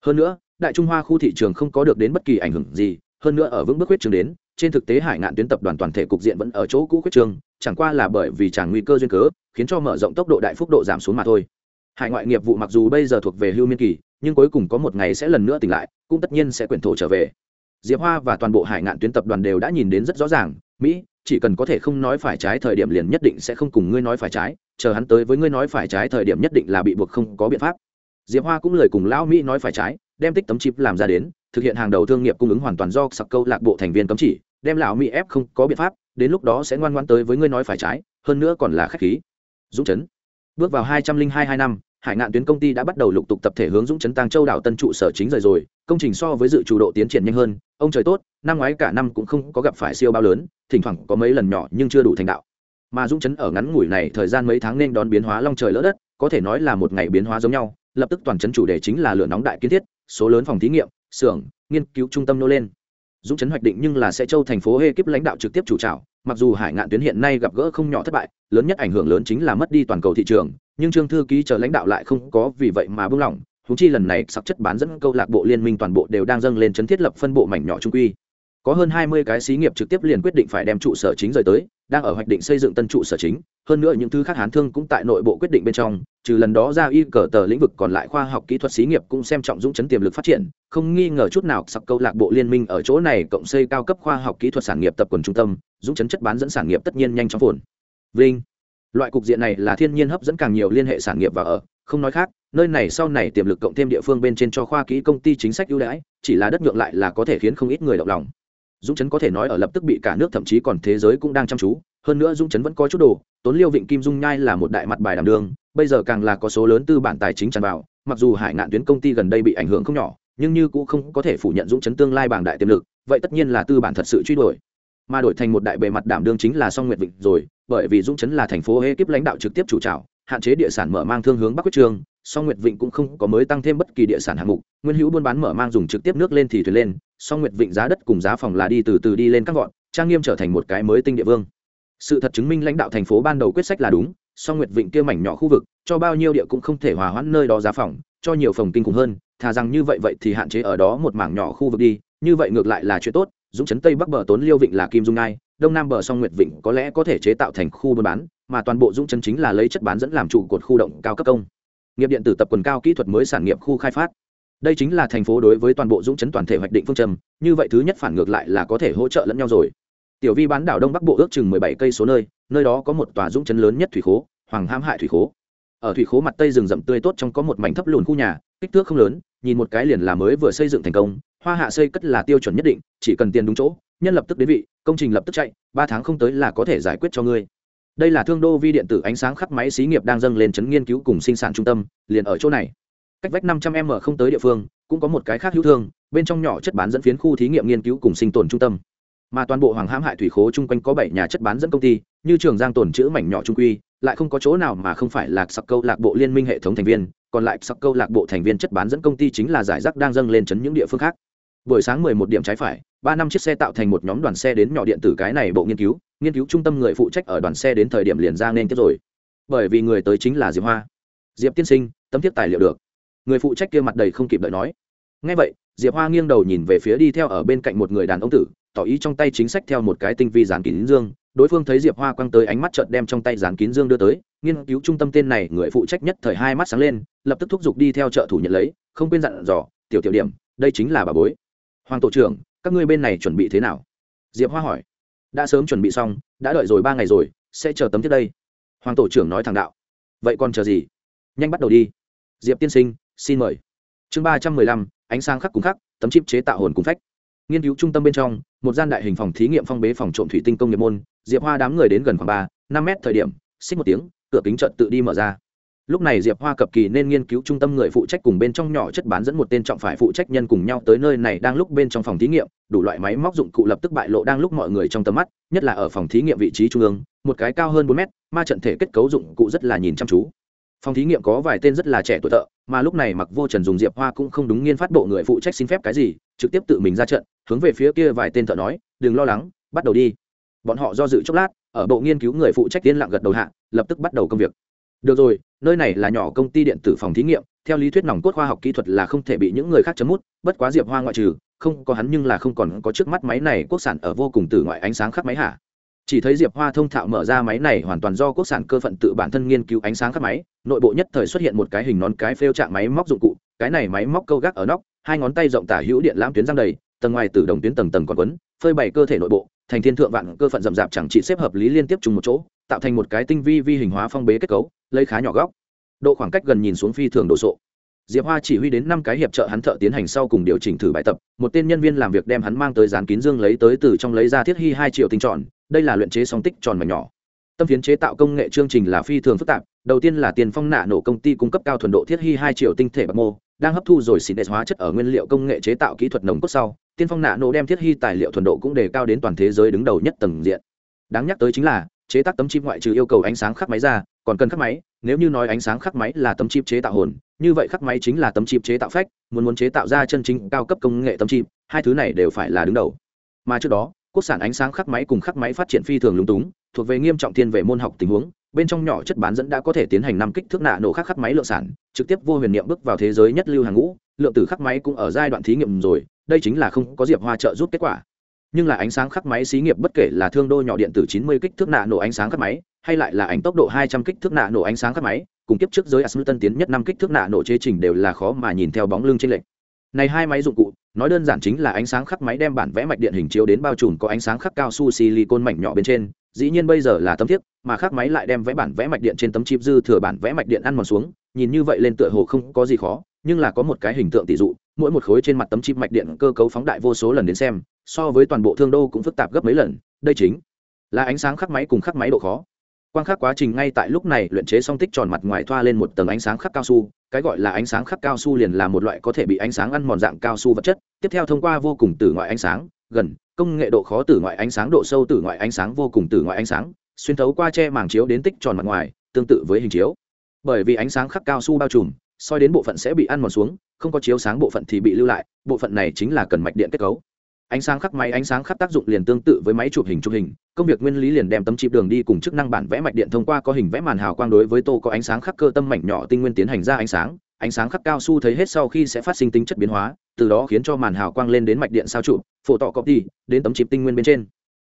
Speaker 1: Hơn nữa, đại trung hoa khu thị trường không có được đến bất kỳ ảnh hưởng gì, hơn nữa ở vững bước huyết trường đến trên thực tế hải ngạn tuyến tập đoàn toàn thể cục diện vẫn ở chỗ cũ quyết trường chẳng qua là bởi vì tràn nguy cơ duyên cớ, khiến cho mở rộng tốc độ đại phúc độ giảm xuống mà thôi. Hải ngoại nghiệp vụ mặc dù bây giờ thuộc về hưu miên kỳ, nhưng cuối cùng có một ngày sẽ lần nữa tỉnh lại, cũng tất nhiên sẽ quyển thổ trở về. Diệp hoa và toàn bộ hải ngạn tuyến tập đoàn đều đã nhìn đến rất rõ ràng, mỹ, chỉ cần có thể không nói phải trái thời điểm liền nhất định sẽ không cùng ngươi nói phải trái, chờ hắn tới với ngươi nói phải trái thời điểm nhất định là bị buộc không có biện pháp. Diệp hoa cũng lời cùng lão mỹ nói phải trái, đem tích tấm chip làm ra đến thực hiện hàng đầu thương nghiệp cung ứng hoàn toàn do sặc câu lạc bộ thành viên cấm chỉ, đem lão mỹ ép không có biện pháp, đến lúc đó sẽ ngoan ngoan tới với ngươi nói phải trái, hơn nữa còn là khách khí. Dũng chấn. Bước vào hai trăm linh hai hai năm, hải ngạn tuyến công ty đã bắt đầu lục tục tập thể hướng dũng chấn tăng châu đảo tân trụ sở chính rời rồi, công trình so với dự chủ độ tiến triển nhanh hơn, ông trời tốt, năm ngoái cả năm cũng không có gặp phải siêu bao lớn, thỉnh thoảng có mấy lần nhỏ nhưng chưa đủ thành đạo. Mà dũng chấn ở ngắn ngủi này thời gian mấy tháng nên đón biến hóa long trời lỡ đất, có thể nói là một ngày biến hóa giống nhau, lập tức toàn chấn chủ đề chính là lửa nóng đại kiến thiết, số lớn phòng thí nghiệm xưởng, nghiên cứu trung tâm nô lên. Dũng chấn hoạch định nhưng là sẽ châu thành phố hê kíp lãnh đạo trực tiếp chủ trào mặc dù hải ngạn tuyến hiện nay gặp gỡ không nhỏ thất bại, lớn nhất ảnh hưởng lớn chính là mất đi toàn cầu thị trường, nhưng trương thư ký chờ lãnh đạo lại không có vì vậy mà buông lỏng húng chi lần này sắp chất bán dẫn câu lạc bộ liên minh toàn bộ đều đang dâng lên chấn thiết lập phân bộ mảnh nhỏ trung quy. Có hơn hai mươi cái xí nghiệp trực tiếp liền quyết định phải đem trụ sở chính rời tới đang ở hoạch định xây dựng tân trụ sở chính, hơn nữa những thứ khác hán thương cũng tại nội bộ quyết định bên trong, trừ lần đó ra y cờ tờ lĩnh vực còn lại khoa học kỹ thuật xí nghiệp cũng xem trọng dũng chấn tiềm lực phát triển, không nghi ngờ chút nào sắp câu lạc bộ liên minh ở chỗ này cộng xây cao cấp khoa học kỹ thuật sản nghiệp tập quần trung tâm, dũng chấn chất bán dẫn sản nghiệp tất nhiên nhanh chóng phồn. Vinh. Loại cục diện này là thiên nhiên hấp dẫn càng nhiều liên hệ sản nghiệp và ở, không nói khác, nơi này sau này tiềm lực cộng thêm địa phương bên trên cho khoa kỹ công ty chính sách ưu đãi, chỉ là đất nhượng lại là có thể khiến không ít người động lòng dũng chấn có thể nói ở lập tức bị cả nước thậm chí còn thế giới cũng đang chăm chú, hơn nữa dũng chấn vẫn có chút đồ, tốn liêu vịnh kim dung nhai là một đại mặt bài đảm đường bây giờ càng là có số lớn tư bản tài chính tràn vào, mặc dù hải ngạn tuyến công ty gần đây bị ảnh hưởng không nhỏ, nhưng như cũng không có thể phủ nhận dũng chấn tương lai bảng đại tiềm lực, vậy tất nhiên là tư bản thật sự truy đuổi. Mà đổi thành một đại bề mặt đảm đương chính là song nguyệt vịnh rồi, bởi vì dũng chấn là thành phố ekip lãnh đạo trực tiếp chủ trào hạn chế địa sản mở mang thương hướng bắc quyết trường song nguyệt vịnh cũng không có mới tăng thêm bất kỳ địa sản hạng mục. Nguyên hữu buôn bán mở mang dùng trực tiếp nước lên thì thuyền lên, song nguyệt vịnh giá đất cùng giá phòng là đi từ từ đi lên các gọn trang nghiêm trở thành một cái mới tinh địa vương. Sự thật chứng minh lãnh đạo thành phố ban đầu quyết sách là đúng, song nguyệt vịnh kia mảnh nhỏ khu vực, cho bao nhiêu địa cũng không thể hòa hoãn nơi đó giá phòng, cho nhiều phòng kinh khủng hơn, thà rằng như vậy vậy thì hạn chế ở đó một mảng nhỏ khu vực đi, như vậy ngược lại là chuyện tốt, dũng chấn tây bắc bờ tốn liêu vịnh là kim dung nai đông nam bờ song nguyệt vịnh có lẽ có thể chế tạo thành khu buôn bán, mà toàn bộ dũng chấn chính là lấy chất bán dẫn làm trụ cột khu động cao cấp công nghiệp điện tử tập quần cao kỹ thuật mới sản nghiệp khu khai phát. Đây chính là thành phố đối với toàn bộ dũng chấn toàn thể hoạch định phương châm, như vậy thứ nhất phản ngược lại là có thể hỗ trợ lẫn nhau rồi. Tiểu vi bán đảo đông bắc bộ ước chừng mười bảy cây số nơi nơi đó có một tòa dũng chấn lớn nhất thủy khố, hoàng ham hại thủy khố. Ở thủy khố mặt tây rừng rậm tươi tốt trong có một mảnh thấp lùn khu nhà, kích thước không lớn, nhìn một cái liền là mới vừa xây dựng thành công, hoa hạ xây cất là tiêu chuẩn nhất định, chỉ cần tiền đúng chỗ, nhân lập tức đến vị, công trình lập tức chạy, ba tháng không tới là có thể giải quyết cho ngươi đây là thương đô vi điện tử ánh sáng khắc máy xí nghiệp đang dâng lên chấn nghiên cứu cùng sinh sản trung tâm, liền ở chỗ này. Cách vách năm trăm m không tới địa phương, cũng có một cái khác hữu thương, bên trong nhỏ chất bán dẫn phiến khu thí nghiệm nghiên cứu cùng sinh tồn trung tâm. Mà toàn bộ hoàng hãm hại thủy khố chung quanh có bảy nhà chất bán dẫn công ty, như trường giang tồn chữ mảnh nhỏ trung quy, lại không có chỗ nào mà không phải là sặc câu lạc bộ liên minh hệ thống thành viên, còn lại sặc câu lạc bộ thành viên chất bán dẫn công ty chính là giải rác đang dâng lên chấn những địa phương khác. Buổi sáng mười một điểm trái phải ba năm chiếc xe tạo thành một nhóm đoàn xe đến nhỏ điện tử cái này bộ nghiên cứu nghiên cứu trung tâm người phụ trách ở đoàn xe đến thời điểm liền ra nên tiếp rồi. Bởi vì người tới chính là diệp hoa. Diệp tiên sinh, tấm thiết tài liệu được. Người phụ trách kia mặt đầy không kịp đợi nói. Ngay vậy, diệp hoa nghiêng đầu nhìn về phía đi theo ở bên cạnh một người đàn ông tử, tỏ ý trong tay chính sách theo một cái tinh vi dán kín dương. Đối phương thấy diệp hoa quăng tới ánh mắt trợt đem trong tay dán kín dương đưa tới, nghiên cứu trung tâm tên này người phụ trách nhất thời hai mắt sáng lên, lập tức thúc giục đi theo trợ thủ nhận lấy, không quên dặn dò, tiểu tiểu điểm, đây chính là bà bối. Hoàng tổ trưởng các ngươi bên này chuẩn bị thế nào? Diệp hoa hỏi. Đã sớm chuẩn bị xong, đã đợi rồi ba ngày rồi, sẽ chờ tấm thiết đây. Hoàng tổ trưởng nói thẳng đạo. Vậy còn chờ gì? Nhanh bắt đầu đi. Diệp tiên sinh, xin mời. Chương ba trăm mười lăm, ánh sáng khắc cùng khắc, tấm chip chế tạo hồn cùng phách. Nghiên cứu trung tâm bên trong, một gian đại hình phòng thí nghiệm phong bế phòng trộm thủy tinh công nghiệp môn. Diệp hoa đám người đến gần khoảng ba, năm mét thời điểm, xích một tiếng, cửa kính trận tự đi mở ra lúc này diệp hoa cập kỳ nên nghiên cứu trung tâm người phụ trách cùng bên trong nhỏ chất bán dẫn một tên trọng phải phụ trách nhân cùng nhau tới nơi này đang lúc bên trong phòng thí nghiệm, đủ loại máy móc dụng cụ lập tức bại lộ đang lúc mọi người trong tầm mắt, nhất là ở phòng thí nghiệm vị trí trung ương, một cái cao hơn bốn mét, ma trận thể kết cấu dụng cụ rất là nhìn chăm chú. Phòng thí nghiệm có vài tên rất là trẻ tuổi thợ, mà lúc này mặc vô trần dùng diệp hoa cũng không đúng nghiên phát bộ người phụ trách xin phép cái gì, trực tiếp tự mình ra trận, hướng về phía kia vài tên thợ nói, đừng lo lắng, bắt đầu đi. Bọn họ do dự chốc lát, ở bộ nghiên cứu người phụ trách tiên lặng gật đầu hạ, lập tức bắt đầu công việc được rồi, nơi này là nhỏ công ty điện tử phòng thí nghiệm, theo lý thuyết nòng cốt khoa học kỹ thuật là không thể bị những người khác chấm mút, bất quá diệp hoa ngoại trừ, không có hắn nhưng là không còn có trước mắt máy này, quốc sản ở vô cùng từ ngoại ánh sáng khắp máy hả? Chỉ thấy diệp hoa thông thạo mở ra máy này hoàn toàn do quốc sản cơ phận tự bản thân nghiên cứu ánh sáng khắp máy, nội bộ nhất thời xuất hiện một cái hình nón cái phêu trạng máy móc dụng cụ, cái này máy móc câu gác ở nóc, hai ngón tay rộng tả hữu điện lãm tuyến răng đầy, tầng ngoài từ đồng tuyến tầng tầng còn quấn, phơi bày cơ thể nội bộ, thành thiên thượng vạn cơ phận rậm rạp chẳng chỉ xếp hợp lý liên tiếp chung một chỗ tạo thành một cái tinh vi vi hình hóa phong bế kết cấu, lấy khá nhỏ góc. Độ khoảng cách gần nhìn xuống phi thường đồ sộ. Diệp hoa chỉ huy đến năm cái hiệp trợ hắn thợ tiến hành sau cùng điều chỉnh thử bài tập, một tên nhân viên làm việc đem hắn mang tới dán kín dương lấy tới từ trong lấy ra thiết hy hai triệu tinh tròn, đây là luyện chế song tích tròn và nhỏ. Tâm phiến chế tạo công nghệ chương trình là phi thường phức tạp, đầu tiên là tiền phong nạ nổ công ty cung cấp cao thuần độ thiết hy hai triệu tinh thể bạc mô, đang hấp thu rồi xịn đệt hóa chất ở nguyên liệu công nghệ chế tạo kỹ thuật nồng cốt sau tiên phong nạ nổ đem thiết hy tài liệu thuần độ cũng đề cao đến toàn thế giới đứng đầu nhất tầng diện. Đáng nhắc tới chính là chế tác tấm chip ngoại trừ yêu cầu ánh sáng khắc máy ra, còn cần khắc máy, nếu như nói ánh sáng khắc máy là tấm chip chế tạo hồn, như vậy khắc máy chính là tấm chip chế tạo phách, muốn muốn chế tạo ra chân chính cao cấp công nghệ tấm chip, hai thứ này đều phải là đứng đầu. Mà trước đó, quốc sản ánh sáng khắc máy cùng khắc máy phát triển phi thường lúng túng, thuộc về nghiêm trọng thiên về môn học tình huống, bên trong nhỏ chất bán dẫn đã có thể tiến hành năm kích thước nạ nổ khắc khắc máy lượng sản, trực tiếp vô huyền niệm bước vào thế giới nhất lưu hàng ngũ, lượng tử khắc máy cũng ở giai đoạn thí nghiệm rồi, đây chính là không có diệp hoa trợ giúp kết quả nhưng là ánh sáng khắc máy xí nghiệp bất kể là thương đô nhỏ điện tử 90 kích thước nạ nổ ánh sáng khắc máy, hay lại là ánh tốc độ 200 kích thước nạ nổ ánh sáng khắc máy, cùng kiếp trước giới Asmul tân tiến nhất năm kích thước nạ nổ chế trình đều là khó mà nhìn theo bóng lưng trên lệch. Này hai máy dụng cụ, nói đơn giản chính là ánh sáng khắc máy đem bản vẽ mạch điện hình chiếu đến bao trùm có ánh sáng khắc cao su silicon mảnh nhỏ bên trên, dĩ nhiên bây giờ là tấm thiếp mà khắc máy lại đem vẽ bản vẽ mạch điện trên tấm chip dư thừa bản vẽ mạch điện ăn mòn xuống, nhìn như vậy lên tựa hồ không có gì khó, nhưng là có một cái hình tượng tỷ dụ mỗi một khối trên mặt tấm chip mạch điện cơ cấu phóng đại vô số lần đến xem, so với toàn bộ thương đô cũng phức tạp gấp mấy lần, đây chính là ánh sáng khắc máy cùng khắc máy độ khó. Quang khắc quá trình ngay tại lúc này luyện chế xong tích tròn mặt ngoài thoa lên một tầng ánh sáng khắc cao su, cái gọi là ánh sáng khắc cao su liền là một loại có thể bị ánh sáng ăn mòn dạng cao su vật chất, tiếp theo thông qua vô cùng từ ngoại ánh sáng, gần, công nghệ độ khó từ ngoại ánh sáng, độ sâu từ ngoại ánh sáng, vô cùng từ ngoại ánh sáng, xuyên thấu qua che màng chiếu đến tích tròn mặt ngoài, tương tự với hình chiếu. Bởi vì ánh sáng khắc cao su bao trùm soi đến bộ phận sẽ bị ăn mòn xuống, không có chiếu sáng bộ phận thì bị lưu lại, bộ phận này chính là cần mạch điện kết cấu. Ánh sáng khắc máy, ánh sáng khắc tác dụng liền tương tự với máy chụp hình chụp hình, công việc nguyên lý liền đem tấm chip đường đi cùng chức năng bản vẽ mạch điện thông qua có hình vẽ màn hào quang đối với tô có ánh sáng khắc cơ tâm mảnh nhỏ tinh nguyên tiến hành ra ánh sáng ánh sáng khắc cao su thấy hết sau khi sẽ phát sinh tính chất biến hóa, từ đó khiến cho màn hào quang lên đến mạch điện sao chụp, phổ tọ copy đến tấm chip tinh nguyên bên trên.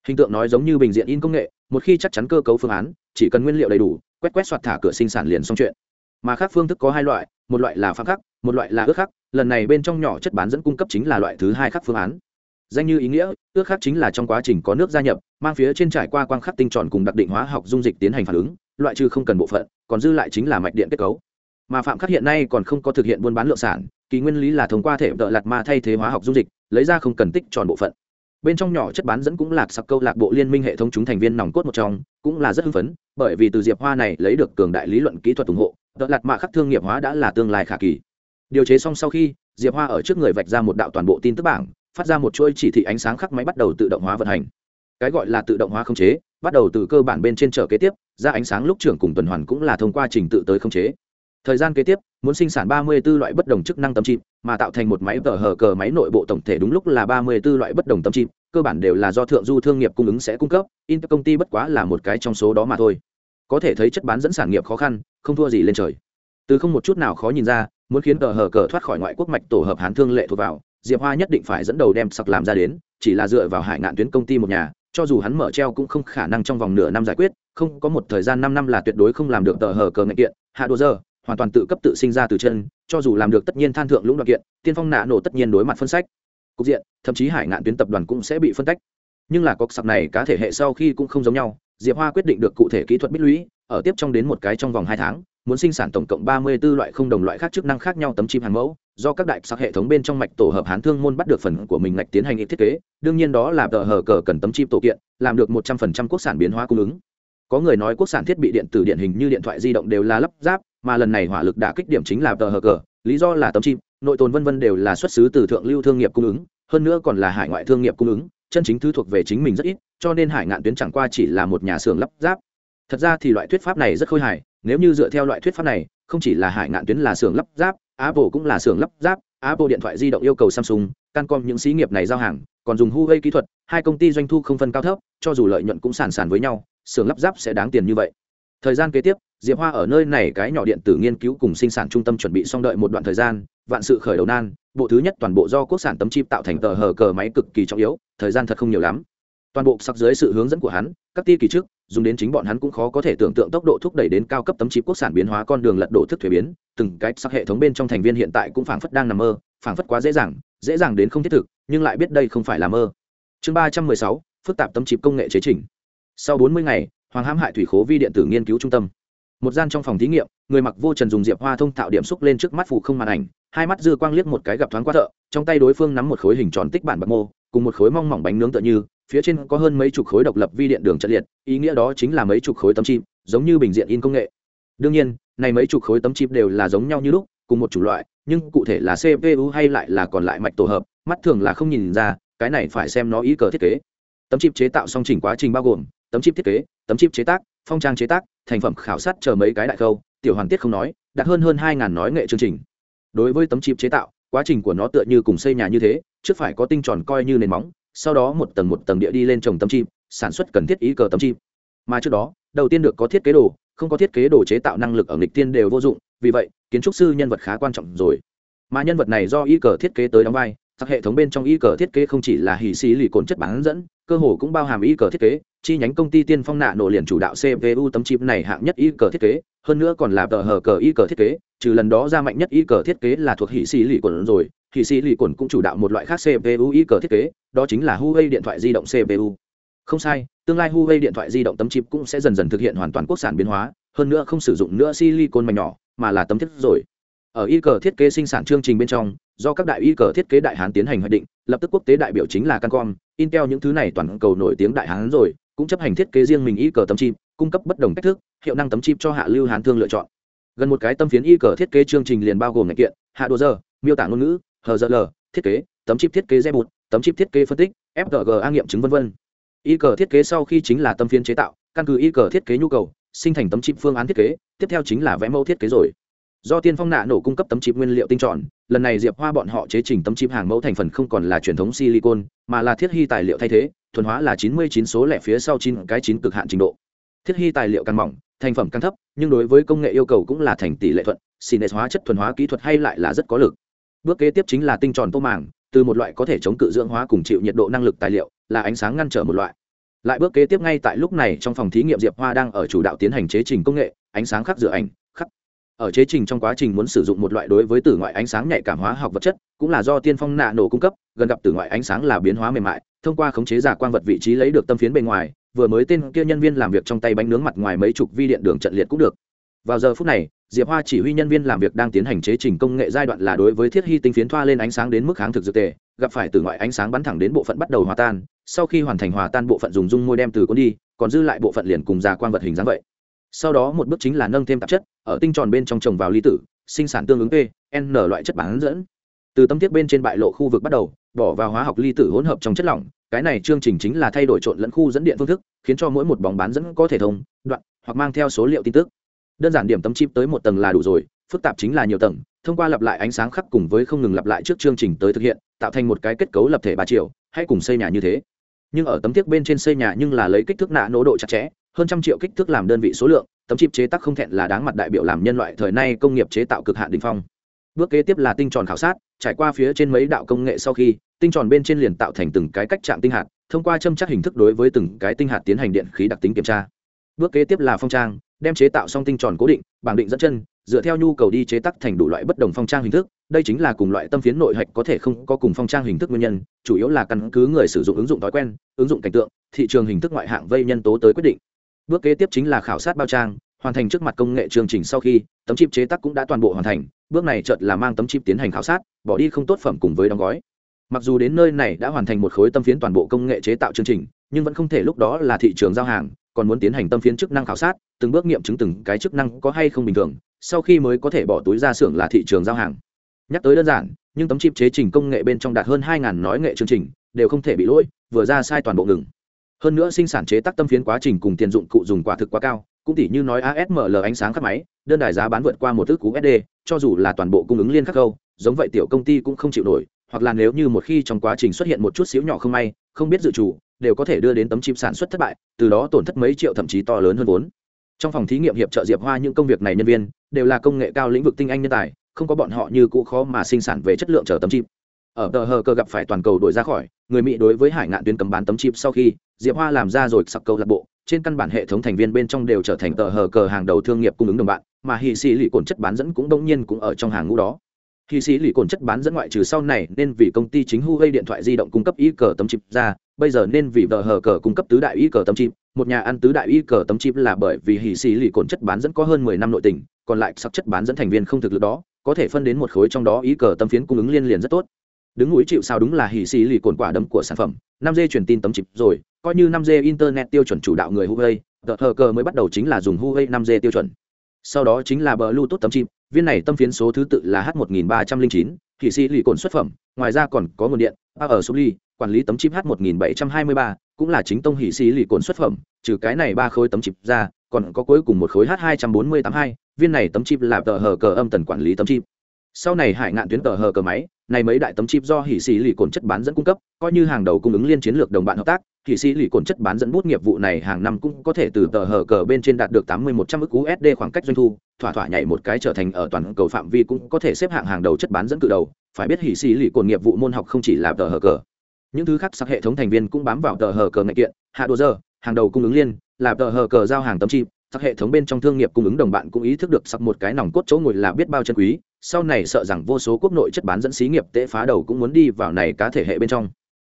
Speaker 1: Hình tượng nói giống như bình diện in công nghệ, một khi chắc chắn cơ cấu phương án, chỉ cần nguyên liệu đầy đủ, quét quét soạt thả cửa sinh sản liền xong chuyện. Mà khác phương thức có hai loại một loại là phạm khắc, một loại là ước khắc, lần này bên trong nhỏ chất bán dẫn cung cấp chính là loại thứ hai khắc phương án. Danh như ý nghĩa, ước khắc chính là trong quá trình có nước gia nhập, mang phía trên trải qua quang khắc tinh tròn cùng đặc định hóa học dung dịch tiến hành phản ứng, loại trừ không cần bộ phận, còn dư lại chính là mạch điện kết cấu. Mà phạm khắc hiện nay còn không có thực hiện buôn bán lượng sản, kỳ nguyên lý là thông qua thể đợ lạt ma thay thế hóa học dung dịch, lấy ra không cần tích tròn bộ phận. Bên trong nhỏ chất bán dẫn cũng lạc sặc câu lạc bộ liên minh hệ thống chúng thành viên nòng cốt một trong, cũng là rất hưng phấn, bởi vì từ diệp hoa này lấy được cường đại lý luận kỹ thuật ủng hộ đợt lạt mạ khắc thương nghiệp hóa đã là tương lai khả kỳ. Điều chế xong sau khi, diệp hoa ở trước người vạch ra một đạo toàn bộ tin tức bảng, phát ra một chuỗi chỉ thị ánh sáng khắc máy bắt đầu tự động hóa vận hành. Cái gọi là tự động hóa khống chế, bắt đầu từ cơ bản bên trên chợ kế tiếp, ra ánh sáng lúc trưởng cùng tuần hoàn cũng là thông qua trình tự tới khống chế. Thời gian kế tiếp, muốn sinh sản 34 loại bất đồng chức năng tấm chip, mà tạo thành một máy tờ hờ cờ máy nội bộ tổng thể đúng lúc là 34 loại bất đồng tấm chip, cơ bản đều là do thượng du thương nghiệp cung ứng sẽ cung cấp inter công ty bất quá là một cái trong số đó mà thôi có thể thấy chất bán dẫn sản nghiệp khó khăn, không thua gì lên trời. Từ không một chút nào khó nhìn ra, muốn khiến cờ hờ cờ thoát khỏi ngoại quốc mạch tổ hợp hán thương lệ thuộc vào, diệp hoa nhất định phải dẫn đầu đem sặc làm ra đến, chỉ là dựa vào hải ngạn tuyến công ty một nhà, cho dù hắn mở treo cũng không khả năng trong vòng nửa năm giải quyết, không, có một thời gian năm năm là tuyệt đối không làm được tờ hờ cờ ngạch kiện, hạ đồ giờ, hoàn toàn tự cấp tự sinh ra từ chân, cho dù làm được tất nhiên than thượng lũng đoạn kiện, tiên phong nạ nổ tất nhiên đối mặt phân sách. Cục diện, thậm chí hải ngạn tuyến tập đoàn cũng sẽ bị phân tách. Nhưng là cọc sặc này cá thể hệ sau khi cũng không giống nhau diệp hoa quyết định được cụ thể kỹ thuật bích lũy, ở tiếp trong đến một cái trong vòng hai tháng, muốn sinh sản tổng cộng ba mươi 34 loại không đồng loại khác chức năng khác nhau tấm chim hàng mẫu, do các đại sắc hệ thống bên trong mạch tổ hợp hán thương môn bắt được phần của mình ngạch tiến hành thiết kế, đương nhiên đó là tờ hờ cờ cần tấm chim tổ kiện, làm được một trăm phần trăm quốc sản biến hóa cung ứng. Có người nói quốc sản thiết bị điện tử điển hình như điện thoại di động đều là lắp ráp, mà lần này hỏa lực đã kích điểm chính là tờ hờ cờ, lý do là tấm chip nội tồn vân vân đều là xuất xứ từ thượng lưu thương nghiệp cung ứng, hơn nữa còn là hải ngoại thương nghiệp cung ứng chân chính thứ thuộc về chính mình rất ít, cho nên hải ngạn tuyến chẳng qua chỉ là một nhà xưởng lắp ráp. Thật ra thì loại thuyết pháp này rất khôi hài, nếu như dựa theo loại thuyết pháp này, không chỉ là hải ngạn tuyến là xưởng lắp ráp, apple cũng là xưởng lắp ráp. Apple điện thoại di động yêu cầu samsung, cancom những xí nghiệp này giao hàng, còn dùng huawei kỹ thuật, hai công ty doanh thu không phân cao thấp, cho dù lợi nhuận cũng sàn sàn với nhau, xưởng lắp ráp sẽ đáng tiền như vậy. Thời gian kế tiếp diệp hoa ở nơi này cái nhỏ điện tử nghiên cứu cùng sinh sản trung tâm chuẩn bị xong đợi một đoạn thời gian, vạn sự khởi đầu nan, bộ thứ nhất toàn bộ do quốc sản tấm chip tạo thành tờ hờ cờ máy cực kỳ trọng yếu, thời gian thật không nhiều lắm. Toàn bộ sắc dưới sự hướng dẫn của hắn, các ti kỳ trước, dùng đến chính bọn hắn cũng khó có thể tưởng tượng tốc độ thúc đẩy đến cao cấp tấm chip quốc sản biến hóa con đường lật đổ thức thuế biến, từng cái sắc hệ thống bên trong thành viên hiện tại cũng phảng phất đang nằm mơ, phảng phất quá dễ dàng dễ dàng đến không thiết thực, nhưng lại biết đây không phải là mơ. Chương ba trăm mười sáu, phức tạp tấm chip công nghệ chế chỉnh sau bốn mươi ngày, hoàng hãm hại thủy khố vi điện tử nghiên cứu trung tâm một gian trong phòng thí nghiệm, người mặc vô trần dùng diệp hoa thông thạo điểm xúc lên trước mắt phụ không màn ảnh, hai mắt dư quang liếc một cái gặp thoáng qua thợ, trong tay đối phương nắm một khối hình tròn tích bản bạc mô, cùng một khối mong mỏng bánh nướng tựa như, phía trên có hơn mấy chục khối độc lập vi điện đường chất liệt, ý nghĩa đó chính là mấy chục khối tấm chip giống như bình diện in công nghệ. Đương nhiên, này mấy chục khối tấm chip đều là giống nhau như lúc, cùng một chủng loại, nhưng cụ thể là cpu hay lại là còn lại mạch tổ hợp, mắt thường là không nhìn ra, cái này phải xem nó ý cờ thiết kế. Tấm chip chế tạo song chỉnh quá trình bao gồm, tấm chip thiết kế, tấm chip chế tác, phong trang chế tác thành phẩm khảo sát chờ mấy cái đại khâu, tiểu hoàn tiết không nói đạt hơn hơn hai ngàn nói nghệ chương trình. Đối với tấm chip chế tạo, quá trình của nó tựa như cùng xây nhà như thế, trước phải có tinh tròn coi như nền móng, sau đó một tầng một tầng địa đi lên trồng tấm chip, sản xuất cần thiết ý cờ tấm chip. Mà trước đó, đầu tiên được có thiết kế đồ, không có thiết kế đồ chế tạo năng lực ở nghịch tiên đều vô dụng, vì vậy, kiến trúc sư nhân vật khá quan trọng rồi. Mà nhân vật này do y cờ thiết kế tới đóng vai các hệ thống bên trong y cờ thiết kế không chỉ là hì xì lì cồn chất bán dẫn, cơ hồ cũng bao hàm y cờ thiết kế chi nhánh công ty tiên phong nạ nổ liền chủ đạo cpu tấm chip này hạng nhất y cờ thiết kế, hơn nữa còn là tờ hờ cờ y cờ thiết kế, trừ lần đó ra mạnh nhất y cờ thiết kế là thuộc hỷ sĩ lì cồn rồi. Hỷ sĩ lì cồn cũng chủ đạo một loại khác cpu y cờ thiết kế, đó chính là huawei điện thoại di động cpu không sai, tương lai huawei điện thoại di động tấm chip cũng sẽ dần dần thực hiện hoàn toàn quốc sản biến hóa, hơn nữa không sử dụng nữa silicon mảnh nhỏ, mà là tấm thiết rồi. Ở y cờ thiết kế sinh sản chương trình bên trong, do các đại y cờ thiết kế đại hán tiến hành hoạch định, lập tức quốc tế đại biểu chính là cancom, intel những thứ này toàn cầu nổi tiếng đại hán rồi cũng chấp hành thiết kế riêng mình y cờ tấm chip cung cấp bất đồng cách thức hiệu năng tấm chip cho hạ lưu hán thương lựa chọn. Gần một cái tâm phiến y cờ thiết kế chương trình liền bao gồm ngành kiện hạ đồ giờ miêu tả ngôn ngữ hờ giờ l thiết kế tấm chip thiết kế dây bụt tấm chip thiết kế phân tích fg a nghiệm chứng v v y cờ thiết kế sau khi chính là tâm phiến chế tạo căn cứ y cờ thiết kế nhu cầu sinh thành tấm chip phương án thiết kế tiếp theo chính là vẽ mẫu thiết kế rồi. Do tiên phong nạ nổ cung cấp tấm chip nguyên liệu tinh chọn, lần này diệp hoa bọn họ chế trình tấm chip hàng mẫu thành phần không còn là truyền thống silicon mà là thiết hy tài liệu thay thế thuần hóa là chín mươi chín số lẻ phía sau chín cái chín cực hạn trình độ. Thiết hy tài liệu càng mỏng, thành phẩm càng thấp, nhưng đối với công nghệ yêu cầu cũng là thành tỷ lệ thuận xin hóa chất thuần hóa kỹ thuật hay lại là rất có lực. Bước kế tiếp chính là tinh tròn tô màng, từ một loại có thể chống cự dưỡng hóa cùng chịu nhiệt độ năng lực tài liệu, là ánh sáng ngăn trở một loại. Lại bước kế tiếp ngay tại lúc này trong phòng thí nghiệm diệp hoa đang ở chủ đạo tiến hành chế trình công nghệ, ánh sáng khắc rửa ảnh, khắc. Ở chế trình trong quá trình muốn sử dụng một loại đối với tử ngoại ánh sáng nhạy cảm hóa học vật chất, cũng là do tiên phong nạ nổ cung cấp, gần gặp tử ngoại ánh sáng là biến hóa mềm mại thông qua khống chế giả quang vật vị trí lấy được tâm phiến bề ngoài, vừa mới tên kia nhân viên làm việc trong tay bánh nướng mặt ngoài mấy chục vi điện đường trận liệt cũng được. Vào giờ phút này, diệp hoa chỉ huy nhân viên làm việc đang tiến hành chế trình công nghệ giai đoạn là đối với thiết hy tinh phiến thoa lên ánh sáng đến mức kháng thực dược tề, gặp phải từ ngoại ánh sáng bắn thẳng đến bộ phận bắt đầu hòa tan, sau khi hoàn thành hòa tan bộ phận dùng dung môi đem từ cuốn đi, còn dư lại bộ phận liền cùng già quang vật hình dáng vậy. Sau đó một bước chính là nâng thêm tạp chất, ở tinh tròn bên trong trồng vào ly tử, sinh sản tương ứng p, n loại chất bán dẫn từ tâm tiết bên trên bại lộ khu vực bắt đầu, bỏ vào hóa học ly tử hỗn hợp trong chất lỏng. Cái này chương trình chính là thay đổi trộn lẫn khu dẫn điện phương thức, khiến cho mỗi một bóng bán dẫn có thể thông, đoạn, hoặc mang theo số liệu tin tức. Đơn giản điểm tấm chip tới một tầng là đủ rồi, phức tạp chính là nhiều tầng. Thông qua lặp lại ánh sáng khắc cùng với không ngừng lặp lại trước chương trình tới thực hiện, tạo thành một cái kết cấu lập thể ba triệu hay cùng xây nhà như thế. Nhưng ở tấm tiếp bên trên xây nhà nhưng là lấy kích thước nạ nỗ độ chặt chẽ, hơn trăm triệu kích thước làm đơn vị số lượng, tấm chip chế tác không thẹn là đáng mặt đại biểu làm nhân loại thời nay công nghiệp chế tạo cực hạn đỉnh phong bước kế tiếp là tinh tròn khảo sát, trải qua phía trên mấy đạo công nghệ sau khi, tinh tròn bên trên liền tạo thành từng cái cách chạm tinh hạt, thông qua châm chắc hình thức đối với từng cái tinh hạt tiến hành điện khí đặc tính kiểm tra. Bước kế tiếp là phong trang, đem chế tạo xong tinh tròn cố định, bảng định dẫn chân, dựa theo nhu cầu đi chế tác thành đủ loại bất đồng phong trang hình thức, đây chính là cùng loại tâm phiến nội hạch có thể không có cùng phong trang hình thức nguyên nhân, chủ yếu là căn cứ người sử dụng ứng dụng thói quen, ứng dụng cảnh tượng, thị trường hình thức ngoại hạng vây nhân tố tới quyết định. Bước kế tiếp chính là khảo sát bao trang hoàn thành trước mặt công nghệ chương trình sau khi, tấm chip chế tác cũng đã toàn bộ hoàn thành, bước này chợt là mang tấm chip tiến hành khảo sát, bỏ đi không tốt phẩm cùng với đóng gói. Mặc dù đến nơi này đã hoàn thành một khối tâm phiến toàn bộ công nghệ chế tạo chương trình, nhưng vẫn không thể lúc đó là thị trường giao hàng, còn muốn tiến hành tâm phiến chức năng khảo sát, từng bước nghiệm chứng từng cái chức năng có hay không bình thường, sau khi mới có thể bỏ túi ra xưởng là thị trường giao hàng. Nhắc tới đơn giản, nhưng tấm chip chế trình công nghệ bên trong đạt hơn hai nói nghệ chương trình, đều không thể bị lỗi, vừa ra sai toàn bộ ngừng. Hơn nữa sinh sản chế tác tâm phiến quá trình cùng tiền dụng cụ dùng quả thực quá cao cũng tỉ như nói asml ánh sáng khắc máy đơn đài giá bán vượt qua một thước cú sd cho dù là toàn bộ cung ứng liên khắc câu, giống vậy tiểu công ty cũng không chịu nổi hoặc là nếu như một khi trong quá trình xuất hiện một chút xíu nhỏ không may không biết dự chủ đều có thể đưa đến tấm chip sản xuất thất bại từ đó tổn thất mấy triệu thậm chí to lớn hơn vốn. Trong phòng thí nghiệm hiệp trợ diệp hoa những công việc này nhân viên đều là công nghệ cao lĩnh vực tinh anh nhân tài không có bọn họ như cũ khó mà sinh sản về chất lượng chờ tấm chip ở tờ hờ cơ gặp phải toàn cầu đổi ra khỏi, người mỹ đối với hải ngạn tuyến cấm bán tấm chip sau khi, diệp hoa làm ra rồi sặc câu lạc bộ, trên căn bản hệ thống thành viên bên trong đều trở thành tờ hờ cờ hàng đầu thương nghiệp cung ứng đồng bạn, mà hì xì lì cồn chất bán dẫn cũng đông nhiên cũng ở trong hàng ngũ đó. Hì xì lì cồn chất bán dẫn ngoại trừ sau này, nên vì công ty chính Huawei điện thoại di động cung cấp y cờ tấm chip ra, bây giờ nên vì tờ hờ cờ cung cấp tứ đại y cờ tấm chip, một nhà ăn tứ đại y cờ tấm chip là bởi vì hì xì lì cồn chất bán dẫn có hơn mười năm nội tình, còn lại sắc chất bán dẫn thành viên không thực lực đó, có thể phân đến một khối trong đó y cờ tấm phiến cung ứng liên liền rất tốt đứng núi chịu sao đúng là hỉ xì lì cồn quả đấm của sản phẩm. Năm d truyền tin tấm chip rồi, coi như năm d internet tiêu chuẩn chủ đạo người huawei tờ hờ cờ mới bắt đầu chính là dùng huawei năm d tiêu chuẩn. Sau đó chính là bluetooth tấm chip, viên này tâm phiến số thứ tự là h 1309 hỉ xì lì cồn xuất phẩm, ngoài ra còn có nguồn điện a ở số quản lý tấm chip h 1723 cũng là chính tông hỉ xì lì cồn xuất phẩm, trừ cái này ba khối tấm chip ra, còn có cuối cùng một khối h 2482 viên này tấm chip là tờ hờ cờ âm tần quản lý tấm chip. Sau này hải ngạn tuyến tờ hờ cờ máy này mấy đại tấm chip do hỉ xì lì cồn chất bán dẫn cung cấp, coi như hàng đầu cung ứng liên chiến lược đồng bạn hợp tác, hỉ xì lì cồn chất bán dẫn bút nghiệp vụ này hàng năm cũng có thể từ tờ hờ cờ bên trên đạt được tám mươi một trăm ức usd khoảng cách doanh thu, thỏa thỏa nhảy một cái trở thành ở toàn cầu phạm vi cũng có thể xếp hạng hàng đầu chất bán dẫn cự đầu. Phải biết hỉ xì lì cồn nghiệp vụ môn học không chỉ là tờ hờ cờ. Những thứ khác sắc hệ thống thành viên cũng bám vào tờ hờ cờ ngạch kiện, hạ đồ giờ, hàng đầu cung ứng liên, là tờ hờ cờ giao hàng tấm chip sắc hệ thống bên trong thương nghiệp cung ứng đồng bạn cũng ý thức được sắc một cái nòng cốt chỗ ngồi là biết bao chân quý, sau này sợ rằng vô số quốc nội chất bán dẫn xí nghiệp tệ phá đầu cũng muốn đi vào này cá thể hệ bên trong.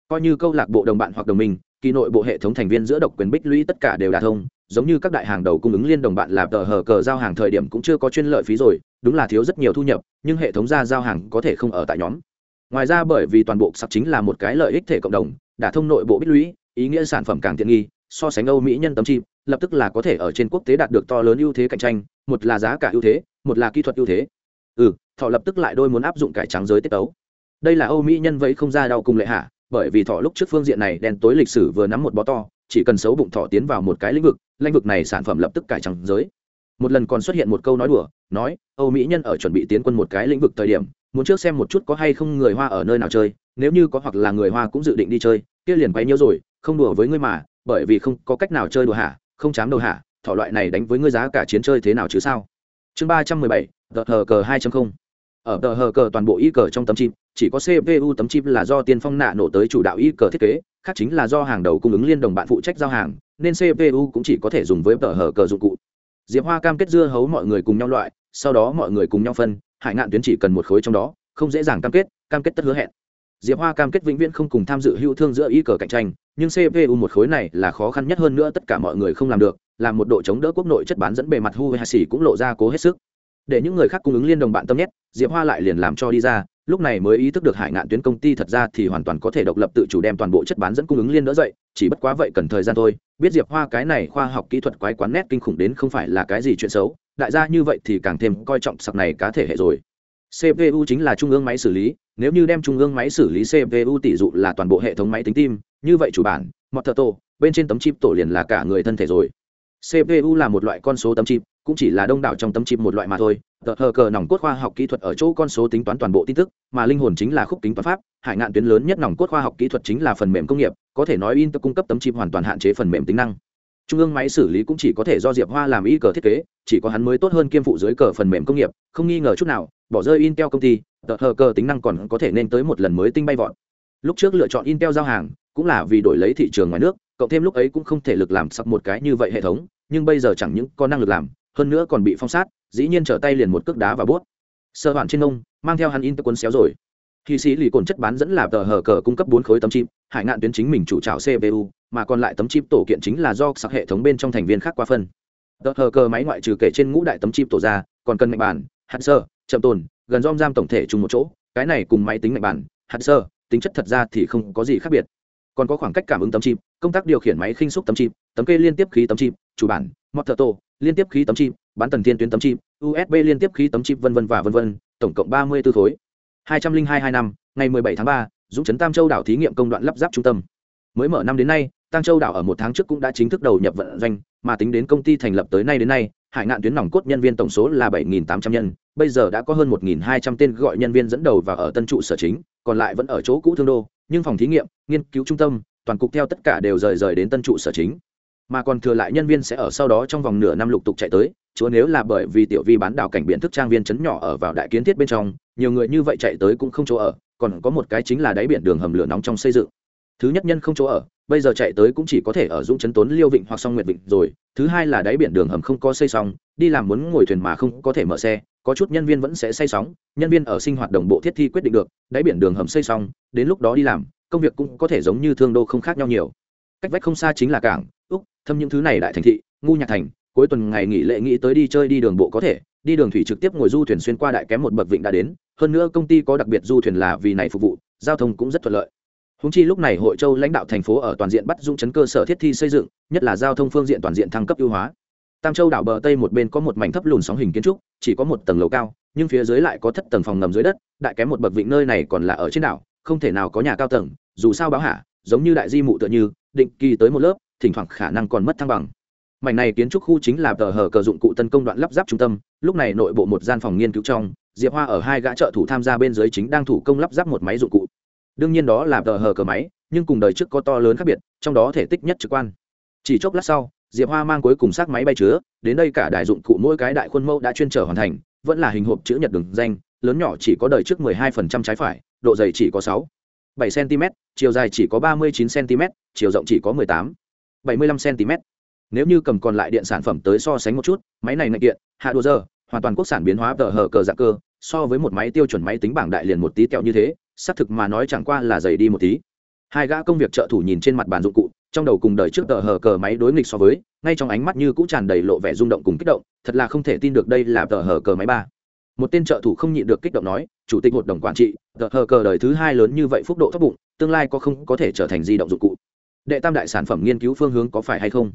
Speaker 1: Coi như câu lạc bộ đồng bạn hoặc đồng minh, kỳ nội bộ hệ thống thành viên giữa độc quyền bích lũy tất cả đều đả thông, giống như các đại hàng đầu cung ứng liên đồng bạn là tờ hờ cờ giao hàng thời điểm cũng chưa có chuyên lợi phí rồi, đúng là thiếu rất nhiều thu nhập, nhưng hệ thống ra giao hàng có thể không ở tại nhóm. Ngoài ra bởi vì toàn bộ sắp chính là một cái lợi ích thể cộng đồng, đả thông nội bộ bích lũy, ý nghĩa sản phẩm càng tiện nghi, so sánh âu mỹ nhân tấm chip lập tức là có thể ở trên quốc tế đạt được to lớn ưu thế cạnh tranh, một là giá cả ưu thế, một là kỹ thuật ưu thế. Ừ thọ lập tức lại đôi muốn áp dụng cải trắng giới tiết tấu. Đây là âu mỹ nhân vẫy không ra đau cùng lệ hạ, bởi vì thọ lúc trước phương diện này đen tối lịch sử vừa nắm một bó to, chỉ cần xấu bụng thọ tiến vào một cái lĩnh vực lĩnh vực này sản phẩm lập tức cải trắng giới. Một lần còn xuất hiện một câu nói đùa, nói, âu mỹ nhân ở chuẩn bị tiến quân một cái lĩnh vực thời điểm, muốn trước xem một chút có hay không người hoa ở nơi nào chơi, nếu như có hoặc là người hoa cũng dự định đi chơi, kia liền quay nhiêu rồi, không đùa với ngươi mà, bởi vì không có cách nào chơi đùa hả? Không chám đầu hả thọ loại này đánh với ngươi giá cả chiến chơi thế nào chứ sao? Chương ba trăm mười bảy tờ hờ cờ hai ở tờ hờ cờ toàn bộ y cờ trong tấm chip, chỉ có cpu tấm chip là do tiên phong nạ nổ tới chủ đạo y cờ thiết kế, khác chính là do hàng đầu cung ứng liên đồng bạn phụ trách giao hàng, nên cpu cũng chỉ có thể dùng với tờ hờ cờ dụng cụ. Diệp hoa cam kết dưa hấu mọi người cùng nhau loại, sau đó mọi người cùng nhau phân, hải ngạn tuyến chỉ cần một khối trong đó, không dễ dàng cam kết cam kết tất hứa hẹn diệp hoa cam kết vĩnh viễn không cùng tham dự hữu thương giữa y cờ cạnh tranh, nhưng cpu một khối này là khó khăn nhất hơn nữa tất cả mọi người không làm được làm một độ chống đỡ quốc nội chất bán dẫn bề mặt hu hay xỉ cũng lộ ra cố hết sức. Để những người khác cung ứng liên đồng bạn tâm nhất, diệp hoa lại liền làm cho đi ra, lúc này mới ý thức được hải ngạn tuyến công ty thật ra thì hoàn toàn có thể độc lập tự chủ đem toàn bộ chất bán dẫn cung ứng liên đỡ dậy, chỉ bất quá vậy cần thời gian thôi. Biết diệp hoa cái này khoa học kỹ thuật quái quán nét kinh khủng đến không phải là cái gì chuyện xấu, đại gia như vậy thì càng thêm coi trọng sặc này cá thể hệ rồi cpu chính là trung ương máy xử lý nếu như đem trung ương máy xử lý cpu tỷ dụ là toàn bộ hệ thống máy tính tim như vậy chủ bản một thợ tổ, bên trên tấm chip tổ liền là cả người thân thể rồi. Cpu là một loại con số tấm chip cũng chỉ là đông đảo trong tấm chip một loại mà thôi. Tờ hờ cờ nòng cốt khoa học kỹ thuật ở chỗ con số tính toán toàn bộ tin tức mà linh hồn chính là khúc tính toán pháp. Hải ngạn tuyến lớn nhất nòng cốt khoa học kỹ thuật chính là phần mềm công nghiệp có thể nói in intel cung cấp tấm chip hoàn toàn hạn chế phần mềm tính năng. Trung ương máy xử lý cũng chỉ có thể do diệp hoa làm y cờ thiết kế chỉ có hắn mới tốt hơn kiêm phụ dưới cờ phần mềm công nghiệp không nghi ngờ chút nào bỏ rơi intel công ty, tờ hờ cờ tính năng còn có thể nên tới một lần mới tinh bay vọt. Lúc trước lựa chọn intel giao hàng, cũng là vì đổi lấy thị trường ngoài nước, cộng thêm lúc ấy cũng không thể lực làm sắp một cái như vậy hệ thống, nhưng bây giờ chẳng những có năng lực làm, hơn nữa còn bị phong sát, dĩ nhiên trở tay liền một cước đá và bút. Sơ bản trên ông, mang theo hắn Intel cuốn xéo rồi. Khi sĩ lì cồn chất bán dẫn là tờ hờ cờ cung cấp bốn khối tấm chip, hải ngạn tuyến chính mình chủ trào cpu mà còn lại tấm chip tổ kiện chính là do sạc hệ thống bên trong thành viên khác qua phân. Tờ hờ cờ máy ngoại trừ kể trên ngũ đại tấm chip tổ ra, còn cần mạnh bản, hạt sơ chậm tồn, gần dom giam tổng thể chung một chỗ, cái này cùng máy tính mạnh bản, hạt sơ, tính chất thật ra thì không có gì khác biệt. Còn có khoảng cách cảm ứng tấm chip, công tác điều khiển máy khinh xúc tấm chip, tấm kê liên tiếp khí tấm chip, chủ bản motor liên tiếp khí tấm chip, bán tần thiên tuyến tấm chip usb liên tiếp khí tấm chip, vân vân và vân vân, tổng cộng ba mươi 34 khối. hai trăm linh hai hai năm, ngày mười bảy tháng ba, dũng chấn tam châu đảo thí nghiệm công đoạn lắp ráp trung tâm. Mới mở năm đến nay tăng châu đảo ở một tháng trước cũng đã chính thức đầu nhập vận doanh, mà tính đến công ty thành lập tới nay đến nay hải ngạn tuyến nòng cốt nhân viên tổng số là bảy tám trăm nhân, bây giờ đã có hơn một hai trăm tên gọi nhân viên dẫn đầu và ở tân trụ sở chính, còn lại vẫn ở chỗ cũ thương đô, nhưng phòng thí nghiệm, nghiên cứu trung tâm, toàn cục theo tất cả đều rời rời đến tân trụ sở chính. Mà còn thừa lại nhân viên sẽ ở sau đó trong vòng nửa năm lục tục chạy tới, chúa nếu là bởi vì tiểu vi bán đảo cảnh biển thức trang viên chấn nhỏ ở vào đại kiến thiết bên trong, nhiều người như vậy chạy tới cũng không chỗ ở, còn có một cái chính là đáy biển đường hầm lửa nóng trong xây dựng thứ nhất nhân không chỗ ở, bây giờ chạy tới cũng chỉ có thể ở dũng chấn tốn, liêu vịnh hoặc song nguyệt vịnh rồi. Thứ hai là đáy biển đường hầm không có xây xong, đi làm muốn ngồi thuyền mà không có thể mở xe, có chút nhân viên vẫn sẽ xây sóng, nhân viên ở sinh hoạt đồng bộ thiết thi quyết định được, đáy biển đường hầm xây xong, đến lúc đó đi làm, công việc cũng có thể giống như thương đô không khác nhau nhiều. Cách vách không xa chính là cảng, úc, thâm những thứ này đại thành thị, ngu nhạc thành, cuối tuần ngày nghỉ lễ nghĩ tới đi chơi đi đường bộ có thể, đi đường thủy trực tiếp ngồi du thuyền xuyên qua đại kém một bậc vịnh đã đến, hơn nữa công ty có đặc biệt du thuyền là vì này phục vụ, giao thông cũng rất thuận lợi húng chi lúc này hội châu lãnh đạo thành phố ở toàn diện bắt dung chấn cơ sở thiết thi xây dựng, nhất là giao thông phương diện toàn diện thăng cấp ưu hóa. Tam châu đảo bờ tây một bên có một mảnh thấp lùn sóng hình kiến trúc, chỉ có một tầng lầu cao, nhưng phía dưới lại có thất tầng phòng ngầm dưới đất, đại kém một bậc vịnh nơi này còn là ở trên đảo, không thể nào có nhà cao tầng, dù sao báo hạ, giống như đại di mụ tựa như, định kỳ tới một lớp, thỉnh thoảng khả năng còn mất thăng bằng. Mảnh này kiến trúc khu chính là tờ hở cờ dụng cụ tấn công đoạn lắp ráp trung tâm, lúc này nội bộ một gian phòng nghiên cứu trong, diệp hoa ở hai gã trợ thủ tham gia bên dưới chính đang thủ công lắp ráp một máy dụng cụ đương nhiên đó là tờ hờ cờ máy, nhưng cùng đời trước có to lớn khác biệt, trong đó thể tích nhất trực quan. Chỉ chốc lát sau, diệp hoa mang cuối cùng xác máy bay chứa, đến đây cả đại dụng cụ mỗi cái đại khuôn mẫu đã chuyên trở hoàn thành, vẫn là hình hộp chữ nhật đường danh, lớn nhỏ chỉ có đời trước 12% trái phải, độ dày chỉ có 6 7 cm chiều dài chỉ có 39 cm chiều rộng chỉ có 18 75 cm nếu như cầm còn lại điện sản phẩm tới so sánh một chút, máy này ngạch điện, hạ đua giờ, hoàn toàn quốc sản biến hóa tờ hờ cờ dạng cơ, so với một máy tiêu chuẩn máy tính bảng đại liền một tí kẹo như thế xác thực mà nói chẳng qua là dày đi một tí. Hai gã công việc trợ thủ nhìn trên mặt bàn dụng cụ, trong đầu cùng đời trước tờ hờ cờ máy đối nghịch so với, ngay trong ánh mắt như cũng tràn đầy lộ vẻ rung động cùng kích động, thật là không thể tin được đây là tờ hờ cờ máy ba. Một tên trợ thủ không nhịn được kích động nói, chủ tịch hội đồng quản trị, tờ hờ cờ đời thứ hai lớn như vậy phúc độ thấp bụng, tương lai có không có thể trở thành di động dụng cụ? Đệ tam đại sản phẩm nghiên cứu phương hướng có phải hay không?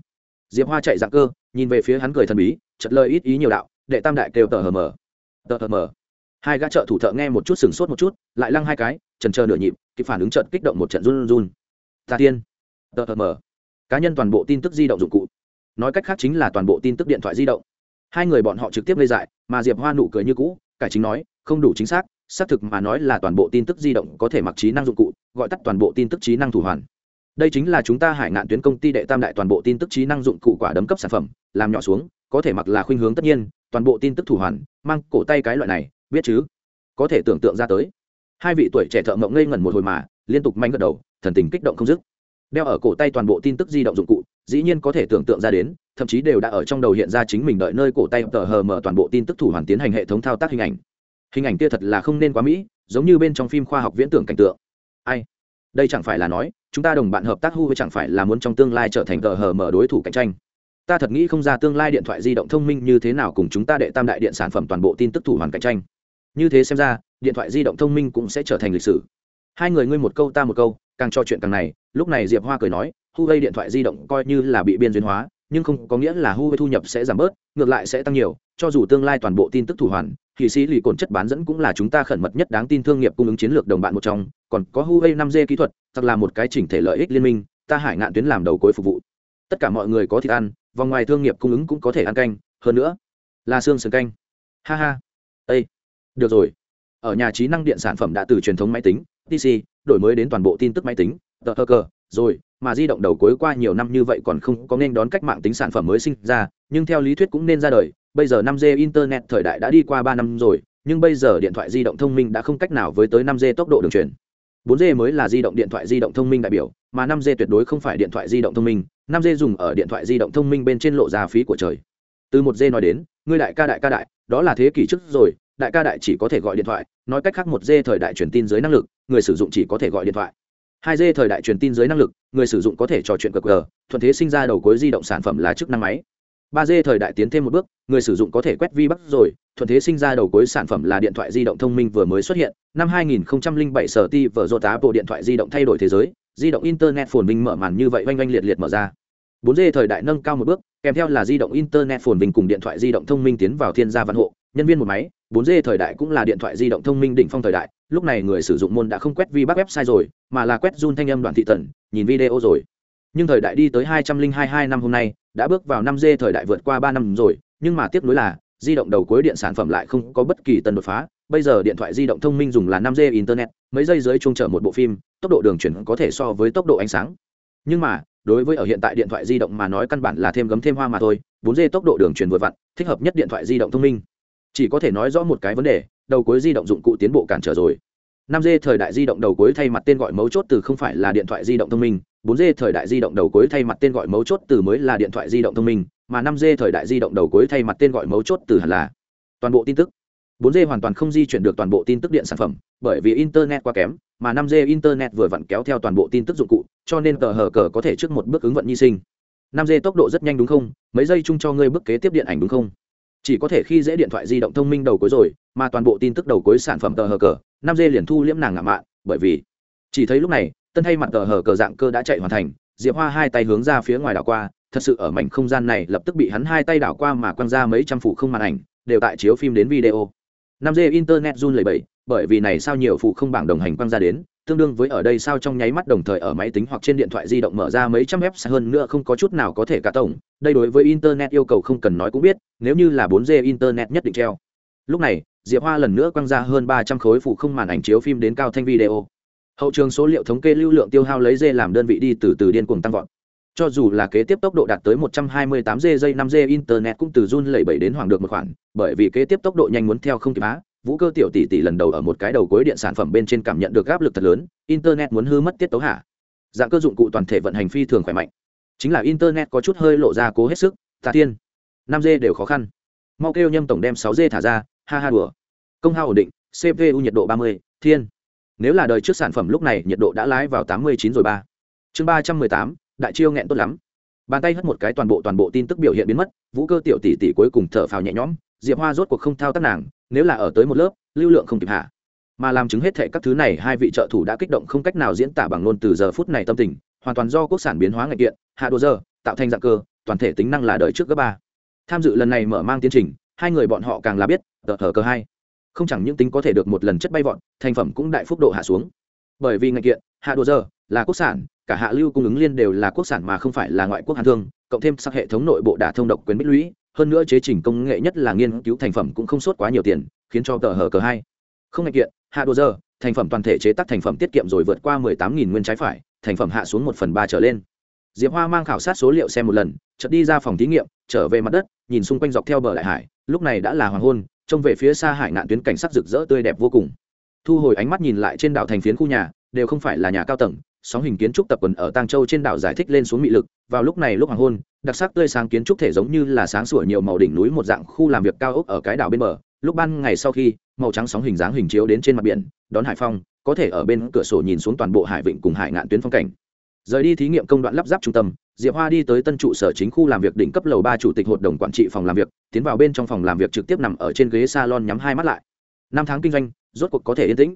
Speaker 1: Diệp hoa chạy dạng cơ, nhìn về phía hắn cười thần bí chật lời ít ý nhiều đạo, đệ tam đại kêu tờ hờ mờ. Tờ hờ mờ? Hai gã trợ thủ thợ nghe một chút sừng sốt một chút, lại lăng hai cái trần chờ nửa nhịp, kịp phản ứng trận kích động một trận run run. Ta tiên. Tờ tờ mờ. Cá nhân toàn bộ tin tức di động dụng cụ. Nói cách khác chính là toàn bộ tin tức điện thoại di động. Hai người bọn họ trực tiếp lây dại, mà diệp hoa nụ cười như cũ, cải chính nói, không đủ chính xác xác thực mà nói là toàn bộ tin tức di động có thể mặc trí năng dụng cụ, gọi tắt toàn bộ tin tức trí năng thủ hoàn. Đây chính là chúng ta hải ngạn tuyến công ty đệ tam đại toàn bộ tin tức trí năng dụng cụ quả đấm cấp sản phẩm, làm nhỏ xuống, có thể mặc là khuynh hướng tất nhiên, toàn bộ tin tức thủ hoàn, mang cổ tay cái loại này biết chứ? Có thể tưởng tượng ra tới. Hai vị tuổi trẻ thợ mộng ngây ngẩn một hồi mà, liên tục manh gật đầu, thần tình kích động không dứt. Đeo ở cổ tay toàn bộ tin tức di động dụng cụ, dĩ nhiên có thể tưởng tượng ra đến, thậm chí đều đã ở trong đầu hiện ra chính mình đợi nơi cổ tay tờ hờ mở toàn bộ tin tức thủ hoàn tiến hành hệ thống thao tác hình ảnh. Hình ảnh kia thật là không nên quá mỹ, giống như bên trong phim khoa học viễn tưởng cảnh tượng. Ai? Đây chẳng phải là nói, chúng ta đồng bạn hợp tác hu với chẳng phải là muốn trong tương lai trở thành tờ hờ mở đối thủ cạnh tranh. Ta thật nghĩ không ra tương lai điện thoại di động thông minh như thế nào cùng chúng ta đệ tam đại điện sản phẩm toàn bộ tin tức thủ hoàn cạnh tranh như thế xem ra, điện thoại di động thông minh cũng sẽ trở thành lịch sử. Hai người ngươi một câu ta một câu, càng trò chuyện càng này, lúc này diệp hoa cười nói, huawei điện thoại di động coi như là bị biên duyên hóa, nhưng không có nghĩa là huawei thu nhập sẽ giảm bớt, ngược lại sẽ tăng nhiều, cho dù tương lai toàn bộ tin tức thủ hoàn, thì sĩ lì cồn chất bán dẫn cũng là chúng ta khẩn mật nhất đáng tin thương nghiệp cung ứng chiến lược đồng bạn một trong, còn có huawei năm g kỹ thuật hoặc là một cái chỉnh thể lợi ích liên minh, ta hải ngạn tuyến làm đầu cuối phục vụ. Tất cả mọi người có thịt ăn, vòng ngoài thương nghiệp cung ứng cũng có thể ăn canh, hơn nữa là xương sườn canh. Ha ha. Ây được rồi. Ở nhà trí năng điện sản phẩm đã từ truyền thống máy tính pc đổi mới đến toàn bộ tin tức máy tính tờ tờ cờ, rồi mà di động đầu cuối qua nhiều năm như vậy còn không có nên đón cách mạng tính sản phẩm mới sinh ra nhưng theo lý thuyết cũng nên ra đời. Bây giờ 5G internet thời đại đã đi qua ba năm rồi nhưng bây giờ điện thoại di động thông minh đã không cách nào với tới 5G tốc độ đường truyền. 4G mới là di động điện thoại di động thông minh đại biểu mà 5G tuyệt đối không phải điện thoại di động thông minh. 5G dùng ở điện thoại di động thông minh bên trên lộ ra phí của trời. Từ một g nói đến ngươi đại ca đại ca đại đó là thế kỷ trước rồi đại ca đại chỉ có thể gọi điện thoại, nói cách khác một d thời đại truyền tin dưới năng lực, người sử dụng chỉ có thể gọi điện thoại. Hai d thời đại truyền tin dưới năng lực, người sử dụng có thể trò chuyện cờ cờ, thuận thế sinh ra đầu cuối di động sản phẩm là chức năng máy. Ba d thời đại tiến thêm một bước, người sử dụng có thể quét vi bắc rồi, thuận thế sinh ra đầu cuối sản phẩm là điện thoại di động thông minh vừa mới xuất hiện. Năm 2007 sở ti vở rột á bộ điện thoại di động thay đổi thế giới, di động internet phồn vinh mở màn như vậy oanh oanh liệt liệt mở ra. 4 d thời đại nâng cao một bước, kèm theo là di động internet phồn vinh cùng điện thoại di động thông minh tiến vào thiên gia văn hộ nhân viên một máy 4G thời đại cũng là điện thoại di động thông minh đỉnh phong thời đại, lúc này người sử dụng môn đã không quét vi bắc website rồi, mà là quét run thanh âm đoạn thị tần, nhìn video rồi. Nhưng thời đại đi tới 2022 năm hôm nay, đã bước vào 5G thời đại vượt qua ba năm rồi, nhưng mà tiếc nối là, di động đầu cuối điện sản phẩm lại không có bất kỳ tần đột phá. Bây giờ điện thoại di động thông minh dùng là 5G internet, mấy giây dưới chung chở một bộ phim, tốc độ đường chuyển có thể so với tốc độ ánh sáng. Nhưng mà, đối với ở hiện tại điện thoại di động mà nói căn bản là thêm gấm thêm hoa mà thôi 4G tốc độ đường truyền vừa vặn, thích hợp nhất điện thoại di động thông minh chỉ có thể nói rõ một cái vấn đề đầu cuối di động dụng cụ tiến bộ cản trở rồi 5G thời đại di động đầu cuối thay mặt tên gọi mấu chốt từ không phải là điện thoại di động thông minh 4G thời đại di động đầu cuối thay mặt tên gọi mấu chốt từ mới là điện thoại di động thông minh mà 5G thời đại di động đầu cuối thay mặt tên gọi mấu chốt từ hẳn là toàn bộ tin tức 4G hoàn toàn không di chuyển được toàn bộ tin tức điện sản phẩm, bởi vì internet quá kém, mà 5G internet vừa vặn kéo theo toàn bộ tin tức dụng cụ, cho nên tờ hở cờ có thể trước một bước ứng vận nhi sinh. 5G tốc độ rất nhanh đúng không? Mấy giây chung cho ngươi bước kế tiếp điện ảnh đúng không? Chỉ có thể khi dễ điện thoại di động thông minh đầu cuối rồi, mà toàn bộ tin tức đầu cuối sản phẩm tờ hờ cờ, năm d liền thu liễm nàng ngạo mạn, bởi vì chỉ thấy lúc này, tân thay mặt tờ hờ cờ dạng cơ đã chạy hoàn thành, Diệp Hoa hai tay hướng ra phía ngoài đảo qua, thật sự ở mảnh không gian này lập tức bị hắn hai tay đảo qua mà quăng ra mấy trăm phụ không màn ảnh, đều tại chiếu phim đến video. năm d internet run lời bẩy, bởi vì này sao nhiều phụ không bảng đồng hành quăng ra đến, tương đương với ở đây sao trong nháy mắt đồng thời ở máy tính hoặc trên điện thoại di động mở ra mấy trăm web hơn nữa không có chút nào có thể cả tổng, đây đối với internet yêu cầu không cần nói cũng biết, nếu như là 4G internet nhất định treo. Lúc này, Diệp Hoa lần nữa quăng ra hơn 300 khối phụ không màn ảnh chiếu phim đến cao thanh video. Hậu trường số liệu thống kê lưu lượng tiêu hao lấy dê làm đơn vị đi từ từ điên cuồng tăng vọt cho dù là kế tiếp tốc độ đạt tới 128 g giây 5 g internet cũng từ run lẩy bẩy đến hoàng được một khoản bởi vì kế tiếp tốc độ nhanh muốn theo không kịp á vũ cơ tiểu tỷ tỷ lần đầu ở một cái đầu cuối điện sản phẩm bên trên cảm nhận được áp lực thật lớn internet muốn hư mất tiết tấu hạ dạng cơ dụng cụ toàn thể vận hành phi thường khỏe mạnh. Chính là internet có chút hơi lộ ra cố hết sức tạ tiên. 5 g đều khó khăn. Mau kêu nhâm tổng đem sáu g thả ra ha ha đùa. Công hao ổn định cpu nhiệt độ 30, thiên. Nếu là đời trước sản phẩm lúc này nhiệt độ đã lái vào 89 rồi ba. Chương 318, đại chiêu nghẹn tốt lắm. Bàn tay hất một cái toàn bộ toàn bộ tin tức biểu hiện biến mất vũ cơ tiểu tỷ tỷ cuối cùng thở phào nhẹ nhõm diệp hoa rốt cuộc không thao tác nàng nếu là ở tới một lớp, lưu lượng không kịp hạ. Mà làm chứng hết thệ các thứ này, hai vị trợ thủ đã kích động không cách nào diễn tả bằng ngôn từ giờ phút này tâm tình, hoàn toàn do quốc sản biến hóa ngạch kiện hạ đồ giờ, tạo thành dạng cơ, toàn thể tính năng là đời trước cấp ba. Tham dự lần này mở mang tiến trình, hai người bọn họ càng là biết, tờ thờ cơ hai. Không chẳng những tính có thể được một lần chất bay vọn thành phẩm cũng đại phúc độ hạ xuống. Bởi vì ngạch kiện hạ đồ giờ, là quốc sản, cả hạ lưu cung ứng liên đều là quốc sản mà không phải là ngoại quốc hàn thương, cộng thêm sắc hệ thống nội bộ đả thông độc quyền bích lũy hơn nữa chế trình công nghệ nhất là nghiên cứu thành phẩm cũng không sốt quá nhiều tiền, khiến cho tờ hờ cờ hai. Không ngạch kiện, hạ đồ giờ, thành phẩm toàn thể chế tác thành phẩm tiết kiệm rồi vượt qua mười tám nghìn nguyên trái phải, thành phẩm hạ xuống một phần ba trở lên. Diệp hoa mang khảo sát số liệu xem một lần, chợt đi ra phòng thí nghiệm, trở về mặt đất, nhìn xung quanh dọc theo bờ đại hải, lúc này đã là hoàng hôn, trông về phía xa hải nạn tuyến cảnh sắc rực rỡ tươi đẹp vô cùng. Thu hồi ánh mắt nhìn lại trên đảo thành phiến khu nhà, đều không phải là nhà cao tầng sóng hình kiến trúc tập quần ở tang châu trên đảo giải thích lên xuống mị lực, vào lúc này lúc hoàng hôn, đặc sắc tươi sáng kiến trúc thể giống như là sáng sủa nhiều màu đỉnh núi một dạng khu làm việc cao ốc ở cái đảo bên bờ. Lúc ban ngày sau khi, màu trắng sóng hình dáng hình chiếu đến trên mặt biển, đón hải phong, có thể ở bên cửa sổ nhìn xuống toàn bộ hải vịnh cùng hải ngạn tuyến phong cảnh. Rời đi thí nghiệm công đoạn lắp ráp trung tâm, diệp hoa đi tới tân trụ sở chính khu làm việc đỉnh cấp lầu ba chủ tịch hội đồng quản trị phòng làm việc, tiến vào bên trong phòng làm việc trực tiếp nằm ở trên ghế salon nhắm hai mắt lại. Năm tháng kinh doanh, rốt cuộc có thể yên tĩnh.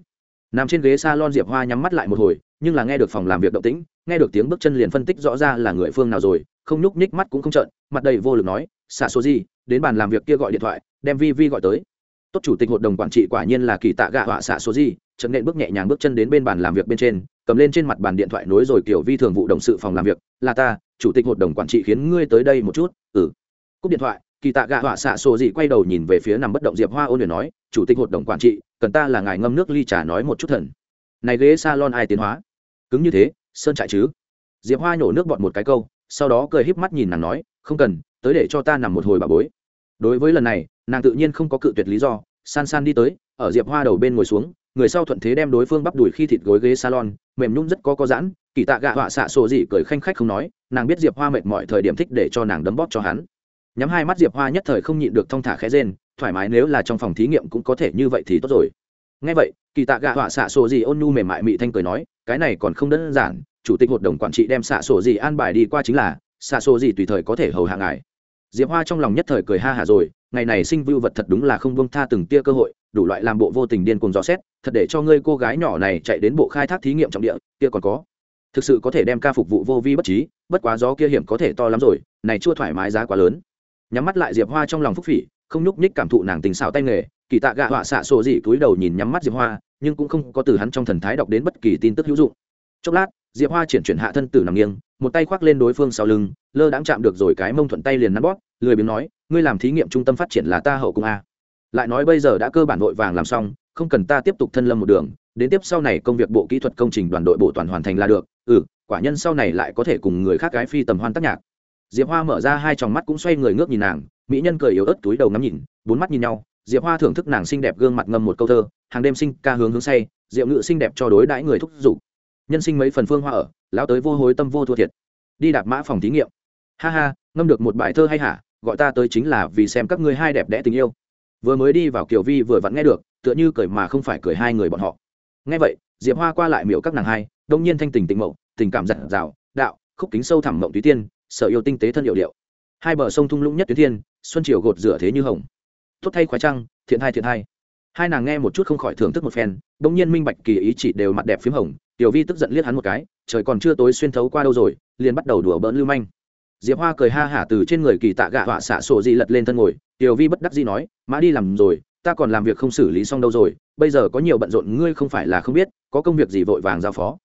Speaker 1: Nằm trên ghế salon diệp hoa nhắm mắt lại một hồi nhưng là nghe được phòng làm việc động tĩnh, nghe được tiếng bước chân liền phân tích rõ ra là người phương nào rồi, không nhúc nhích mắt cũng không trợn, mặt đầy vô lực nói xả số gì đến bàn làm việc kia gọi điện thoại, đem vi vi gọi tới. Tốt chủ tịch hội đồng quản trị quả nhiên là kỳ tạ gạ họa xả số gì chợt nện bước nhẹ nhàng bước chân đến bên bàn làm việc bên trên, cầm lên trên mặt bàn điện thoại nối rồi kiểu vi thường vụ đồng sự phòng làm việc, là ta, chủ tịch hội đồng quản trị khiến ngươi tới đây một chút. Ừ. Cúp điện thoại, kỳ tạ gạ họa xạ sổ dị quay đầu nhìn về phía nằm bất động diệp hoa ôn luyện nói, chủ tịch hội đồng quản trị, cần ta là ngài ngâm nước ly trà nói một chút thần. Này ghế salon ai tiến hóa? Cứng như thế, sơn trại chứ? Diệp hoa nhổ nước bọt một cái câu, sau đó cười híp mắt nhìn nàng nói, không cần, tới để cho ta nằm một hồi bà bối. Đối với lần này, nàng tự nhiên không có cự tuyệt lý do, san san đi tới, ở diệp hoa đầu bên ngồi xuống, người sau thuận thế đem đối phương bắp đùi khi thịt gối ghế salon, mềm nhung rất có có giãn, kỳ tạ gạ họa xạ sổ dị cười khanh khách không nói, nàng biết diệp hoa mệt mọi thời điểm thích để cho nàng đấm bóp cho hắn. Nhắm hai mắt diệp hoa nhất thời không nhịn được thong thả khẽ rên, thoải mái nếu là trong phòng thí nghiệm cũng có thể như vậy thì tốt rồi ngay vậy, kỳ tạ gạ họa xạ sổ gì ôn nhu mềm mại mị thanh cười nói, cái này còn không đơn giản, chủ tịch hội đồng quản trị đem xạ sổ gì an bài đi qua chính là, xạ sổ gì tùy thời có thể hầu hạ ngài. Diệp hoa trong lòng nhất thời cười ha hả rồi, ngày này sinh vưu vật thật đúng là không bông tha từng tia cơ hội, đủ loại làm bộ vô tình điên cùng rõ xét, thật để cho ngươi cô gái nhỏ này chạy đến bộ khai thác thí nghiệm trọng địa, kia còn có. Thực sự có thể đem ca phục vụ vô vi bất trí, bất quá gió kia hiểm có thể to lắm rồi, này chưa thoải mái giá quá lớn. Nhắm mắt lại diệp hoa trong lòng phúc phỉ không nhúc nhích cảm thụ nàng tình xảo tay nghề, kỳ tạ gạ họa xạ sổ dị túi đầu nhìn nhắm mắt diệp hoa, nhưng cũng không có từ hắn trong thần thái đọc đến bất kỳ tin tức hữu dụng. Chốc lát, diệp hoa triển chuyển hạ thân tử nằm nghiêng, một tay khoác lên đối phương sau lưng, lơ đãng chạm được rồi cái mông thuận tay liền nắn bóp, lười biếng nói, ngươi làm thí nghiệm trung tâm phát triển là ta hậu cung a. Lại nói bây giờ đã cơ bản vội vàng làm xong, không cần ta tiếp tục thân lâm một đường, đến tiếp sau này công việc bộ kỹ thuật công trình đoàn đội bộ toàn hoàn thành là được. Ừ quả nhân sau này lại có thể cùng người khác gái phi tầm hoan tác nhạc. Diệp hoa mở ra hai tròng mắt cũng xoay người ngước nhìn nàng mỹ nhân cười yếu ớt túi đầu ngắm nhìn, bốn mắt nhìn nhau, diệp hoa thưởng thức nàng xinh đẹp gương mặt ngâm một câu thơ, hàng đêm sinh ca hướng hướng say diệu ngự xinh đẹp cho đối đãi người thúc giục. Nhân sinh mấy phần phương hoa ở, lão tới vô hối tâm vô thua thiệt. Đi đạp mã phòng thí nghiệm. Ha ha, ngâm được một bài thơ hay hả? Gọi ta tới chính là vì xem các ngươi hai đẹp đẽ tình yêu. Vừa mới đi vào kiều vi vừa vặn nghe được, tựa như cười mà không phải cười hai người bọn họ. Nghe vậy, diệp hoa qua lại miệu các nàng hai, đông nhiên thanh tình tình mậu tình cảm giặt rào đạo, khúc kính sâu thẳm mộng túy tiên sợ yêu tinh tế thân hiệu điệu. Hai bờ sông thung lũng nhất tuyến thiên xuân triều gột rửa thế như hồng. Tốt thay khoái trăng, thiện hai thiện hai. Hai nàng nghe một chút không khỏi thưởng thức một phen đ ỗ n g nhiên minh bạch kỳ ý chỉ đều mặt đẹp p h í m hồng, tiểu vi tức giận liếc hắn một cái, trời còn chưa tối xuyên thấu qua đâu rồi, liền bắt đầu đùa bỡn lưu manh. Diệp hoa cười ha hả từ trên người kỳ tạ gạ họa xạ sổ di lật lên thân ngồi, tiểu vi bất đắc di nói, mã đi làm rồi, ta còn làm việc không xử lý xong đâu rồi, bây giờ có nhiều bận rộn ngươi không phải là không biết, có công việc gì vội vàng giao phó.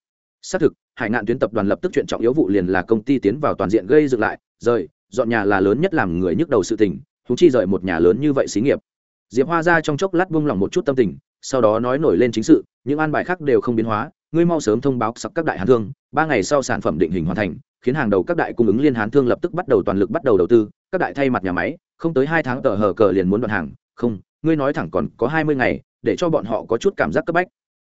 Speaker 1: Xác thực, hải ngạn tuyến tập đoàn lập tức chuyện trọng yếu vụ liền là công ty tiến vào toàn diện gây dựng lại, rời dọn nhà là lớn nhất làm người nhức đầu sự tình thú chi rời một nhà lớn như vậy xí nghiệp. Diệp hoa ra trong chốc lát buông lỏng một chút tâm tình, sau đó nói nổi lên chính sự, những an bài khác đều không biến hóa, ngươi mau sớm thông báo sắp các đại hán thương, ba ngày sau sản phẩm định hình hoàn thành, khiến hàng đầu các đại cung ứng liên hán thương lập tức bắt đầu toàn lực bắt đầu đầu tư, các đại thay mặt nhà máy, không tới hai tháng tờ hờ cờ liền muốn đoạn hàng, không, ngươi nói thẳng còn có hai mươi ngày, để cho bọn họ có chút cảm giác cấp bách.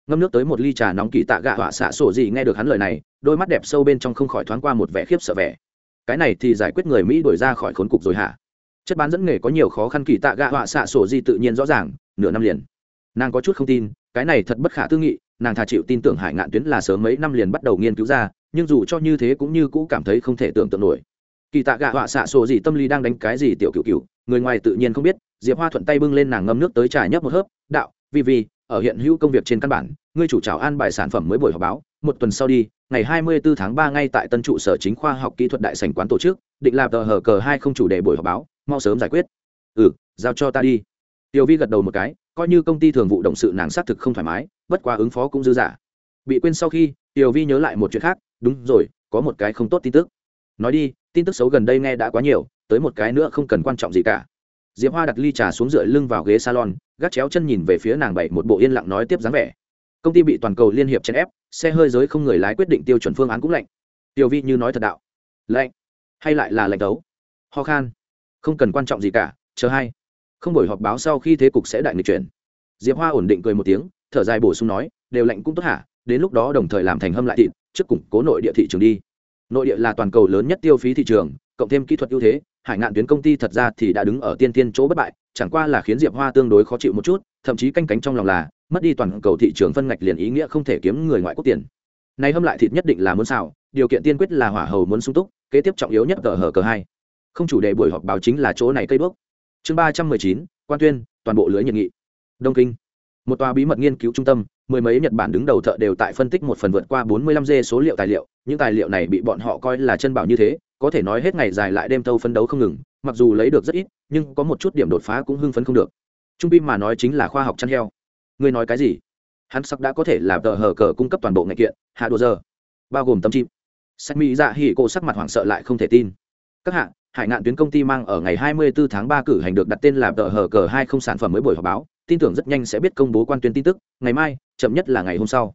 Speaker 1: Ngâm nước tới một ly trà nóng kỳ tạ gạ họa xạ sổ gì nghe được hắn lời này, đôi mắt đẹp sâu bên trong không khỏi thoáng qua một vẻ khiếp sợ vẻ cái này thì giải quyết người mỹ đuổi ra khỏi khốn cục rồi hả? Chất bán dẫn nghề có nhiều khó khăn kỳ tạ gạ họa xạ sổ di tự nhiên rõ ràng, nửa năm liền. Nàng có chút không tin, cái này thật bất khả tư nghị, nàng thà chịu tin tưởng hải ngạn tuyến là sớm mấy năm liền bắt đầu nghiên cứu ra, nhưng dù cho như thế cũng như cũ cảm thấy không thể tưởng tượng nổi. Kỳ tạ gạ họa xạ sổ gì tâm lý đang đánh cái gì tiểu cựu cựu người ngoài tự nhiên không biết, diệp hoa thuận tay bưng lên nàng ngâm nước tới trà nhấp một hớp, đạo vì vì ở hiện hữu công việc trên căn bản, ngươi chủ trào an bài sản phẩm mới buổi họp báo một tuần sau đi, ngày 24 tháng 3 ngay tại tân trụ sở chính khoa học kỹ thuật đại sảnh quán tổ chức, định làm tờ hở cờ hai không chủ đề buổi họp báo, mau sớm giải quyết. Ừ giao cho ta đi. Tiểu vi gật đầu một cái, coi như công ty thường vụ động sự nàng xác thực không thoải mái, bất quá ứng phó cũng dư giả bị quên sau khi, tiểu vi nhớ lại một chuyện khác, đúng rồi, có một cái không tốt tin tức. Nói đi, tin tức xấu gần đây nghe đã quá nhiều, tới một cái nữa không cần quan trọng gì cả. Diệp hoa đặt ly trà xuống dựa lưng vào ghế salon, gác chéo chân nhìn về phía nàng bảy một bộ yên lặng nói tiếp dáng vẻ. Công ty bị toàn cầu liên hiệp chèn ép xe hơi giới không người lái quyết định tiêu chuẩn phương án cũng lạnh. Tiểu vi như nói thật đạo. Lạnh? Hay lại là lạnh đấu ho khan. Không cần quan trọng gì cả, chờ hai không buổi họp báo sau khi thế cục sẽ đại nghịch chuyển. Diệp hoa ổn định cười một tiếng, thở dài bổ sung nói, đều lạnh cũng tốt hả? Đến lúc đó đồng thời làm thành hâm lại thịt, trước củng cố nội địa thị trường đi. Nội địa là toàn cầu lớn nhất tiêu phí thị trường, cộng thêm kỹ thuật ưu thế, hải ngạn tuyến công ty thật ra thì đã đứng ở tiên tiên chỗ bất bại, chẳng qua là khiến diệp hoa tương đối khó chịu một chút, thậm chí canh cánh trong lòng là mất đi toàn cầu thị trường phân ngạch liền ý nghĩa không thể kiếm người ngoại quốc tiền. Nay hâm lại thịt nhất định là muốn xào, điều kiện tiên quyết là hỏa hầu muốn sung túc, kế tiếp trọng yếu nhất cờ hở cờ hai. Không chủ đề buổi họp báo chính là chỗ này cây bước. Chương ba trăm mười chín, quan tuyên, toàn bộ lưới nhiệt nghị. Đông kinh. Một tòa bí mật nghiên cứu trung tâm, mười mấy nhật bản đứng đầu thợ đều tại phân tích một phần vượt qua bốn mươi lăm g số liệu tài liệu, những tài liệu này bị bọn họ coi là chân bảo như thế, có thể nói hết ngày dài lại đêm thâu phân đấu không ngừng, mặc dù lấy được rất ít, nhưng có một chút điểm đột phá cũng hưng phấn không được. Trung bình mà nói chính là khoa học chăn heo ngươi nói cái gì? Hắn sắc đã có thể là tờ hờ cờ cung cấp toàn bộ nghệ kiện, hạ đồ giờ, bao gồm tâm chim. Sách mỹ dạ hỉ cô sắc mặt hoảng sợ lại không thể tin. Các hạng hải ngạn tuyến công ty mang ở ngày 24 tháng 3 cử hành được đặt tên là tờ hờ cờ hai không sản phẩm mới buổi họp báo, tin tưởng rất nhanh sẽ biết công bố quan tuyên tin tức, ngày mai, chậm nhất là ngày hôm sau.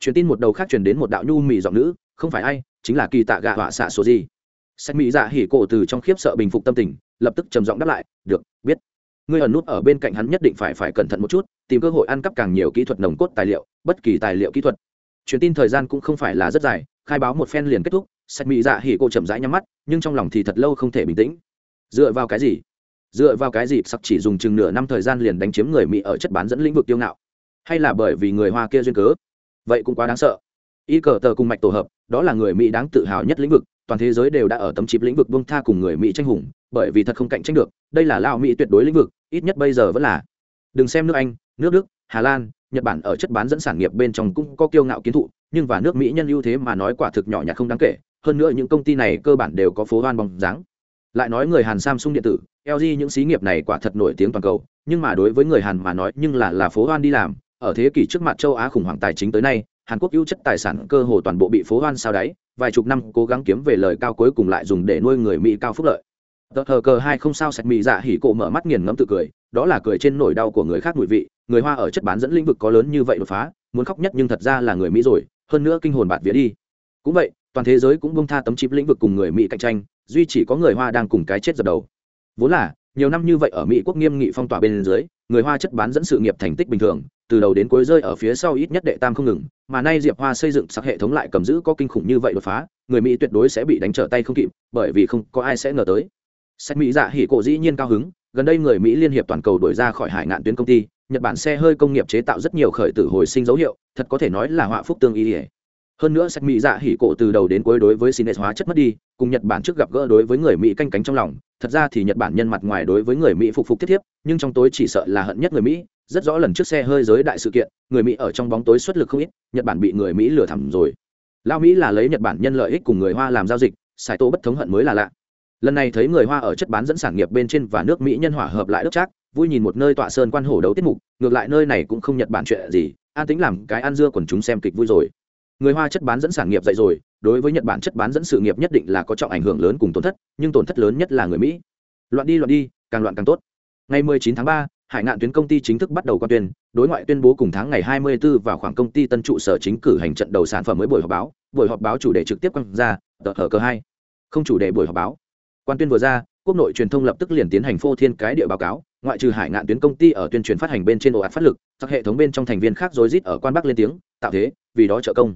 Speaker 1: Truyền tin một đầu khác truyền đến một đạo nhu mì giọng nữ, không phải ai, chính là kỳ tạ gạ họa xạ số gì. Sách mỹ dạ hỉ cổ từ trong khiếp sợ bình phục tâm tình, lập tức trầm giọng đáp lại, được ngươi ẩn nút ở bên cạnh hắn nhất định phải phải cẩn thận một chút, tìm cơ hội ăn cắp càng nhiều kỹ thuật nồng cốt tài liệu, bất kỳ tài liệu kỹ thuật. Truyền tin thời gian cũng không phải là rất dài, khai báo một phen liền kết thúc sách mỹ dạ hỉ cô chậm rãi nhắm mắt, nhưng trong lòng thì thật lâu không thể bình tĩnh. Dựa vào cái gì? Dựa vào cái gì sặc chỉ dùng chừng nửa năm thời gian liền đánh chiếm người mỹ ở chất bán dẫn lĩnh vực tiêu ngạo? Hay là bởi vì người hoa kia duyên cớ? Vậy cũng quá đáng sợ. Y cờ tờ cùng mạch tổ hợp, đó là người mỹ đáng tự hào nhất lĩnh vực toàn thế giới đều đã ở tấm chip lĩnh vực buông tha cùng người mỹ tranh hùng, bởi vì thật không cạnh tranh được, đây là lao mỹ tuyệt đối lĩnh vực, ít nhất bây giờ vẫn là. Đừng xem nước anh, nước đức, hà lan, nhật bản ở chất bán dẫn sản nghiệp bên trong cũng có kiêu ngạo kiến thụ, nhưng và nước mỹ nhân ưu thế mà nói quả thực nhỏ nhặt không đáng kể, hơn nữa những công ty này cơ bản đều có phố hoan bóng dáng. Lại nói người hàn samsung điện tử lg những xí nghiệp này quả thật nổi tiếng toàn cầu, nhưng mà đối với người hàn mà nói nhưng là là phố hoan đi làm. Ở thế kỷ trước mặt châu á khủng hoảng tài chính tới nay, hàn quốc ưu chất tài sản cơ hồ toàn bộ bị phố hoan sao đáy vài chục năm cố gắng kiếm về lời cao cuối cùng lại dùng để nuôi người mỹ cao phúc lợi. Tờ thờ cờ hai không sao sạch mỹ dạ hỉ cộ mở mắt nghiền ngẫm tự cười, đó là cười trên nỗi đau của người khác mùi vị, người hoa ở chất bán dẫn lĩnh vực có lớn như vậy đột phá, muốn khóc nhất nhưng thật ra là người mỹ rồi, hơn nữa kinh hồn bạt vía đi. Cũng vậy, toàn thế giới cũng bông tha tấm chip lĩnh vực cùng người mỹ cạnh tranh, duy chỉ có người hoa đang cùng cái chết dập đầu. Vốn là, nhiều năm như vậy ở mỹ quốc nghiêm nghị phong tỏa bên dưới, người hoa chất bán dẫn sự nghiệp thành tích bình thường, từ đầu đến cuối rơi ở phía sau ít nhất đệ tam không ngừng mà nay diệp hoa xây dựng sắc hệ thống lại cầm giữ có kinh khủng như vậy đột phá, người mỹ tuyệt đối sẽ bị đánh trở tay không kịp, bởi vì không có ai sẽ ngờ tới. Sách mỹ dạ hỉ cổ dĩ nhiên cao hứng, gần đây người mỹ liên hiệp toàn cầu đổi ra khỏi hải ngạn tuyến công ty, nhật bản xe hơi công nghiệp chế tạo rất nhiều khởi tử hồi sinh dấu hiệu, thật có thể nói là họa phúc tương y hơn nữa sách mỹ dạ hỉ cổ từ đầu đến cuối đối với xin hóa chất mất đi, cùng nhật bản trước gặp gỡ đối với người mỹ canh cánh trong lòng, thật ra thì nhật bản nhân mặt ngoài đối với người mỹ phục phục thiết thiếp, nhưng trong tối chỉ sợ là hận nhất người mỹ rất rõ lần trước xe hơi giới đại sự kiện người mỹ ở trong bóng tối xuất lực không ít nhật bản bị người mỹ lừa thẳm rồi. Lao mỹ là lấy nhật bản nhân lợi ích cùng người hoa làm giao dịch xài tô bất thống hận mới là lạ. Lần này thấy người hoa ở chất bán dẫn sản nghiệp bên trên và nước mỹ nhân hỏa hợp lại đất trác vui nhìn một nơi tọa sơn quan hổ đấu tiết mục ngược lại nơi này cũng không nhật bản chuyện gì an tính làm cái ăn dưa quần chúng xem kịch vui rồi. Người hoa chất bán dẫn sản nghiệp dậy rồi đối với nhật bản chất bán dẫn sự nghiệp nhất định là có trọng ảnh hưởng lớn cùng tổn thất nhưng tổn thất lớn nhất là người mỹ. Loạn đi loạn đi càng loạn càng tốt. Ngày 19 tháng 3, hải ngạn tuyến công ty chính thức bắt đầu quan tuyên, đối ngoại tuyên bố cùng tháng ngày 24 vào khoảng công ty tân trụ sở chính cử hành trận đầu sản phẩm mới buổi họp báo, buổi họp báo chủ đề trực tiếp quăng ra, tờ hở cơ hai. Không chủ đề buổi họp báo. Quan tuyên vừa ra, quốc nội truyền thông lập tức liền tiến hành phô thiên cái địa báo cáo, ngoại trừ hải ngạn tuyến công ty ở tuyên truyền phát hành bên trên ồ ạt phát lực, các hệ thống bên trong thành viên khác rối rít ở quan bắc lên tiếng, tạo thế, vì đó trợ công.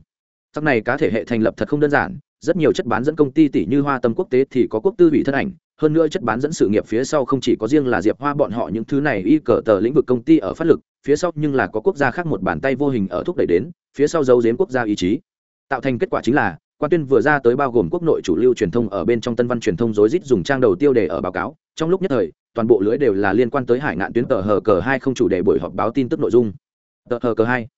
Speaker 1: Sắc này cá thể hệ thành lập thật không đơn giản, rất nhiều chất bán dẫn công ty tỷ như hoa tâm quốc tế thì có quốc tư vị thân ảnh hơn nữa chất bán dẫn sự nghiệp phía sau không chỉ có riêng là diệp hoa bọn họ những thứ này y cờ tờ lĩnh vực công ty ở phát lực, phía sau nhưng là có quốc gia khác một bàn tay vô hình ở thúc đẩy đến, phía sau giấu giếm quốc gia ý chí. Tạo thành kết quả chính là, quan tuyên vừa ra tới bao gồm quốc nội chủ lưu truyền thông ở bên trong tân văn truyền thông rối rít dùng trang đầu tiêu đề ở báo cáo, trong lúc nhất thời, toàn bộ lưới đều là liên quan tới hải ngạn tuyến tờ hờ cờ hai không chủ đề buổi họp báo tin tức nội dung. Tờ hờ cờ hai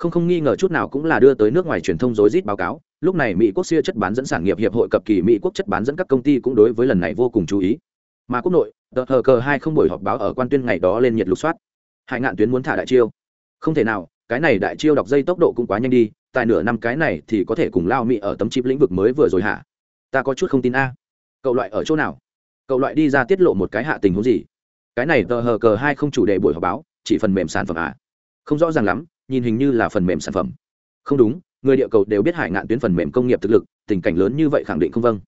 Speaker 1: không không nghi ngờ chút nào cũng là đưa tới nước ngoài truyền thông rối rít báo cáo. Lúc này mỹ quốc xia chất bán dẫn sản nghiệp hiệp hội cập kỳ mỹ quốc chất bán dẫn các công ty cũng đối với lần này vô cùng chú ý. Mà quốc nội, tờ hờ cờ hai không buổi họp báo ở quan tuyên ngày đó lên nhiệt lục soát. Hải ngạn tuyến muốn thả đại chiêu. Không thể nào, cái này đại chiêu đọc dây tốc độ cũng quá nhanh đi, tại nửa năm cái này thì có thể cùng lao mỹ ở tấm chip lĩnh vực mới vừa rồi hả? Ta có chút không tin a. Cậu loại ở chỗ nào? Cậu loại đi ra tiết lộ một cái hạ tình huống gì? Cái này tờ hờ cờ hai không chủ đề buổi họp báo, chỉ phần mềm sản phẩm à? Không rõ ràng lắm nhìn hình như là phần mềm sản phẩm. Không đúng, người địa cầu đều biết hải ngạn tuyến phần mềm công nghiệp thực lực, tình cảnh lớn như vậy khẳng định không vâng.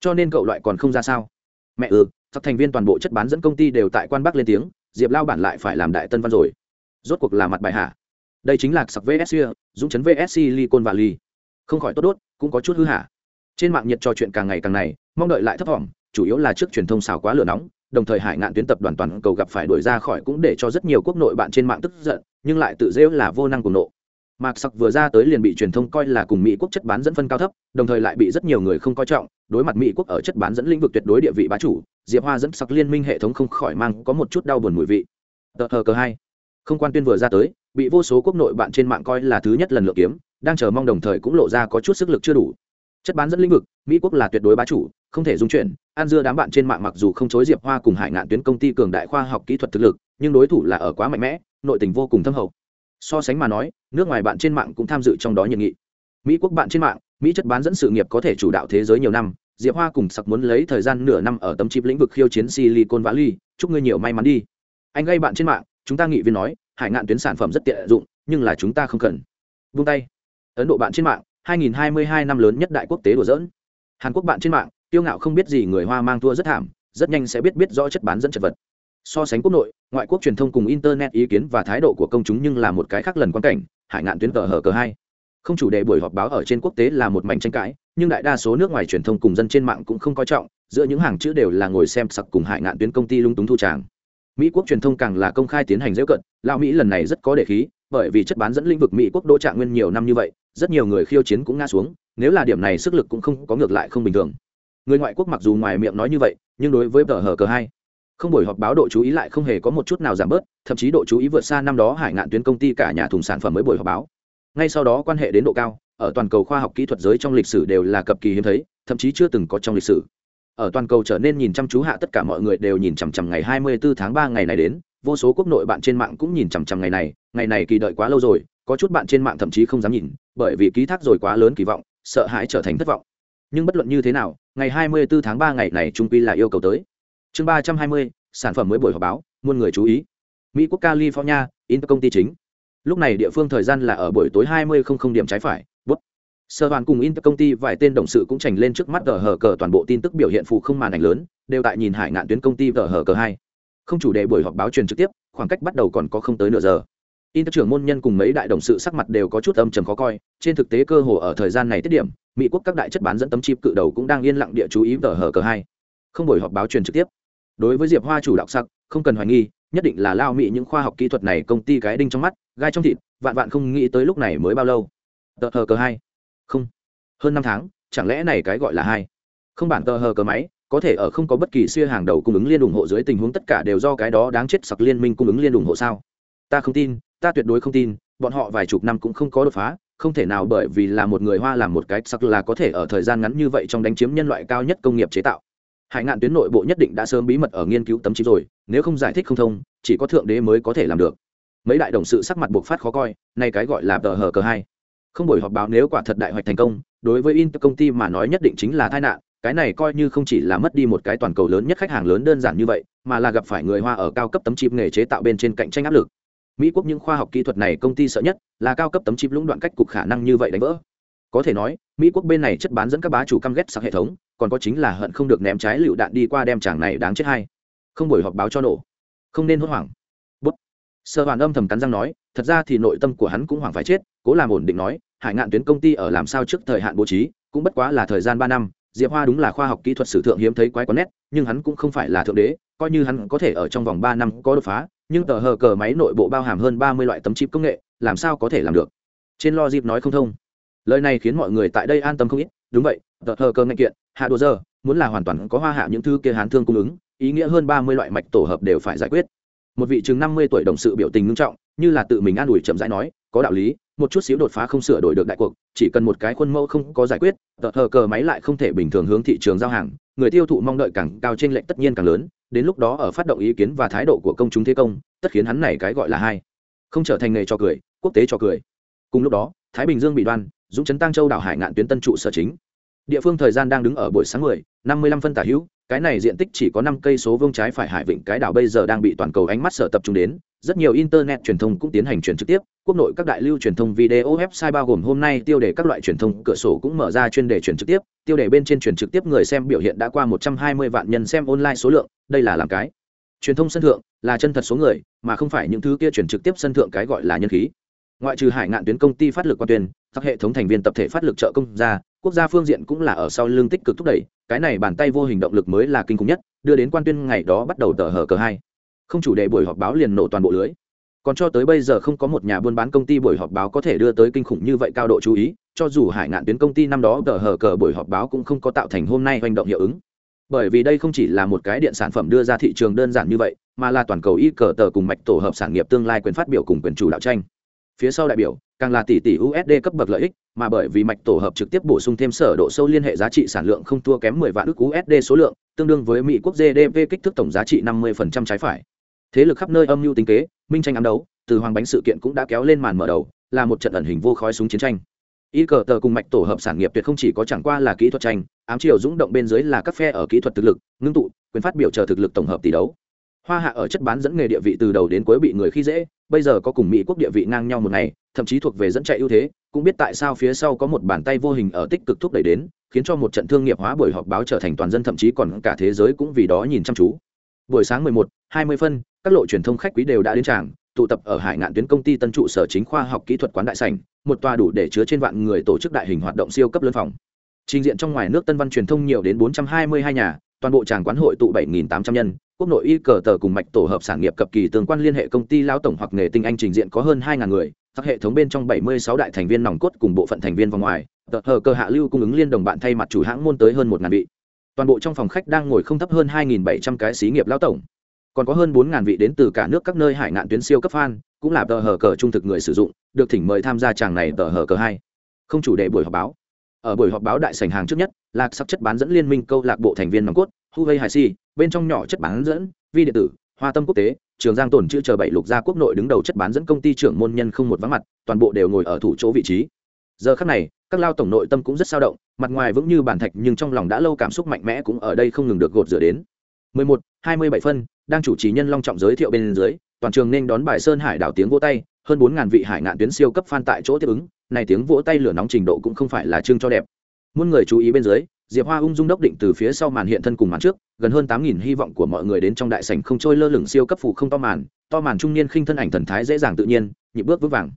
Speaker 1: Cho nên cậu loại còn không ra sao? Mẹ ừ các thành viên toàn bộ chất bán dẫn công ty đều tại quan bắc lên tiếng, diệp lao bản lại phải làm đại tân văn rồi. Rốt cuộc là mặt bài hạ. Đây chính là sặc vsc dũng chấn vsc ly côn và ly không khỏi tốt đốt, cũng có chút hư hả. Trên mạng nhiệt trò chuyện càng ngày càng này, mong đợi lại thấp thỏm, chủ yếu là trước truyền thông xào quá lửa nóng, đồng thời hải ngạn tuyến tập đoàn toàn cầu gặp phải đuổi ra khỏi cũng để cho rất nhiều quốc nội bạn trên mạng tức giận nhưng lại tự dễu là vô năng cùng nộ. Mạc sặc vừa ra tới liền bị truyền thông coi là cùng mỹ quốc chất bán dẫn phân cao thấp, đồng thời lại bị rất nhiều người không coi trọng, đối mặt mỹ quốc ở chất bán dẫn lĩnh vực tuyệt đối địa vị bá chủ, diệp hoa dẫn sặc liên minh hệ thống không khỏi mang có một chút đau buồn mùi vị. Tờ hờ cờ hai. Không quan tuyên vừa ra tới, bị vô số quốc nội bạn trên mạng coi là thứ nhất lần lựa kiếm, đang chờ mong đồng thời cũng lộ ra có chút sức lực chưa đủ. Chất bán dẫn lĩnh vực, mỹ quốc là tuyệt đối bá chủ, không thể dung chuyển an dưa đám bạn trên mạng mặc dù không chối diệp hoa cùng hải ngạn tuyến công ty cường đại khoa học kỹ thuật thực lực, nhưng đối thủ là ở quá mạnh mẽ nội tình vô cùng thâm hậu. So sánh mà nói, nước ngoài bạn trên mạng cũng tham dự trong đó nhiệt nghị. Mỹ quốc bạn trên mạng, mỹ chất bán dẫn sự nghiệp có thể chủ đạo thế giới nhiều năm, diệp hoa cùng sặc muốn lấy thời gian nửa năm ở tấm chip lĩnh vực khiêu chiến silicon valley, chúc ngươi nhiều may mắn đi. Anh gây bạn trên mạng, chúng ta nghị viên nói, hải ngạn tuyến sản phẩm rất tiện dụng, nhưng là chúng ta không cần. Vung tay. Ấn độ bạn trên mạng 2022 năm lớn nhất đại quốc tế đùa dỡn hàn quốc bạn trên mạng tiêu ngạo không biết gì người hoa mang thua rất thảm, rất nhanh sẽ biết biết rõ chất bán dẫn chật vật so sánh quốc nội, ngoại quốc truyền thông cùng internet ý kiến và thái độ của công chúng nhưng là một cái khác lần quan cảnh, hải ngạn tuyến tờ hở cờ hai. Không chủ đề buổi họp báo ở trên quốc tế là một mảnh tranh cãi, nhưng đại đa số nước ngoài truyền thông cùng dân trên mạng cũng không coi trọng, giữa những hàng chữ đều là ngồi xem sặc cùng hải ngạn tuyến công ty lung túng thu tràng. Mỹ quốc truyền thông càng là công khai tiến hành dễ cận lao mỹ lần này rất có đề khí, bởi vì chất bán dẫn lĩnh vực mỹ quốc đỗ trạng nguyên nhiều năm như vậy, rất nhiều người khiêu chiến cũng ngã xuống, nếu là điểm này sức lực cũng không có ngược lại không bình thường. Người ngoại quốc mặc dù ngoài miệng nói như vậy, nhưng đối với tờ hờ cờ hai không buổi họp báo độ chú ý lại không hề có một chút nào giảm bớt, thậm chí độ chú ý vượt xa năm đó hải ngạn tuyến công ty cả nhà thùng sản phẩm mới buổi họp báo. Ngay sau đó quan hệ đến độ cao, ở toàn cầu khoa học kỹ thuật giới trong lịch sử đều là cập kỳ hiếm thấy, thậm chí chưa từng có trong lịch sử. Ở toàn cầu trở nên nhìn chăm chú hạ tất cả mọi người đều nhìn chằm chằm ngày 24 tháng 3 ngày này đến, vô số quốc nội bạn trên mạng cũng nhìn chằm chằm ngày này ngày này kỳ đợi quá lâu rồi, có chút bạn trên mạng thậm chí không dám nhìn, bởi vì ký thác rồi quá lớn kỳ vọng, sợ hãi trở thành thất vọng. Nhưng bất luận như thế nào, ngày 24 tháng 3 ngày này trung quy là yêu cầu tới chương 320, sản phẩm mới buổi họp báo muôn người chú ý. Mỹ quốc california in công ty chính. Lúc này địa phương thời gian là ở buổi tối 20:00 điểm trái phải bút. Sơ hoàn cùng inter công ty vài tên đồng sự cũng trành lên trước mắt tờ hờ cờ toàn bộ tin tức biểu hiện phụ không màn ảnh lớn đều tại nhìn hải ngạn tuyến công ty tờ hờ cờ hai. Không chủ đề buổi họp báo truyền trực tiếp khoảng cách bắt đầu còn có không tới nửa giờ. Inter trưởng môn nhân cùng mấy đại đồng sự sắc mặt đều có chút âm trầm khó coi, trên thực tế cơ hồ ở thời gian này tiết điểm, Mỹ quốc các đại chất bán dẫn tấm chip cự đầu cũng đang yên lặng địa chú ý tờ hở cờ hai. Không buổi họp báo truyền trực tiếp. Đối với Diệp Hoa chủ đạo sắc, không cần hoài nghi, nhất định là lao mị những khoa học kỹ thuật này công ty cái đinh trong mắt, gai trong thịt, vạn vạn không nghĩ tới lúc này mới bao lâu. Tờ hờ cờ hai. Không. Hơn năm tháng, chẳng lẽ này cái gọi là hai. Không bản tờ hờ cờ máy, có thể ở không có bất kỳ xưa hàng đầu cung ứng liên ủng hộ dưới tình huống tất cả đều do cái đó đáng chết sặc liên minh cung ứng liên ủng hộ sao? Ta không tin, ta tuyệt đối không tin bọn họ vài chục năm cũng không có đột phá không thể nào bởi vì là một người hoa làm một cái sắc là có thể ở thời gian ngắn như vậy trong đánh chiếm nhân loại cao nhất công nghiệp chế tạo hải ngạn tuyến nội bộ nhất định đã sớm bí mật ở nghiên cứu tấm chip rồi, nếu không giải thích không thông, chỉ có thượng đế mới có thể làm được. Mấy đại đồng sự sắc mặt buộc phát khó coi, nay cái gọi là tờ hờ cờ hai. Không buổi họp báo nếu quả thật đại hoạch thành công, đối với inter công ty mà nói nhất định chính là tai nạn, cái này coi như không chỉ là mất đi một cái toàn cầu lớn nhất khách hàng lớn đơn giản như vậy, mà là gặp phải người hoa ở cao cấp tấm chip nghề chế tạo bên trên cạnh tranh áp lực. Mỹ quốc những khoa học kỹ thuật này công ty sợ nhất là cao cấp tấm chip lũng đoạn cách cục khả năng như vậy đánh vỡ. Có thể nói, mỹ quốc bên này chất bán dẫn các bá chủ căm ghét sang hệ thống còn có chính là hận không được ném trái lựu đạn đi qua đem chàng này đáng chết hay. Không buổi họp báo cho nổ. Không nên hốt hoảng. Bút. Sơ hoàn âm thầm cắn răng nói, thật ra thì nội tâm của hắn cũng hoảng phải chết, cố làm ổn định nói, hải ngạn tuyến công ty ở làm sao trước thời hạn bố trí, cũng bất quá là thời gian ba năm, diệp hoa đúng là khoa học kỹ thuật sử thượng hiếm thấy quái có nét, nhưng hắn cũng không phải là thượng đế, coi như hắn có thể ở trong vòng ba năm có đột phá, nhưng tờ hờ cờ máy nội bộ bao hàm hơn ba mươi loại tấm chip công nghệ, làm sao có thể làm được? Trên lo dịp nói không thông. Lời này khiến mọi người tại đây an tâm không ít đúng vậy, tờ thờ cờ ngạch kiện, hạ đồ giờ, muốn là hoàn toàn có hoa hạ những thứ kia hán thương cung ứng, ý nghĩa hơn ba mươi loại mạch tổ hợp đều phải giải quyết. Một vị chừng năm mươi tuổi đồng sự biểu tình nghiêm trọng, như là tự mình an ủi chậm rãi nói, có đạo lý, một chút xíu đột phá không sửa đổi được đại cuộc, chỉ cần một cái khuôn mẫu không có giải quyết, tờ thờ cờ máy lại không thể bình thường hướng thị trường giao hàng. Người tiêu thụ mong đợi càng cao trên lệnh tất nhiên càng lớn, đến lúc đó ở phát động ý kiến và thái độ của công chúng thế công, tất khiến hắn này cái gọi là hai không trở thành nghề cho cười, quốc tế cho cười. Cùng lúc đó, thái bình dương bị đoan dũng chấn tăng châu đảo hải ngạn tuyến tân trụ sở chính. Địa phương thời gian đang đứng ở buổi sáng 10, 55 phân tả hữu cái này diện tích chỉ có năm cây số vương trái phải hải vịnh cái đảo bây giờ đang bị toàn cầu ánh mắt sở tập trung đến rất nhiều internet truyền thông cũng tiến hành truyền trực tiếp quốc nội các đại lưu truyền thông video website bao gồm hôm nay tiêu đề các loại truyền thông cửa sổ cũng mở ra chuyên đề truyền trực tiếp tiêu đề bên trên truyền trực tiếp người xem biểu hiện đã qua 120 vạn nhân xem online số lượng đây là làm cái. Truyền thông sân thượng là chân thật số người mà không phải những thứ kia truyền trực tiếp sân thượng cái gọi là nhân khí ngoại trừ hải ngạn tuyến công ty phát lực quan tuyên các hệ thống thành viên tập thể phát lực trợ công ra, quốc gia phương diện cũng là ở sau lưng tích cực thúc đẩy, cái này bàn tay vô hình động lực mới là kinh khủng nhất, đưa đến quan tuyên ngày đó bắt đầu tờ hở cờ hai. Không chủ đề buổi họp báo liền nổ toàn bộ lưới. Còn cho tới bây giờ không có một nhà buôn bán công ty buổi họp báo có thể đưa tới kinh khủng như vậy cao độ chú ý, cho dù hải ngạn tuyến công ty năm đó tờ hở cờ buổi họp báo cũng không có tạo thành hôm nay hành động hiệu ứng. Bởi vì đây không chỉ là một cái điện sản phẩm đưa ra thị trường đơn giản như vậy, mà là toàn cầu y cờ tờ cùng mạch tổ hợp sản nghiệp tương lai quyền phát biểu cùng quyền chủ đạo tranh phía sau đại biểu, càng là tỷ tỷ usd cấp bậc lợi ích, mà bởi vì mạch tổ hợp trực tiếp bổ sung thêm sở độ sâu liên hệ giá trị sản lượng không thua kém 10 vạn ức usd số lượng, tương đương với mỹ quốc gdp kích thước tổng giá trị 50% trái phải. Thế lực khắp nơi âm mưu tính kế, minh tranh ám đấu, từ hoàng bánh sự kiện cũng đã kéo lên màn mở đầu, là một trận ẩn hình vô khói súng chiến tranh. Y cờ tờ cùng mạch tổ hợp sản nghiệp tuyệt không chỉ có chẳng qua là kỹ thuật tranh, ám triều dũng động bên dưới là các phe ở kỹ thuật thực lực, ngưng tụ, quyền phát biểu chờ thực lực tổng hợp tỷ đấu hoa hạ ở chất bán dẫn nghề địa vị từ đầu đến cuối bị người khi dễ bây giờ có cùng mỹ quốc địa vị ngang nhau một ngày thậm chí thuộc về dẫn chạy ưu thế cũng biết tại sao phía sau có một bàn tay vô hình ở tích cực thúc đẩy đến khiến cho một trận thương nghiệp hóa buổi họp báo trở thành toàn dân thậm chí còn cả thế giới cũng vì đó nhìn chăm chú. Buổi sáng 11, 20 phân các lộ truyền thông khách quý đều đã đến tràng tụ tập ở hải ngạn tuyến công ty tân trụ sở chính khoa học kỹ thuật quán đại sảnh một tòa đủ để chứa trên vạn người tổ chức đại hình hoạt động siêu cấp lớn phòng. Trình diện trong ngoài nước tân văn truyền thông nhiều đến 422 nhà toàn bộ tràng quán hội tụ 7.800 nhân quốc nội y cờ tờ cùng mạch tổ hợp sản nghiệp cập kỳ tương quan liên hệ công ty lao tổng hoặc nghề tinh anh trình diện có hơn hai ngàn người, các hệ thống bên trong 76 đại thành viên nòng cốt cùng bộ phận thành viên vòng ngoài, tờ hờ cơ hạ lưu cung ứng liên đồng bạn thay mặt chủ hãng môn tới hơn một ngàn vị. Toàn bộ trong phòng khách đang ngồi không thấp hơn 2.700 cái xí nghiệp lao tổng. Còn có hơn bốn vị đến từ cả nước các nơi hải ngạn tuyến siêu cấp fan, cũng là tờ hờ cờ trung thực người sử dụng, được thỉnh mời tham gia tràng này tờ hờ cờ hai. Không chủ đề buổi họp báo ở buổi họp báo đại sảnh hàng trước nhất là sắc chất bán dẫn liên minh câu lạc bộ thành viên nòng cốt huawei hải si bên trong nhỏ chất bán dẫn vi điện tử hoa tâm quốc tế trường giang tổn chữ chờ bảy lục gia quốc nội đứng đầu chất bán dẫn công ty trưởng môn nhân không một vắng mặt toàn bộ đều ngồi ở thủ chỗ vị trí. Giờ khắc này các lao tổng nội tâm cũng rất sao động mặt ngoài vững như bản thạch nhưng trong lòng đã lâu cảm xúc mạnh mẽ cũng ở đây không ngừng được gột rửa đến. 11, 27 phân đang chủ trì nhân long trọng giới thiệu bên dưới toàn trường nên đón bài sơn hải đảo tiếng vô tay hơn 4.000 vị hải ngạn tuyến siêu cấp fan tại chỗ tiếp ứng này tiếng vỗ tay lửa nóng trình độ cũng không phải là trương cho đẹp. Muôn người chú ý bên dưới, diệp hoa ung dung đốc định từ phía sau màn hiện thân cùng màn trước, gần hơn tám nghìn hy vọng của mọi người đến trong đại sảnh không trôi lơ lửng siêu cấp phủ không to màn to màn trung niên khinh thân ảnh thần thái dễ dàng tự nhiên, nhịp bước vững vàng.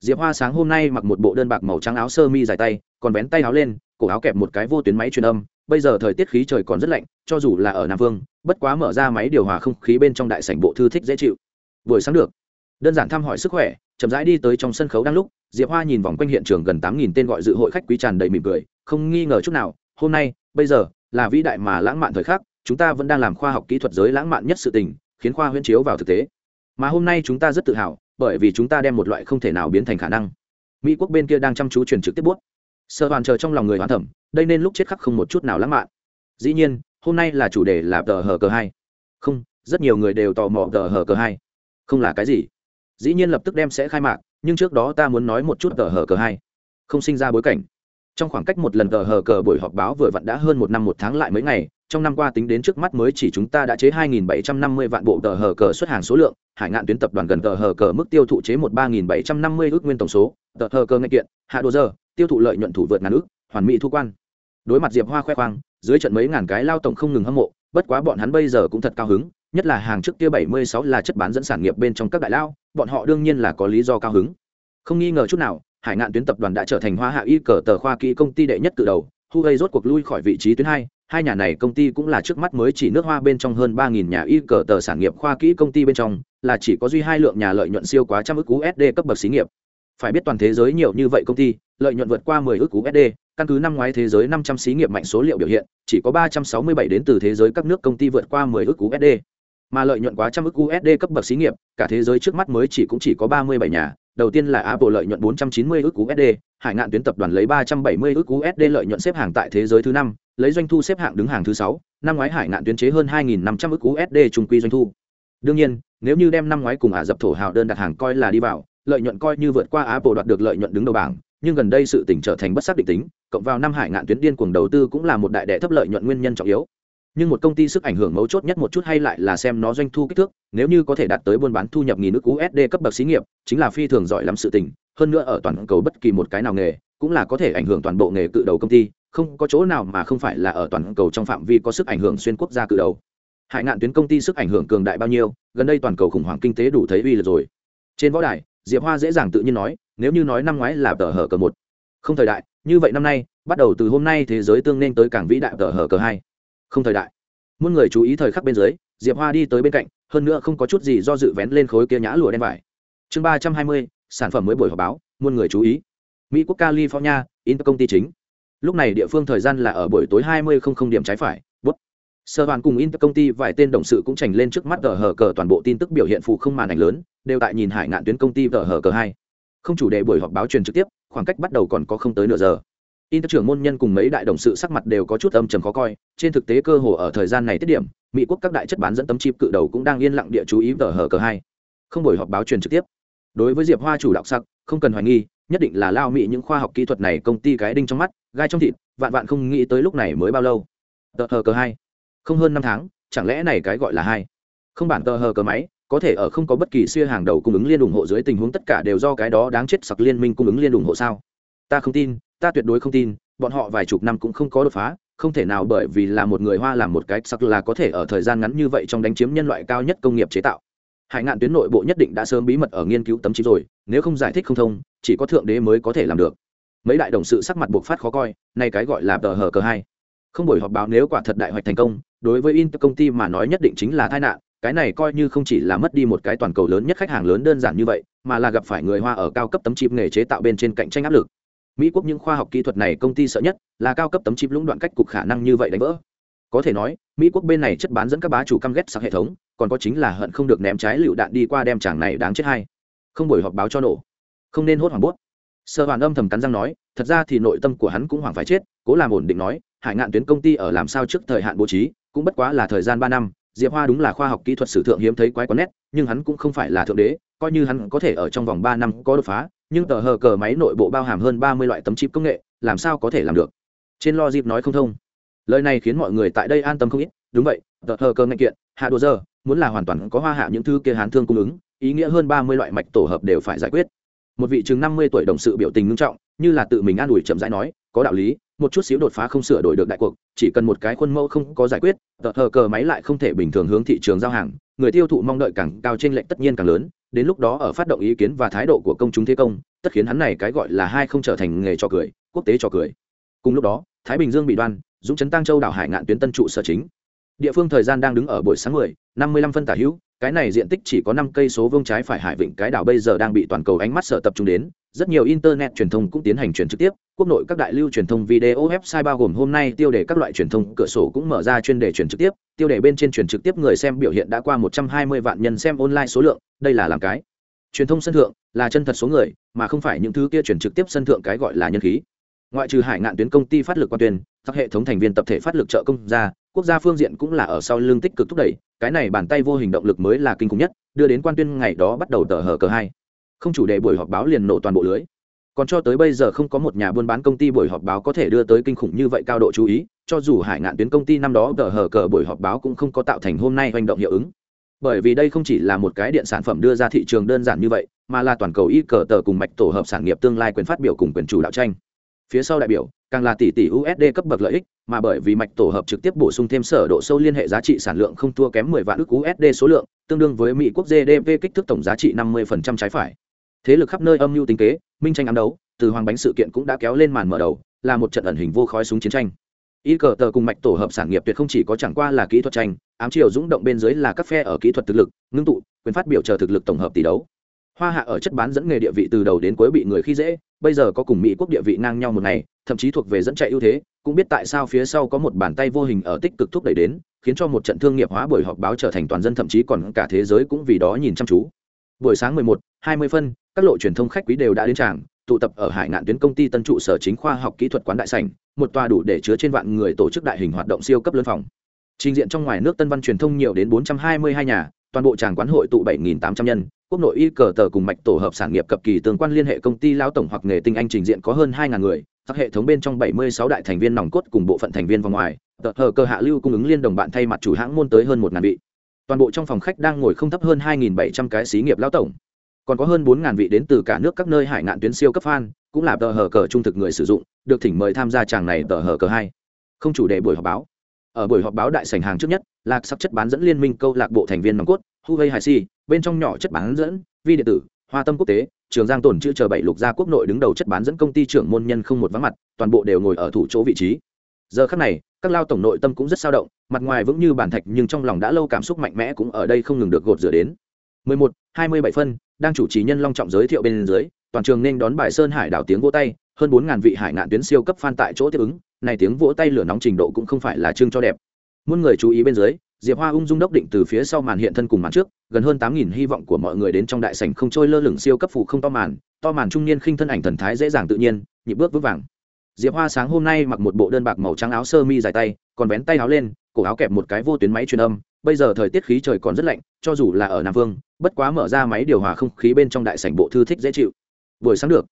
Speaker 1: Diệp hoa sáng hôm nay mặc một bộ đơn bạc màu trắng áo sơ mi dài tay, còn vén tay áo lên, cổ áo kẹp một cái vô tuyến máy truyền âm, bây giờ thời tiết khí trời còn rất lạnh, cho dù là ở nam vương, bất quá mở ra máy điều hòa không khí bên trong đại sảnh bộ thư thích dễ chịu. Buổi sáng được. Đơn giản thăm hỏi sức khỏe chậm rãi đi tới trong sân khấu đang lúc, diệp hoa nhìn vòng quanh hiện trường gần tám nghìn tên gọi dự hội khách quý tràn đầy mỉm cười, không nghi ngờ chút nào, hôm nay, bây giờ, là vĩ đại mà lãng mạn thời khắc, chúng ta vẫn đang làm khoa học kỹ thuật giới lãng mạn nhất sự tình, khiến khoa huyễn chiếu vào thực tế. Mà hôm nay chúng ta rất tự hào, bởi vì chúng ta đem một loại không thể nào biến thành khả năng. Mỹ quốc bên kia đang chăm chú truyền trực tiếp bút. Sợ hoàn chờ trong lòng người hoàn thẩm, đây nên lúc chết khắc không một chút nào lãng mạn. Dĩ nhiên, hôm nay là chủ đề là tờ hờ cờ hai. Không, rất nhiều người đều tò mò tờ hờ cờ hai. Không là cái gì dĩ nhiên lập tức đem sẽ khai mạc, nhưng trước đó ta muốn nói một chút tờ hờ cờ hai. Không sinh ra bối cảnh. Trong khoảng cách một lần tờ hờ cờ buổi họp báo vừa vặn đã hơn một năm một tháng lại mấy ngày, trong năm qua tính đến trước mắt mới chỉ chúng ta đã chế 2.750 vạn bộ tờ hờ cờ xuất hàng số lượng, hải ngạn tuyến tập đoàn gần tờ hờ cờ mức tiêu thụ chế một 3.750 ước nguyên tổng số, tờ hờ cờ ngay kiện, hạ đồ giờ, tiêu thụ lợi nhuận thủ vượt ngàn ước, hoàn mỹ thu quan. Đối mặt diệp hoa khoe khoang, dưới trận mấy ngàn cái lao tổng không ngừng hâm mộ, bất quá bọn hắn bây giờ cũng thật cao hứng, nhất là hàng trước kia 76 là chất bán dẫn sản nghiệp bên trong các đại lao bọn họ đương nhiên là có lý do cao hứng. Không nghi ngờ chút nào, hải ngạn tuyến tập đoàn đã trở thành hoa hạ y cờ tờ khoa kỹ công ty đệ nhất cự đầu. Huawei rốt cuộc lui khỏi vị trí tuyến hai hai nhà này công ty cũng là trước mắt mới chỉ nước hoa bên trong hơn ba nghìn nhà y cờ tờ sản nghiệp khoa kỹ công ty bên trong, là chỉ có duy hai lượng nhà lợi nhuận siêu quá trăm ước usd cấp bậc xí nghiệp. Phải biết toàn thế giới nhiều như vậy công ty, lợi nhuận vượt qua 10 ước usd căn cứ năm ngoái thế giới 500 xí nghiệp mạnh số liệu biểu hiện, chỉ có 367 đến từ thế giới các nước công ty vượt qua 10 ước usd mà lợi nhuận quá trăm ức usd cấp bậc xí nghiệp cả thế giới trước mắt mới chỉ cũng chỉ có 37 nhà đầu tiên là Apple lợi nhuận 490 ức USD, Hải ngạn tuyến tập đoàn lấy 370 ức USD lợi nhuận xếp hàng tại thế giới thứ năm, lấy doanh thu xếp hạng đứng hàng thứ sáu. năm ngoái Hải ngạn tuyến chế hơn 2500 ức USD trung quy doanh thu. Đương nhiên, nếu như đem năm ngoái cùng Ả dập thổ hào đơn đặt hàng coi là đi vào, lợi nhuận coi như vượt qua Apple đoạt được lợi nhuận đứng đầu bảng, nhưng gần đây sự tình trở thành bất xác định tính, cộng vào năm Hải ngạn tuyến điên cuồng đầu tư cũng là một đại đệ thấp lợi nhuận nguyên nhân trọng yếu, nhưng một công ty sức ảnh hưởng mấu chốt nhất một chút hay lại là xem nó doanh thu kích thước, nếu như có thể đạt tới buôn bán thu nhập nghìn nước usd cấp bậc xí nghiệp, chính là phi thường giỏi lắm sự tình. Hơn nữa ở toàn cầu bất kỳ một cái nào nghề, cũng là có thể ảnh hưởng toàn bộ nghề cự đầu công ty, không có chỗ nào mà không phải là ở toàn cầu trong phạm vi có sức ảnh hưởng xuyên quốc gia cự đầu. Hại ngạn tuyến công ty sức ảnh hưởng cường đại bao nhiêu, gần đây toàn cầu khủng hoảng kinh tế đủ thấy uy lực rồi. Trên võ đài, diệp hoa dễ dàng tự nhiên nói, nếu như nói năm ngoái là tờ hở cờ một. Không thời đại, như vậy năm nay, bắt đầu từ hôm nay thế giới tương nên tới cảng vĩ đại tờ hở cờ hai không thời đại. Muôn người chú ý thời khắc bên dưới, diệp hoa đi tới bên cạnh, hơn nữa không có chút gì do dự vén lên khối kia nhã lụa đen vải. Chương ba trăm hai mươi, sản phẩm mới buổi họp báo, muôn người chú ý. Mỹ quốc california in công ty chính. Lúc này địa phương thời gian là ở buổi tối hai mươi không không điểm trái phải, bút. Sơ hoàn cùng inter công ty vài tên đồng sự cũng trành lên trước mắt tờ hờ cờ toàn bộ tin tức biểu hiện phụ không màn ảnh lớn, đều tại nhìn hải ngạn tuyến công ty tờ hờ cờ hai. Không chủ đề buổi họp báo truyền trực tiếp, khoảng cách bắt đầu còn có không tới nửa giờ. Inter trưởng môn nhân cùng mấy đại đồng sự sắc mặt đều có chút âm trầm khó coi, trên thực tế cơ hồ ở thời gian này tiết điểm, Mỹ quốc các đại chất bán dẫn tấm chip cự đầu cũng đang yên lặng địa chú ý tờ hở cờ hai. Không buổi họp báo truyền trực tiếp. Đối với Diệp Hoa chủ đạo sắc, không cần hoài nghi, nhất định là lao Mỹ những khoa học kỹ thuật này công ty cái đinh trong mắt, gai trong thịt, vạn vạn không nghĩ tới lúc này mới bao lâu. Tờ hở cờ hai, không hơn năm tháng, chẳng lẽ này cái gọi là hai? Không bản tờ hở cờ máy, có thể ở không có bất kỳ xưa hàng đầu cung ứng liên ủng hộ dưới tình huống tất cả đều do cái đó đáng chết sặc liên minh cung ứng liên ủng hộ sao? Ta không tin, ta tuyệt đối không tin, bọn họ vài chục năm cũng không có đột phá, không thể nào bởi vì là một người hoa làm một cái sắc là có thể ở thời gian ngắn như vậy trong đánh chiếm nhân loại cao nhất công nghiệp chế tạo. Hải ngạn tuyến nội bộ nhất định đã sớm bí mật ở nghiên cứu tấm chip rồi, nếu không giải thích không thông, chỉ có thượng đế mới có thể làm được. Mấy đại đồng sự sắc mặt buộc phát khó coi, nay cái gọi là tờ hờ cờ hai. Không buổi họp báo nếu quả thật đại hoạch thành công, đối với inter công ty mà nói nhất định chính là tai nạn, cái này coi như không chỉ là mất đi một cái toàn cầu lớn nhất khách hàng lớn đơn giản như vậy, mà là gặp phải người hoa ở cao cấp tấm chip nghề chế tạo bên trên cạnh tranh áp lực mỹ quốc những khoa học kỹ thuật này công ty sợ nhất là cao cấp tấm chip lũng đoạn cách cục khả năng như vậy đánh vỡ. Có thể nói, mỹ quốc bên này chất bán dẫn các bá chủ căm ghét sạc hệ thống, còn có chính là hận không được ném trái lựu đạn đi qua đem chàng này đáng chết hay. Không buổi họp báo cho nổ. Không nên hốt hoảng bút sơ hoàn âm thầm cắn răng nói, thật ra thì nội tâm của hắn cũng hoảng phải chết, cố làm ổn định nói, hải ngạn tuyến công ty ở làm sao trước thời hạn bố trí, cũng bất quá là thời gian ba năm, diệp hoa đúng là khoa học kỹ thuật sử thượng hiếm thấy quái quán nét, nhưng hắn cũng không phải là thượng đế, coi như hắn có thể ở trong vòng ba năm có đột phá nhưng tờ hờ cờ máy nội bộ bao hàm hơn ba mươi loại tấm chip công nghệ, làm sao có thể làm được? Trên lo dịp nói không thông. Lời này khiến mọi người tại đây an tâm không ít. Đúng vậy, tờ hờ cờ ngạch kiện, hạ đồ giờ, muốn là hoàn toàn có hoa hạ những thứ kia hán thương cung ứng, ý nghĩa hơn ba mươi loại mạch tổ hợp đều phải giải quyết. Một vị chừng năm mươi tuổi đồng sự biểu tình nghiêm trọng, như là tự mình an ủi chậm rãi nói, có đạo lý, một chút xíu đột phá không sửa đổi được đại cuộc, chỉ cần một cái khuôn mẫu không có giải quyết, tờ hờ cờ máy lại không thể bình thường hướng thị trường giao hàng, người tiêu thụ mong đợi càng cao trên lệnh tất nhiên càng lớn đến lúc đó ở phát động ý kiến và thái độ của công chúng thế công tất khiến hắn này cái gọi là hai không trở thành nghề trò cười quốc tế trò cười. Cùng lúc đó thái bình dương bị đoan dũng chấn tăng châu đảo hải ngạn tuyến tân trụ sở chính. Địa phương thời gian đang đứng ở buổi sáng 10, 55 phân tả hữu cái này diện tích chỉ có năm cây số vương trái phải hải vịnh cái đảo bây giờ đang bị toàn cầu ánh mắt sở tập trung đến. Rất nhiều internet truyền thông cũng tiến hành truyền trực tiếp quốc nội các đại lưu truyền thông video website bao gồm hôm nay tiêu đề các loại truyền thông cửa sổ cũng mở ra chuyên đề truyền trực tiếp. Tiêu đề bên trên truyền trực tiếp người xem biểu hiện đã qua 120 vạn nhân xem online số lượng đây là làm cái. Truyền thông sân thượng là chân thật số người, mà không phải những thứ kia truyền trực tiếp sân thượng cái gọi là nhân khí. Ngoại trừ hải ngạn tuyến công ty phát lực quan tuyên các hệ thống thành viên tập thể phát lực trợ công ra, quốc gia phương diện cũng là ở sau lưng tích cực thúc đẩy, cái này bàn tay vô hình động lực mới là kinh khủng nhất, đưa đến quan tuyên ngày đó bắt đầu tờ hở cờ hai. Không chủ đề buổi họp báo liền nổ toàn bộ lưới. Còn cho tới bây giờ không có một nhà buôn bán công ty buổi họp báo có thể đưa tới kinh khủng như vậy cao độ chú ý, cho dù hải ngạn tuyến công ty năm đó tờ hở cờ buổi họp báo cũng không có tạo thành hôm nay hành động hiệu ứng bởi vì đây không chỉ là một cái điện sản phẩm đưa ra thị trường đơn giản như vậy, mà là toàn cầu y cờ tờ cùng mạch tổ hợp sản nghiệp tương lai quyền phát biểu cùng quyền chủ đạo tranh. Phía sau đại biểu, càng là tỷ tỷ usd cấp bậc lợi ích, mà bởi vì mạch tổ hợp trực tiếp bổ sung thêm sở độ sâu liên hệ giá trị sản lượng không thua kém 10 vạn ức usd số lượng, tương đương với mỹ quốc gdp kích thước tổng giá trị 50% trái phải. Thế lực khắp nơi âm mưu tính kế, minh tranh ám đấu, từ hoàng bánh sự kiện cũng đã kéo lên màn mở đầu, là một trận ẩn hình vô khói súng chiến tranh y cờ tờ cùng mạch tổ hợp sản nghiệp tuyệt không chỉ có chẳng qua là kỹ thuật tranh ám chiều dũng động bên dưới là các phe ở kỹ thuật thực lực ngưng tụ quyền phát biểu chờ thực lực tổng hợp tỷ đấu. Hoa hạ ở chất bán dẫn nghề địa vị từ đầu đến cuối bị người khi dễ bây giờ có cùng mỹ quốc địa vị ngang nhau một ngày thậm chí thuộc về dẫn chạy ưu thế cũng biết tại sao phía sau có một bàn tay vô hình ở tích cực thúc đẩy đến khiến cho một trận thương nghiệp hóa buổi họp báo trở thành toàn dân thậm chí còn cả thế giới cũng vì đó nhìn chăm chú. Buổi sáng 11, 20 phân các lộ truyền thông khách quý đều đã đến tràng tụ tập ở hải ngạn tuyến công ty tân trụ sở chính khoa học kỹ thuật quán đại sảnh, một tòa đủ để chứa trên vạn người tổ chức đại hình hoạt động siêu cấp lớn phòng. Trình diện trong ngoài nước tân văn truyền thông nhiều đến 422 nhà, toàn bộ tràng quán hội tụ 7.800 nhân, quốc nội y cờ tờ cùng mạch tổ hợp sản nghiệp cập kỳ tương quan liên hệ công ty lao tổng hoặc nghề tinh anh trình diện có hơn 2.000 người, các hệ thống bên trong 76 đại thành viên nòng cốt cùng bộ phận thành viên vòng ngoài, tờ hờ cơ hạ lưu cung ứng liên đồng bạn thay mặt chủ hãng môn tới hơn 1.000 vị. Toàn bộ trong phòng khách đang ngồi không thấp hơn 2.700 cái xí nghiệp lao tổng còn có hơn bốn ngàn vị đến từ cả nước các nơi hải ngạn tuyến siêu cấp fan cũng là tờ hờ cờ trung thực người sử dụng được thỉnh mời tham gia tràng này tờ hờ cờ hai. Không chủ đề buổi họp báo. Ở buổi họp báo đại sảnh hàng trước nhất lạc sắc chất bán dẫn liên minh câu lạc bộ thành viên nòng cốt huawei hải si bên trong nhỏ chất bán dẫn vi điện tử hoa tâm quốc tế trường giang tồn chữ chờ bảy lục gia quốc nội đứng đầu chất bán dẫn công ty trưởng môn nhân không một vắng mặt toàn bộ đều ngồi ở thủ chỗ vị trí. Giờ khắc này các lao tổng nội tâm cũng rất sao động mặt ngoài vững như bản thạch nhưng trong lòng đã lâu cảm xúc mạnh mẽ cũng ở đây không ngừng được gột rửa đến. 11, 27 phân đang chủ trì nhân long trọng giới thiệu bên dưới, toàn trường nên đón bài sơn hải đảo tiếng vỗ tay, hơn bốn ngàn vị hải ngạn tuyến siêu cấp fan tại chỗ tiếp ứng, này tiếng vỗ tay lửa nóng trình độ cũng không phải là trưng cho đẹp. Muôn người chú ý bên dưới, diệp hoa ung dung đốc định từ phía sau màn hiện thân cùng màn trước, gần hơn tám nghìn hy vọng của mọi người đến trong đại sảnh không trôi lơ lửng siêu cấp phủ không to màn to màn trung niên khinh thân ảnh thần thái dễ dàng tự nhiên, nhịp bước vững vàng. Diệp hoa sáng hôm nay mặc một bộ đơn bạc màu trắng áo sơ mi dài tay, còn vén tay áo lên, cổ áo kẹp một cái vô tuyến máy truyền âm bây giờ thời tiết khí trời còn rất lạnh, cho dù là ở nam vương, bất quá mở ra máy điều hòa không khí bên trong đại sảnh bộ thư thích dễ chịu. Buổi sáng được.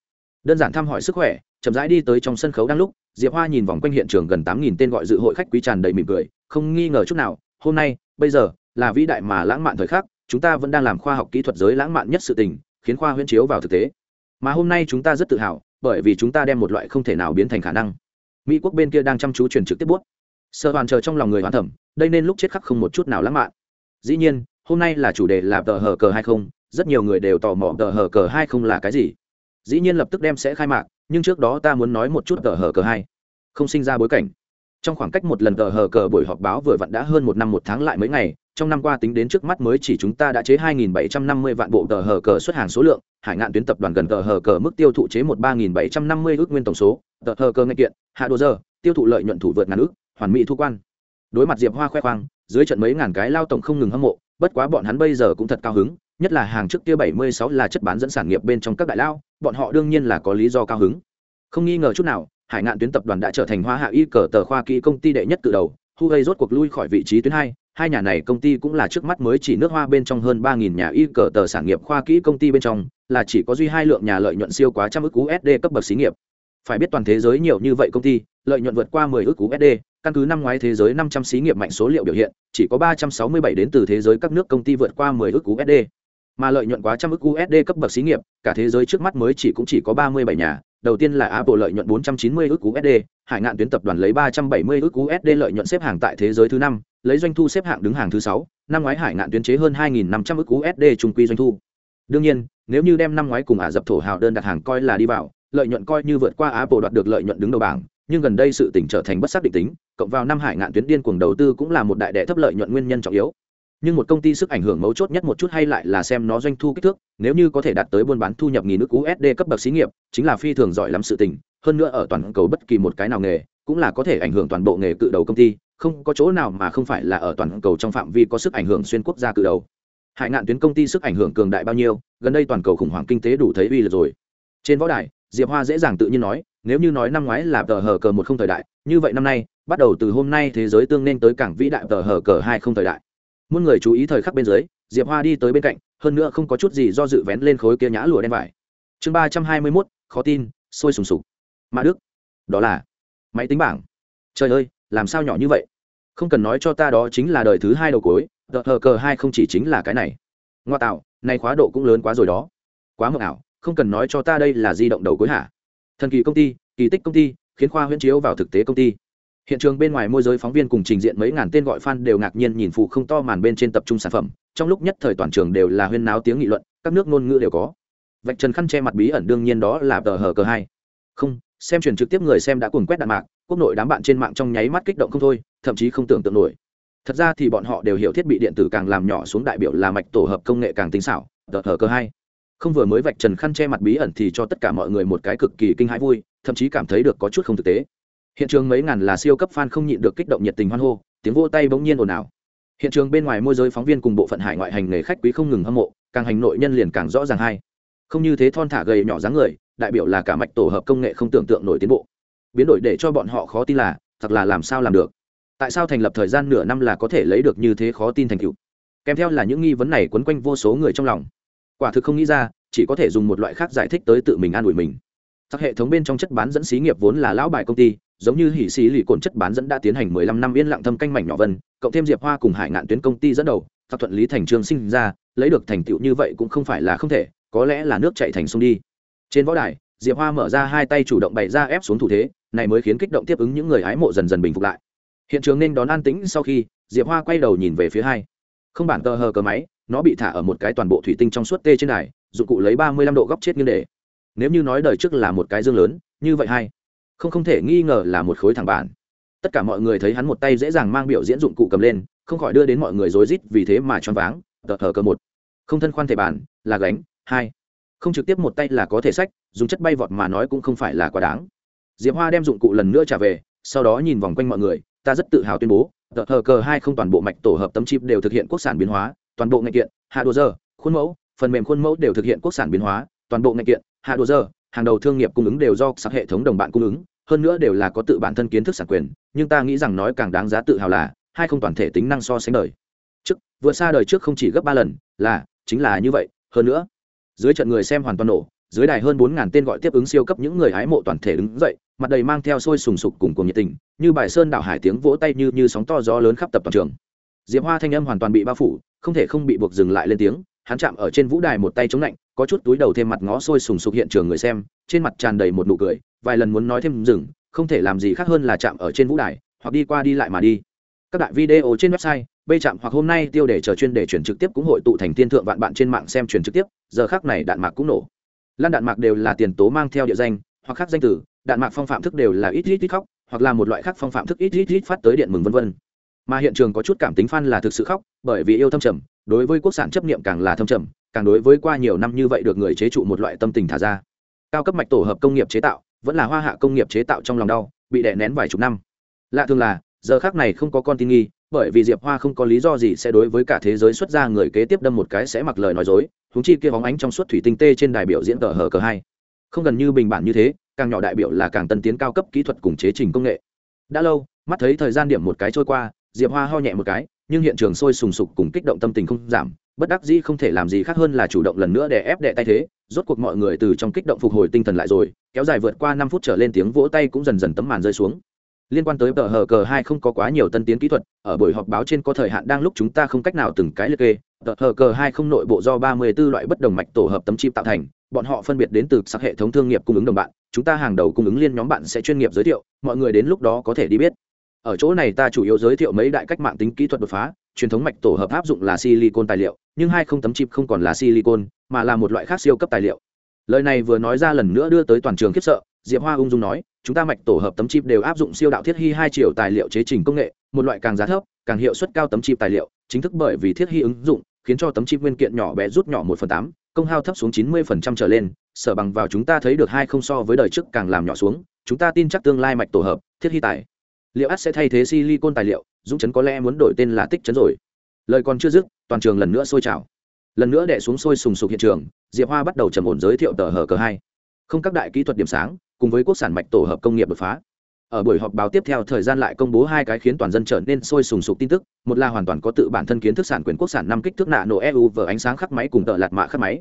Speaker 1: Đơn giản thăm hỏi sức khỏe, chậm rãi đi tới trong sân khấu đang lúc, diệp hoa nhìn vòng quanh hiện trường gần tám nghìn tên gọi dự hội khách quý tràn đầy mỉm cười, không nghi ngờ chút nào, hôm nay, bây giờ, là vĩ đại mà lãng mạn thời khắc, chúng ta vẫn đang làm khoa học kỹ thuật giới lãng mạn nhất sự tình, khiến khoa huyễn chiếu vào thực tế. Mà hôm nay chúng ta rất tự hào, bởi vì chúng ta đem một loại không thể nào biến thành khả năng. Mỹ quốc bên kia đang chăm chú truyền trực tiếp bút sợ hoàn chờ trong lòng người hoàn thẩm, đây nên lúc chết khắc không một chút nào lãng mạn. Dĩ nhiên, hôm nay là chủ đề là tờ hờ cờ hay không, rất nhiều người đều tò mò tờ hờ cờ hai không là cái gì. Dĩ nhiên lập tức đem sẽ khai mạc, nhưng trước đó ta muốn nói một chút tờ hờ cờ hai không sinh ra bối cảnh. Trong khoảng cách một lần tờ hờ cờ buổi họp báo vừa vặn đã hơn một năm một tháng lại mấy ngày, trong năm qua tính đến trước mắt mới chỉ chúng ta đã chế 2.750 vạn bộ tờ hờ cờ xuất hàng số lượng, hải ngạn tuyến tập đoàn gần tờ hờ cờ mức tiêu thụ chế một 3.750 ước nguyên tổng số, tờ hờ cờ ngay kiện, hạ đồ giờ, tiêu thụ lợi nhuận thủ vượt ngàn ước hoàn mỹ thu quan. Đối mặt diệp hoa khoe khoang, dưới trận mấy ngàn cái lao tổng không ngừng hâm mộ, bất quá bọn hắn bây giờ cũng thật cao hứng, nhất là hàng trước kia bảy mươi sáu là chất bán dẫn sản nghiệp bên trong các đại lao, bọn họ đương nhiên là có lý do cao hứng. Không nghi ngờ chút nào, hải ngạn tuyến tập đoàn đã trở thành hoa hạ y cờ tờ khoa kỹ công ty đệ nhất cử đầu, huawei rốt cuộc lui khỏi vị trí tuyến hai hai nhà này công ty cũng là trước mắt mới chỉ nước hoa bên trong hơn ba nghìn nhà y cờ tờ sản nghiệp khoa kỹ công ty bên trong, là chỉ có duy hai lượng nhà lợi nhuận siêu quá trăm ước usd cấp bậc xí nghiệp. Phải biết toàn thế giới nhiều như vậy công ty, lợi nhuận vượt qua 10 ước usd căn cứ năm ngoái thế giới 500 xí nghiệp mạnh số liệu biểu hiện chỉ có 367 đến từ thế giới các nước công ty vượt qua 10 ước usd mà lợi nhuận quá trăm ước usd cấp bậc xí nghiệp cả thế giới trước mắt mới chỉ cũng chỉ có 37 nhà đầu tiên là Apple lợi nhuận 490 ước USD, Hải ngạn tuyến tập đoàn lấy 370 ước USD lợi nhuận xếp hàng tại thế giới thứ năm, lấy doanh thu xếp hạng đứng hàng thứ sáu. năm ngoái Hải ngạn tuyến chế hơn 2500 ước USD trung quy doanh thu. Đương nhiên, nếu như đem năm ngoái cùng Ả Dập thổ hào đơn đặt hàng coi là đi vào, lợi nhuận coi như vượt qua Apple đoạt được lợi nhuận đứng đầu bảng, nhưng gần đây sự tỉnh trở thành bất xác định tính, cộng vào năm Hải ngạn tuyến điên cuồng đầu tư cũng là một đại đệ thấp lợi nhuận nguyên nhân trọng yếu, nhưng một công ty sức ảnh hưởng mấu chốt nhất một chút hay lại là xem nó doanh thu kích thước nếu như có thể đạt tới buôn bán thu nhập nghìn nước usd cấp bậc xí nghiệp chính là phi thường giỏi lắm sự tình hơn nữa ở toàn cầu bất kỳ một cái nào nghề cũng là có thể ảnh hưởng toàn bộ nghề cự đầu công ty không có chỗ nào mà không phải là ở toàn cầu trong phạm vi có sức ảnh hưởng xuyên quốc gia cự đầu. Hải ngạn tuyến công ty sức ảnh hưởng cường đại bao nhiêu gần đây toàn cầu khủng hoảng kinh tế đủ thấy uy lực rồi. Trên võ đài diệp hoa dễ dàng tự nhiên nói nếu như nói năm ngoái là tờ hờ cờ một không thời đại, như vậy năm nay, bắt đầu từ hôm nay thế giới tương nên tới cảng vĩ đại tờ hờ cờ hai không thời đại. Muôn người chú ý thời khắc bên dưới, diệp hoa đi tới bên cạnh, hơn nữa không có chút gì do dự vén lên khối kia nhã lụa đen vải. Chương ba trăm hai mươi mốt, khó tin, sôi sùng sục. Mã đức, đó là máy tính bảng. Trời ơi, làm sao nhỏ như vậy? Không cần nói cho ta đó chính là đời thứ hai đầu cối tờ hờ cờ hai không chỉ chính là cái này. Ngoa tạo, nay khóa độ cũng lớn quá rồi đó. Quá mờ ảo, không cần nói cho ta đây là di động đầu cối hả? Thần kỳ công ty, kỳ tích công ty, khiến khoa huyễn chiếu vào thực tế công ty. Hiện trường bên ngoài môi giới phóng viên cùng trình diện mấy ngàn tên gọi fan đều ngạc nhiên nhìn phụ không to màn bên trên tập trung sản phẩm, trong lúc nhất thời toàn trường đều là huyên náo tiếng nghị luận, các nước ngôn ngữ đều có. Vạch trần khăn che mặt bí ẩn đương nhiên đó là tờ hờ cờ hai. Không, xem truyền trực tiếp người xem đã cuồng quét đạn mạc quốc nội đám bạn trên mạng trong nháy mắt kích động không thôi, thậm chí không tưởng tượng nổi. Thật ra thì bọn họ đều hiểu thiết bị điện tử càng làm nhỏ xuống đại biểu là mạch tổ hợp công nghệ càng tinh xảo, tờ hờ cờ hai không vừa mới vạch trần khăn che mặt bí ẩn thì cho tất cả mọi người một cái cực kỳ kinh hãi vui, thậm chí cảm thấy được có chút không thực tế. Hiện trường mấy ngàn là siêu cấp fan không nhịn được kích động nhiệt tình hoan hô, tiếng vô tay bỗng nhiên ồn ào. Hiện trường bên ngoài môi giới phóng viên cùng bộ phận hải ngoại hành nghề khách quý không ngừng hâm mộ, càng hành nội nhân liền càng rõ ràng hay. Không như thế thon thả gầy nhỏ dáng người, đại biểu là cả mạch tổ hợp công nghệ không tưởng tượng nổi tiến bộ. Biến đổi để cho bọn họ khó tin là, thật là làm sao làm được? Tại sao thành lập thời gian nửa năm là có thể lấy được như thế khó tin thành tựu? Kèm theo là những nghi vấn này quấn quanh vô số người trong lòng quả thực không nghĩ ra, chỉ có thể dùng một loại khác giải thích tới tự mình an ủi mình. Các hệ thống bên trong chất bán dẫn xí nghiệp vốn là lão bài công ty, giống như hỉ xí lì cồn chất bán dẫn đã tiến hành mười lăm năm yên lặng thâm canh mảnh nhỏ vân, cộng thêm diệp hoa cùng hải ngạn tuyến công ty dẫn đầu các thuận lý thành trường sinh ra, lấy được thành tựu như vậy cũng không phải là không thể, có lẽ là nước chạy thành sông đi. Trên võ đài, diệp hoa mở ra hai tay chủ động bày ra ép xuống thủ thế, này mới khiến kích động tiếp ứng những người hái mộ dần dần bình phục lại. Hiện trường nên đón an tĩnh sau khi, diệp hoa quay đầu nhìn về phía hai. Không bản tờ hờ cờ máy nó bị thả ở một cái toàn bộ thủy tinh trong suốt tê trên đài, dụng cụ lấy ba mươi lăm độ góc chết như để. Nếu như nói đời trước là một cái dương lớn, như vậy hay? không không thể nghi ngờ là một khối thẳng bản. Tất cả mọi người thấy hắn một tay dễ dàng mang biểu diễn dụng cụ cầm lên, không khỏi đưa đến mọi người rối rít vì thế mà choáng váng, tờ thờ cơ một. Không thân khoan thể bản, là gánh, hai. Không trực tiếp một tay là có thể sách, dùng chất bay vọt mà nói cũng không phải là quá đáng. Diệp hoa đem dụng cụ lần nữa trả về, sau đó nhìn vòng quanh mọi người, ta rất tự hào tuyên bố, tờ thờ cờ hai không toàn bộ mạch tổ hợp tấm chip đều thực hiện quốc sản biến hóa toàn bộ ngành kiện, hạ đồ dơ khuôn mẫu, phần mềm khuôn mẫu đều thực hiện quốc sản biến hóa, toàn bộ ngành kiện, hạ đồ dơ hàng đầu thương nghiệp cung ứng đều do sạc hệ thống đồng bạn cung ứng, hơn nữa đều là có tự bản thân kiến thức sản quyền, nhưng ta nghĩ rằng nói càng đáng giá tự hào là, hai không toàn thể tính năng so sánh đời. Trước, vượt xa đời trước không chỉ gấp ba lần, là, chính là như vậy, hơn nữa, dưới trận người xem hoàn toàn nổ, dưới đài hơn bốn ngàn tên gọi tiếp ứng siêu cấp những người hái mộ toàn thể đứng dậy, mặt đầy mang theo sôi sùng sục cùng cùng nhiệt tình, như bài sơn đảo hải tiếng vỗ tay như như sóng to gió lớn khắp tập toàn trường. Diệp hoa thanh âm hoàn toàn bị bao phủ không thể không bị buộc dừng lại lên tiếng, hắn chạm ở trên vũ đài một tay chống lạnh, có chút túi đầu thêm mặt ngó sôi sùng sục hiện trường người xem, trên mặt tràn đầy một nụ cười, vài lần muốn nói thêm dừng, không thể làm gì khác hơn là chạm ở trên vũ đài, hoặc đi qua đi lại mà đi. Các đại video trên website bây chạm hoặc hôm nay tiêu đề chờ chuyên đề chuyển trực tiếp cũng hội tụ thành tiên thượng vạn bạn trên mạng xem truyền trực tiếp, giờ khác này đạn mạc cũng nổ. Lan đạn mạc đều là tiền tố mang theo địa danh, hoặc khác danh từ, đạn mạc phong phạm thức đều là ít ít ít khóc, hoặc là một loại khác phong phạm thức ít ít ít phát tới điện mừng vân vân mà hiện trường có chút cảm tính fan là thực sự khóc, bởi vì yêu thâm trầm, đối với quốc sản chấp niệm càng là thâm trầm, càng đối với qua nhiều năm như vậy được người chế trụ một loại tâm tình thả ra. Cao cấp mạch tổ hợp công nghiệp chế tạo, vẫn là hoa hạ công nghiệp chế tạo trong lòng đau, bị đè nén vài chục năm. Lạ thường là, giờ khác này không có con tin nghi, bởi vì diệp hoa không có lý do gì sẽ đối với cả thế giới xuất ra người kế tiếp đâm một cái sẽ mặc lời nói dối húng chi kia bóng ánh trong suốt thủy tinh tê trên đài biểu diễn tờ hờ cờ hai. Không gần như bình bản như thế, càng nhỏ đại biểu là càng tân tiến cao cấp kỹ thuật cùng chế trình công nghệ. Đã lâu, mắt thấy thời gian điểm một cái trôi qua diệp hoa ho nhẹ một cái, nhưng hiện trường sôi sùng sục cùng kích động tâm tình không giảm, bất đắc dĩ không thể làm gì khác hơn là chủ động lần nữa để ép đệ tay thế, rốt cuộc mọi người từ trong kích động phục hồi tinh thần lại rồi, kéo dài vượt qua năm phút trở lên tiếng vỗ tay cũng dần dần tấm màn rơi xuống. Liên quan tới tờ hờ cờ hai không có quá nhiều tân tiến kỹ thuật, ở buổi họp báo trên có thời hạn đang lúc chúng ta không cách nào từng cái liệt kê, tờ hờ cờ hai không nội bộ do ba mươi 34 loại bất đồng mạch tổ hợp tấm chip tạo thành, bọn họ phân biệt đến từ sắc hệ thống thương nghiệp cung ứng đồng bạn, chúng ta hàng đầu cung ứng liên nhóm bạn sẽ chuyên nghiệp giới thiệu, mọi người đến lúc đó có thể đi biết ở chỗ này ta chủ yếu giới thiệu mấy đại cách mạng tính kỹ thuật đột phá, truyền thống mạch tổ hợp áp dụng là silicon tài liệu, nhưng hai không tấm chip không còn là silicon, mà là một loại khác siêu cấp tài liệu. Lời này vừa nói ra lần nữa đưa tới toàn trường khiếp sợ, diệp hoa ung dung nói, chúng ta mạch tổ hợp tấm chip đều áp dụng siêu đạo thiết hy hai triệu tài liệu chế trình công nghệ, một loại càng giá thấp, càng hiệu suất cao tấm chip tài liệu, chính thức bởi vì thiết hy ứng dụng, khiến cho tấm chip nguyên kiện nhỏ bé rút nhỏ một phần tám, công hao thấp xuống chín mươi phần trăm trở lên, sở bằng vào chúng ta thấy được hai không so với đời trước càng làm nhỏ xuống, chúng ta tin chắc tương lai mạch tổ hợp, thiết hy tài liệu ắt sẽ thay thế silicon tài liệu, dũng chấn có lẽ muốn đổi tên là tích chấn rồi. Lời còn chưa dứt, toàn trường lần nữa sôi trào. Lần nữa đẻ xuống sôi sùng sục hiện trường, diệp hoa bắt đầu trầm ổn giới thiệu tờ hờ cờ hai. Không các đại kỹ thuật điểm sáng, cùng với quốc sản mạch tổ hợp công nghiệp đột phá. Ở buổi họp báo tiếp theo, thời gian lại công bố hai cái khiến toàn dân trở nên sôi sùng sục tin tức, một là hoàn toàn có tự bản thân kiến thức sản quyền quốc sản năm kích thước nạ nổ eu vở ánh sáng khắc máy cùng tờ lạt mạ khắc máy.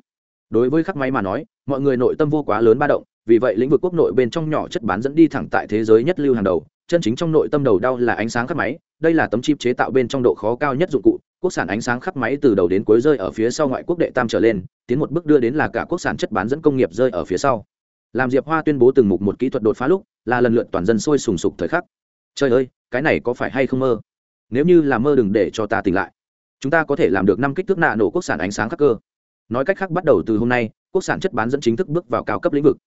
Speaker 1: Đối với khắc máy mà nói, mọi người nội tâm vô quá lớn ba động vì vậy lĩnh vực quốc nội bên trong nhỏ chất bán dẫn đi thẳng tại thế giới nhất lưu hàng đầu, chân chính trong nội tâm đầu đau là ánh sáng khắc máy, đây là tấm chip chế tạo bên trong độ khó cao nhất dụng cụ, quốc sản ánh sáng khắc máy từ đầu đến cuối rơi ở phía sau ngoại quốc đệ tam trở lên, tiến một bước đưa đến là cả quốc sản chất bán dẫn công nghiệp rơi ở phía sau. Làm diệp hoa tuyên bố từng mục một kỹ thuật đột phá lúc, là lần lượt toàn dân sôi sùng sục thời khắc. Trời ơi, cái này có phải hay không mơ? Nếu như là mơ đừng để cho ta tỉnh lại. Chúng ta có thể làm được năm kích thước nạ nổ quốc sản ánh sáng khắc cơ. Nói cách khác bắt đầu từ hôm nay, quốc sản chất bán dẫn chính thức bước vào cao cấp lĩnh vực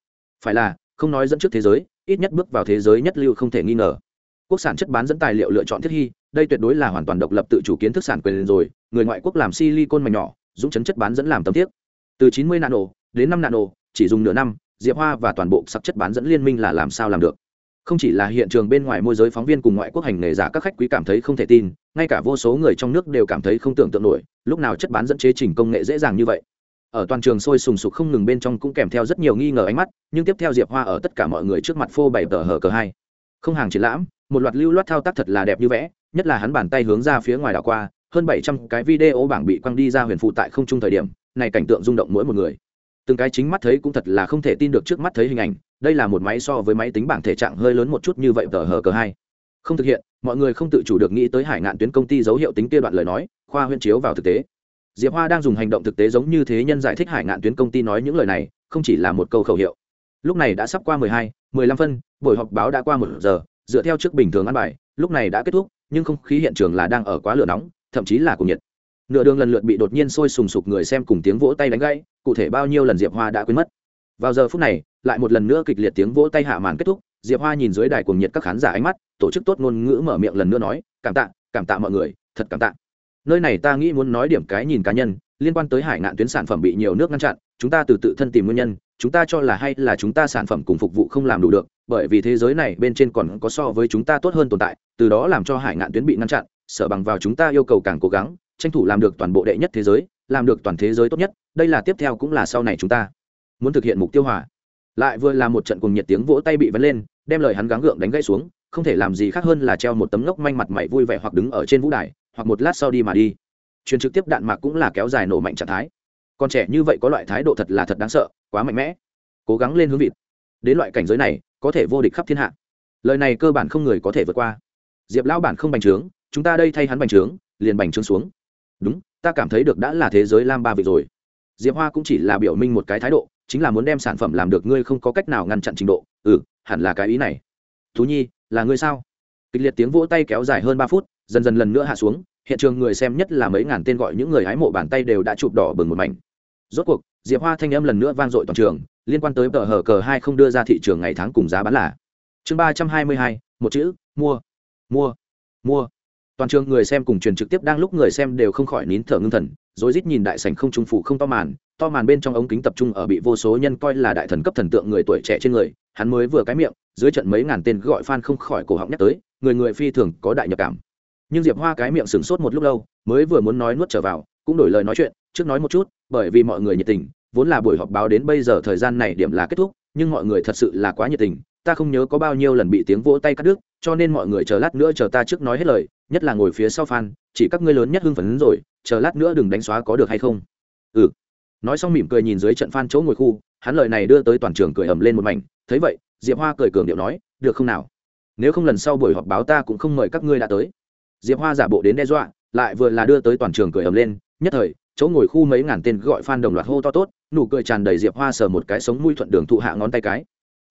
Speaker 1: phải là, không nói dẫn trước thế giới, ít nhất bước vào thế giới nhất lưu không thể nghi ngờ. Quốc sản chất bán dẫn tài liệu lựa chọn thiết hy, đây tuyệt đối là hoàn toàn độc lập tự chủ kiến thức sản quyền rồi, người ngoại quốc làm silicon mảnh nhỏ, dũng chấn chất bán dẫn làm tấm thiết. Từ 90 nano đến 5 nano, chỉ dùng nửa năm, diệp hoa và toàn bộ sắc chất bán dẫn liên minh là làm sao làm được? Không chỉ là hiện trường bên ngoài môi giới phóng viên cùng ngoại quốc hành nghề giả các khách quý cảm thấy không thể tin, ngay cả vô số người trong nước đều cảm thấy không tưởng tượng nổi, lúc nào chất bán dẫn chế trình công nghệ dễ dàng như vậy? Ở toàn trường sôi sùng sục không ngừng bên trong cũng kèm theo rất nhiều nghi ngờ ánh mắt, nhưng tiếp theo diệp hoa ở tất cả mọi người trước mặt phô bày tờ hờ cờ hai. Không hàng triển lãm, một loạt lưu loát thao tác thật là đẹp như vẽ, nhất là hắn bàn tay hướng ra phía ngoài đảo qua, hơn bảy trăm cái video bảng bị quăng đi ra huyền phụ tại không trung thời điểm, này cảnh tượng rung động mỗi một người. Từng cái chính mắt thấy cũng thật là không thể tin được trước mắt thấy hình ảnh, đây là một máy so với máy tính bảng thể trạng hơi lớn một chút như vậy tờ hờ cờ hai. Không thực hiện, mọi người không tự chủ được nghĩ tới hải ngạn tuyến công ty dấu hiệu tính kia đoạn lời nói, khoa huyên chiếu vào thực tế diệp hoa đang dùng hành động thực tế giống như thế nhân giải thích hải ngạn tuyến công ty nói những lời này, không chỉ là một câu khẩu hiệu. Lúc này đã sắp qua mười hai, mười lăm phân, buổi họp báo đã qua một giờ, dựa theo trước bình thường ăn bài, lúc này đã kết thúc, nhưng không khí hiện trường là đang ở quá lửa nóng, thậm chí là cùng nhiệt. Nửa đường lần lượt bị đột nhiên sôi sùng sục người xem cùng tiếng vỗ tay đánh gãy, cụ thể bao nhiêu lần diệp hoa đã quên mất. Vào giờ phút này, lại một lần nữa kịch liệt tiếng vỗ tay hạ màn kết thúc, diệp hoa nhìn dưới đài cuồng nhiệt các khán giả ánh mắt, tổ chức tốt ngôn ngữ mở miệng lần nữa nói, cảm tạ cảm tạ mọi người, thật cảm tạ nơi này ta nghĩ muốn nói điểm cái nhìn cá nhân, liên quan tới hải ngạn tuyến sản phẩm bị nhiều nước ngăn chặn, chúng ta từ tự thân tìm nguyên nhân, chúng ta cho là hay là chúng ta sản phẩm cùng phục vụ không làm đủ được, bởi vì thế giới này bên trên còn có so với chúng ta tốt hơn tồn tại, từ đó làm cho hải ngạn tuyến bị ngăn chặn, sở bằng vào chúng ta yêu cầu càng cố gắng, tranh thủ làm được toàn bộ đệ nhất thế giới, làm được toàn thế giới tốt nhất, đây là tiếp theo cũng là sau này chúng ta muốn thực hiện mục tiêu hòa. Lại vừa là một trận cùng nhiệt tiếng vỗ tay bị vấn lên, đem lời hắn gắng gượng đánh gãy xuống, không thể làm gì khác hơn là treo một tấm ngốc manh mặt mày vui vẻ hoặc đứng ở trên vũ đài hoặc một lát sau đi mà đi. Truyền trực tiếp đạn mạc cũng là kéo dài nổ mạnh trạng thái. Còn trẻ như vậy có loại thái độ thật là thật đáng sợ, quá mạnh mẽ. Cố gắng lên hướng vịt. Đến loại cảnh giới này, có thể vô địch khắp thiên hạ. Lời này cơ bản không người có thể vượt qua. Diệp lão bản không bành trướng, chúng ta đây thay hắn bành trướng, liền bành trướng xuống. Đúng, ta cảm thấy được đã là thế giới lam ba vị rồi. Diệp hoa cũng chỉ là biểu minh một cái thái độ, chính là muốn đem sản phẩm làm được ngươi không có cách nào ngăn chặn trình độ. Ừ hẳn là cái ý này. Thú nhi, là ngươi sao? Kịch liệt tiếng vỗ tay kéo dài hơn ba phút dần dần lần nữa hạ xuống, hiện trường người xem nhất là mấy ngàn tên gọi những người hái mộ bàn tay đều đã chụp đỏ bừng một mảnh. Rốt cuộc, diệp hoa thanh âm lần nữa vang dội toàn trường, liên quan tới tờ hở cờ hai không đưa ra thị trường ngày tháng cùng giá bán là chương ba trăm hai mươi hai, một chữ, mua mua mua. Toàn trường người xem cùng truyền trực tiếp đang lúc người xem đều không khỏi nín thở ngưng thần rồi rít nhìn đại sảnh không trung phủ không to màn to màn bên trong ống kính tập trung ở bị vô số nhân coi là đại thần cấp thần tượng người tuổi trẻ trên người, hắn mới vừa cái miệng, dưới trận mấy ngàn tên gọi fan không khỏi cổ họng nhắc tới, người người phi thường có đại nhập cảm nhưng diệp hoa cái miệng sửng sốt một lúc lâu, mới vừa muốn nói nuốt trở vào, cũng đổi lời nói chuyện, trước nói một chút, bởi vì mọi người nhiệt tình, vốn là buổi họp báo đến bây giờ thời gian này điểm là kết thúc, nhưng mọi người thật sự là quá nhiệt tình, ta không nhớ có bao nhiêu lần bị tiếng vỗ tay cắt đứt, cho nên mọi người chờ lát nữa chờ ta trước nói hết lời, nhất là ngồi phía sau phan chỉ các ngươi lớn nhất hưng phấn rồi, chờ lát nữa đừng đánh xóa có được hay không. Ừ. Nói xong mỉm cười nhìn dưới trận phan chỗ ngồi khu, hắn lời này đưa tới toàn trường cười ầm lên một mảnh, thấy vậy, diệp hoa cười cường điệu nói, được không nào? Nếu không lần sau buổi họp báo ta cũng không mời các ngươi đã tới diệp hoa giả bộ đến đe dọa, lại vừa là đưa tới toàn trường cười ầm lên. Nhất thời, chỗ ngồi khu mấy ngàn tên gọi phan đồng loạt hô to tốt, nụ cười tràn đầy diệp hoa sờ một cái sống mũi thuận đường thụ hạ ngón tay cái.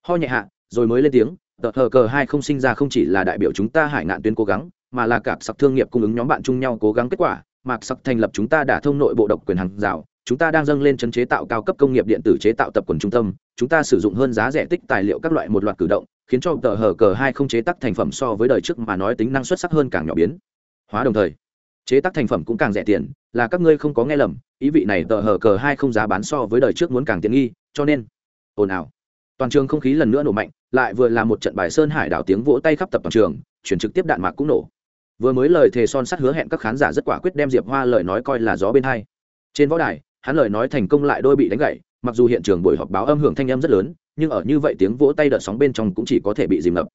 Speaker 1: Ho nhẹ hạ, rồi mới lên tiếng, tờ hờ cờ hai không sinh ra không chỉ là đại biểu chúng ta hải ngạn tuyến cố gắng, mà là cả sặc thương nghiệp cung ứng nhóm bạn chung nhau cố gắng kết quả mạc sặc thành lập chúng ta đã thông nội bộ độc quyền hàng rào, chúng ta đang dâng lên chân chế tạo cao cấp công nghiệp điện tử chế tạo tập quần trung tâm, chúng ta sử dụng hơn giá rẻ tích tài liệu các loại một loạt cử động khiến cho tờ hờ cờ hai không chế tác thành phẩm so với đời trước mà nói tính năng xuất sắc hơn càng nhỏ biến. Hóa đồng thời, chế tác thành phẩm cũng càng rẻ tiền, là các ngươi không có nghe lầm, ý vị này tờ hờ cờ hai không giá bán so với đời trước muốn càng tiện nghi, cho nên, ồn ào. Toàn trường không khí lần nữa nổ mạnh, lại vừa là một trận bài sơn hải đảo tiếng vỗ tay khắp tập toàn trường, chuyển trực tiếp đạn mạc cũng nổ. Vừa mới lời thề son sắt hứa hẹn các khán giả rất quả quyết đem diệp hoa lời nói coi là gió bên hai. Trên võ đài, hắn lời nói thành công lại đôi bị đánh gậy mặc dù hiện trường buổi họp báo âm hưởng thanh âm rất lớn, nhưng ở như vậy tiếng vỗ tay đợt sóng bên trong cũng chỉ có thể bị dìm ngập.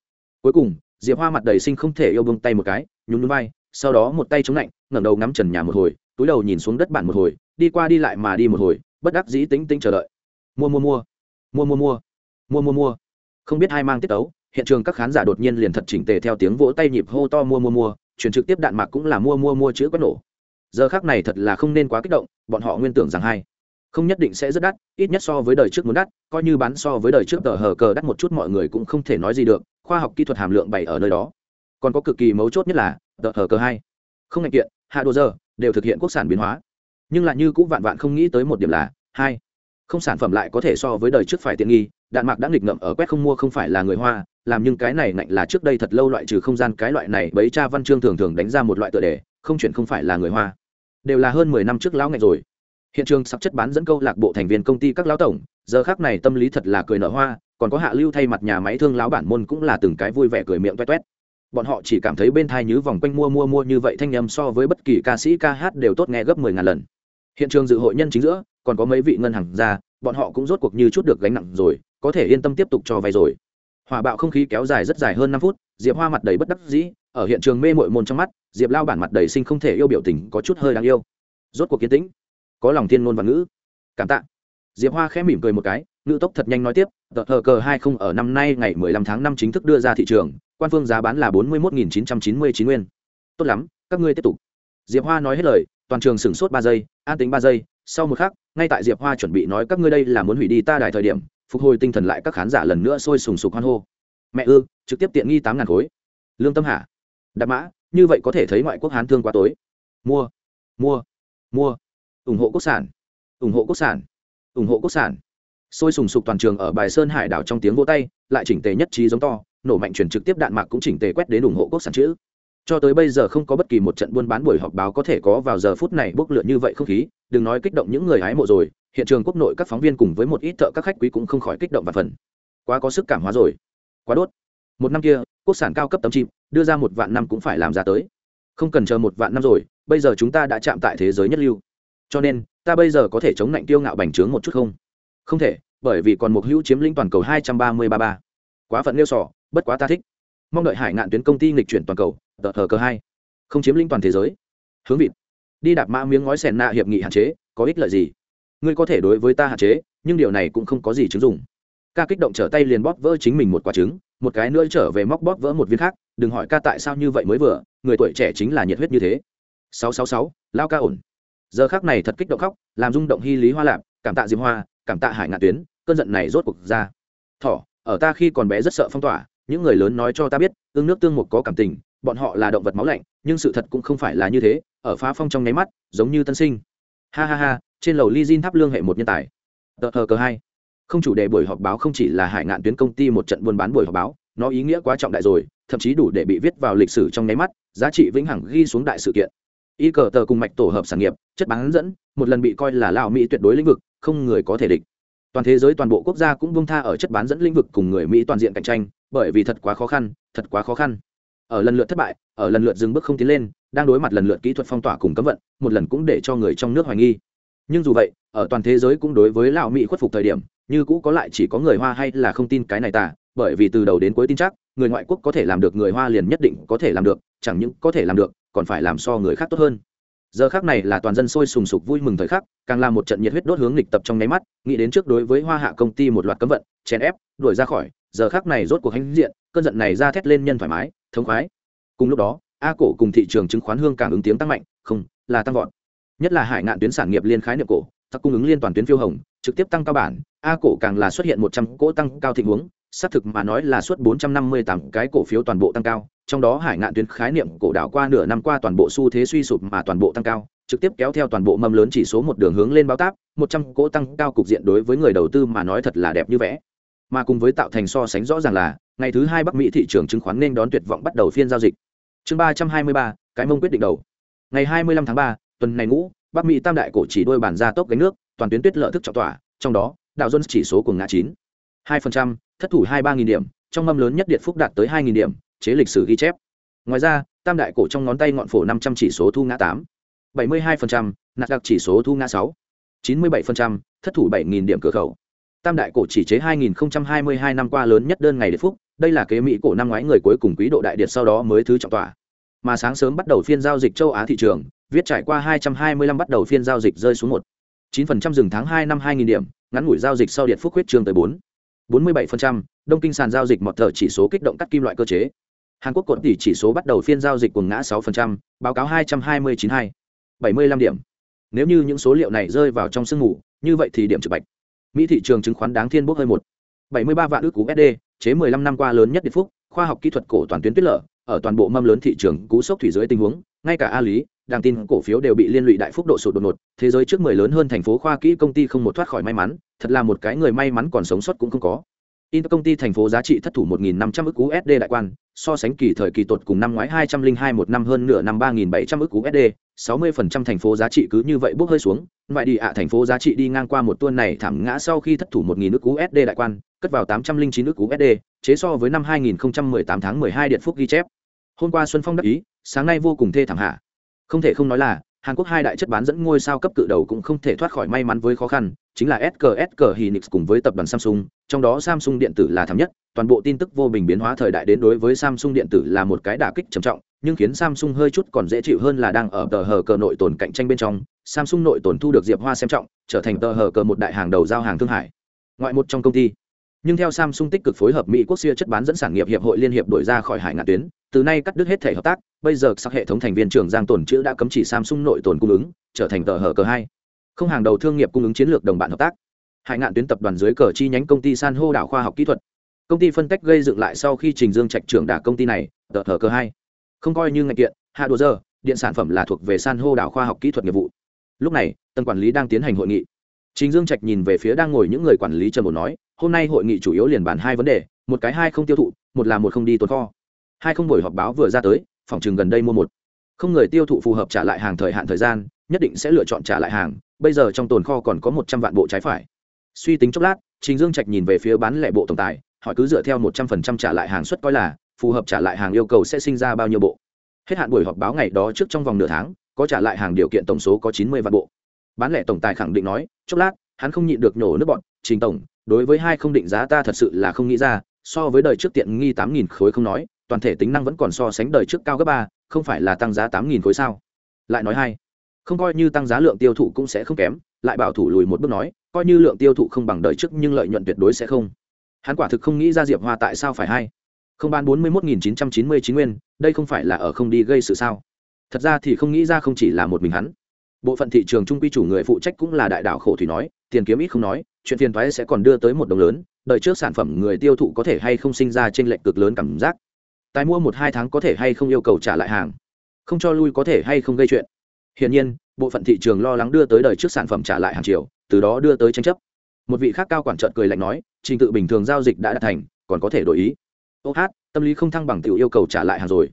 Speaker 1: Cuối cùng, diệp hoa mặt đầy sinh không thể yêu bông tay một cái, nhún núi vai, sau đó một tay chống lạnh, ngẩng đầu ngắm trần nhà một hồi, túi đầu nhìn xuống đất bản một hồi, đi qua đi lại mà đi một hồi, bất đắc dĩ tính tính chờ đợi. Mua mua mua. Mua mua mua. Mua mua mua. Không biết hai mang tiết tấu, hiện trường các khán giả đột nhiên liền thật chỉnh tề theo tiếng vỗ tay nhịp hô to mua mua mua chuyển trực tiếp đạn mạc cũng là mua mua mua chữ quét nổ. Giờ khác này thật là không nên quá kích động, bọn họ nguyên tưởng rằng hai không nhất định sẽ rất đắt, ít nhất so với đời trước muốn đắt, coi như bán so với đời trước tờ hờ cờ đắt một chút mọi người cũng không thể nói gì được, khoa học kỹ thuật hàm lượng bày ở nơi đó. Còn có cực kỳ mấu chốt nhất là, tờ hờ cờ hai. Không ngạch kiện, hạ đồ giờ, đều thực hiện quốc sản biến hóa. Nhưng lại như cũng vạn vạn không nghĩ tới một điểm là, hai. Không sản phẩm lại có thể so với đời trước phải tiện nghi, đạn mạc đã nghịch ngậm ở quét không mua không phải là người hoa, làm nhưng cái này ngạnh là trước đây thật lâu loại trừ không gian cái loại này, bấy cha văn chương thường thường đánh ra một loại tựa đề, không chuyển không phải là người hoa. Đều là hơn mười năm trước lão ngạnh rồi hiện trường sắp chất bán dẫn câu lạc bộ thành viên công ty các lão tổng, giờ khác này tâm lý thật là cười nở hoa, còn có hạ lưu thay mặt nhà máy thương lão bản môn cũng là từng cái vui vẻ cười miệng toét toét bọn họ chỉ cảm thấy bên thai nhứ vòng quanh mua mua mua như vậy thanh nhầm so với bất kỳ ca sĩ ca hát đều tốt nghe gấp mười ngàn lần. Hiện trường dự hội nhân chính giữa, còn có mấy vị ngân hàng ra bọn họ cũng rốt cuộc như chút được gánh nặng rồi, có thể yên tâm tiếp tục cho vay rồi. Hòa bạo không khí kéo dài rất dài hơn năm phút, diệp hoa mặt đầy bất đắc dĩ, ở hiện trường mê mội môn trong mắt, diệp lao bản mặt đầy sinh không thể yêu biểu tình có chút hơi đáng yêu. Rốt cuộc kiến tĩnh có lòng thiên ngôn và ngữ. Cảm tạ. Diệp hoa khẽ mỉm cười một cái, ngữ tốc thật nhanh nói tiếp, tờ hờ cờ hai không ở năm nay ngày mười lăm tháng năm chính thức đưa ra thị trường, quan phương giá bán là bốn mươi một nghìn chín trăm chín mươi chín nguyên. Tốt lắm, các ngươi tiếp tục. Diệp hoa nói hết lời, toàn trường sửng sốt ba giây, an tính ba giây, sau một khắc, ngay tại diệp hoa chuẩn bị nói các ngươi đây là muốn hủy đi ta đài thời điểm, phục hồi tinh thần lại các khán giả lần nữa sôi sùng sục hoan hô. Mẹ ư, trực tiếp tiện nghi tám ngàn khối. Lương tâm hạ đạp mã, như vậy có thể thấy ngoại quốc hán thương quá tối. Mua mua mua ủng hộ quốc sản, ủng hộ quốc sản, ủng hộ quốc sản. Sôi sùng sục toàn trường ở bài sơn hải đảo trong tiếng vô tay, lại chỉnh tề nhất trí giống to, nổ mạnh chuyển trực tiếp đạn mạc cũng chỉnh tề quét đến ủng hộ quốc sản chữ. Cho tới bây giờ không có bất kỳ một trận buôn bán buổi họp báo có thể có vào giờ phút này bốc lượn như vậy không khí, đừng nói kích động những người hái mộ rồi, hiện trường quốc nội các phóng viên cùng với một ít thợ các khách quý cũng không khỏi kích động và phần. Quá có sức cảm hóa rồi. Quá đốt. Một năm kia, quốc sản cao cấp tấm chim, đưa ra một vạn năm cũng phải làm ra tới. Không cần chờ một vạn năm rồi, bây giờ chúng ta đã chạm tại thế giới nhất lưu cho nên, ta bây giờ có thể chống lạnh tiêu ngạo bành trướng một chút không? Không thể, bởi vì còn một hữu chiếm lĩnh toàn cầu hai trăm ba mươi ba ba. Quá phận nêu sỏ bất quá ta thích. Mong đợi hải ngạn tuyến công ty nghịch chuyển toàn cầu, tờ hờ cơ hai. Không chiếm lĩnh toàn thế giới. Hướng vịt. Đi đạp mã miếng ngói sèn nạ hiệp nghị hạn chế, có ích lợi gì? Ngươi có thể đối với ta hạn chế, nhưng điều này cũng không có gì chứng dụng. Ca kích động trở tay liền bóp vỡ chính mình một quả trứng, một cái nữa trở về móc bóp vỡ một viên khác, đừng hỏi ca tại sao như vậy mới vừa, người tuổi trẻ chính là nhiệt huyết như thế. Sáu sáu sáu, lao ca ổn giờ khác này thật kích động khóc, làm rung động hy lý hoa lạp, cảm tạ diêm hoa, cảm tạ hải ngạn tuyến, cơn giận này rốt cuộc ra. Thỏ, ở ta khi còn bé rất sợ phong tỏa, những người lớn nói cho ta biết, ương nước tương mục có cảm tình, bọn họ là động vật máu lạnh, nhưng sự thật cũng không phải là như thế, ở phá phong trong nháy mắt, giống như tân sinh. Ha ha ha, trên lầu ly diên tháp lương hệ một nhân tài. Tờ hờ cờ hai. Không chủ đề buổi họp báo không chỉ là hải ngạn tuyến công ty một trận buôn bán buổi họp báo, nó ý nghĩa quá trọng đại rồi, thậm chí đủ để bị viết vào lịch sử trong nháy mắt, giá trị vĩnh hằng ghi xuống đại sự kiện y cờ tờ cùng mạch tổ hợp sản nghiệp, chất bán dẫn, một lần bị coi là lao mỹ tuyệt đối lĩnh vực, không người có thể địch. Toàn thế giới toàn bộ quốc gia cũng bông tha ở chất bán dẫn lĩnh vực cùng người mỹ toàn diện cạnh tranh, bởi vì thật quá khó khăn, thật quá khó khăn. Ở lần lượt thất bại, ở lần lượt dừng bước không tiến lên, đang đối mặt lần lượt kỹ thuật phong tỏa cùng cấm vận, một lần cũng để cho người trong nước hoài nghi. Nhưng dù vậy, ở toàn thế giới cũng đối với lão mỹ khuất phục thời điểm, như cũ có lại chỉ có người hoa hay là không tin cái này tà, bởi vì từ đầu đến cuối tin chắc, người ngoại quốc có thể làm được, người hoa liền nhất định có thể làm được, chẳng những có thể làm được còn phải làm so người khác tốt hơn. Giờ khác này là toàn dân sôi sùng sục vui mừng thời khắc, càng là một trận nhiệt huyết đốt hướng lịch tập trong nháy mắt, nghĩ đến trước đối với hoa hạ công ty một loạt cấm vận, chèn ép, đuổi ra khỏi, giờ khác này rốt cuộc hãnh diện, cơn giận này ra thét lên nhân thoải mái, thống khoái. Cùng lúc đó, a cổ cùng thị trường chứng khoán hương càng ứng tiếng tăng mạnh, không, là tăng vọt. Nhất là hải ngạn tuyến sản nghiệp liên khái niệm cổ thắc cung ứng liên toàn tuyến phiêu hồng trực tiếp tăng cao bản, a cổ càng là xuất hiện một trăm cỗ tăng cao tình huống, xác thực mà nói là suốt bốn trăm năm mươi tám cái cổ phiếu toàn bộ tăng cao, trong đó hải ngạn tuyến khái niệm cổ đảo qua nửa năm qua toàn bộ xu thế suy sụp mà toàn bộ tăng cao, trực tiếp kéo theo toàn bộ mâm lớn chỉ số một đường hướng lên báo táp, một trăm cỗ tăng cao cục diện đối với người đầu tư mà nói thật là đẹp như vẽ. Mà cùng với tạo thành so sánh rõ ràng là, ngày thứ hai bắc mỹ thị trường chứng khoán nên đón tuyệt vọng bắt đầu phiên giao dịch. Chương ba trăm hai mươi ba, cái mông quyết định đầu. Ngày hai mươi lăm tháng ba, tuần này ngũ, bắc mỹ tam đại cổ chỉ đôi bản ra tốc gánh nước toàn tuyến tuyết lợi thức trọng tỏa, trong đó đạo dân chỉ số của ngã chín. hai phần trăm, thất thủ hai ba nghìn điểm, trong mâm lớn nhất điện phúc đạt tới hai nghìn điểm, chế lịch sử ghi chép. Ngoài ra, tam đại cổ trong ngón tay ngọn phổ năm trăm chỉ số thu ngã tám. bảy mươi hai phần trăm nạt đặc chỉ số thu ngã sáu. chín mươi bảy phần trăm, thất thủ bảy nghìn điểm cửa khẩu. Tam đại cổ chỉ chế hai nghìn hai mươi hai năm qua lớn nhất đơn ngày điện phúc, đây là kế mỹ cổ năm ngoái người cuối cùng quý độ đại điện sau đó mới thứ trọng tỏa. Mà sáng sớm bắt đầu phiên giao dịch châu á thị trường, viết trải qua 225 bắt đầu phiên giao dịch rơi xuống một. 9% dừng tháng 2 năm 2000 điểm ngắn ngủi giao dịch sau điện phúc huyết trương tới 4 47%, đông kinh sàn giao dịch một thở chỉ số kích động cắt kim loại cơ chế. Hàn quốc cột tỷ chỉ số bắt đầu phiên giao dịch cùng ngã 6%, báo cáo 2292, 75 điểm. Nếu như những số liệu này rơi vào trong sương ngủ như vậy thì điểm trực bạch. Mỹ thị trường chứng khoán đáng thiên bốc hơi một. 73 vạn ước cú sd chế 15 năm qua lớn nhất điện phúc khoa học kỹ thuật cổ toàn tuyến tuyết lở ở toàn bộ mâm lớn thị trường cú sốc thủy dưới tình huống ngay cả a lý đàng tin cổ phiếu đều bị liên lụy đại phúc độ sụt đột ngột thế giới trước mười lớn hơn thành phố khoa kỹ công ty không một thoát khỏi may mắn thật là một cái người may mắn còn sống sót cũng không có in công ty thành phố giá trị thất thủ 1.500 ức USD đại quan, so sánh kỳ thời kỳ tột cùng năm ngoái 202 một năm hơn nửa năm 3.700 ức USD, 60% thành phố giá trị cứ như vậy bước hơi xuống, ngoại đi ạ thành phố giá trị đi ngang qua một tuần này thảm ngã sau khi thất thủ 1.000 ức USD đại quan, cất vào 809 ức USD, chế so với năm 2018 tháng 12 điện phúc ghi chép. Hôm qua Xuân Phong đắc ý, sáng nay vô cùng thê thảm hạ. Không thể không nói là, Hàn Quốc hai đại chất bán dẫn ngôi sao cấp cự đầu cũng không thể thoát khỏi may mắn với khó khăn, chính là SKSK hinix cùng với tập đoàn Samsung, trong đó Samsung điện tử là thảm nhất, toàn bộ tin tức vô bình biến hóa thời đại đến đối với Samsung điện tử là một cái đả kích trầm trọng, nhưng khiến Samsung hơi chút còn dễ chịu hơn là đang ở tờ hờ cờ nội tồn cạnh tranh bên trong, Samsung nội tồn thu được Diệp Hoa xem trọng, trở thành tờ hờ cờ một đại hàng đầu giao hàng thương hải. Ngoại một trong công ty nhưng theo samsung tích cực phối hợp mỹ quốc xưa chất bán dẫn sản nghiệp hiệp hội liên hiệp đổi ra khỏi hải ngạn tuyến từ nay cắt đứt hết thể hợp tác bây giờ sắc hệ thống thành viên trường giang tồn chữ đã cấm chỉ samsung nội tồn cung ứng trở thành tờ hở cờ hai. Không hàng đầu thương nghiệp cung ứng chiến lược đồng bạn hợp tác. Hải ngạn tuyến tập đoàn dưới cờ chi nhánh công ty san hô đảo khoa học kỹ thuật. Công ty phân tách gây dựng lại sau khi trình dương trạch trưởng đả công ty này tờ hở cờ hai. Không coi như ngạch kiện hạ đồ giờ điện sản phẩm là thuộc về san hô đảo khoa học kỹ thuật nghiệp vụ. Lúc này tân quản lý đang tiến hành hội nghị. Trình Dương Trạch nhìn về phía đang ngồi những người quản lý trầm bồn nói, hôm nay hội nghị chủ yếu liền bàn hai vấn đề, một cái hai không tiêu thụ, một là một không đi tồn kho. Hai không buổi họp báo vừa ra tới, phòng trường gần đây mua một. Không người tiêu thụ phù hợp trả lại hàng thời hạn thời gian, nhất định sẽ lựa chọn trả lại hàng, bây giờ trong tồn kho còn có một trăm vạn bộ trái phải. Suy tính chốc lát, Trình Dương Trạch nhìn về phía bán lẻ bộ tổng tài, hỏi cứ dựa theo một trăm phần trăm trả lại hàng suất coi là, phù hợp trả lại hàng yêu cầu sẽ sinh ra bao nhiêu bộ. Hết hạn buổi họp báo ngày đó trước trong vòng nửa tháng, có trả lại hàng điều kiện tổng số có chín mươi vạn bộ bán lẻ tổng tài khẳng định nói chốc lát hắn không nhịn được nhổ nước bọn trình tổng đối với hai không định giá ta thật sự là không nghĩ ra so với đời trước tiện nghi tám nghìn khối không nói toàn thể tính năng vẫn còn so sánh đời trước cao gấp ba, không phải là tăng giá tám nghìn khối sao? Lại nói hai, không coi như tăng giá lượng tiêu thụ cũng sẽ không kém, lại bảo thủ lùi một bước nói, coi như lượng tiêu thụ không bằng đời trước nhưng lợi nhuận tuyệt đối sẽ không. Hắn quả thực không nghĩ ra diệp hoa tại sao phải hay không bán bốn mươi một nghìn chín trăm chín mươi chín nguyên, đây không phải là ở không đi gây sự sao? Thật ra thì không nghĩ ra không chỉ là một mình hắn. Bộ phận thị trường trung quy chủ người phụ trách cũng là đại đạo khổ thủy nói, tiền kiếm ít không nói, chuyện phiền thoái sẽ còn đưa tới một đồng lớn, đời trước sản phẩm người tiêu thụ có thể hay không sinh ra trên lệnh cực lớn cảm giác tài mua một hai tháng có thể hay không yêu cầu trả lại hàng? Không cho lui có thể hay không gây chuyện? Hiển nhiên bộ phận thị trường lo lắng đưa tới đời trước sản phẩm trả lại hàng chiều, từ đó đưa tới tranh chấp. Một vị khác cao quản trợt cười lạnh nói trình tự bình thường giao dịch đã đạt thành còn có thể đổi ý. Ô hát tâm lý không thăng bằng tự yêu cầu trả lại hàng rồi.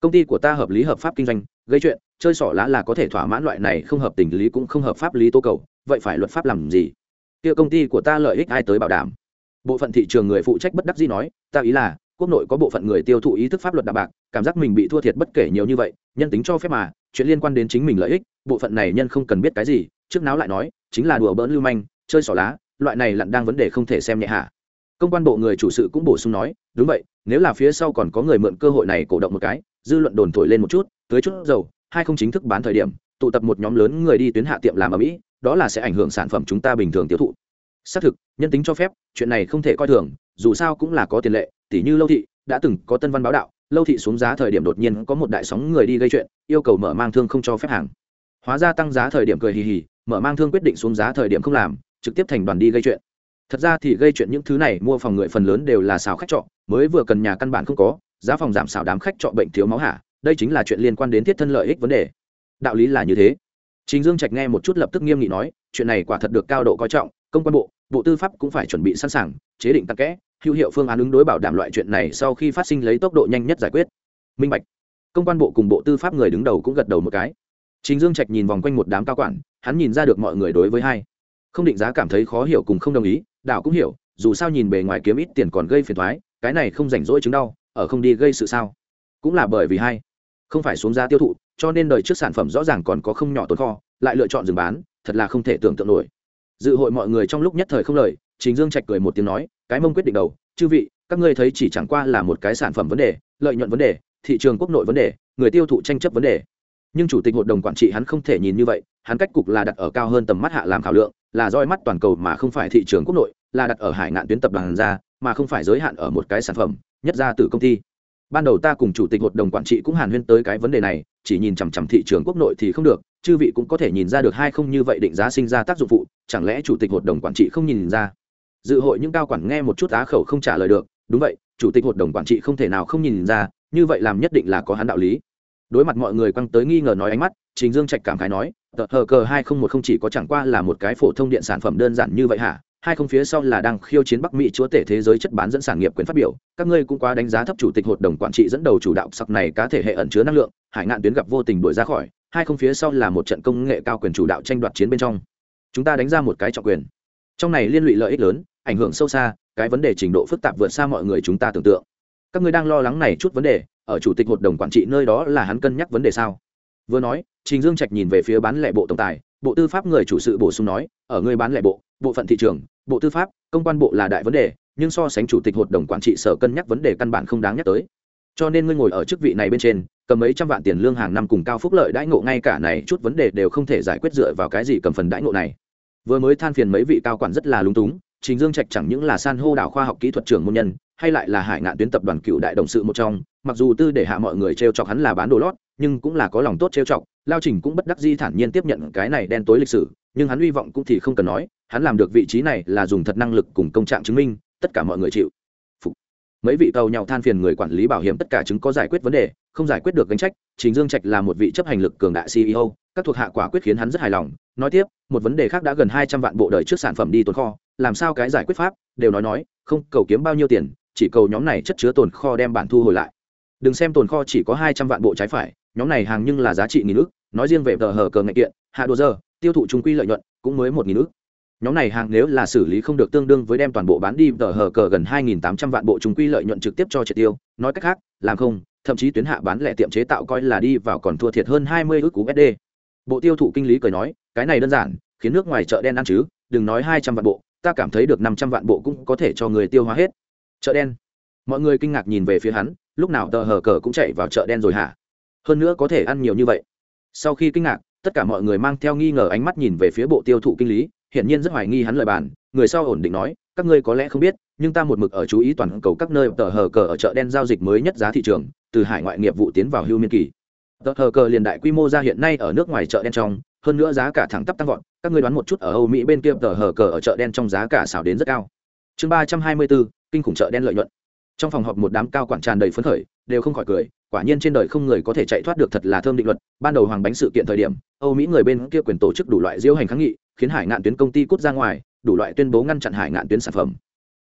Speaker 1: Công ty của ta hợp lý hợp pháp kinh doanh gây chuyện chơi sỏ lá là có thể thỏa mãn loại này không hợp tình lý cũng không hợp pháp lý tố cầu vậy phải luật pháp làm gì? Kia công ty của ta lợi ích ai tới bảo đảm? Bộ phận thị trường người phụ trách bất đắc dĩ nói ta ý là quốc nội có bộ phận người tiêu thụ ý thức pháp luật đạm bạc, cảm giác mình bị thua thiệt bất kể nhiều như vậy, nhân tính cho phép mà, chuyện liên quan đến chính mình lợi ích, bộ phận này nhân không cần biết cái gì, trước náo lại nói, chính là đùa bỡn lưu manh, chơi xỏ lá, loại này lặn đang vấn đề không thể xem nhẹ hạ công quan bộ người chủ sự cũng bổ sung nói, đúng vậy, nếu là phía sau còn có người mượn cơ hội này cổ động một cái, dư luận đồn thổi lên một chút, tới chút dầu, hai không chính thức bán thời điểm, tụ tập một nhóm lớn người đi tuyến hạ tiệm làm ở mỹ, đó là sẽ ảnh hưởng sản phẩm chúng ta bình thường tiêu thụ xác thực, nhân tính cho phép, chuyện này không thể coi thường, dù sao cũng là có tiền lệ tỷ như lâu thị, đã từng có tân văn báo đạo, lâu thị xuống giá thời điểm đột nhiên có một đại sóng người đi gây chuyện, yêu cầu mở mang thương không cho phép hàng. Hóa ra tăng giá thời điểm cười hì hì, mở mang thương quyết định xuống giá thời điểm không làm, trực tiếp thành đoàn đi gây chuyện. Thật ra thì gây chuyện những thứ này mua phòng người phần lớn đều là xào khách trọ, mới vừa cần nhà căn bản không có, giá phòng giảm xào đám khách trọ bệnh thiếu máu hả đây chính là chuyện liên quan đến thiết thân lợi ích vấn đề. Đạo lý là như thế. Chính dương trạch nghe một chút lập tức nghiêm nghị nói, chuyện này quả thật được cao độ coi trọng công quan bộ bộ tư pháp cũng phải chuẩn bị sẵn sàng, chế định tắc kẽ, hữu hiệu phương án ứng đối bảo đảm loại chuyện này sau khi phát sinh lấy tốc độ nhanh nhất giải quyết. Minh bạch. Công quan bộ cùng bộ tư pháp người đứng đầu cũng gật đầu một cái. Chính dương trạch nhìn vòng quanh một đám cao quản, hắn nhìn ra được mọi người đối với hai. Không định giá cảm thấy khó hiểu cùng không đồng ý đạo cũng hiểu, dù sao nhìn bề ngoài kiếm ít tiền còn gây phiền thoái cái này không rảnh rỗi chứng đau, ở không đi gây sự sao? Cũng là bởi vì hai. Không phải xuống giá tiêu thụ, cho nên đời trước sản phẩm rõ ràng còn có không nhỏ tồn kho, lại lựa chọn dừng bán, thật là không thể tưởng tượng nổi dự hội mọi người trong lúc nhất thời không lời chính dương trạch cười một tiếng nói, cái mông quyết định đầu, chư vị, các ngươi thấy chỉ chẳng qua là một cái sản phẩm vấn đề, lợi nhuận vấn đề, thị trường quốc nội vấn đề, người tiêu thụ tranh chấp vấn đề. Nhưng chủ tịch hội đồng quản trị hắn không thể nhìn như vậy, hắn cách cục là đặt ở cao hơn tầm mắt hạ làm khảo lượng, là roi mắt toàn cầu mà không phải thị trường quốc nội, là đặt ở hải ngạn tuyến tập đoàn ra, mà không phải giới hạn ở một cái sản phẩm, nhất ra từ công ty ban đầu ta cùng chủ tịch hội đồng quản trị cũng hàn huyên tới cái vấn đề này, chỉ nhìn chằm chằm thị trường quốc nội thì không được, chư vị cũng có thể nhìn ra được hay không như vậy định giá sinh ra tác dụng phụ, chẳng lẽ chủ tịch hội đồng quản trị không nhìn ra? Dự hội những cao quản nghe một chút á khẩu không trả lời được, đúng vậy, chủ tịch hội đồng quản trị không thể nào không nhìn ra, như vậy làm nhất định là có hắn đạo lý. Đối mặt mọi người quăng tới nghi ngờ nói ánh mắt, trình dương trạch cảm khái nói, tờ, hờ, cờ hai không một không chỉ có chẳng qua là một cái phổ thông điện sản phẩm đơn giản như vậy hả? Hai không phía sau là đang khiêu chiến bắc mỹ chúa tể thế giới chất bán dẫn sản nghiệp quyền phát biểu. Các ngươi cũng quá đánh giá thấp chủ tịch hội đồng quản trị dẫn đầu chủ đạo sặc này cá thể hệ ẩn chứa năng lượng, hải ngạn tuyến gặp vô tình đuổi ra khỏi, hai không phía sau là một trận công nghệ cao quyền chủ đạo tranh đoạt chiến bên trong. Chúng ta đánh ra một cái trọng quyền. Trong này liên lụy lợi ích lớn, ảnh hưởng sâu xa, cái vấn đề trình độ phức tạp vượt xa mọi người chúng ta tưởng tượng. Các ngươi đang lo lắng này chút vấn đề, ở chủ tịch hội đồng quản trị nơi đó là hắn cân nhắc vấn đề sao? Vừa nói, trình dương trạch nhìn về phía bán lẻ bộ tổng tài bộ tư pháp người chủ sự bổ sung nói, ở người bán lẻ bộ bộ phận thị trường, bộ tư pháp, công quan bộ là đại vấn đề, nhưng so sánh chủ tịch hội đồng quản trị sở cân nhắc vấn đề căn bản không đáng nhắc tới. Cho nên ngươi ngồi ở chức vị này bên trên, cầm mấy trăm vạn tiền lương hàng năm cùng cao phúc lợi đãi ngộ ngay cả này chút vấn đề đều không thể giải quyết dựa vào cái gì cầm phần đãi ngộ này. Vừa mới than phiền mấy vị cao quản rất là lúng túng, trình dương trạch chẳng những là san hô đảo khoa học kỹ thuật trưởng môn nhân, hay lại là hải ngạn tuyến tập đoàn cựu đại đồng sự một trong, mặc dù tư để hạ mọi người t r e o chọc hắn là bán đồ lót nhưng cũng là có lòng tốt trêu chọc, lao trình cũng bất đắc di thản nhiên tiếp nhận cái này đen tối lịch sử, nhưng hắn hy vọng cũng thì không cần nói, hắn làm được vị trí này là dùng thật năng lực cùng công trạng chứng minh, tất cả mọi người chịu Phục. mấy vị tàu nhau than phiền người quản lý bảo hiểm tất cả chứng có giải quyết vấn đề, không giải quyết được gánh trách chính dương trạch là một vị chấp hành lực cường đại ceo các thuộc hạ quả quyết khiến hắn rất hài lòng, nói tiếp, một vấn đề khác đã gần hai trăm vạn bộ đời trước sản phẩm đi tồn kho, làm sao cái giải quyết pháp, đều nói nói, không cầu kiếm bao nhiêu tiền, chỉ cầu nhóm này chất chứa tồn kho đem bản thu hồi lại đừng xem tồn kho chỉ có hai trăm vạn bộ trái phải nhóm này hàng nhưng là giá trị nghìn ước nói riêng về tờ hờ cờ ngạch kiện, hạ đồ giờ, tiêu thụ trung quy lợi nhuận cũng mới một nghìn ước nhóm này hàng nếu là xử lý không được tương đương với đem toàn bộ bán đi, tờ hờ cờ gần hai nghìn tám trăm vạn bộ trung quy lợi nhuận trực tiếp cho triệt tiêu. Nói cách khác, làm không, thậm chí tuyến hạ bán lẻ tiệm chế tạo coi là đi vào còn thua thiệt hơn hai mươi ước cú sd bộ tiêu thụ kinh lý cười nói, cái này đơn giản, khiến nước ngoài chợ đen ăn chứ, đừng nói hai trăm vạn bộ, ta cảm thấy được năm trăm vạn bộ cũng có thể cho người tiêu hóa hết. Chợ đen. Mọi người kinh ngạc nhìn về phía hắn, lúc nào tờ hờ cờ cũng chạy vào chợ đen rồi hả? Hơn nữa có thể ăn nhiều như vậy. Sau khi kinh ngạc, tất cả mọi người mang theo nghi ngờ ánh mắt nhìn về phía bộ tiêu thụ kinh lý, hiển nhiên rất hoài nghi hắn lời bàn. Người sau ổn định nói, các ngươi có lẽ không biết, nhưng ta một mực ở chú ý toàn cầu các nơi tờ hờ cờ ở chợ đen giao dịch mới nhất giá thị trường, từ hải ngoại nghiệp vụ tiến vào hưu miên kỳ. Tờ hờ cờ liền đại quy mô ra hiện nay ở nước ngoài chợ đen trong, hơn nữa giá cả thẳng tắp tăng vọt, các ngươi đoán một chút ở âu mỹ bên kia tờ hờ cờ ở chợ đen trong giá cả xào đến rất cao. Chương ba trăm hai mươi bốn, kinh khủng chợ đen lợi nhuận. Trong phòng họp một đám cao quản tràn đầy phấn khởi, đều không khỏi cười quả nhiên trên đời không người có thể chạy thoát được thật là thơm định luật. Ban đầu hoàng bánh sự kiện thời điểm, âu mỹ người bên kia quyền tổ chức đủ loại diễu hành kháng nghị, khiến hải ngạn tuyến công ty cút ra ngoài, đủ loại tuyên bố ngăn chặn hải ngạn tuyến sản phẩm.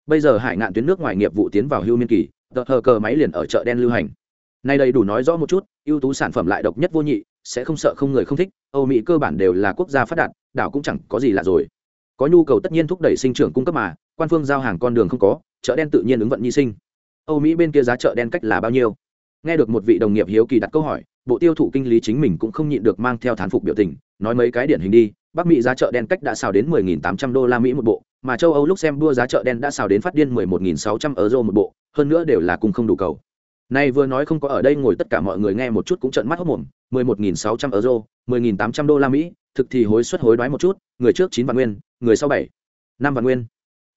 Speaker 1: Bây giờ hải ngạn tuyến nước ngoài nghiệp vụ tiến vào hưu miên kỳ, tờ hờ cờ máy liền ở chợ đen lưu hành. Nay đây đủ nói rõ một chút, ưu tú sản phẩm lại độc nhất vô nhị, sẽ không sợ không người không thích, âu mỹ cơ bản đều là quốc gia phát đạt, đảo cũng chẳng có gì lạ rồi. Có nhu cầu tất nhiên thúc đẩy sinh trưởng cung cấp mà, quan phương giao hàng con đường không có, chợ đen tự nhiên ứng vận nhi sinh. Âu mỹ bên kia giá chợ đen cách là bao nhiêu? Nghe được một vị đồng nghiệp hiếu kỳ đặt câu hỏi, bộ tiêu thụ kinh lý chính mình cũng không nhịn được mang theo thán phục biểu tình, nói mấy cái điển hình đi, bắc mỹ giá chợ đen cách đã xào đến 10.800 đô la mỹ một bộ, mà châu âu lúc xem đua giá chợ đen đã xào đến phát điên 11.600 euro một bộ, hơn nữa đều là cùng không đủ cầu. Này vừa nói không có ở đây ngồi tất cả mọi người nghe một chút cũng trợn mắt hốc mồm 11.600 euro 10.800 đô la mỹ, thực thì hối suất hối đoái một chút, người trước chín vạn nguyên, người sau bảy, năm vạn nguyên.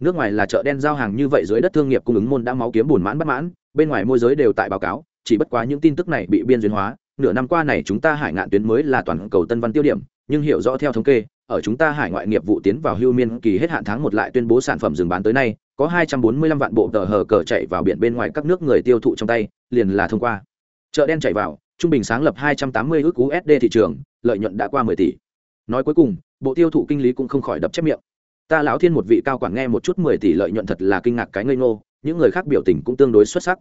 Speaker 1: Nước ngoài là chợ đen giao hàng như vậy dưới đất thương nghiệp cung ứng môn đã máu kiếm buồn mãn bất mãn, bên ngoài môi giới đều tại báo cáo chỉ bất quá những tin tức này bị biên duyên hóa, nửa năm qua này chúng ta hải ngạn tuyến mới là toàn cầu tân văn tiêu điểm, nhưng hiểu rõ theo thống kê, ở chúng ta hải ngoại nghiệp vụ tiến vào hưu miên kỳ hết hạn tháng một lại tuyên bố sản phẩm dừng bán tới nay, có 245 vạn bộ tờ hờ cờ chạy vào biển bên ngoài các nước người tiêu thụ trong tay, liền là thông qua. Chợ đen chạy vào, trung bình sáng lập 280 ước USD thị trường, lợi nhuận đã qua 10 tỷ. Nói cuối cùng, bộ tiêu thụ kinh lý cũng không khỏi đập chép miệng. Ta lão thiên một vị cao quản nghe một chút 10 tỷ lợi nhuận thật là kinh ngạc cái ngây ngô, những người khác biểu tình cũng tương đối xuất sắc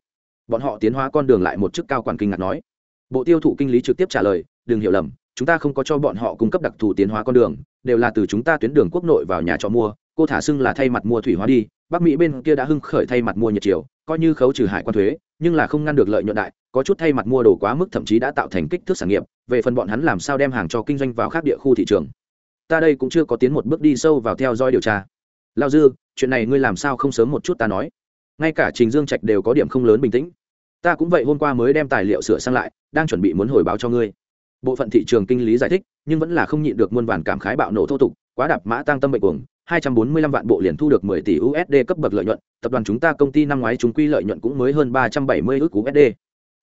Speaker 1: bọn họ tiến hóa con đường lại một chức cao quản kinh ngạc nói. Bộ tiêu thụ kinh lý trực tiếp trả lời, đừng hiểu lầm, chúng ta không có cho bọn họ cung cấp đặc thù tiến hóa con đường, đều là từ chúng ta tuyến đường quốc nội vào nhà trọ mua, cô thả xưng là thay mặt mua thủy hóa đi, bắc mỹ bên kia đã hưng khởi thay mặt mua nhiệt chiều coi như khấu trừ hải quan thuế, nhưng là không ngăn được lợi nhuận đại, có chút thay mặt mua đồ quá mức thậm chí đã tạo thành kích thước sản nghiệp, về phần bọn hắn làm sao đem hàng cho kinh doanh vào khác địa khu thị trường. Ta đây cũng chưa có tiến một bước đi sâu vào theo dõi điều tra. Lao dư, chuyện này ngươi làm sao không sớm một chút ta nói? Ngay cả trình dương trạch đều có điểm không lớn bình tĩnh ta cũng vậy hôm qua mới đem tài liệu sửa sang lại đang chuẩn bị muốn hồi báo cho ngươi bộ phận thị trường kinh lý giải thích nhưng vẫn là không nhịn được muôn vàn cảm khái bạo nổ thô tục quá đạp mã tăng tâm bệnh cuồng 245 vạn bộ liền thu được 10 tỷ USD cấp bậc lợi nhuận, tập đoàn chúng ta công ty năm ngoái chúng quy lợi nhuận cũng mới hơn 370 ức USD.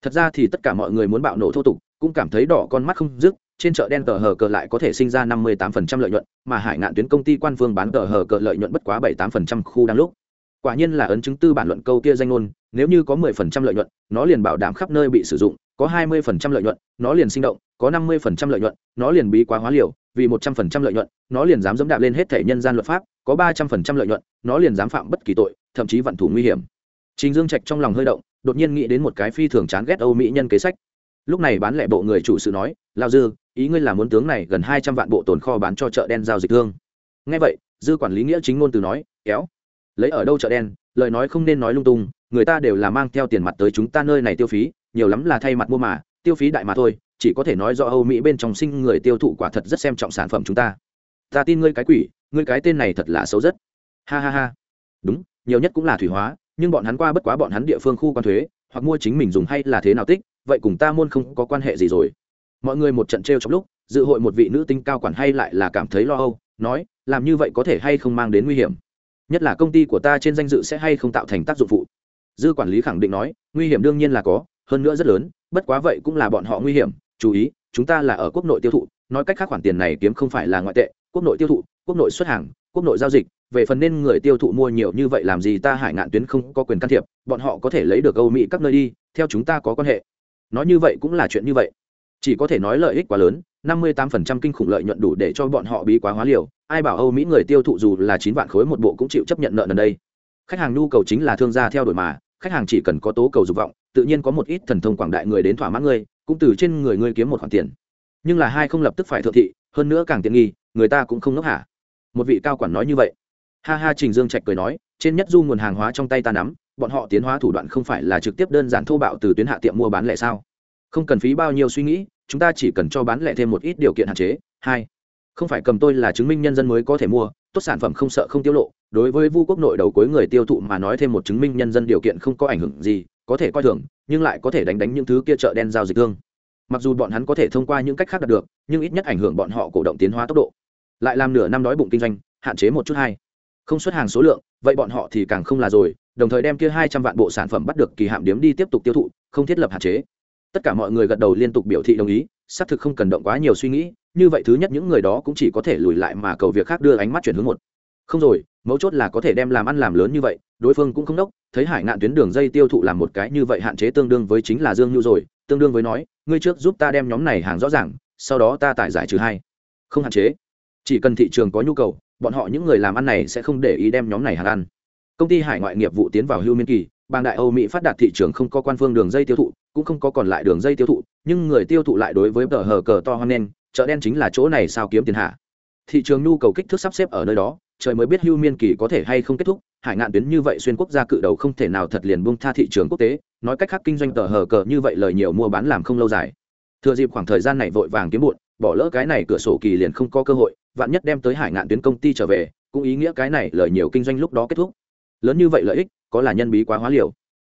Speaker 1: Thật ra thì tất cả mọi người muốn bạo nổ thô tục, cũng cảm thấy đỏ con mắt không dứt, trên chợ đen tờ hờ cờ lại có thể sinh ra 58% lợi nhuận, mà Hải Ngạn tuyến công ty quan phương bán tờ hờ cờ lợi nhuận bất quá 78% khu đang lúc. Quả nhiên là ấn chứng tư bản luận câu kia danh ngôn, nếu như có 10% lợi nhuận, nó liền bảo đảm khắp nơi bị sử dụng, có 20% lợi nhuận, nó liền sinh động, có 50% lợi nhuận, nó liền bí quá hóa liều, vì 100% lợi nhuận, nó liền dám dẫm đạp lên hết thể nhân gian luật pháp, có 300% lợi nhuận, nó liền dám phạm bất kỳ tội, thậm chí vận thủ nguy hiểm. Trình Dương Trạch trong lòng hơi động, đột nhiên nghĩ đến một cái phi thường chán ghét Âu Mỹ nhân kế sách. Lúc này bán lẻ bộ người chủ sự nói, "Lão dư, ý ngươi là muốn tướng này gần 200 vạn bộ tồn kho bán cho chợ đen giao dịch thương?" Nghe vậy, dư quản lý nghĩa chính ngôn từ nói, "Kéo, lấy ở đâu chợ đen, lời nói không nên nói lung tung, người ta đều là mang theo tiền mặt tới chúng ta nơi này tiêu phí, nhiều lắm là thay mặt mua mà, tiêu phí đại mà thôi, chỉ có thể nói do Âu Mỹ bên trong sinh người tiêu thụ quả thật rất xem trọng sản phẩm chúng ta. Ta tin ngươi cái quỷ, ngươi cái tên này thật là xấu rất. Ha ha ha. Đúng, nhiều nhất cũng là thủy hóa, nhưng bọn hắn qua bất quá bọn hắn địa phương khu quan thuế, hoặc mua chính mình dùng hay là thế nào tích, vậy cùng ta môn không có quan hệ gì rồi. Mọi người một trận trêu trong lúc, dự hội một vị nữ tinh cao quản hay lại là cảm thấy lo âu, nói, làm như vậy có thể hay không mang đến nguy hiểm. Nhất là công ty của ta trên danh dự sẽ hay không tạo thành tác dụng phụ. Dư quản lý khẳng định nói, nguy hiểm đương nhiên là có, hơn nữa rất lớn, bất quá vậy cũng là bọn họ nguy hiểm, chú ý chúng ta là ở quốc nội tiêu thụ nói cách khác khoản tiền này kiếm không phải là ngoại tệ. Quốc nội tiêu thụ quốc nội xuất hàng quốc nội giao dịch về phần nên người tiêu thụ mua nhiều như vậy làm gì ta hải ngạn tuyến không có quyền can thiệp bọn họ có thể lấy được âu mỹ các nơi đi theo chúng ta có quan hệ. Nói như vậy cũng là chuyện như vậy. Chỉ có thể nói lợi ích quá lớn năm mươi tám phần trăm kinh khủng lợi nhuận đủ để cho bọn họ bí quá hóa liều. Ai bảo âu mỹ người tiêu thụ dù là chín vạn khối một bộ cũng chịu chấp nhận nợ lần đây. Khách hàng nhu cầu chính là thương gia theo đuổi mà khách hàng chỉ cần có tố cầu dục vọng, tự nhiên có một ít thần thông quảng đại người đến thỏa mãn ngươi, cũng từ trên người ngươi kiếm một khoản tiền. Nhưng là hai không lập tức phải thượng thị, hơn nữa càng tiện nghi, người ta cũng không ngốc hả? Một vị cao quản nói như vậy. Ha ha, trình dương trạch cười nói, trên nhất du nguồn hàng hóa trong tay ta nắm, bọn họ tiến hóa thủ đoạn không phải là trực tiếp đơn giản thô bạo từ tuyến hạ tiệm mua bán lẻ sao? Không cần phí bao nhiêu suy nghĩ, chúng ta chỉ cần cho bán lẻ thêm một ít điều kiện hạn chế. Hai, không phải cầm tôi là chứng minh nhân dân mới có thể mua tốt sản phẩm không sợ không tiêu lộ, đối với vu quốc nội đầu cuối người tiêu thụ mà nói thêm một chứng minh nhân dân điều kiện không có ảnh hưởng gì, có thể coi thường, nhưng lại có thể đánh đánh những thứ kia chợ đen giao dịch thương. Mặc dù bọn hắn có thể thông qua những cách khác đạt được, nhưng ít nhất ảnh hưởng bọn họ cổ động tiến hóa tốc độ. Lại làm nửa năm đói bụng kinh doanh, hạn chế một chút hay. Không xuất hàng số lượng, vậy bọn họ thì càng không là rồi, đồng thời đem kia hai trăm vạn bộ sản phẩm bắt được kỳ hạm điếm đi tiếp tục tiêu thụ, không thiết lập hạn chế. Tất cả mọi người gật đầu liên tục biểu thị đồng ý, xác thực không cần động quá nhiều suy nghĩ như vậy thứ nhất những người đó cũng chỉ có thể lùi lại mà cầu việc khác đưa ánh mắt chuyển hướng một. Không rồi, mấu chốt là có thể đem làm ăn làm lớn như vậy, đối phương cũng không đốc, thấy hải ngạn tuyến đường dây tiêu thụ làm một cái như vậy hạn chế tương đương với chính là dương nhu rồi, tương đương với nói, ngươi trước giúp ta đem nhóm này hàng rõ ràng, sau đó ta tải giải trừ hai. Không hạn chế. Chỉ cần thị trường có nhu cầu, bọn họ những người làm ăn này sẽ không để ý đem nhóm này hàng ăn. Công ty hải ngoại nghiệp vụ tiến vào hưu miên kỳ, bang đại âu mỹ phát đạt thị trường không có quan phương đường dây tiêu thụ, cũng không có còn lại đường dây tiêu thụ, nhưng người tiêu thụ lại đối với tờ hờ cờ to hoan nen chợ đen chính là chỗ này sao kiếm tiền hạ thị trường nhu cầu kích thước sắp xếp ở nơi đó trời mới biết hưu miên kỳ có thể hay không kết thúc. Hải ngạn tuyến như vậy xuyên quốc gia cự đầu không thể nào thật liền buông tha thị trường quốc tế. Nói cách khác kinh doanh tờ hờ cờ như vậy lời nhiều mua bán làm không lâu dài. Thừa dịp khoảng thời gian này vội vàng kiếm bụn bỏ lỡ cái này cửa sổ kỳ liền không có cơ hội vạn nhất đem tới hải ngạn tuyến công ty trở về cũng ý nghĩa cái này lời nhiều kinh doanh lúc đó kết thúc. Lớn như vậy lợi ích có là nhân bí quá hóa liều.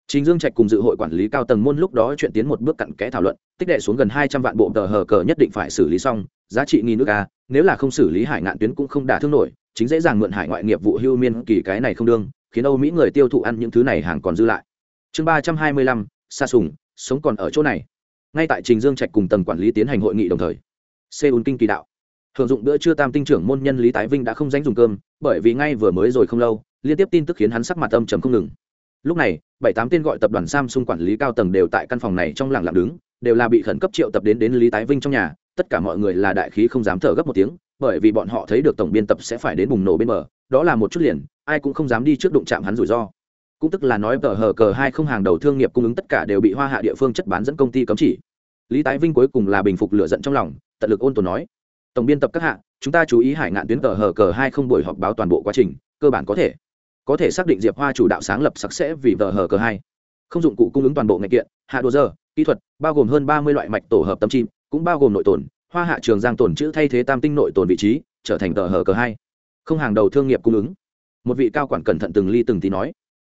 Speaker 1: Trình Dương Trạch cùng dự hội quản lý cao tầng môn lúc đó chuyện tiến một bước cặn kẽ thảo luận, tích đệ xuống gần hai trăm vạn bộ tờ hờ cờ nhất định phải xử lý xong, giá trị nghìn nước a, nếu là không xử lý hải ngạn tuyến cũng không đả thương nổi, chính dễ dàng mượn hải ngoại nghiệp vụ hưu miên kỳ cái này không đương, khiến Âu Mỹ người tiêu thụ ăn những thứ này hàng còn dư lại. Chương ba trăm hai mươi lăm, xa sùng, sống còn ở chỗ này. Ngay tại Trình Dương Trạch cùng tầng quản lý tiến hành hội nghị đồng thời, Seoul kinh kỳ đạo. thường dụng bữa trưa tam tinh trưởng môn nhân Lý Tái Vinh đã không dánh dùng cơm, bởi vì ngay vừa mới rồi không lâu, liên tiếp tin tức khiến hắn sắc mặt âm trầm không ngừng lúc này bảy tám tên gọi tập đoàn samsung quản lý cao tầng đều tại căn phòng này trong lặng lặng đứng đều là bị khẩn cấp triệu tập đến đến lý tái vinh trong nhà, tất cả mọi người là đại khí không dám thở gấp một tiếng, bởi vì bọn họ thấy được tổng biên tập sẽ phải đến bùng nổ bên bờ, đó là một chút liền, ai cũng không dám đi trước đụng chạm hắn rủi ro. Cũng tức là nói tờ hờ cờ hai không hàng đầu thương nghiệp cung ứng tất cả đều bị hoa hạ địa phương chất bán dẫn công ty cấm chỉ. Lý tái vinh cuối cùng là bình phục lửa giận trong lòng, tận lực ôn tồn nói, tổng biên tập các hạ, chúng ta chú ý hải ngạn tuyến tờ hờ cờ hai không buổi họp báo toàn bộ quá trình, cơ bản có thể có thể xác định diệp hoa chủ đạo sáng lập sặc sẽ vì tờ hờ cờ hai, không dụng cụ cung ứng toàn bộ ngành kiện, hạ đồ giờ kỹ thuật, bao gồm hơn ba mươi loại mạch tổ hợp tâm chim, cũng bao gồm nội tồn, hoa hạ trường giang tồn chữ thay thế tam tinh nội tồn vị trí, trở thành tờ hờ cờ hai. Không hàng đầu thương nghiệp cung ứng. Một vị cao quản cẩn thận từng ly từng tí nói.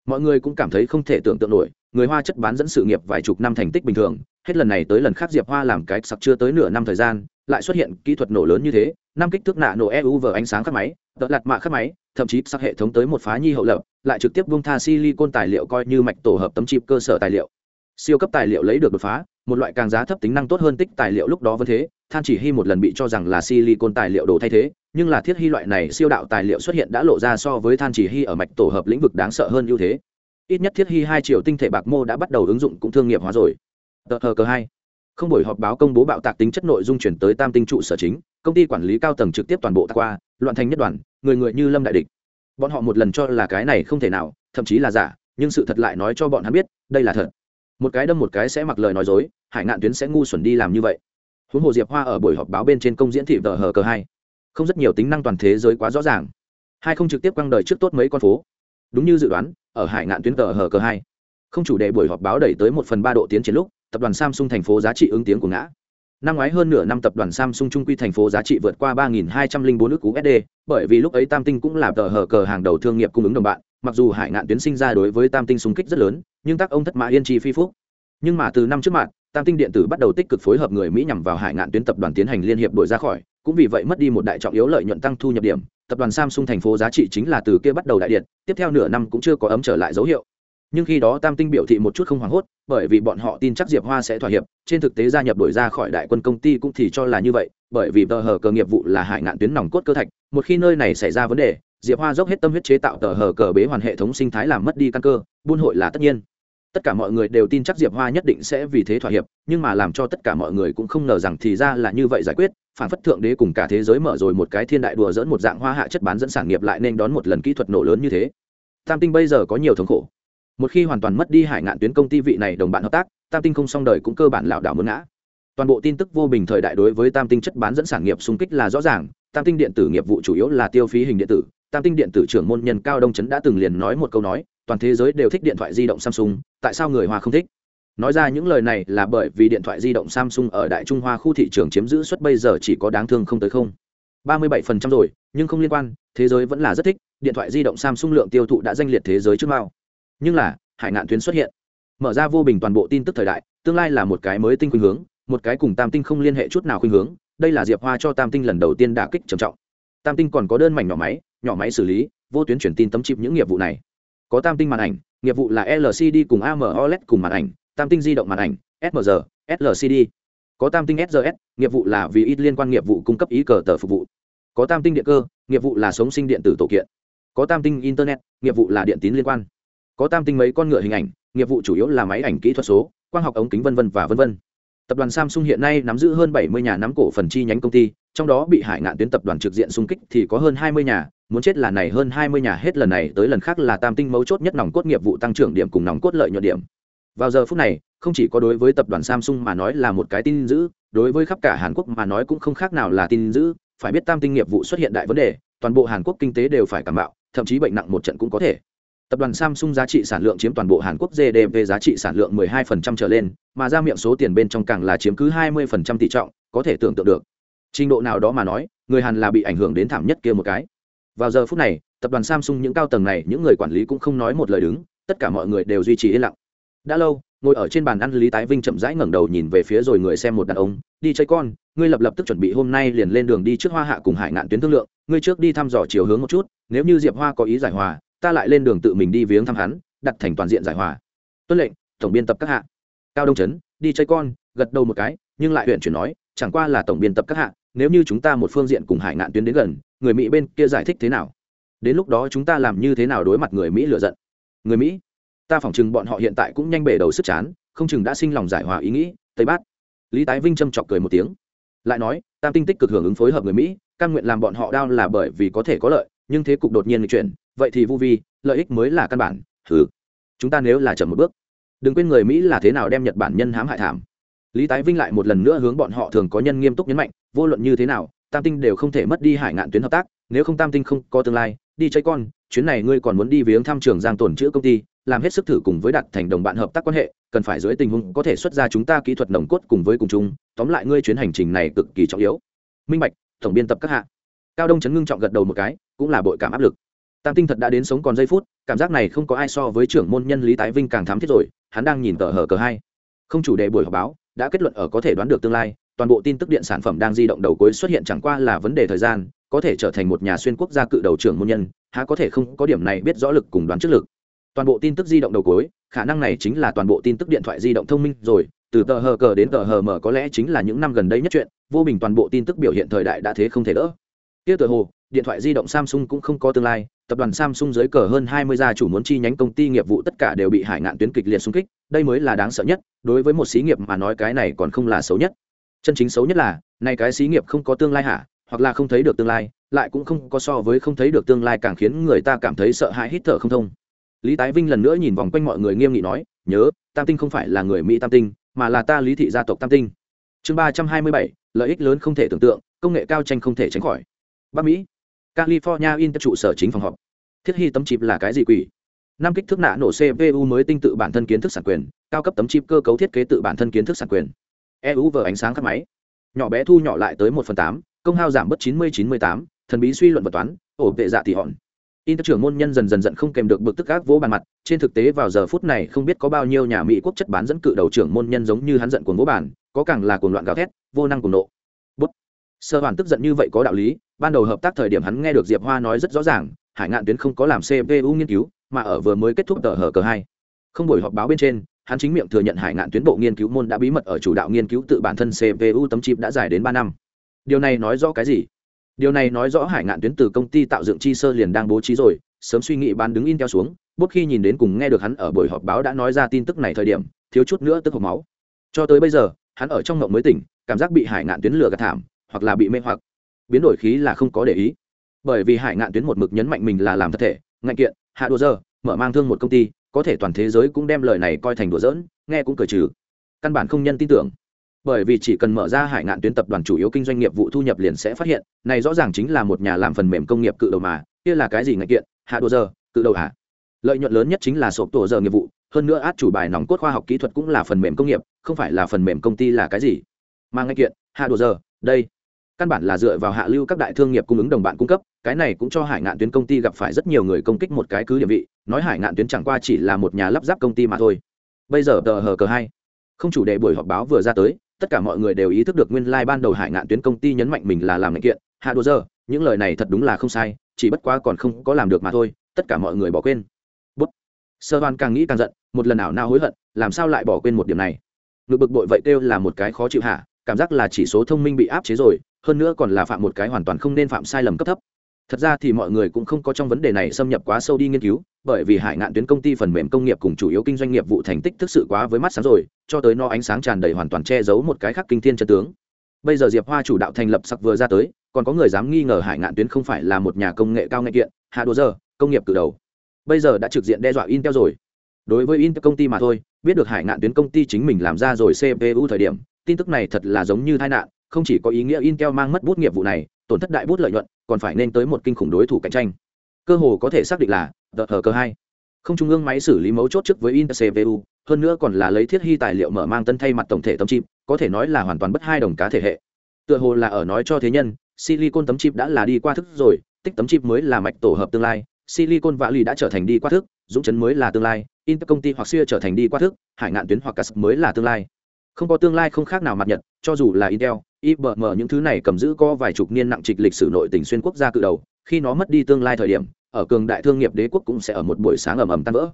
Speaker 1: Mọi người cũng cảm thấy không thể tưởng tượng nổi, người hoa chất bán dẫn sự nghiệp vài chục năm thành tích bình thường, hết lần này tới lần khác diệp hoa làm cái sặc chưa tới nửa năm thời gian, lại xuất hiện kỹ thuật nổ lớn như thế, năm kích thước nạ nổ eu vờ ánh sáng khắc máy, tợ lạt mạ khắc máy, thậm chí sắc hệ thống tới một phá nhi hậu lập, lại trực tiếp buông tha silicon tài liệu coi như mạch tổ hợp tấm chip cơ sở tài liệu siêu cấp tài liệu lấy được đột phá, một loại càng giá thấp tính năng tốt hơn tích tài liệu lúc đó vẫn thế, than chỉ hy một lần bị cho rằng là silicon tài liệu đồ thay thế, nhưng là thiết hy loại này siêu đạo tài liệu xuất hiện đã lộ ra so với than chỉ hy ở mạch tổ hợp lĩnh vực đáng sợ hơn ưu thế. Ít nhất thiết hy hai triệu tinh thể bạc mô đã bắt đầu ứng dụng cũng thương nghiệp hóa rồi. Tờ hờ cơ hai. Không buổi họp báo công bố bạo tạc tính chất nội dung chuyển tới tam tinh trụ sở chính, công ty quản lý cao tầng trực tiếp toàn bộ qua, loạn thành nhất đoàn, người người như lâm đại địch. Bọn họ một lần cho là cái này không thể nào, thậm chí là giả, nhưng sự thật lại nói cho bọn hắn biết, đây là thật một cái đâm một cái sẽ mặc lời nói dối, hải ngạn tuyến sẽ ngu xuẩn đi làm như vậy. Huống hồ diệp hoa ở buổi họp báo bên trên công diễn thị tờ hờ cờ hai. Không rất nhiều tính năng toàn thế giới quá rõ ràng. Hai không trực tiếp quăng đời trước tốt mấy con phố. Đúng như dự đoán, ở hải ngạn tuyến tờ hờ cờ hai. Không chủ đề buổi họp báo đẩy tới một phần ba độ tiến triển lúc, tập đoàn samsung thành phố giá trị ứng tiếng của ngã năm ngoái hơn nửa năm tập đoàn samsung trung quy thành phố giá trị vượt qua ba nghìn hai trăm linh bốn ước usd bởi vì lúc ấy tam tinh cũng là tờ hờ cờ hàng đầu thương nghiệp cung ứng đồng bạn, mặc dù hải ngạn tuyến sinh ra đối với tam tinh xung kích rất lớn, nhưng tác ông thất mã yên chi phi phúc. Nhưng mà từ năm trước mặt, tam tinh điện tử bắt đầu tích cực phối hợp người mỹ nhằm vào hải ngạn tuyến tập đoàn tiến hành liên hiệp đổi ra khỏi, cũng vì vậy mất đi một đại trọng yếu lợi nhuận tăng thu nhập điểm. Tập đoàn samsung thành phố giá trị chính là từ kia bắt đầu đại điện, tiếp theo nửa năm cũng chưa có ấm trở lại dấu hiệu nhưng khi đó tam tinh biểu thị một chút không hoảng hốt, bởi vì bọn họ tin chắc diệp hoa sẽ thỏa hiệp, trên thực tế gia nhập đổi ra khỏi đại quân công ty cũng thì cho là như vậy, bởi vì tờ hờ cờ nghiệp vụ là hải ngạn tuyến nòng cốt cơ thạch, một khi nơi này xảy ra vấn đề, diệp hoa dốc hết tâm huyết chế tạo tờ hờ cờ bế hoàn hệ thống sinh thái làm mất đi căn cơ, buôn hội là tất nhiên. Tất cả mọi người đều tin chắc diệp hoa nhất định sẽ vì thế thỏa hiệp, nhưng mà làm cho tất cả mọi người cũng không ngờ rằng thì ra là như vậy giải quyết, phản phất thượng đế cùng cả thế giới mở rồi một cái thiên đại đùa dẫn một dạng hoa hạ chất bán dẫn sản nghiệp lại nên đón một lần kỹ thuật nổ lớn như thế. Tam tinh bây giờ có nhiều thống khổ một khi hoàn toàn mất đi hải ngạn tuyến công ty vị này đồng bạn hợp tác, tam tinh không song đời cũng cơ bản lảo đảo mướn ngã. Toàn bộ tin tức vô bình thời đại đối với tam tinh chất bán dẫn sản nghiệp xung kích là rõ ràng, tam tinh điện tử nghiệp vụ chủ yếu là tiêu phí hình điện tử. Tam tinh điện tử trưởng môn nhân cao đông trấn đã từng liền nói một câu nói, toàn thế giới đều thích điện thoại di động samsung, tại sao người hoa không thích? Nói ra những lời này là bởi vì điện thoại di động samsung ở đại trung hoa khu thị trường chiếm giữ suất bây giờ chỉ có đáng thương không tới không. Ba mươi bảy phần trăm rồi, nhưng không liên quan, thế giới vẫn là rất thích, điện thoại di động samsung lượng tiêu thụ đã danh liệt thế giới trước mao nhưng là, hải ngạn tuyến xuất hiện. Mở ra vô bình toàn bộ tin tức thời đại, tương lai là một cái mới tinh khuynh hướng, một cái cùng tam tinh không liên hệ chút nào khuynh hướng. Đây là diệp hoa cho tam tinh lần đầu tiên đả kích trầm trọng. Tam tinh còn có đơn mảnh nhỏ máy nhỏ máy xử lý, vô tuyến truyền tin tấm chip những nghiệp vụ này. Có tam tinh màn ảnh, nghiệp vụ là lcd cùng amoled cùng màn ảnh, tam tinh di động màn ảnh smr slcd có tam tinh srs nghiệp vụ là vì ít liên quan nghiệp vụ cung cấp ý cờ tờ phục vụ. Có tam tinh điện cơ, nghiệp vụ là sống sinh điện tử tổ kiện. Có tam tinh internet, nghiệp vụ là điện tín liên quan có tam tinh mấy con ngựa hình ảnh, nghiệp vụ chủ yếu là máy ảnh kỹ thuật số, quang học ống kính v v và v v tập đoàn samsung hiện nay nắm giữ hơn bảy mươi nhà nắm cổ phần chi nhánh công ty, trong đó bị hải ngạn tuyến tập đoàn trực diện xung kích thì có hơn hai mươi nhà, muốn chết là này hơn hai mươi nhà hết lần này tới lần khác là tam tinh mấu chốt nhất nòng cốt nghiệp vụ tăng trưởng điểm cùng nòng cốt lợi nhuận điểm. Vào giờ phút này, không chỉ có đối với tập đoàn samsung mà nói là một cái tin dữ, đối với khắp cả hàn quốc mà nói cũng không khác nào là tin dữ, phải biết tam tinh nghiệp vụ xuất hiện đại vấn đề, toàn bộ hàn quốc kinh tế đều phải cảm bạo thậm chí bệnh nặng một trận cũng có thể tập đoàn samsung giá trị sản lượng chiếm toàn bộ hàn quốc gdp giá trị sản lượng 12% trở lên, mà ra miệng số tiền bên trong càng là chiếm cứ 20% tỷ trọng, có thể tưởng tượng được. Trình độ nào đó mà nói, người hàn là bị ảnh hưởng đến thảm nhất kia một cái. Vào giờ phút này, tập đoàn samsung những cao tầng này, những người quản lý cũng không nói một lời đứng, tất cả mọi người đều duy trì yên lặng. Đã lâu, ngồi ở trên bàn ăn lý tái vinh chậm rãi ngẩng đầu nhìn về phía rồi người xem một đàn ông, đi chơi con, ngươi lập lập tức chuẩn bị hôm nay liền lên đường đi trước hoa hạ cùng hải ngạn tuyến thương lượng, ngươi trước đi thăm dò chiều hướng một chút, nếu như diệp hoa có ý giải hòa ta lại lên đường tự mình đi viếng thăm hắn, đặt thành toàn diện giải hòa. Tuân lệnh, tổng biên tập các hạ. Cao đông trấn, đi chơi con, gật đầu một cái, nhưng lại huyện chuyển nói, chẳng qua là tổng biên tập các hạ, nếu như chúng ta một phương diện cùng hải ngạn tuyến đến gần, người mỹ bên kia giải thích thế nào? Đến lúc đó chúng ta làm như thế nào đối mặt người mỹ lựa giận? Người mỹ, ta phỏng chừng bọn họ hiện tại cũng nhanh bể đầu sức chán, không chừng đã sinh lòng giải hòa ý nghĩ, tây bát lý tái vinh châm chọc cười một tiếng. Lại nói, tam tinh tích cực hưởng ứng phối hợp người mỹ căn nguyện làm bọn họ đau là bởi vì có thể có lợi, nhưng thế cục đột nhiên chuyển vậy thì vu vi, lợi ích mới là căn bản thử chúng ta nếu là chậm một bước, đừng quên người mỹ là thế nào đem nhật bản nhân hãm hại thảm. Lý tái vinh lại một lần nữa hướng bọn họ thường có nhân nghiêm túc nhấn mạnh, vô luận như thế nào, tam tinh đều không thể mất đi hải ngạn tuyến hợp tác, nếu không tam tinh không có tương lai, đi chơi con, chuyến này ngươi còn muốn đi viếng thăm trường giang tồn chữa công ty, làm hết sức thử cùng với đặt thành đồng bạn hợp tác quan hệ, cần phải dưới tình huống có thể xuất ra chúng ta kỹ thuật nồng cốt cùng với cùng chung, tóm lại ngươi chuyến hành trình này cực kỳ trọng yếu. Minh bạch, tổng biên tập các hạ. Cao đông chấn ngưng trọng gật đầu một cái, cũng là bội cảm áp lực tam tinh thật đã đến sống còn giây phút, cảm giác này không có ai so với trưởng môn nhân lý tái vinh càng thám thiết rồi, hắn đang nhìn tờ hờ cờ hai. Không chủ đề buổi họp báo, đã kết luận ở có thể đoán được tương lai, toàn bộ tin tức điện sản phẩm đang di động đầu cuối xuất hiện chẳng qua là vấn đề thời gian, có thể trở thành một nhà xuyên quốc gia cự đầu trưởng môn nhân, há có thể không có điểm này biết rõ lực cùng đoán trước lực. Toàn bộ tin tức di động đầu cuối, khả năng này chính là toàn bộ tin tức điện thoại di động thông minh rồi, từ tờ hờ cờ đến tờ hờ mở có lẽ chính là những năm gần đây nhất chuyện, vô bình toàn bộ tin tức biểu hiện thời đại đã thế không thể đỡ. Tiếp tờ hồ, điện thoại di động samsung cũng không có tương lai tập đoàn samsung dưới cờ hơn 20 gia chủ muốn chi nhánh công ty nghiệp vụ tất cả đều bị hải ngạn tuyến kịch liệt xung kích, đây mới là đáng sợ nhất, đối với một xí nghiệp mà nói cái này còn không là xấu nhất. Chân chính xấu nhất là, này cái xí nghiệp không có tương lai hả? Hoặc là không thấy được tương lai, lại cũng không có so với không thấy được tương lai càng khiến người ta cảm thấy sợ hãi hít thở không thông. Lý tái vinh lần nữa nhìn vòng quanh mọi người nghiêm nghị nói, nhớ, tam tinh không phải là người mỹ tam tinh, mà là ta lý thị gia tộc tam tinh. Chương ba trăm hai mươi bảy, lợi ích lớn không thể tưởng tượng, công nghệ cao tranh không thể tránh khỏi. Bắc mỹ california in trụ sở chính phòng họp. Thiết hy tấm chip là cái gì quỷ? Năm kích thước nạ nổ cpu mới tinh tự bản thân kiến thức sản quyền, cao cấp tấm chip cơ cấu thiết kế tự bản thân kiến thức sản quyền. Eu vờ ánh sáng các máy. Nhỏ bé thu nhỏ lại tới một phần tám, công hao giảm bớt chín mươi chín mươi tám, thần bí suy luận vật toán, ổ vệ dạ tỷ hòn. In trưởng môn nhân dần dần dần không kèm được bực tức ác vỗ bàn mặt, trên thực tế vào giờ phút này không biết có bao nhiêu nhà mỹ quốc chất bán dẫn cự đầu trưởng môn nhân giống như hắn giận cuồng vỗ bàn, có càng là cuồng loạn gào thét, vô năng cuồng nộ sơ hoàn tức giận như vậy có đạo lý, ban đầu hợp tác thời điểm hắn nghe được diệp hoa nói rất rõ ràng, hải ngạn tuyến không có làm cpu nghiên cứu, mà ở vừa mới kết thúc tờ hờ cờ hai. Không buổi họp báo bên trên, hắn chính miệng thừa nhận hải ngạn tuyến bộ nghiên cứu môn đã bí mật ở chủ đạo nghiên cứu tự bản thân cpu tấm chip đã dài đến ba năm. Điều này nói rõ cái gì? Điều này nói rõ hải ngạn tuyến từ công ty tạo dựng chi sơ liền đang bố trí rồi, sớm suy nghĩ bán đứng in theo xuống, bút khi nhìn đến cùng nghe được hắn ở buổi họp báo đã nói ra tin tức này thời điểm, thiếu chút nữa tức hộp máu. Cho tới bây giờ, hắn ở trong ngộng mới tỉnh, cảm giác bị hải ngạn tuyến lừa gạt thảm hoặc là bị mê hoặc. Biến đổi khí là không có để ý. Bởi vì hải ngạn tuyến một mực nhấn mạnh mình là làm thật thể, ngạnh kiện, hạ đồ dơ, mở mang thương một công ty, có thể toàn thế giới cũng đem lời này coi thành đùa dỡn nghe cũng cười trừ. Căn bản không nhân tin tưởng. Bởi vì chỉ cần mở ra hải ngạn tuyến tập đoàn chủ yếu kinh doanh nghiệp vụ thu nhập liền sẽ phát hiện, này rõ ràng chính là một nhà làm phần mềm công nghiệp cự đầu mà, kia là cái gì ngạch kiện, hạ đồ giờ cự đầu hả? Lợi nhuận lớn nhất chính là sộp tổ giờ nghiệp vụ, hơn nữa át chủ bài nòng cốt khoa học kỹ thuật cũng là phần mềm công nghiệp, không phải là phần mềm công ty là cái gì. Mà ngạch kiện, hạ đồ giờ đây căn bản là dựa vào hạ lưu các đại thương nghiệp cung ứng đồng bạn cung cấp, cái này cũng cho hải ngạn tuyến công ty gặp phải rất nhiều người công kích một cái cứ địa vị, nói hải ngạn tuyến chẳng qua chỉ là một nhà lắp ráp công ty mà thôi. Bây giờ tờ hờ cờ hai, không chủ đề buổi họp báo vừa ra tới, tất cả mọi người đều ý thức được nguyên lai ban đầu hải ngạn tuyến công ty nhấn mạnh mình là làm ngành kiện. Hạ đô giờ những lời này thật đúng là không sai, chỉ bất quá còn không có làm được mà thôi, tất cả mọi người bỏ quên. Bút. Sơ hoan càng nghĩ càng giận, một lần nào nào hối hận, làm sao lại bỏ quên một điểm này? Ngực bực bội vậy kêu là một cái khó chịu hạ cảm giác là chỉ số thông minh bị áp chế rồi hơn nữa còn là phạm một cái hoàn toàn không nên phạm sai lầm cấp thấp. Thật ra thì mọi người cũng không có trong vấn đề này xâm nhập quá sâu đi nghiên cứu, bởi vì hải ngạn tuyến công ty phần mềm công nghiệp cùng chủ yếu kinh doanh nghiệp vụ thành tích thực sự quá với mắt sáng rồi, cho tới no ánh sáng tràn đầy hoàn toàn che giấu một cái khác kinh thiên chân tướng. Bây giờ diệp hoa chủ đạo thành lập sặc vừa ra tới, còn có người dám nghi ngờ hải ngạn tuyến không phải là một nhà công nghệ cao nghệ kiện, hạ đồ giờ, công nghiệp cử đầu. Bây giờ đã trực diện đe dọa intel rồi. Đối với intel công ty mà thôi, biết được hải ngạn tuyến công ty chính mình làm ra rồi cpu thời điểm, tin tức này thật là giống như tai nạn không chỉ có ý nghĩa intel mang mất bút nghiệp vụ này, tổn thất đại bút lợi nhuận, còn phải nên tới một kinh khủng đối thủ cạnh tranh. Cơ hồ có thể xác định là tờ hờ cơ hai. Không trung ương máy xử lý mấu chốt trước với intel cpu hơn nữa còn là lấy thiết hy tài liệu mở mang tân thay mặt tổng thể tấm chip, có thể nói là hoàn toàn bất hai đồng cá thể hệ. Tựa hồ là ở nói cho thế nhân, silicon tấm chip đã là đi qua thức rồi, tích tấm chip mới là mạch tổ hợp tương lai, silicon vạ lì đã trở thành đi qua thức, dũng chấn mới là tương lai, Intel công ty hoặc xưa trở thành đi qua thức, hải ngạn tuyến hoặc cả mới là tương lai. Không có tương lai không khác nào mặt nhật, cho dù là intel ibm những thứ này cầm giữ có vài chục niên nặng trịch lịch sử nội tình xuyên quốc gia cự đầu, khi nó mất đi tương lai thời điểm, ở cường đại thương nghiệp đế quốc cũng sẽ ở một buổi sáng ầm ầm tan vỡ.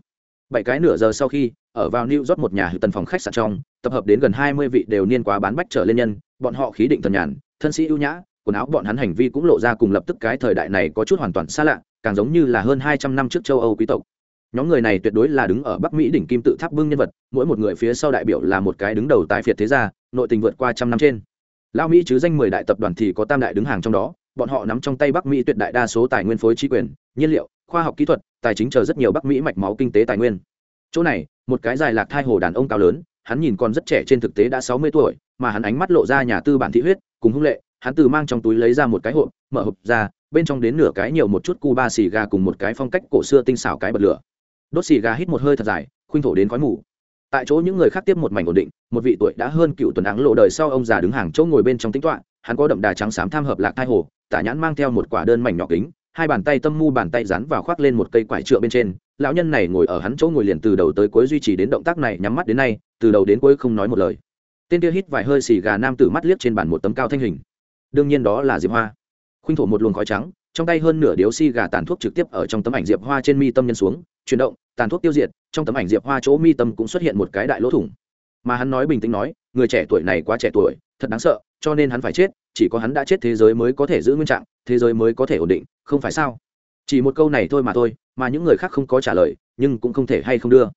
Speaker 1: Bảy cái nửa giờ sau khi, ở vào new york một nhà hữu tần phòng khách sạn trong, tập hợp đến gần hai mươi vị đều niên quá bán bách trở lên nhân, bọn họ khí định thần nhàn, thân sĩ ưu nhã, quần áo bọn hắn hành vi cũng lộ ra cùng lập tức cái thời đại này có chút hoàn toàn xa lạ, càng giống như là hơn hai trăm năm trước châu âu quý tộc. Nhóm người này tuyệt đối là đứng ở bắc mỹ đỉnh kim tự tháp bưng nhân vật, mỗi một người phía sau đại biểu là một cái đứng đầu tại phiệt thế gia, nội tình vượt qua trăm năm trên lao mỹ chứ danh mười đại tập đoàn thì có tam đại đứng hàng trong đó, bọn họ nắm trong tay bắc mỹ tuyệt đại đa số tài nguyên phối trí quyền, nhiên liệu, khoa học kỹ thuật, tài chính chờ rất nhiều bắc mỹ mạch máu kinh tế tài nguyên. Chỗ này, một cái dài lạc thai hồ đàn ông cao lớn, hắn nhìn còn rất trẻ trên thực tế đã sáu mươi tuổi, mà hắn ánh mắt lộ ra nhà tư bản thị huyết, cùng hung lệ, hắn từ mang trong túi lấy ra một cái hộp, mở hộp ra, bên trong đến nửa cái nhiều một chút cu ba xì gà cùng một cái phong cách cổ xưa tinh xảo cái bật lửa. Đốt xì gà hít một hơi thật dài, khuynh thổ đến khói mù tại chỗ những người khác tiếp một mảnh ổn định, một vị tuổi đã hơn cựu tuần áng lộ đời sau ông già đứng hàng chỗ ngồi bên trong tính toạ hắn có đậm đà trắng xám tham hợp lạc thai hồ, tả nhãn mang theo một quả đơn mảnh nhỏ kính, hai bàn tay tâm mu bàn tay rắn vào khoác lên một cây quải trượng bên trên. Lão nhân này ngồi ở hắn chỗ ngồi liền từ đầu tới cuối duy trì đến động tác này, nhắm mắt đến nay, từ đầu đến cuối không nói một lời. Tên kia hít vài hơi xì gà nam tử mắt liếc trên bàn một tấm cao thanh hình. Đương nhiên đó là diệp hoa. Khuynh thổ một luồng khói trắng trong tay hơn nửa điếu xi gà tàn thuốc trực tiếp ở trong tấm ảnh diệp hoa trên mi tâm nhân xuống, chuyển động, tàn thuốc tiêu diệt, trong tấm ảnh diệp hoa chỗ mi tâm cũng xuất hiện một cái đại lỗ thủng. Mà hắn nói bình tĩnh nói, người trẻ tuổi này quá trẻ tuổi, thật đáng sợ, cho nên hắn phải chết, chỉ có hắn đã chết thế giới mới có thể giữ nguyên trạng, thế giới mới có thể ổn định, không phải sao? Chỉ một câu này thôi mà thôi, mà những người khác không có trả lời, nhưng cũng không thể hay không đưa.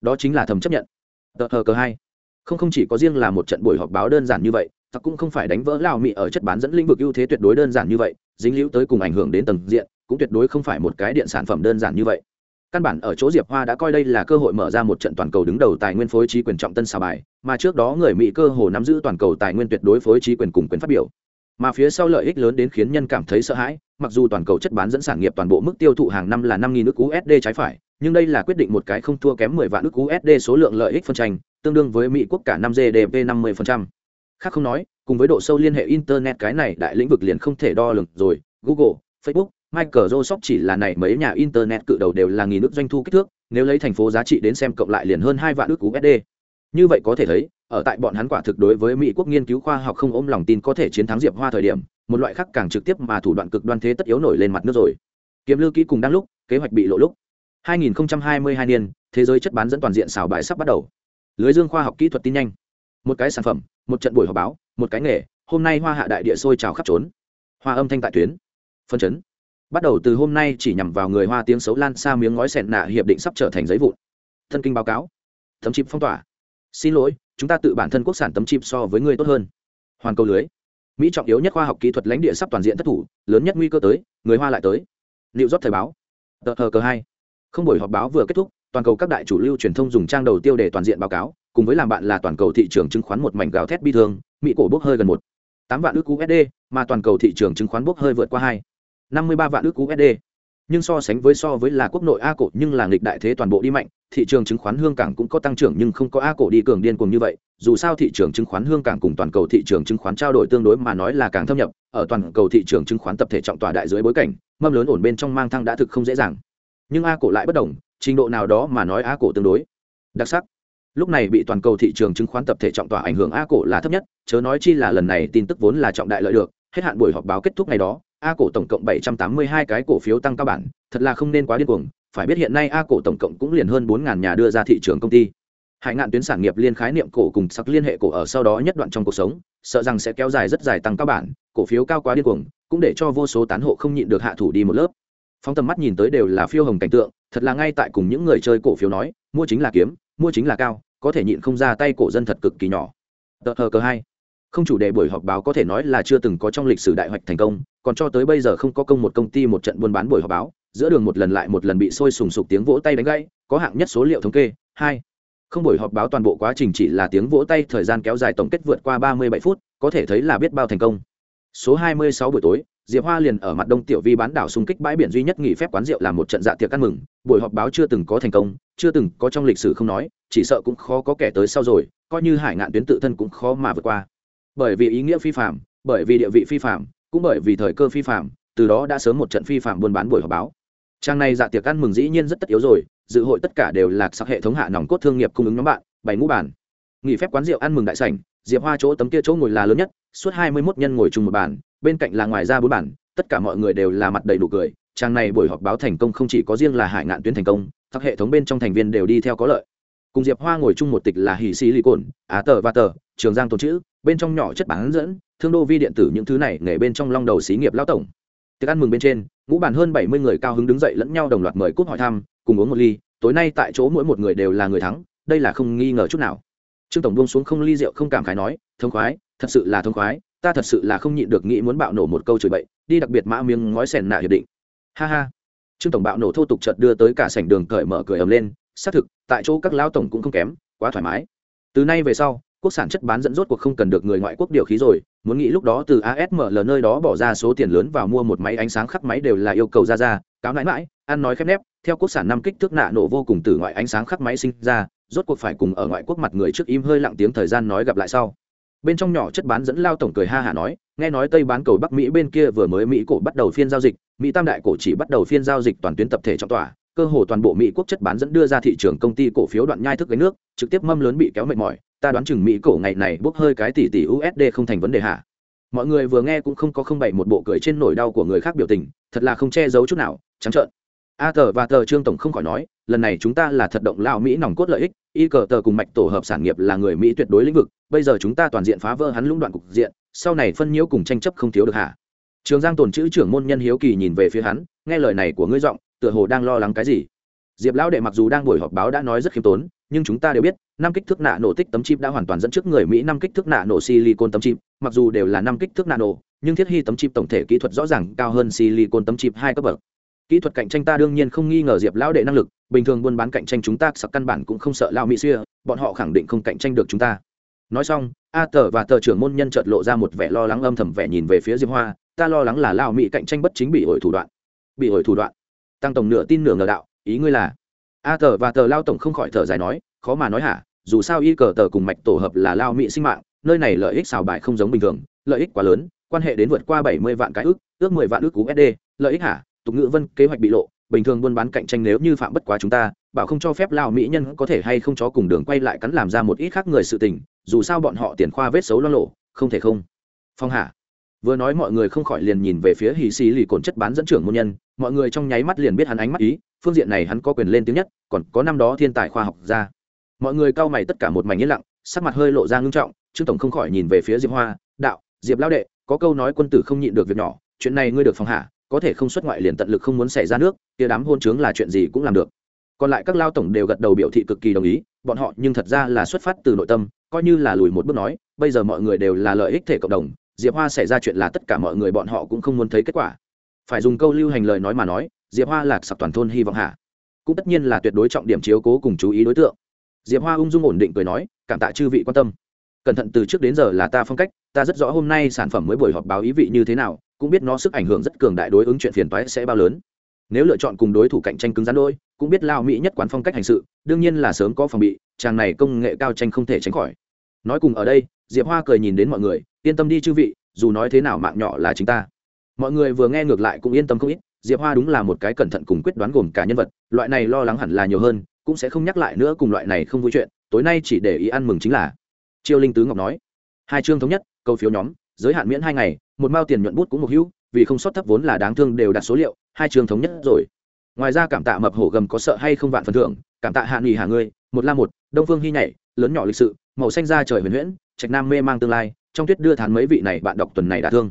Speaker 1: Đó chính là thầm chấp nhận. Tờ hờ cờ hai. Không không chỉ có riêng là một trận buổi họp báo đơn giản như vậy tặc cũng không phải đánh vỡ lao mị ở chất bán dẫn lĩnh vực ưu thế tuyệt đối đơn giản như vậy, dính liễu tới cùng ảnh hưởng đến tầng diện, cũng tuyệt đối không phải một cái điện sản phẩm đơn giản như vậy căn bản ở chỗ diệp hoa đã coi đây là cơ hội mở ra một trận toàn cầu đứng đầu tài nguyên phối trí quyền trọng tân xà bài, mà trước đó người mỹ cơ hồ nắm giữ toàn cầu tài nguyên tuyệt đối phối trí quyền cùng quyền phát biểu mà phía sau lợi ích lớn đến khiến nhân cảm thấy sợ hãi, mặc dù toàn cầu chất bán dẫn sản nghiệp toàn bộ mức tiêu thụ hàng năm là năm nghìn nước usd trái phải, nhưng đây là quyết định một cái không thua kém mười vạn nước usd số lượng lợi ích phân tranh, tương đương với mỹ quốc cả năm gdp năm mươi phần trăm khác không nói cùng với độ sâu liên hệ internet cái này đại lĩnh vực liền không thể đo lường rồi google facebook Microsoft chỉ là này mấy nhà internet cự đầu đều là nghìn nước doanh thu kích thước, nếu lấy thành phố giá trị đến xem cộng lại liền hơn hai vạn ước USD. Như vậy có thể thấy, ở tại bọn hắn quả thực đối với Mỹ quốc nghiên cứu khoa học không ôm lòng tin có thể chiến thắng Diệp Hoa thời điểm, một loại khác càng trực tiếp mà thủ đoạn cực đoan thế tất yếu nổi lên mặt nước rồi. Kiếm lưu kỹ cùng đang lúc, kế hoạch bị lộ lúc. 2022 niên, thế giới chất bán dẫn toàn diện xào bài sắp bắt đầu. Lưới dương khoa học kỹ thuật tin nhanh. Một cái sản phẩm, một trận buổi họp báo, một cái nghề, hôm nay Hoa Hạ đại địa sôi trào khắp trốn. Hoa âm thanh tại tuyến. Phân chấn. Bắt đầu từ hôm nay chỉ nhằm vào người hoa tiếng xấu lan xa miếng ngói sẹn nạ hiệp định sắp trở thành giấy vụn. Thân kinh báo cáo. Tấm chip phong tỏa. Xin lỗi chúng ta tự bản thân quốc sản tấm chip so với người tốt hơn. Hoàn cầu lưới. Mỹ trọng yếu nhất khoa học kỹ thuật lãnh địa sắp toàn diện thất thủ lớn nhất nguy cơ tới người hoa lại tới. Liệu rót thời báo. Tờ hờ cờ hai. Không buổi họp báo vừa kết thúc toàn cầu các đại chủ lưu truyền thông dùng trang đầu tiêu để toàn diện báo cáo cùng với làm bạn là toàn cầu thị trường chứng khoán một mảnh gào thét bi thương mỹ cổ bốc hơi gần một tám vạn ức usd mà toàn cầu thị trường chứng khoán bốc hơi vượt qua hai năm mươi ba vạn ức USD. Nhưng so sánh với so với là quốc nội A cổ nhưng là nghịch đại thế toàn bộ đi mạnh, thị trường chứng khoán hương cảng cũng có tăng trưởng nhưng không có A cổ đi cường điên cuồng như vậy, dù sao thị trường chứng khoán hương cảng cùng toàn cầu thị trường chứng khoán trao đổi tương đối mà nói là càng thâm nhập, ở toàn cầu thị trường chứng khoán tập thể trọng tòa đại dưới bối cảnh, mâm lớn ổn bên trong mang thăng đã thực không dễ dàng. Nhưng A cổ lại bất đồng, trình độ nào đó mà nói A cổ tương đối đặc sắc. Lúc này bị toàn cầu thị trường chứng khoán tập thể trọng tỏa ảnh hưởng A cổ là thấp nhất, chớ nói chi là lần này tin tức vốn là trọng đại lợi được, hết hạn buổi họp báo kết thúc ngày đó, a cổ tổng cộng 782 cái cổ phiếu tăng cao bản thật là không nên quá điên cuồng phải biết hiện nay a cổ tổng cộng cũng liền hơn 4.000 nhà đưa ra thị trường công ty. Hải ngạn tuyến sản nghiệp liên khái niệm cổ cùng sắc liên hệ cổ ở sau đó nhất đoạn trong cuộc sống sợ rằng sẽ kéo dài rất dài tăng cao bản cổ phiếu cao quá điên cuồng cũng để cho vô số tán hộ không nhịn được hạ thủ đi một lớp. Phóng tầm mắt nhìn tới đều là phiêu hồng cảnh tượng thật là ngay tại cùng những người chơi cổ phiếu nói mua chính là kiếm mua chính là cao, có thể nhịn không ra tay cổ dân thật cực kỳ nhỏ. Tờ hờ cờ hai. Không chủ đề buổi họp báo có thể nói là chưa từng có trong lịch sử đại hoạch thành công, còn cho tới bây giờ không có công một công ty một trận buôn bán buổi họp báo, giữa đường một lần lại một lần bị sôi sùng sục tiếng vỗ tay đánh gãy, có hạng nhất số liệu thống kê, hai. Không buổi họp báo toàn bộ quá trình chỉ là tiếng vỗ tay thời gian kéo dài tổng kết vượt qua ba mươi bảy phút, có thể thấy là biết bao thành công. Số hai mươi sáu buổi tối diệp hoa liền ở mặt đông tiểu vi bán đảo xung kích bãi biển duy nhất nghỉ phép quán rượu làm một trận dạ tiệc ăn mừng, buổi họp báo chưa từng có thành công, chưa từng có trong lịch sử không nói, chỉ sợ cũng khó có kẻ tới sau rồi, coi như hải ngạn tuyến tự thân cũng khó mà vượt qua. Bởi vì ý nghĩa phi phạm, bởi vì địa vị phi phạm, cũng bởi vì thời cơ phi phạm, từ đó đã sớm một trận phi phạm buôn bán buổi họp báo. Trang này dạ tiệc ăn mừng dĩ nhiên rất tất yếu rồi, dự hội tất cả đều là sắc hệ thống hạ nòng cốt thương nghiệp cung ứng nhóm bạn, bảy ngũ bản. Nghỉ phép quán rượu ăn mừng đại sảnh, diệp hoa chỗ tấm kia chỗ ngồi là lớn nhất suốt hai mươi 21 nhân ngồi chung một bàn bên cạnh là ngoài ra bốn bàn, tất cả mọi người đều là mặt đầy đủ cười trang này buổi họp báo thành công không chỉ có riêng là hải ngạn tuyến thành công các hệ thống bên trong thành viên đều đi theo có lợi. Cùng diệp hoa ngồi chung một tịch là hỉ Sĩ Lý Cổn, á Tở và Tở, trường giang tồn chữ bên trong nhỏ chất bán dẫn thương đô vi điện tử những thứ này nghề bên trong long đầu xí nghiệp lao tổng. Tiệc ăn mừng bên trên ngũ bàn hơn bảy mươi người cao hứng đứng dậy lẫn nhau đồng loạt mời cúp hỏi thăm cùng uống một ly tối nay tại chỗ mỗi một người đều là người thắng đây là không nghi ngờ chút nào. Trương tổng buông xuống không ly rượu không cảm khái nói thông khoái thật sự là thông khoái, ta thật sự là không nhịn được nghĩ muốn bạo nổ một câu chửi bậy, đi đặc biệt mã miếng ngói sèn nạ hiệp định. Ha ha. Trương tổng bạo nổ thô tục chợt đưa tới cả sảnh đường cởi mở cười ầm lên, xác thực, tại chỗ các lão tổng cũng không kém, quá thoải mái. Từ nay về sau, quốc sản chất bán dẫn rốt cuộc không cần được người ngoại quốc điều khí rồi, muốn nghĩ lúc đó từ asml nơi đó bỏ ra số tiền lớn vào mua một máy ánh sáng khắc máy đều là yêu cầu ra ra, cáo nãi mãi, ăn nói khép nép, theo quốc sản năm kích thước nạ nổ vô cùng từ ngoại ánh sáng khắc máy sinh ra, rốt cuộc phải cùng ở ngoại quốc mặt người trước im hơi lặng tiếng thời gian nói gặp lại sau bên trong nhỏ chất bán dẫn lao tổng cười ha hả nói, nghe nói tây bán cầu bắc mỹ bên kia vừa mới mỹ cổ bắt đầu phiên giao dịch, mỹ tam đại cổ chỉ bắt đầu phiên giao dịch toàn tuyến tập thể trọng tỏa, cơ hồ toàn bộ mỹ quốc chất bán dẫn đưa ra thị trường công ty cổ phiếu đoạn nhai thức gánh nước, trực tiếp mâm lớn bị kéo mệt mỏi, ta đoán chừng mỹ cổ ngày này bốc hơi cái tỷ tỷ usd không thành vấn đề hả? Mọi người vừa nghe cũng không có không bày một bộ cười trên nỗi đau của người khác biểu tình, thật là không che giấu chút nào, trắng trợn a tờ và tờ trương tổng không khỏi nói, lần này chúng ta là thật động lao mỹ nòng cốt lợi ích, y cờ tờ cùng mạch tổ hợp sản nghiệp là người mỹ tuyệt đối lĩnh vực, bây giờ chúng ta toàn diện phá vỡ hắn lũng đoạn cục diện, sau này phân nhiễu cùng tranh chấp không thiếu được hả? Trường giang tồn chữ trưởng môn nhân hiếu kỳ nhìn về phía hắn, nghe lời này của ngươi giọng, tựa hồ đang lo lắng cái gì? Diệp lão đệ mặc dù đang buổi họp báo đã nói rất khiêm tốn, nhưng chúng ta đều biết, năm kích thước nạ nổ tích tấm chip đã hoàn toàn dẫn trước người mỹ năm kích thước nạ nổ silicon tấm chip, mặc dù đều là năm kích thước nạ nổ, nhưng thiết hy tấm chip tổng thể kỹ thuật rõ ràng cao hơn silicon tấm chip hai cấp bậc kỹ thuật cạnh tranh ta đương nhiên không nghi ngờ diệp lão đệ năng lực, bình thường buôn bán cạnh tranh chúng ta sặc căn bản cũng không sợ lao mỹ xưa bọn họ khẳng định không cạnh tranh được chúng ta. Nói xong, a tờ và tờ trưởng môn nhân chợt lộ ra một vẻ lo lắng âm thầm vẻ nhìn về phía diệp hoa, ta lo lắng là lao mỹ cạnh tranh bất chính bị ổi thủ đoạn. Bị ổi thủ đoạn. Tăng tổng nửa tin nửa ngờ đạo, ý ngươi là? A tờ và tờ lao tổng không khỏi thở dài nói, khó mà nói hả, dù sao y cờ tờ cùng mạch tổ hợp là lao mỹ sinh mạng, nơi này lợi ích xào bài không giống bình thường, lợi ích quá lớn, quan hệ đến vượt qua bảy mươi vạn cái ước ước mười vạn ước cú sd lợi ích hả? Tục ngữ vân kế hoạch bị lộ, bình thường buôn bán cạnh tranh nếu như phạm bất quá chúng ta, bảo không cho phép lao mỹ nhân có thể hay không cho cùng đường quay lại cắn làm ra một ít khác người sự tình, dù sao bọn họ tiền khoa vết xấu lo lộ, không thể không. Phong hạ. Vừa nói mọi người không khỏi liền nhìn về phía hì xì lì cồn chất bán dẫn trưởng môn nhân, mọi người trong nháy mắt liền biết hắn ánh mắt ý, phương diện này hắn có quyền lên tiếng nhất, còn có năm đó thiên tài khoa học ra mọi người cau mày tất cả một mảnh yên lặng, sắc mặt hơi lộ ra ngưng trọng, trương tổng không khỏi nhìn về phía diệp hoa, đạo, diệp lao đệ, có câu nói quân tử không nhịn được việc nhỏ, chuyện này ngươi được phòng hạ có thể không xuất ngoại liền tận lực không muốn xảy ra nước, kia đám hôn chướng là chuyện gì cũng làm được. Còn lại các lao tổng đều gật đầu biểu thị cực kỳ đồng ý, bọn họ nhưng thật ra là xuất phát từ nội tâm, coi như là lùi một bước nói, bây giờ mọi người đều là lợi ích thể cộng đồng, diệp hoa xảy ra chuyện là tất cả mọi người bọn họ cũng không muốn thấy kết quả. Phải dùng câu lưu hành lời nói mà nói, diệp hoa lạc sặc toàn thôn hy vọng hạ. Cũng tất nhiên là tuyệt đối trọng điểm chiếu cố cùng chú ý đối tượng. Diệp hoa ung dung ổn định cười nói, cảm tạ chư vị quan tâm. Cẩn thận từ trước đến giờ là ta phong cách, ta rất rõ hôm nay sản phẩm mới buổi họp báo ý vị như thế nào cũng biết nó sức ảnh hưởng rất cường đại đối ứng chuyện phiền toái sẽ bao lớn. Nếu lựa chọn cùng đối thủ cạnh tranh cứng rắn đôi, cũng biết lao mỹ nhất quán phong cách hành sự, đương nhiên là sớm có phòng bị, chàng này công nghệ cao tranh không thể tránh khỏi. Nói cùng ở đây, diệp hoa cười nhìn đến mọi người, yên tâm đi chư vị, dù nói thế nào mạng nhỏ là chính ta. Mọi người vừa nghe ngược lại cũng yên tâm không ít, diệp hoa đúng là một cái cẩn thận cùng quyết đoán gồm cả nhân vật, loại này lo lắng hẳn là nhiều hơn, cũng sẽ không nhắc lại nữa cùng loại này không vui chuyện, tối nay chỉ để ý ăn mừng chính là. Chiêu linh tứ ngọc nói, hai chương thống nhất, câu phiếu nhóm, giới hạn miễn hai ngày một mao tiền nhuận bút cũng một hữu, vì không sót thấp vốn là đáng thương đều đặt số liệu, hai trường thống nhất rồi. Ngoài ra cảm tạ mập hổ gầm có sợ hay không vạn phần thưởng, cảm tạ hạ nghỉ hà ngươi, một la một, đông phương hy nhảy, lớn nhỏ lịch sự, màu xanh da trời huyền huyễn, trạch nam mê mang tương lai, trong tuyết đưa thán mấy vị này bạn đọc tuần này đã thương.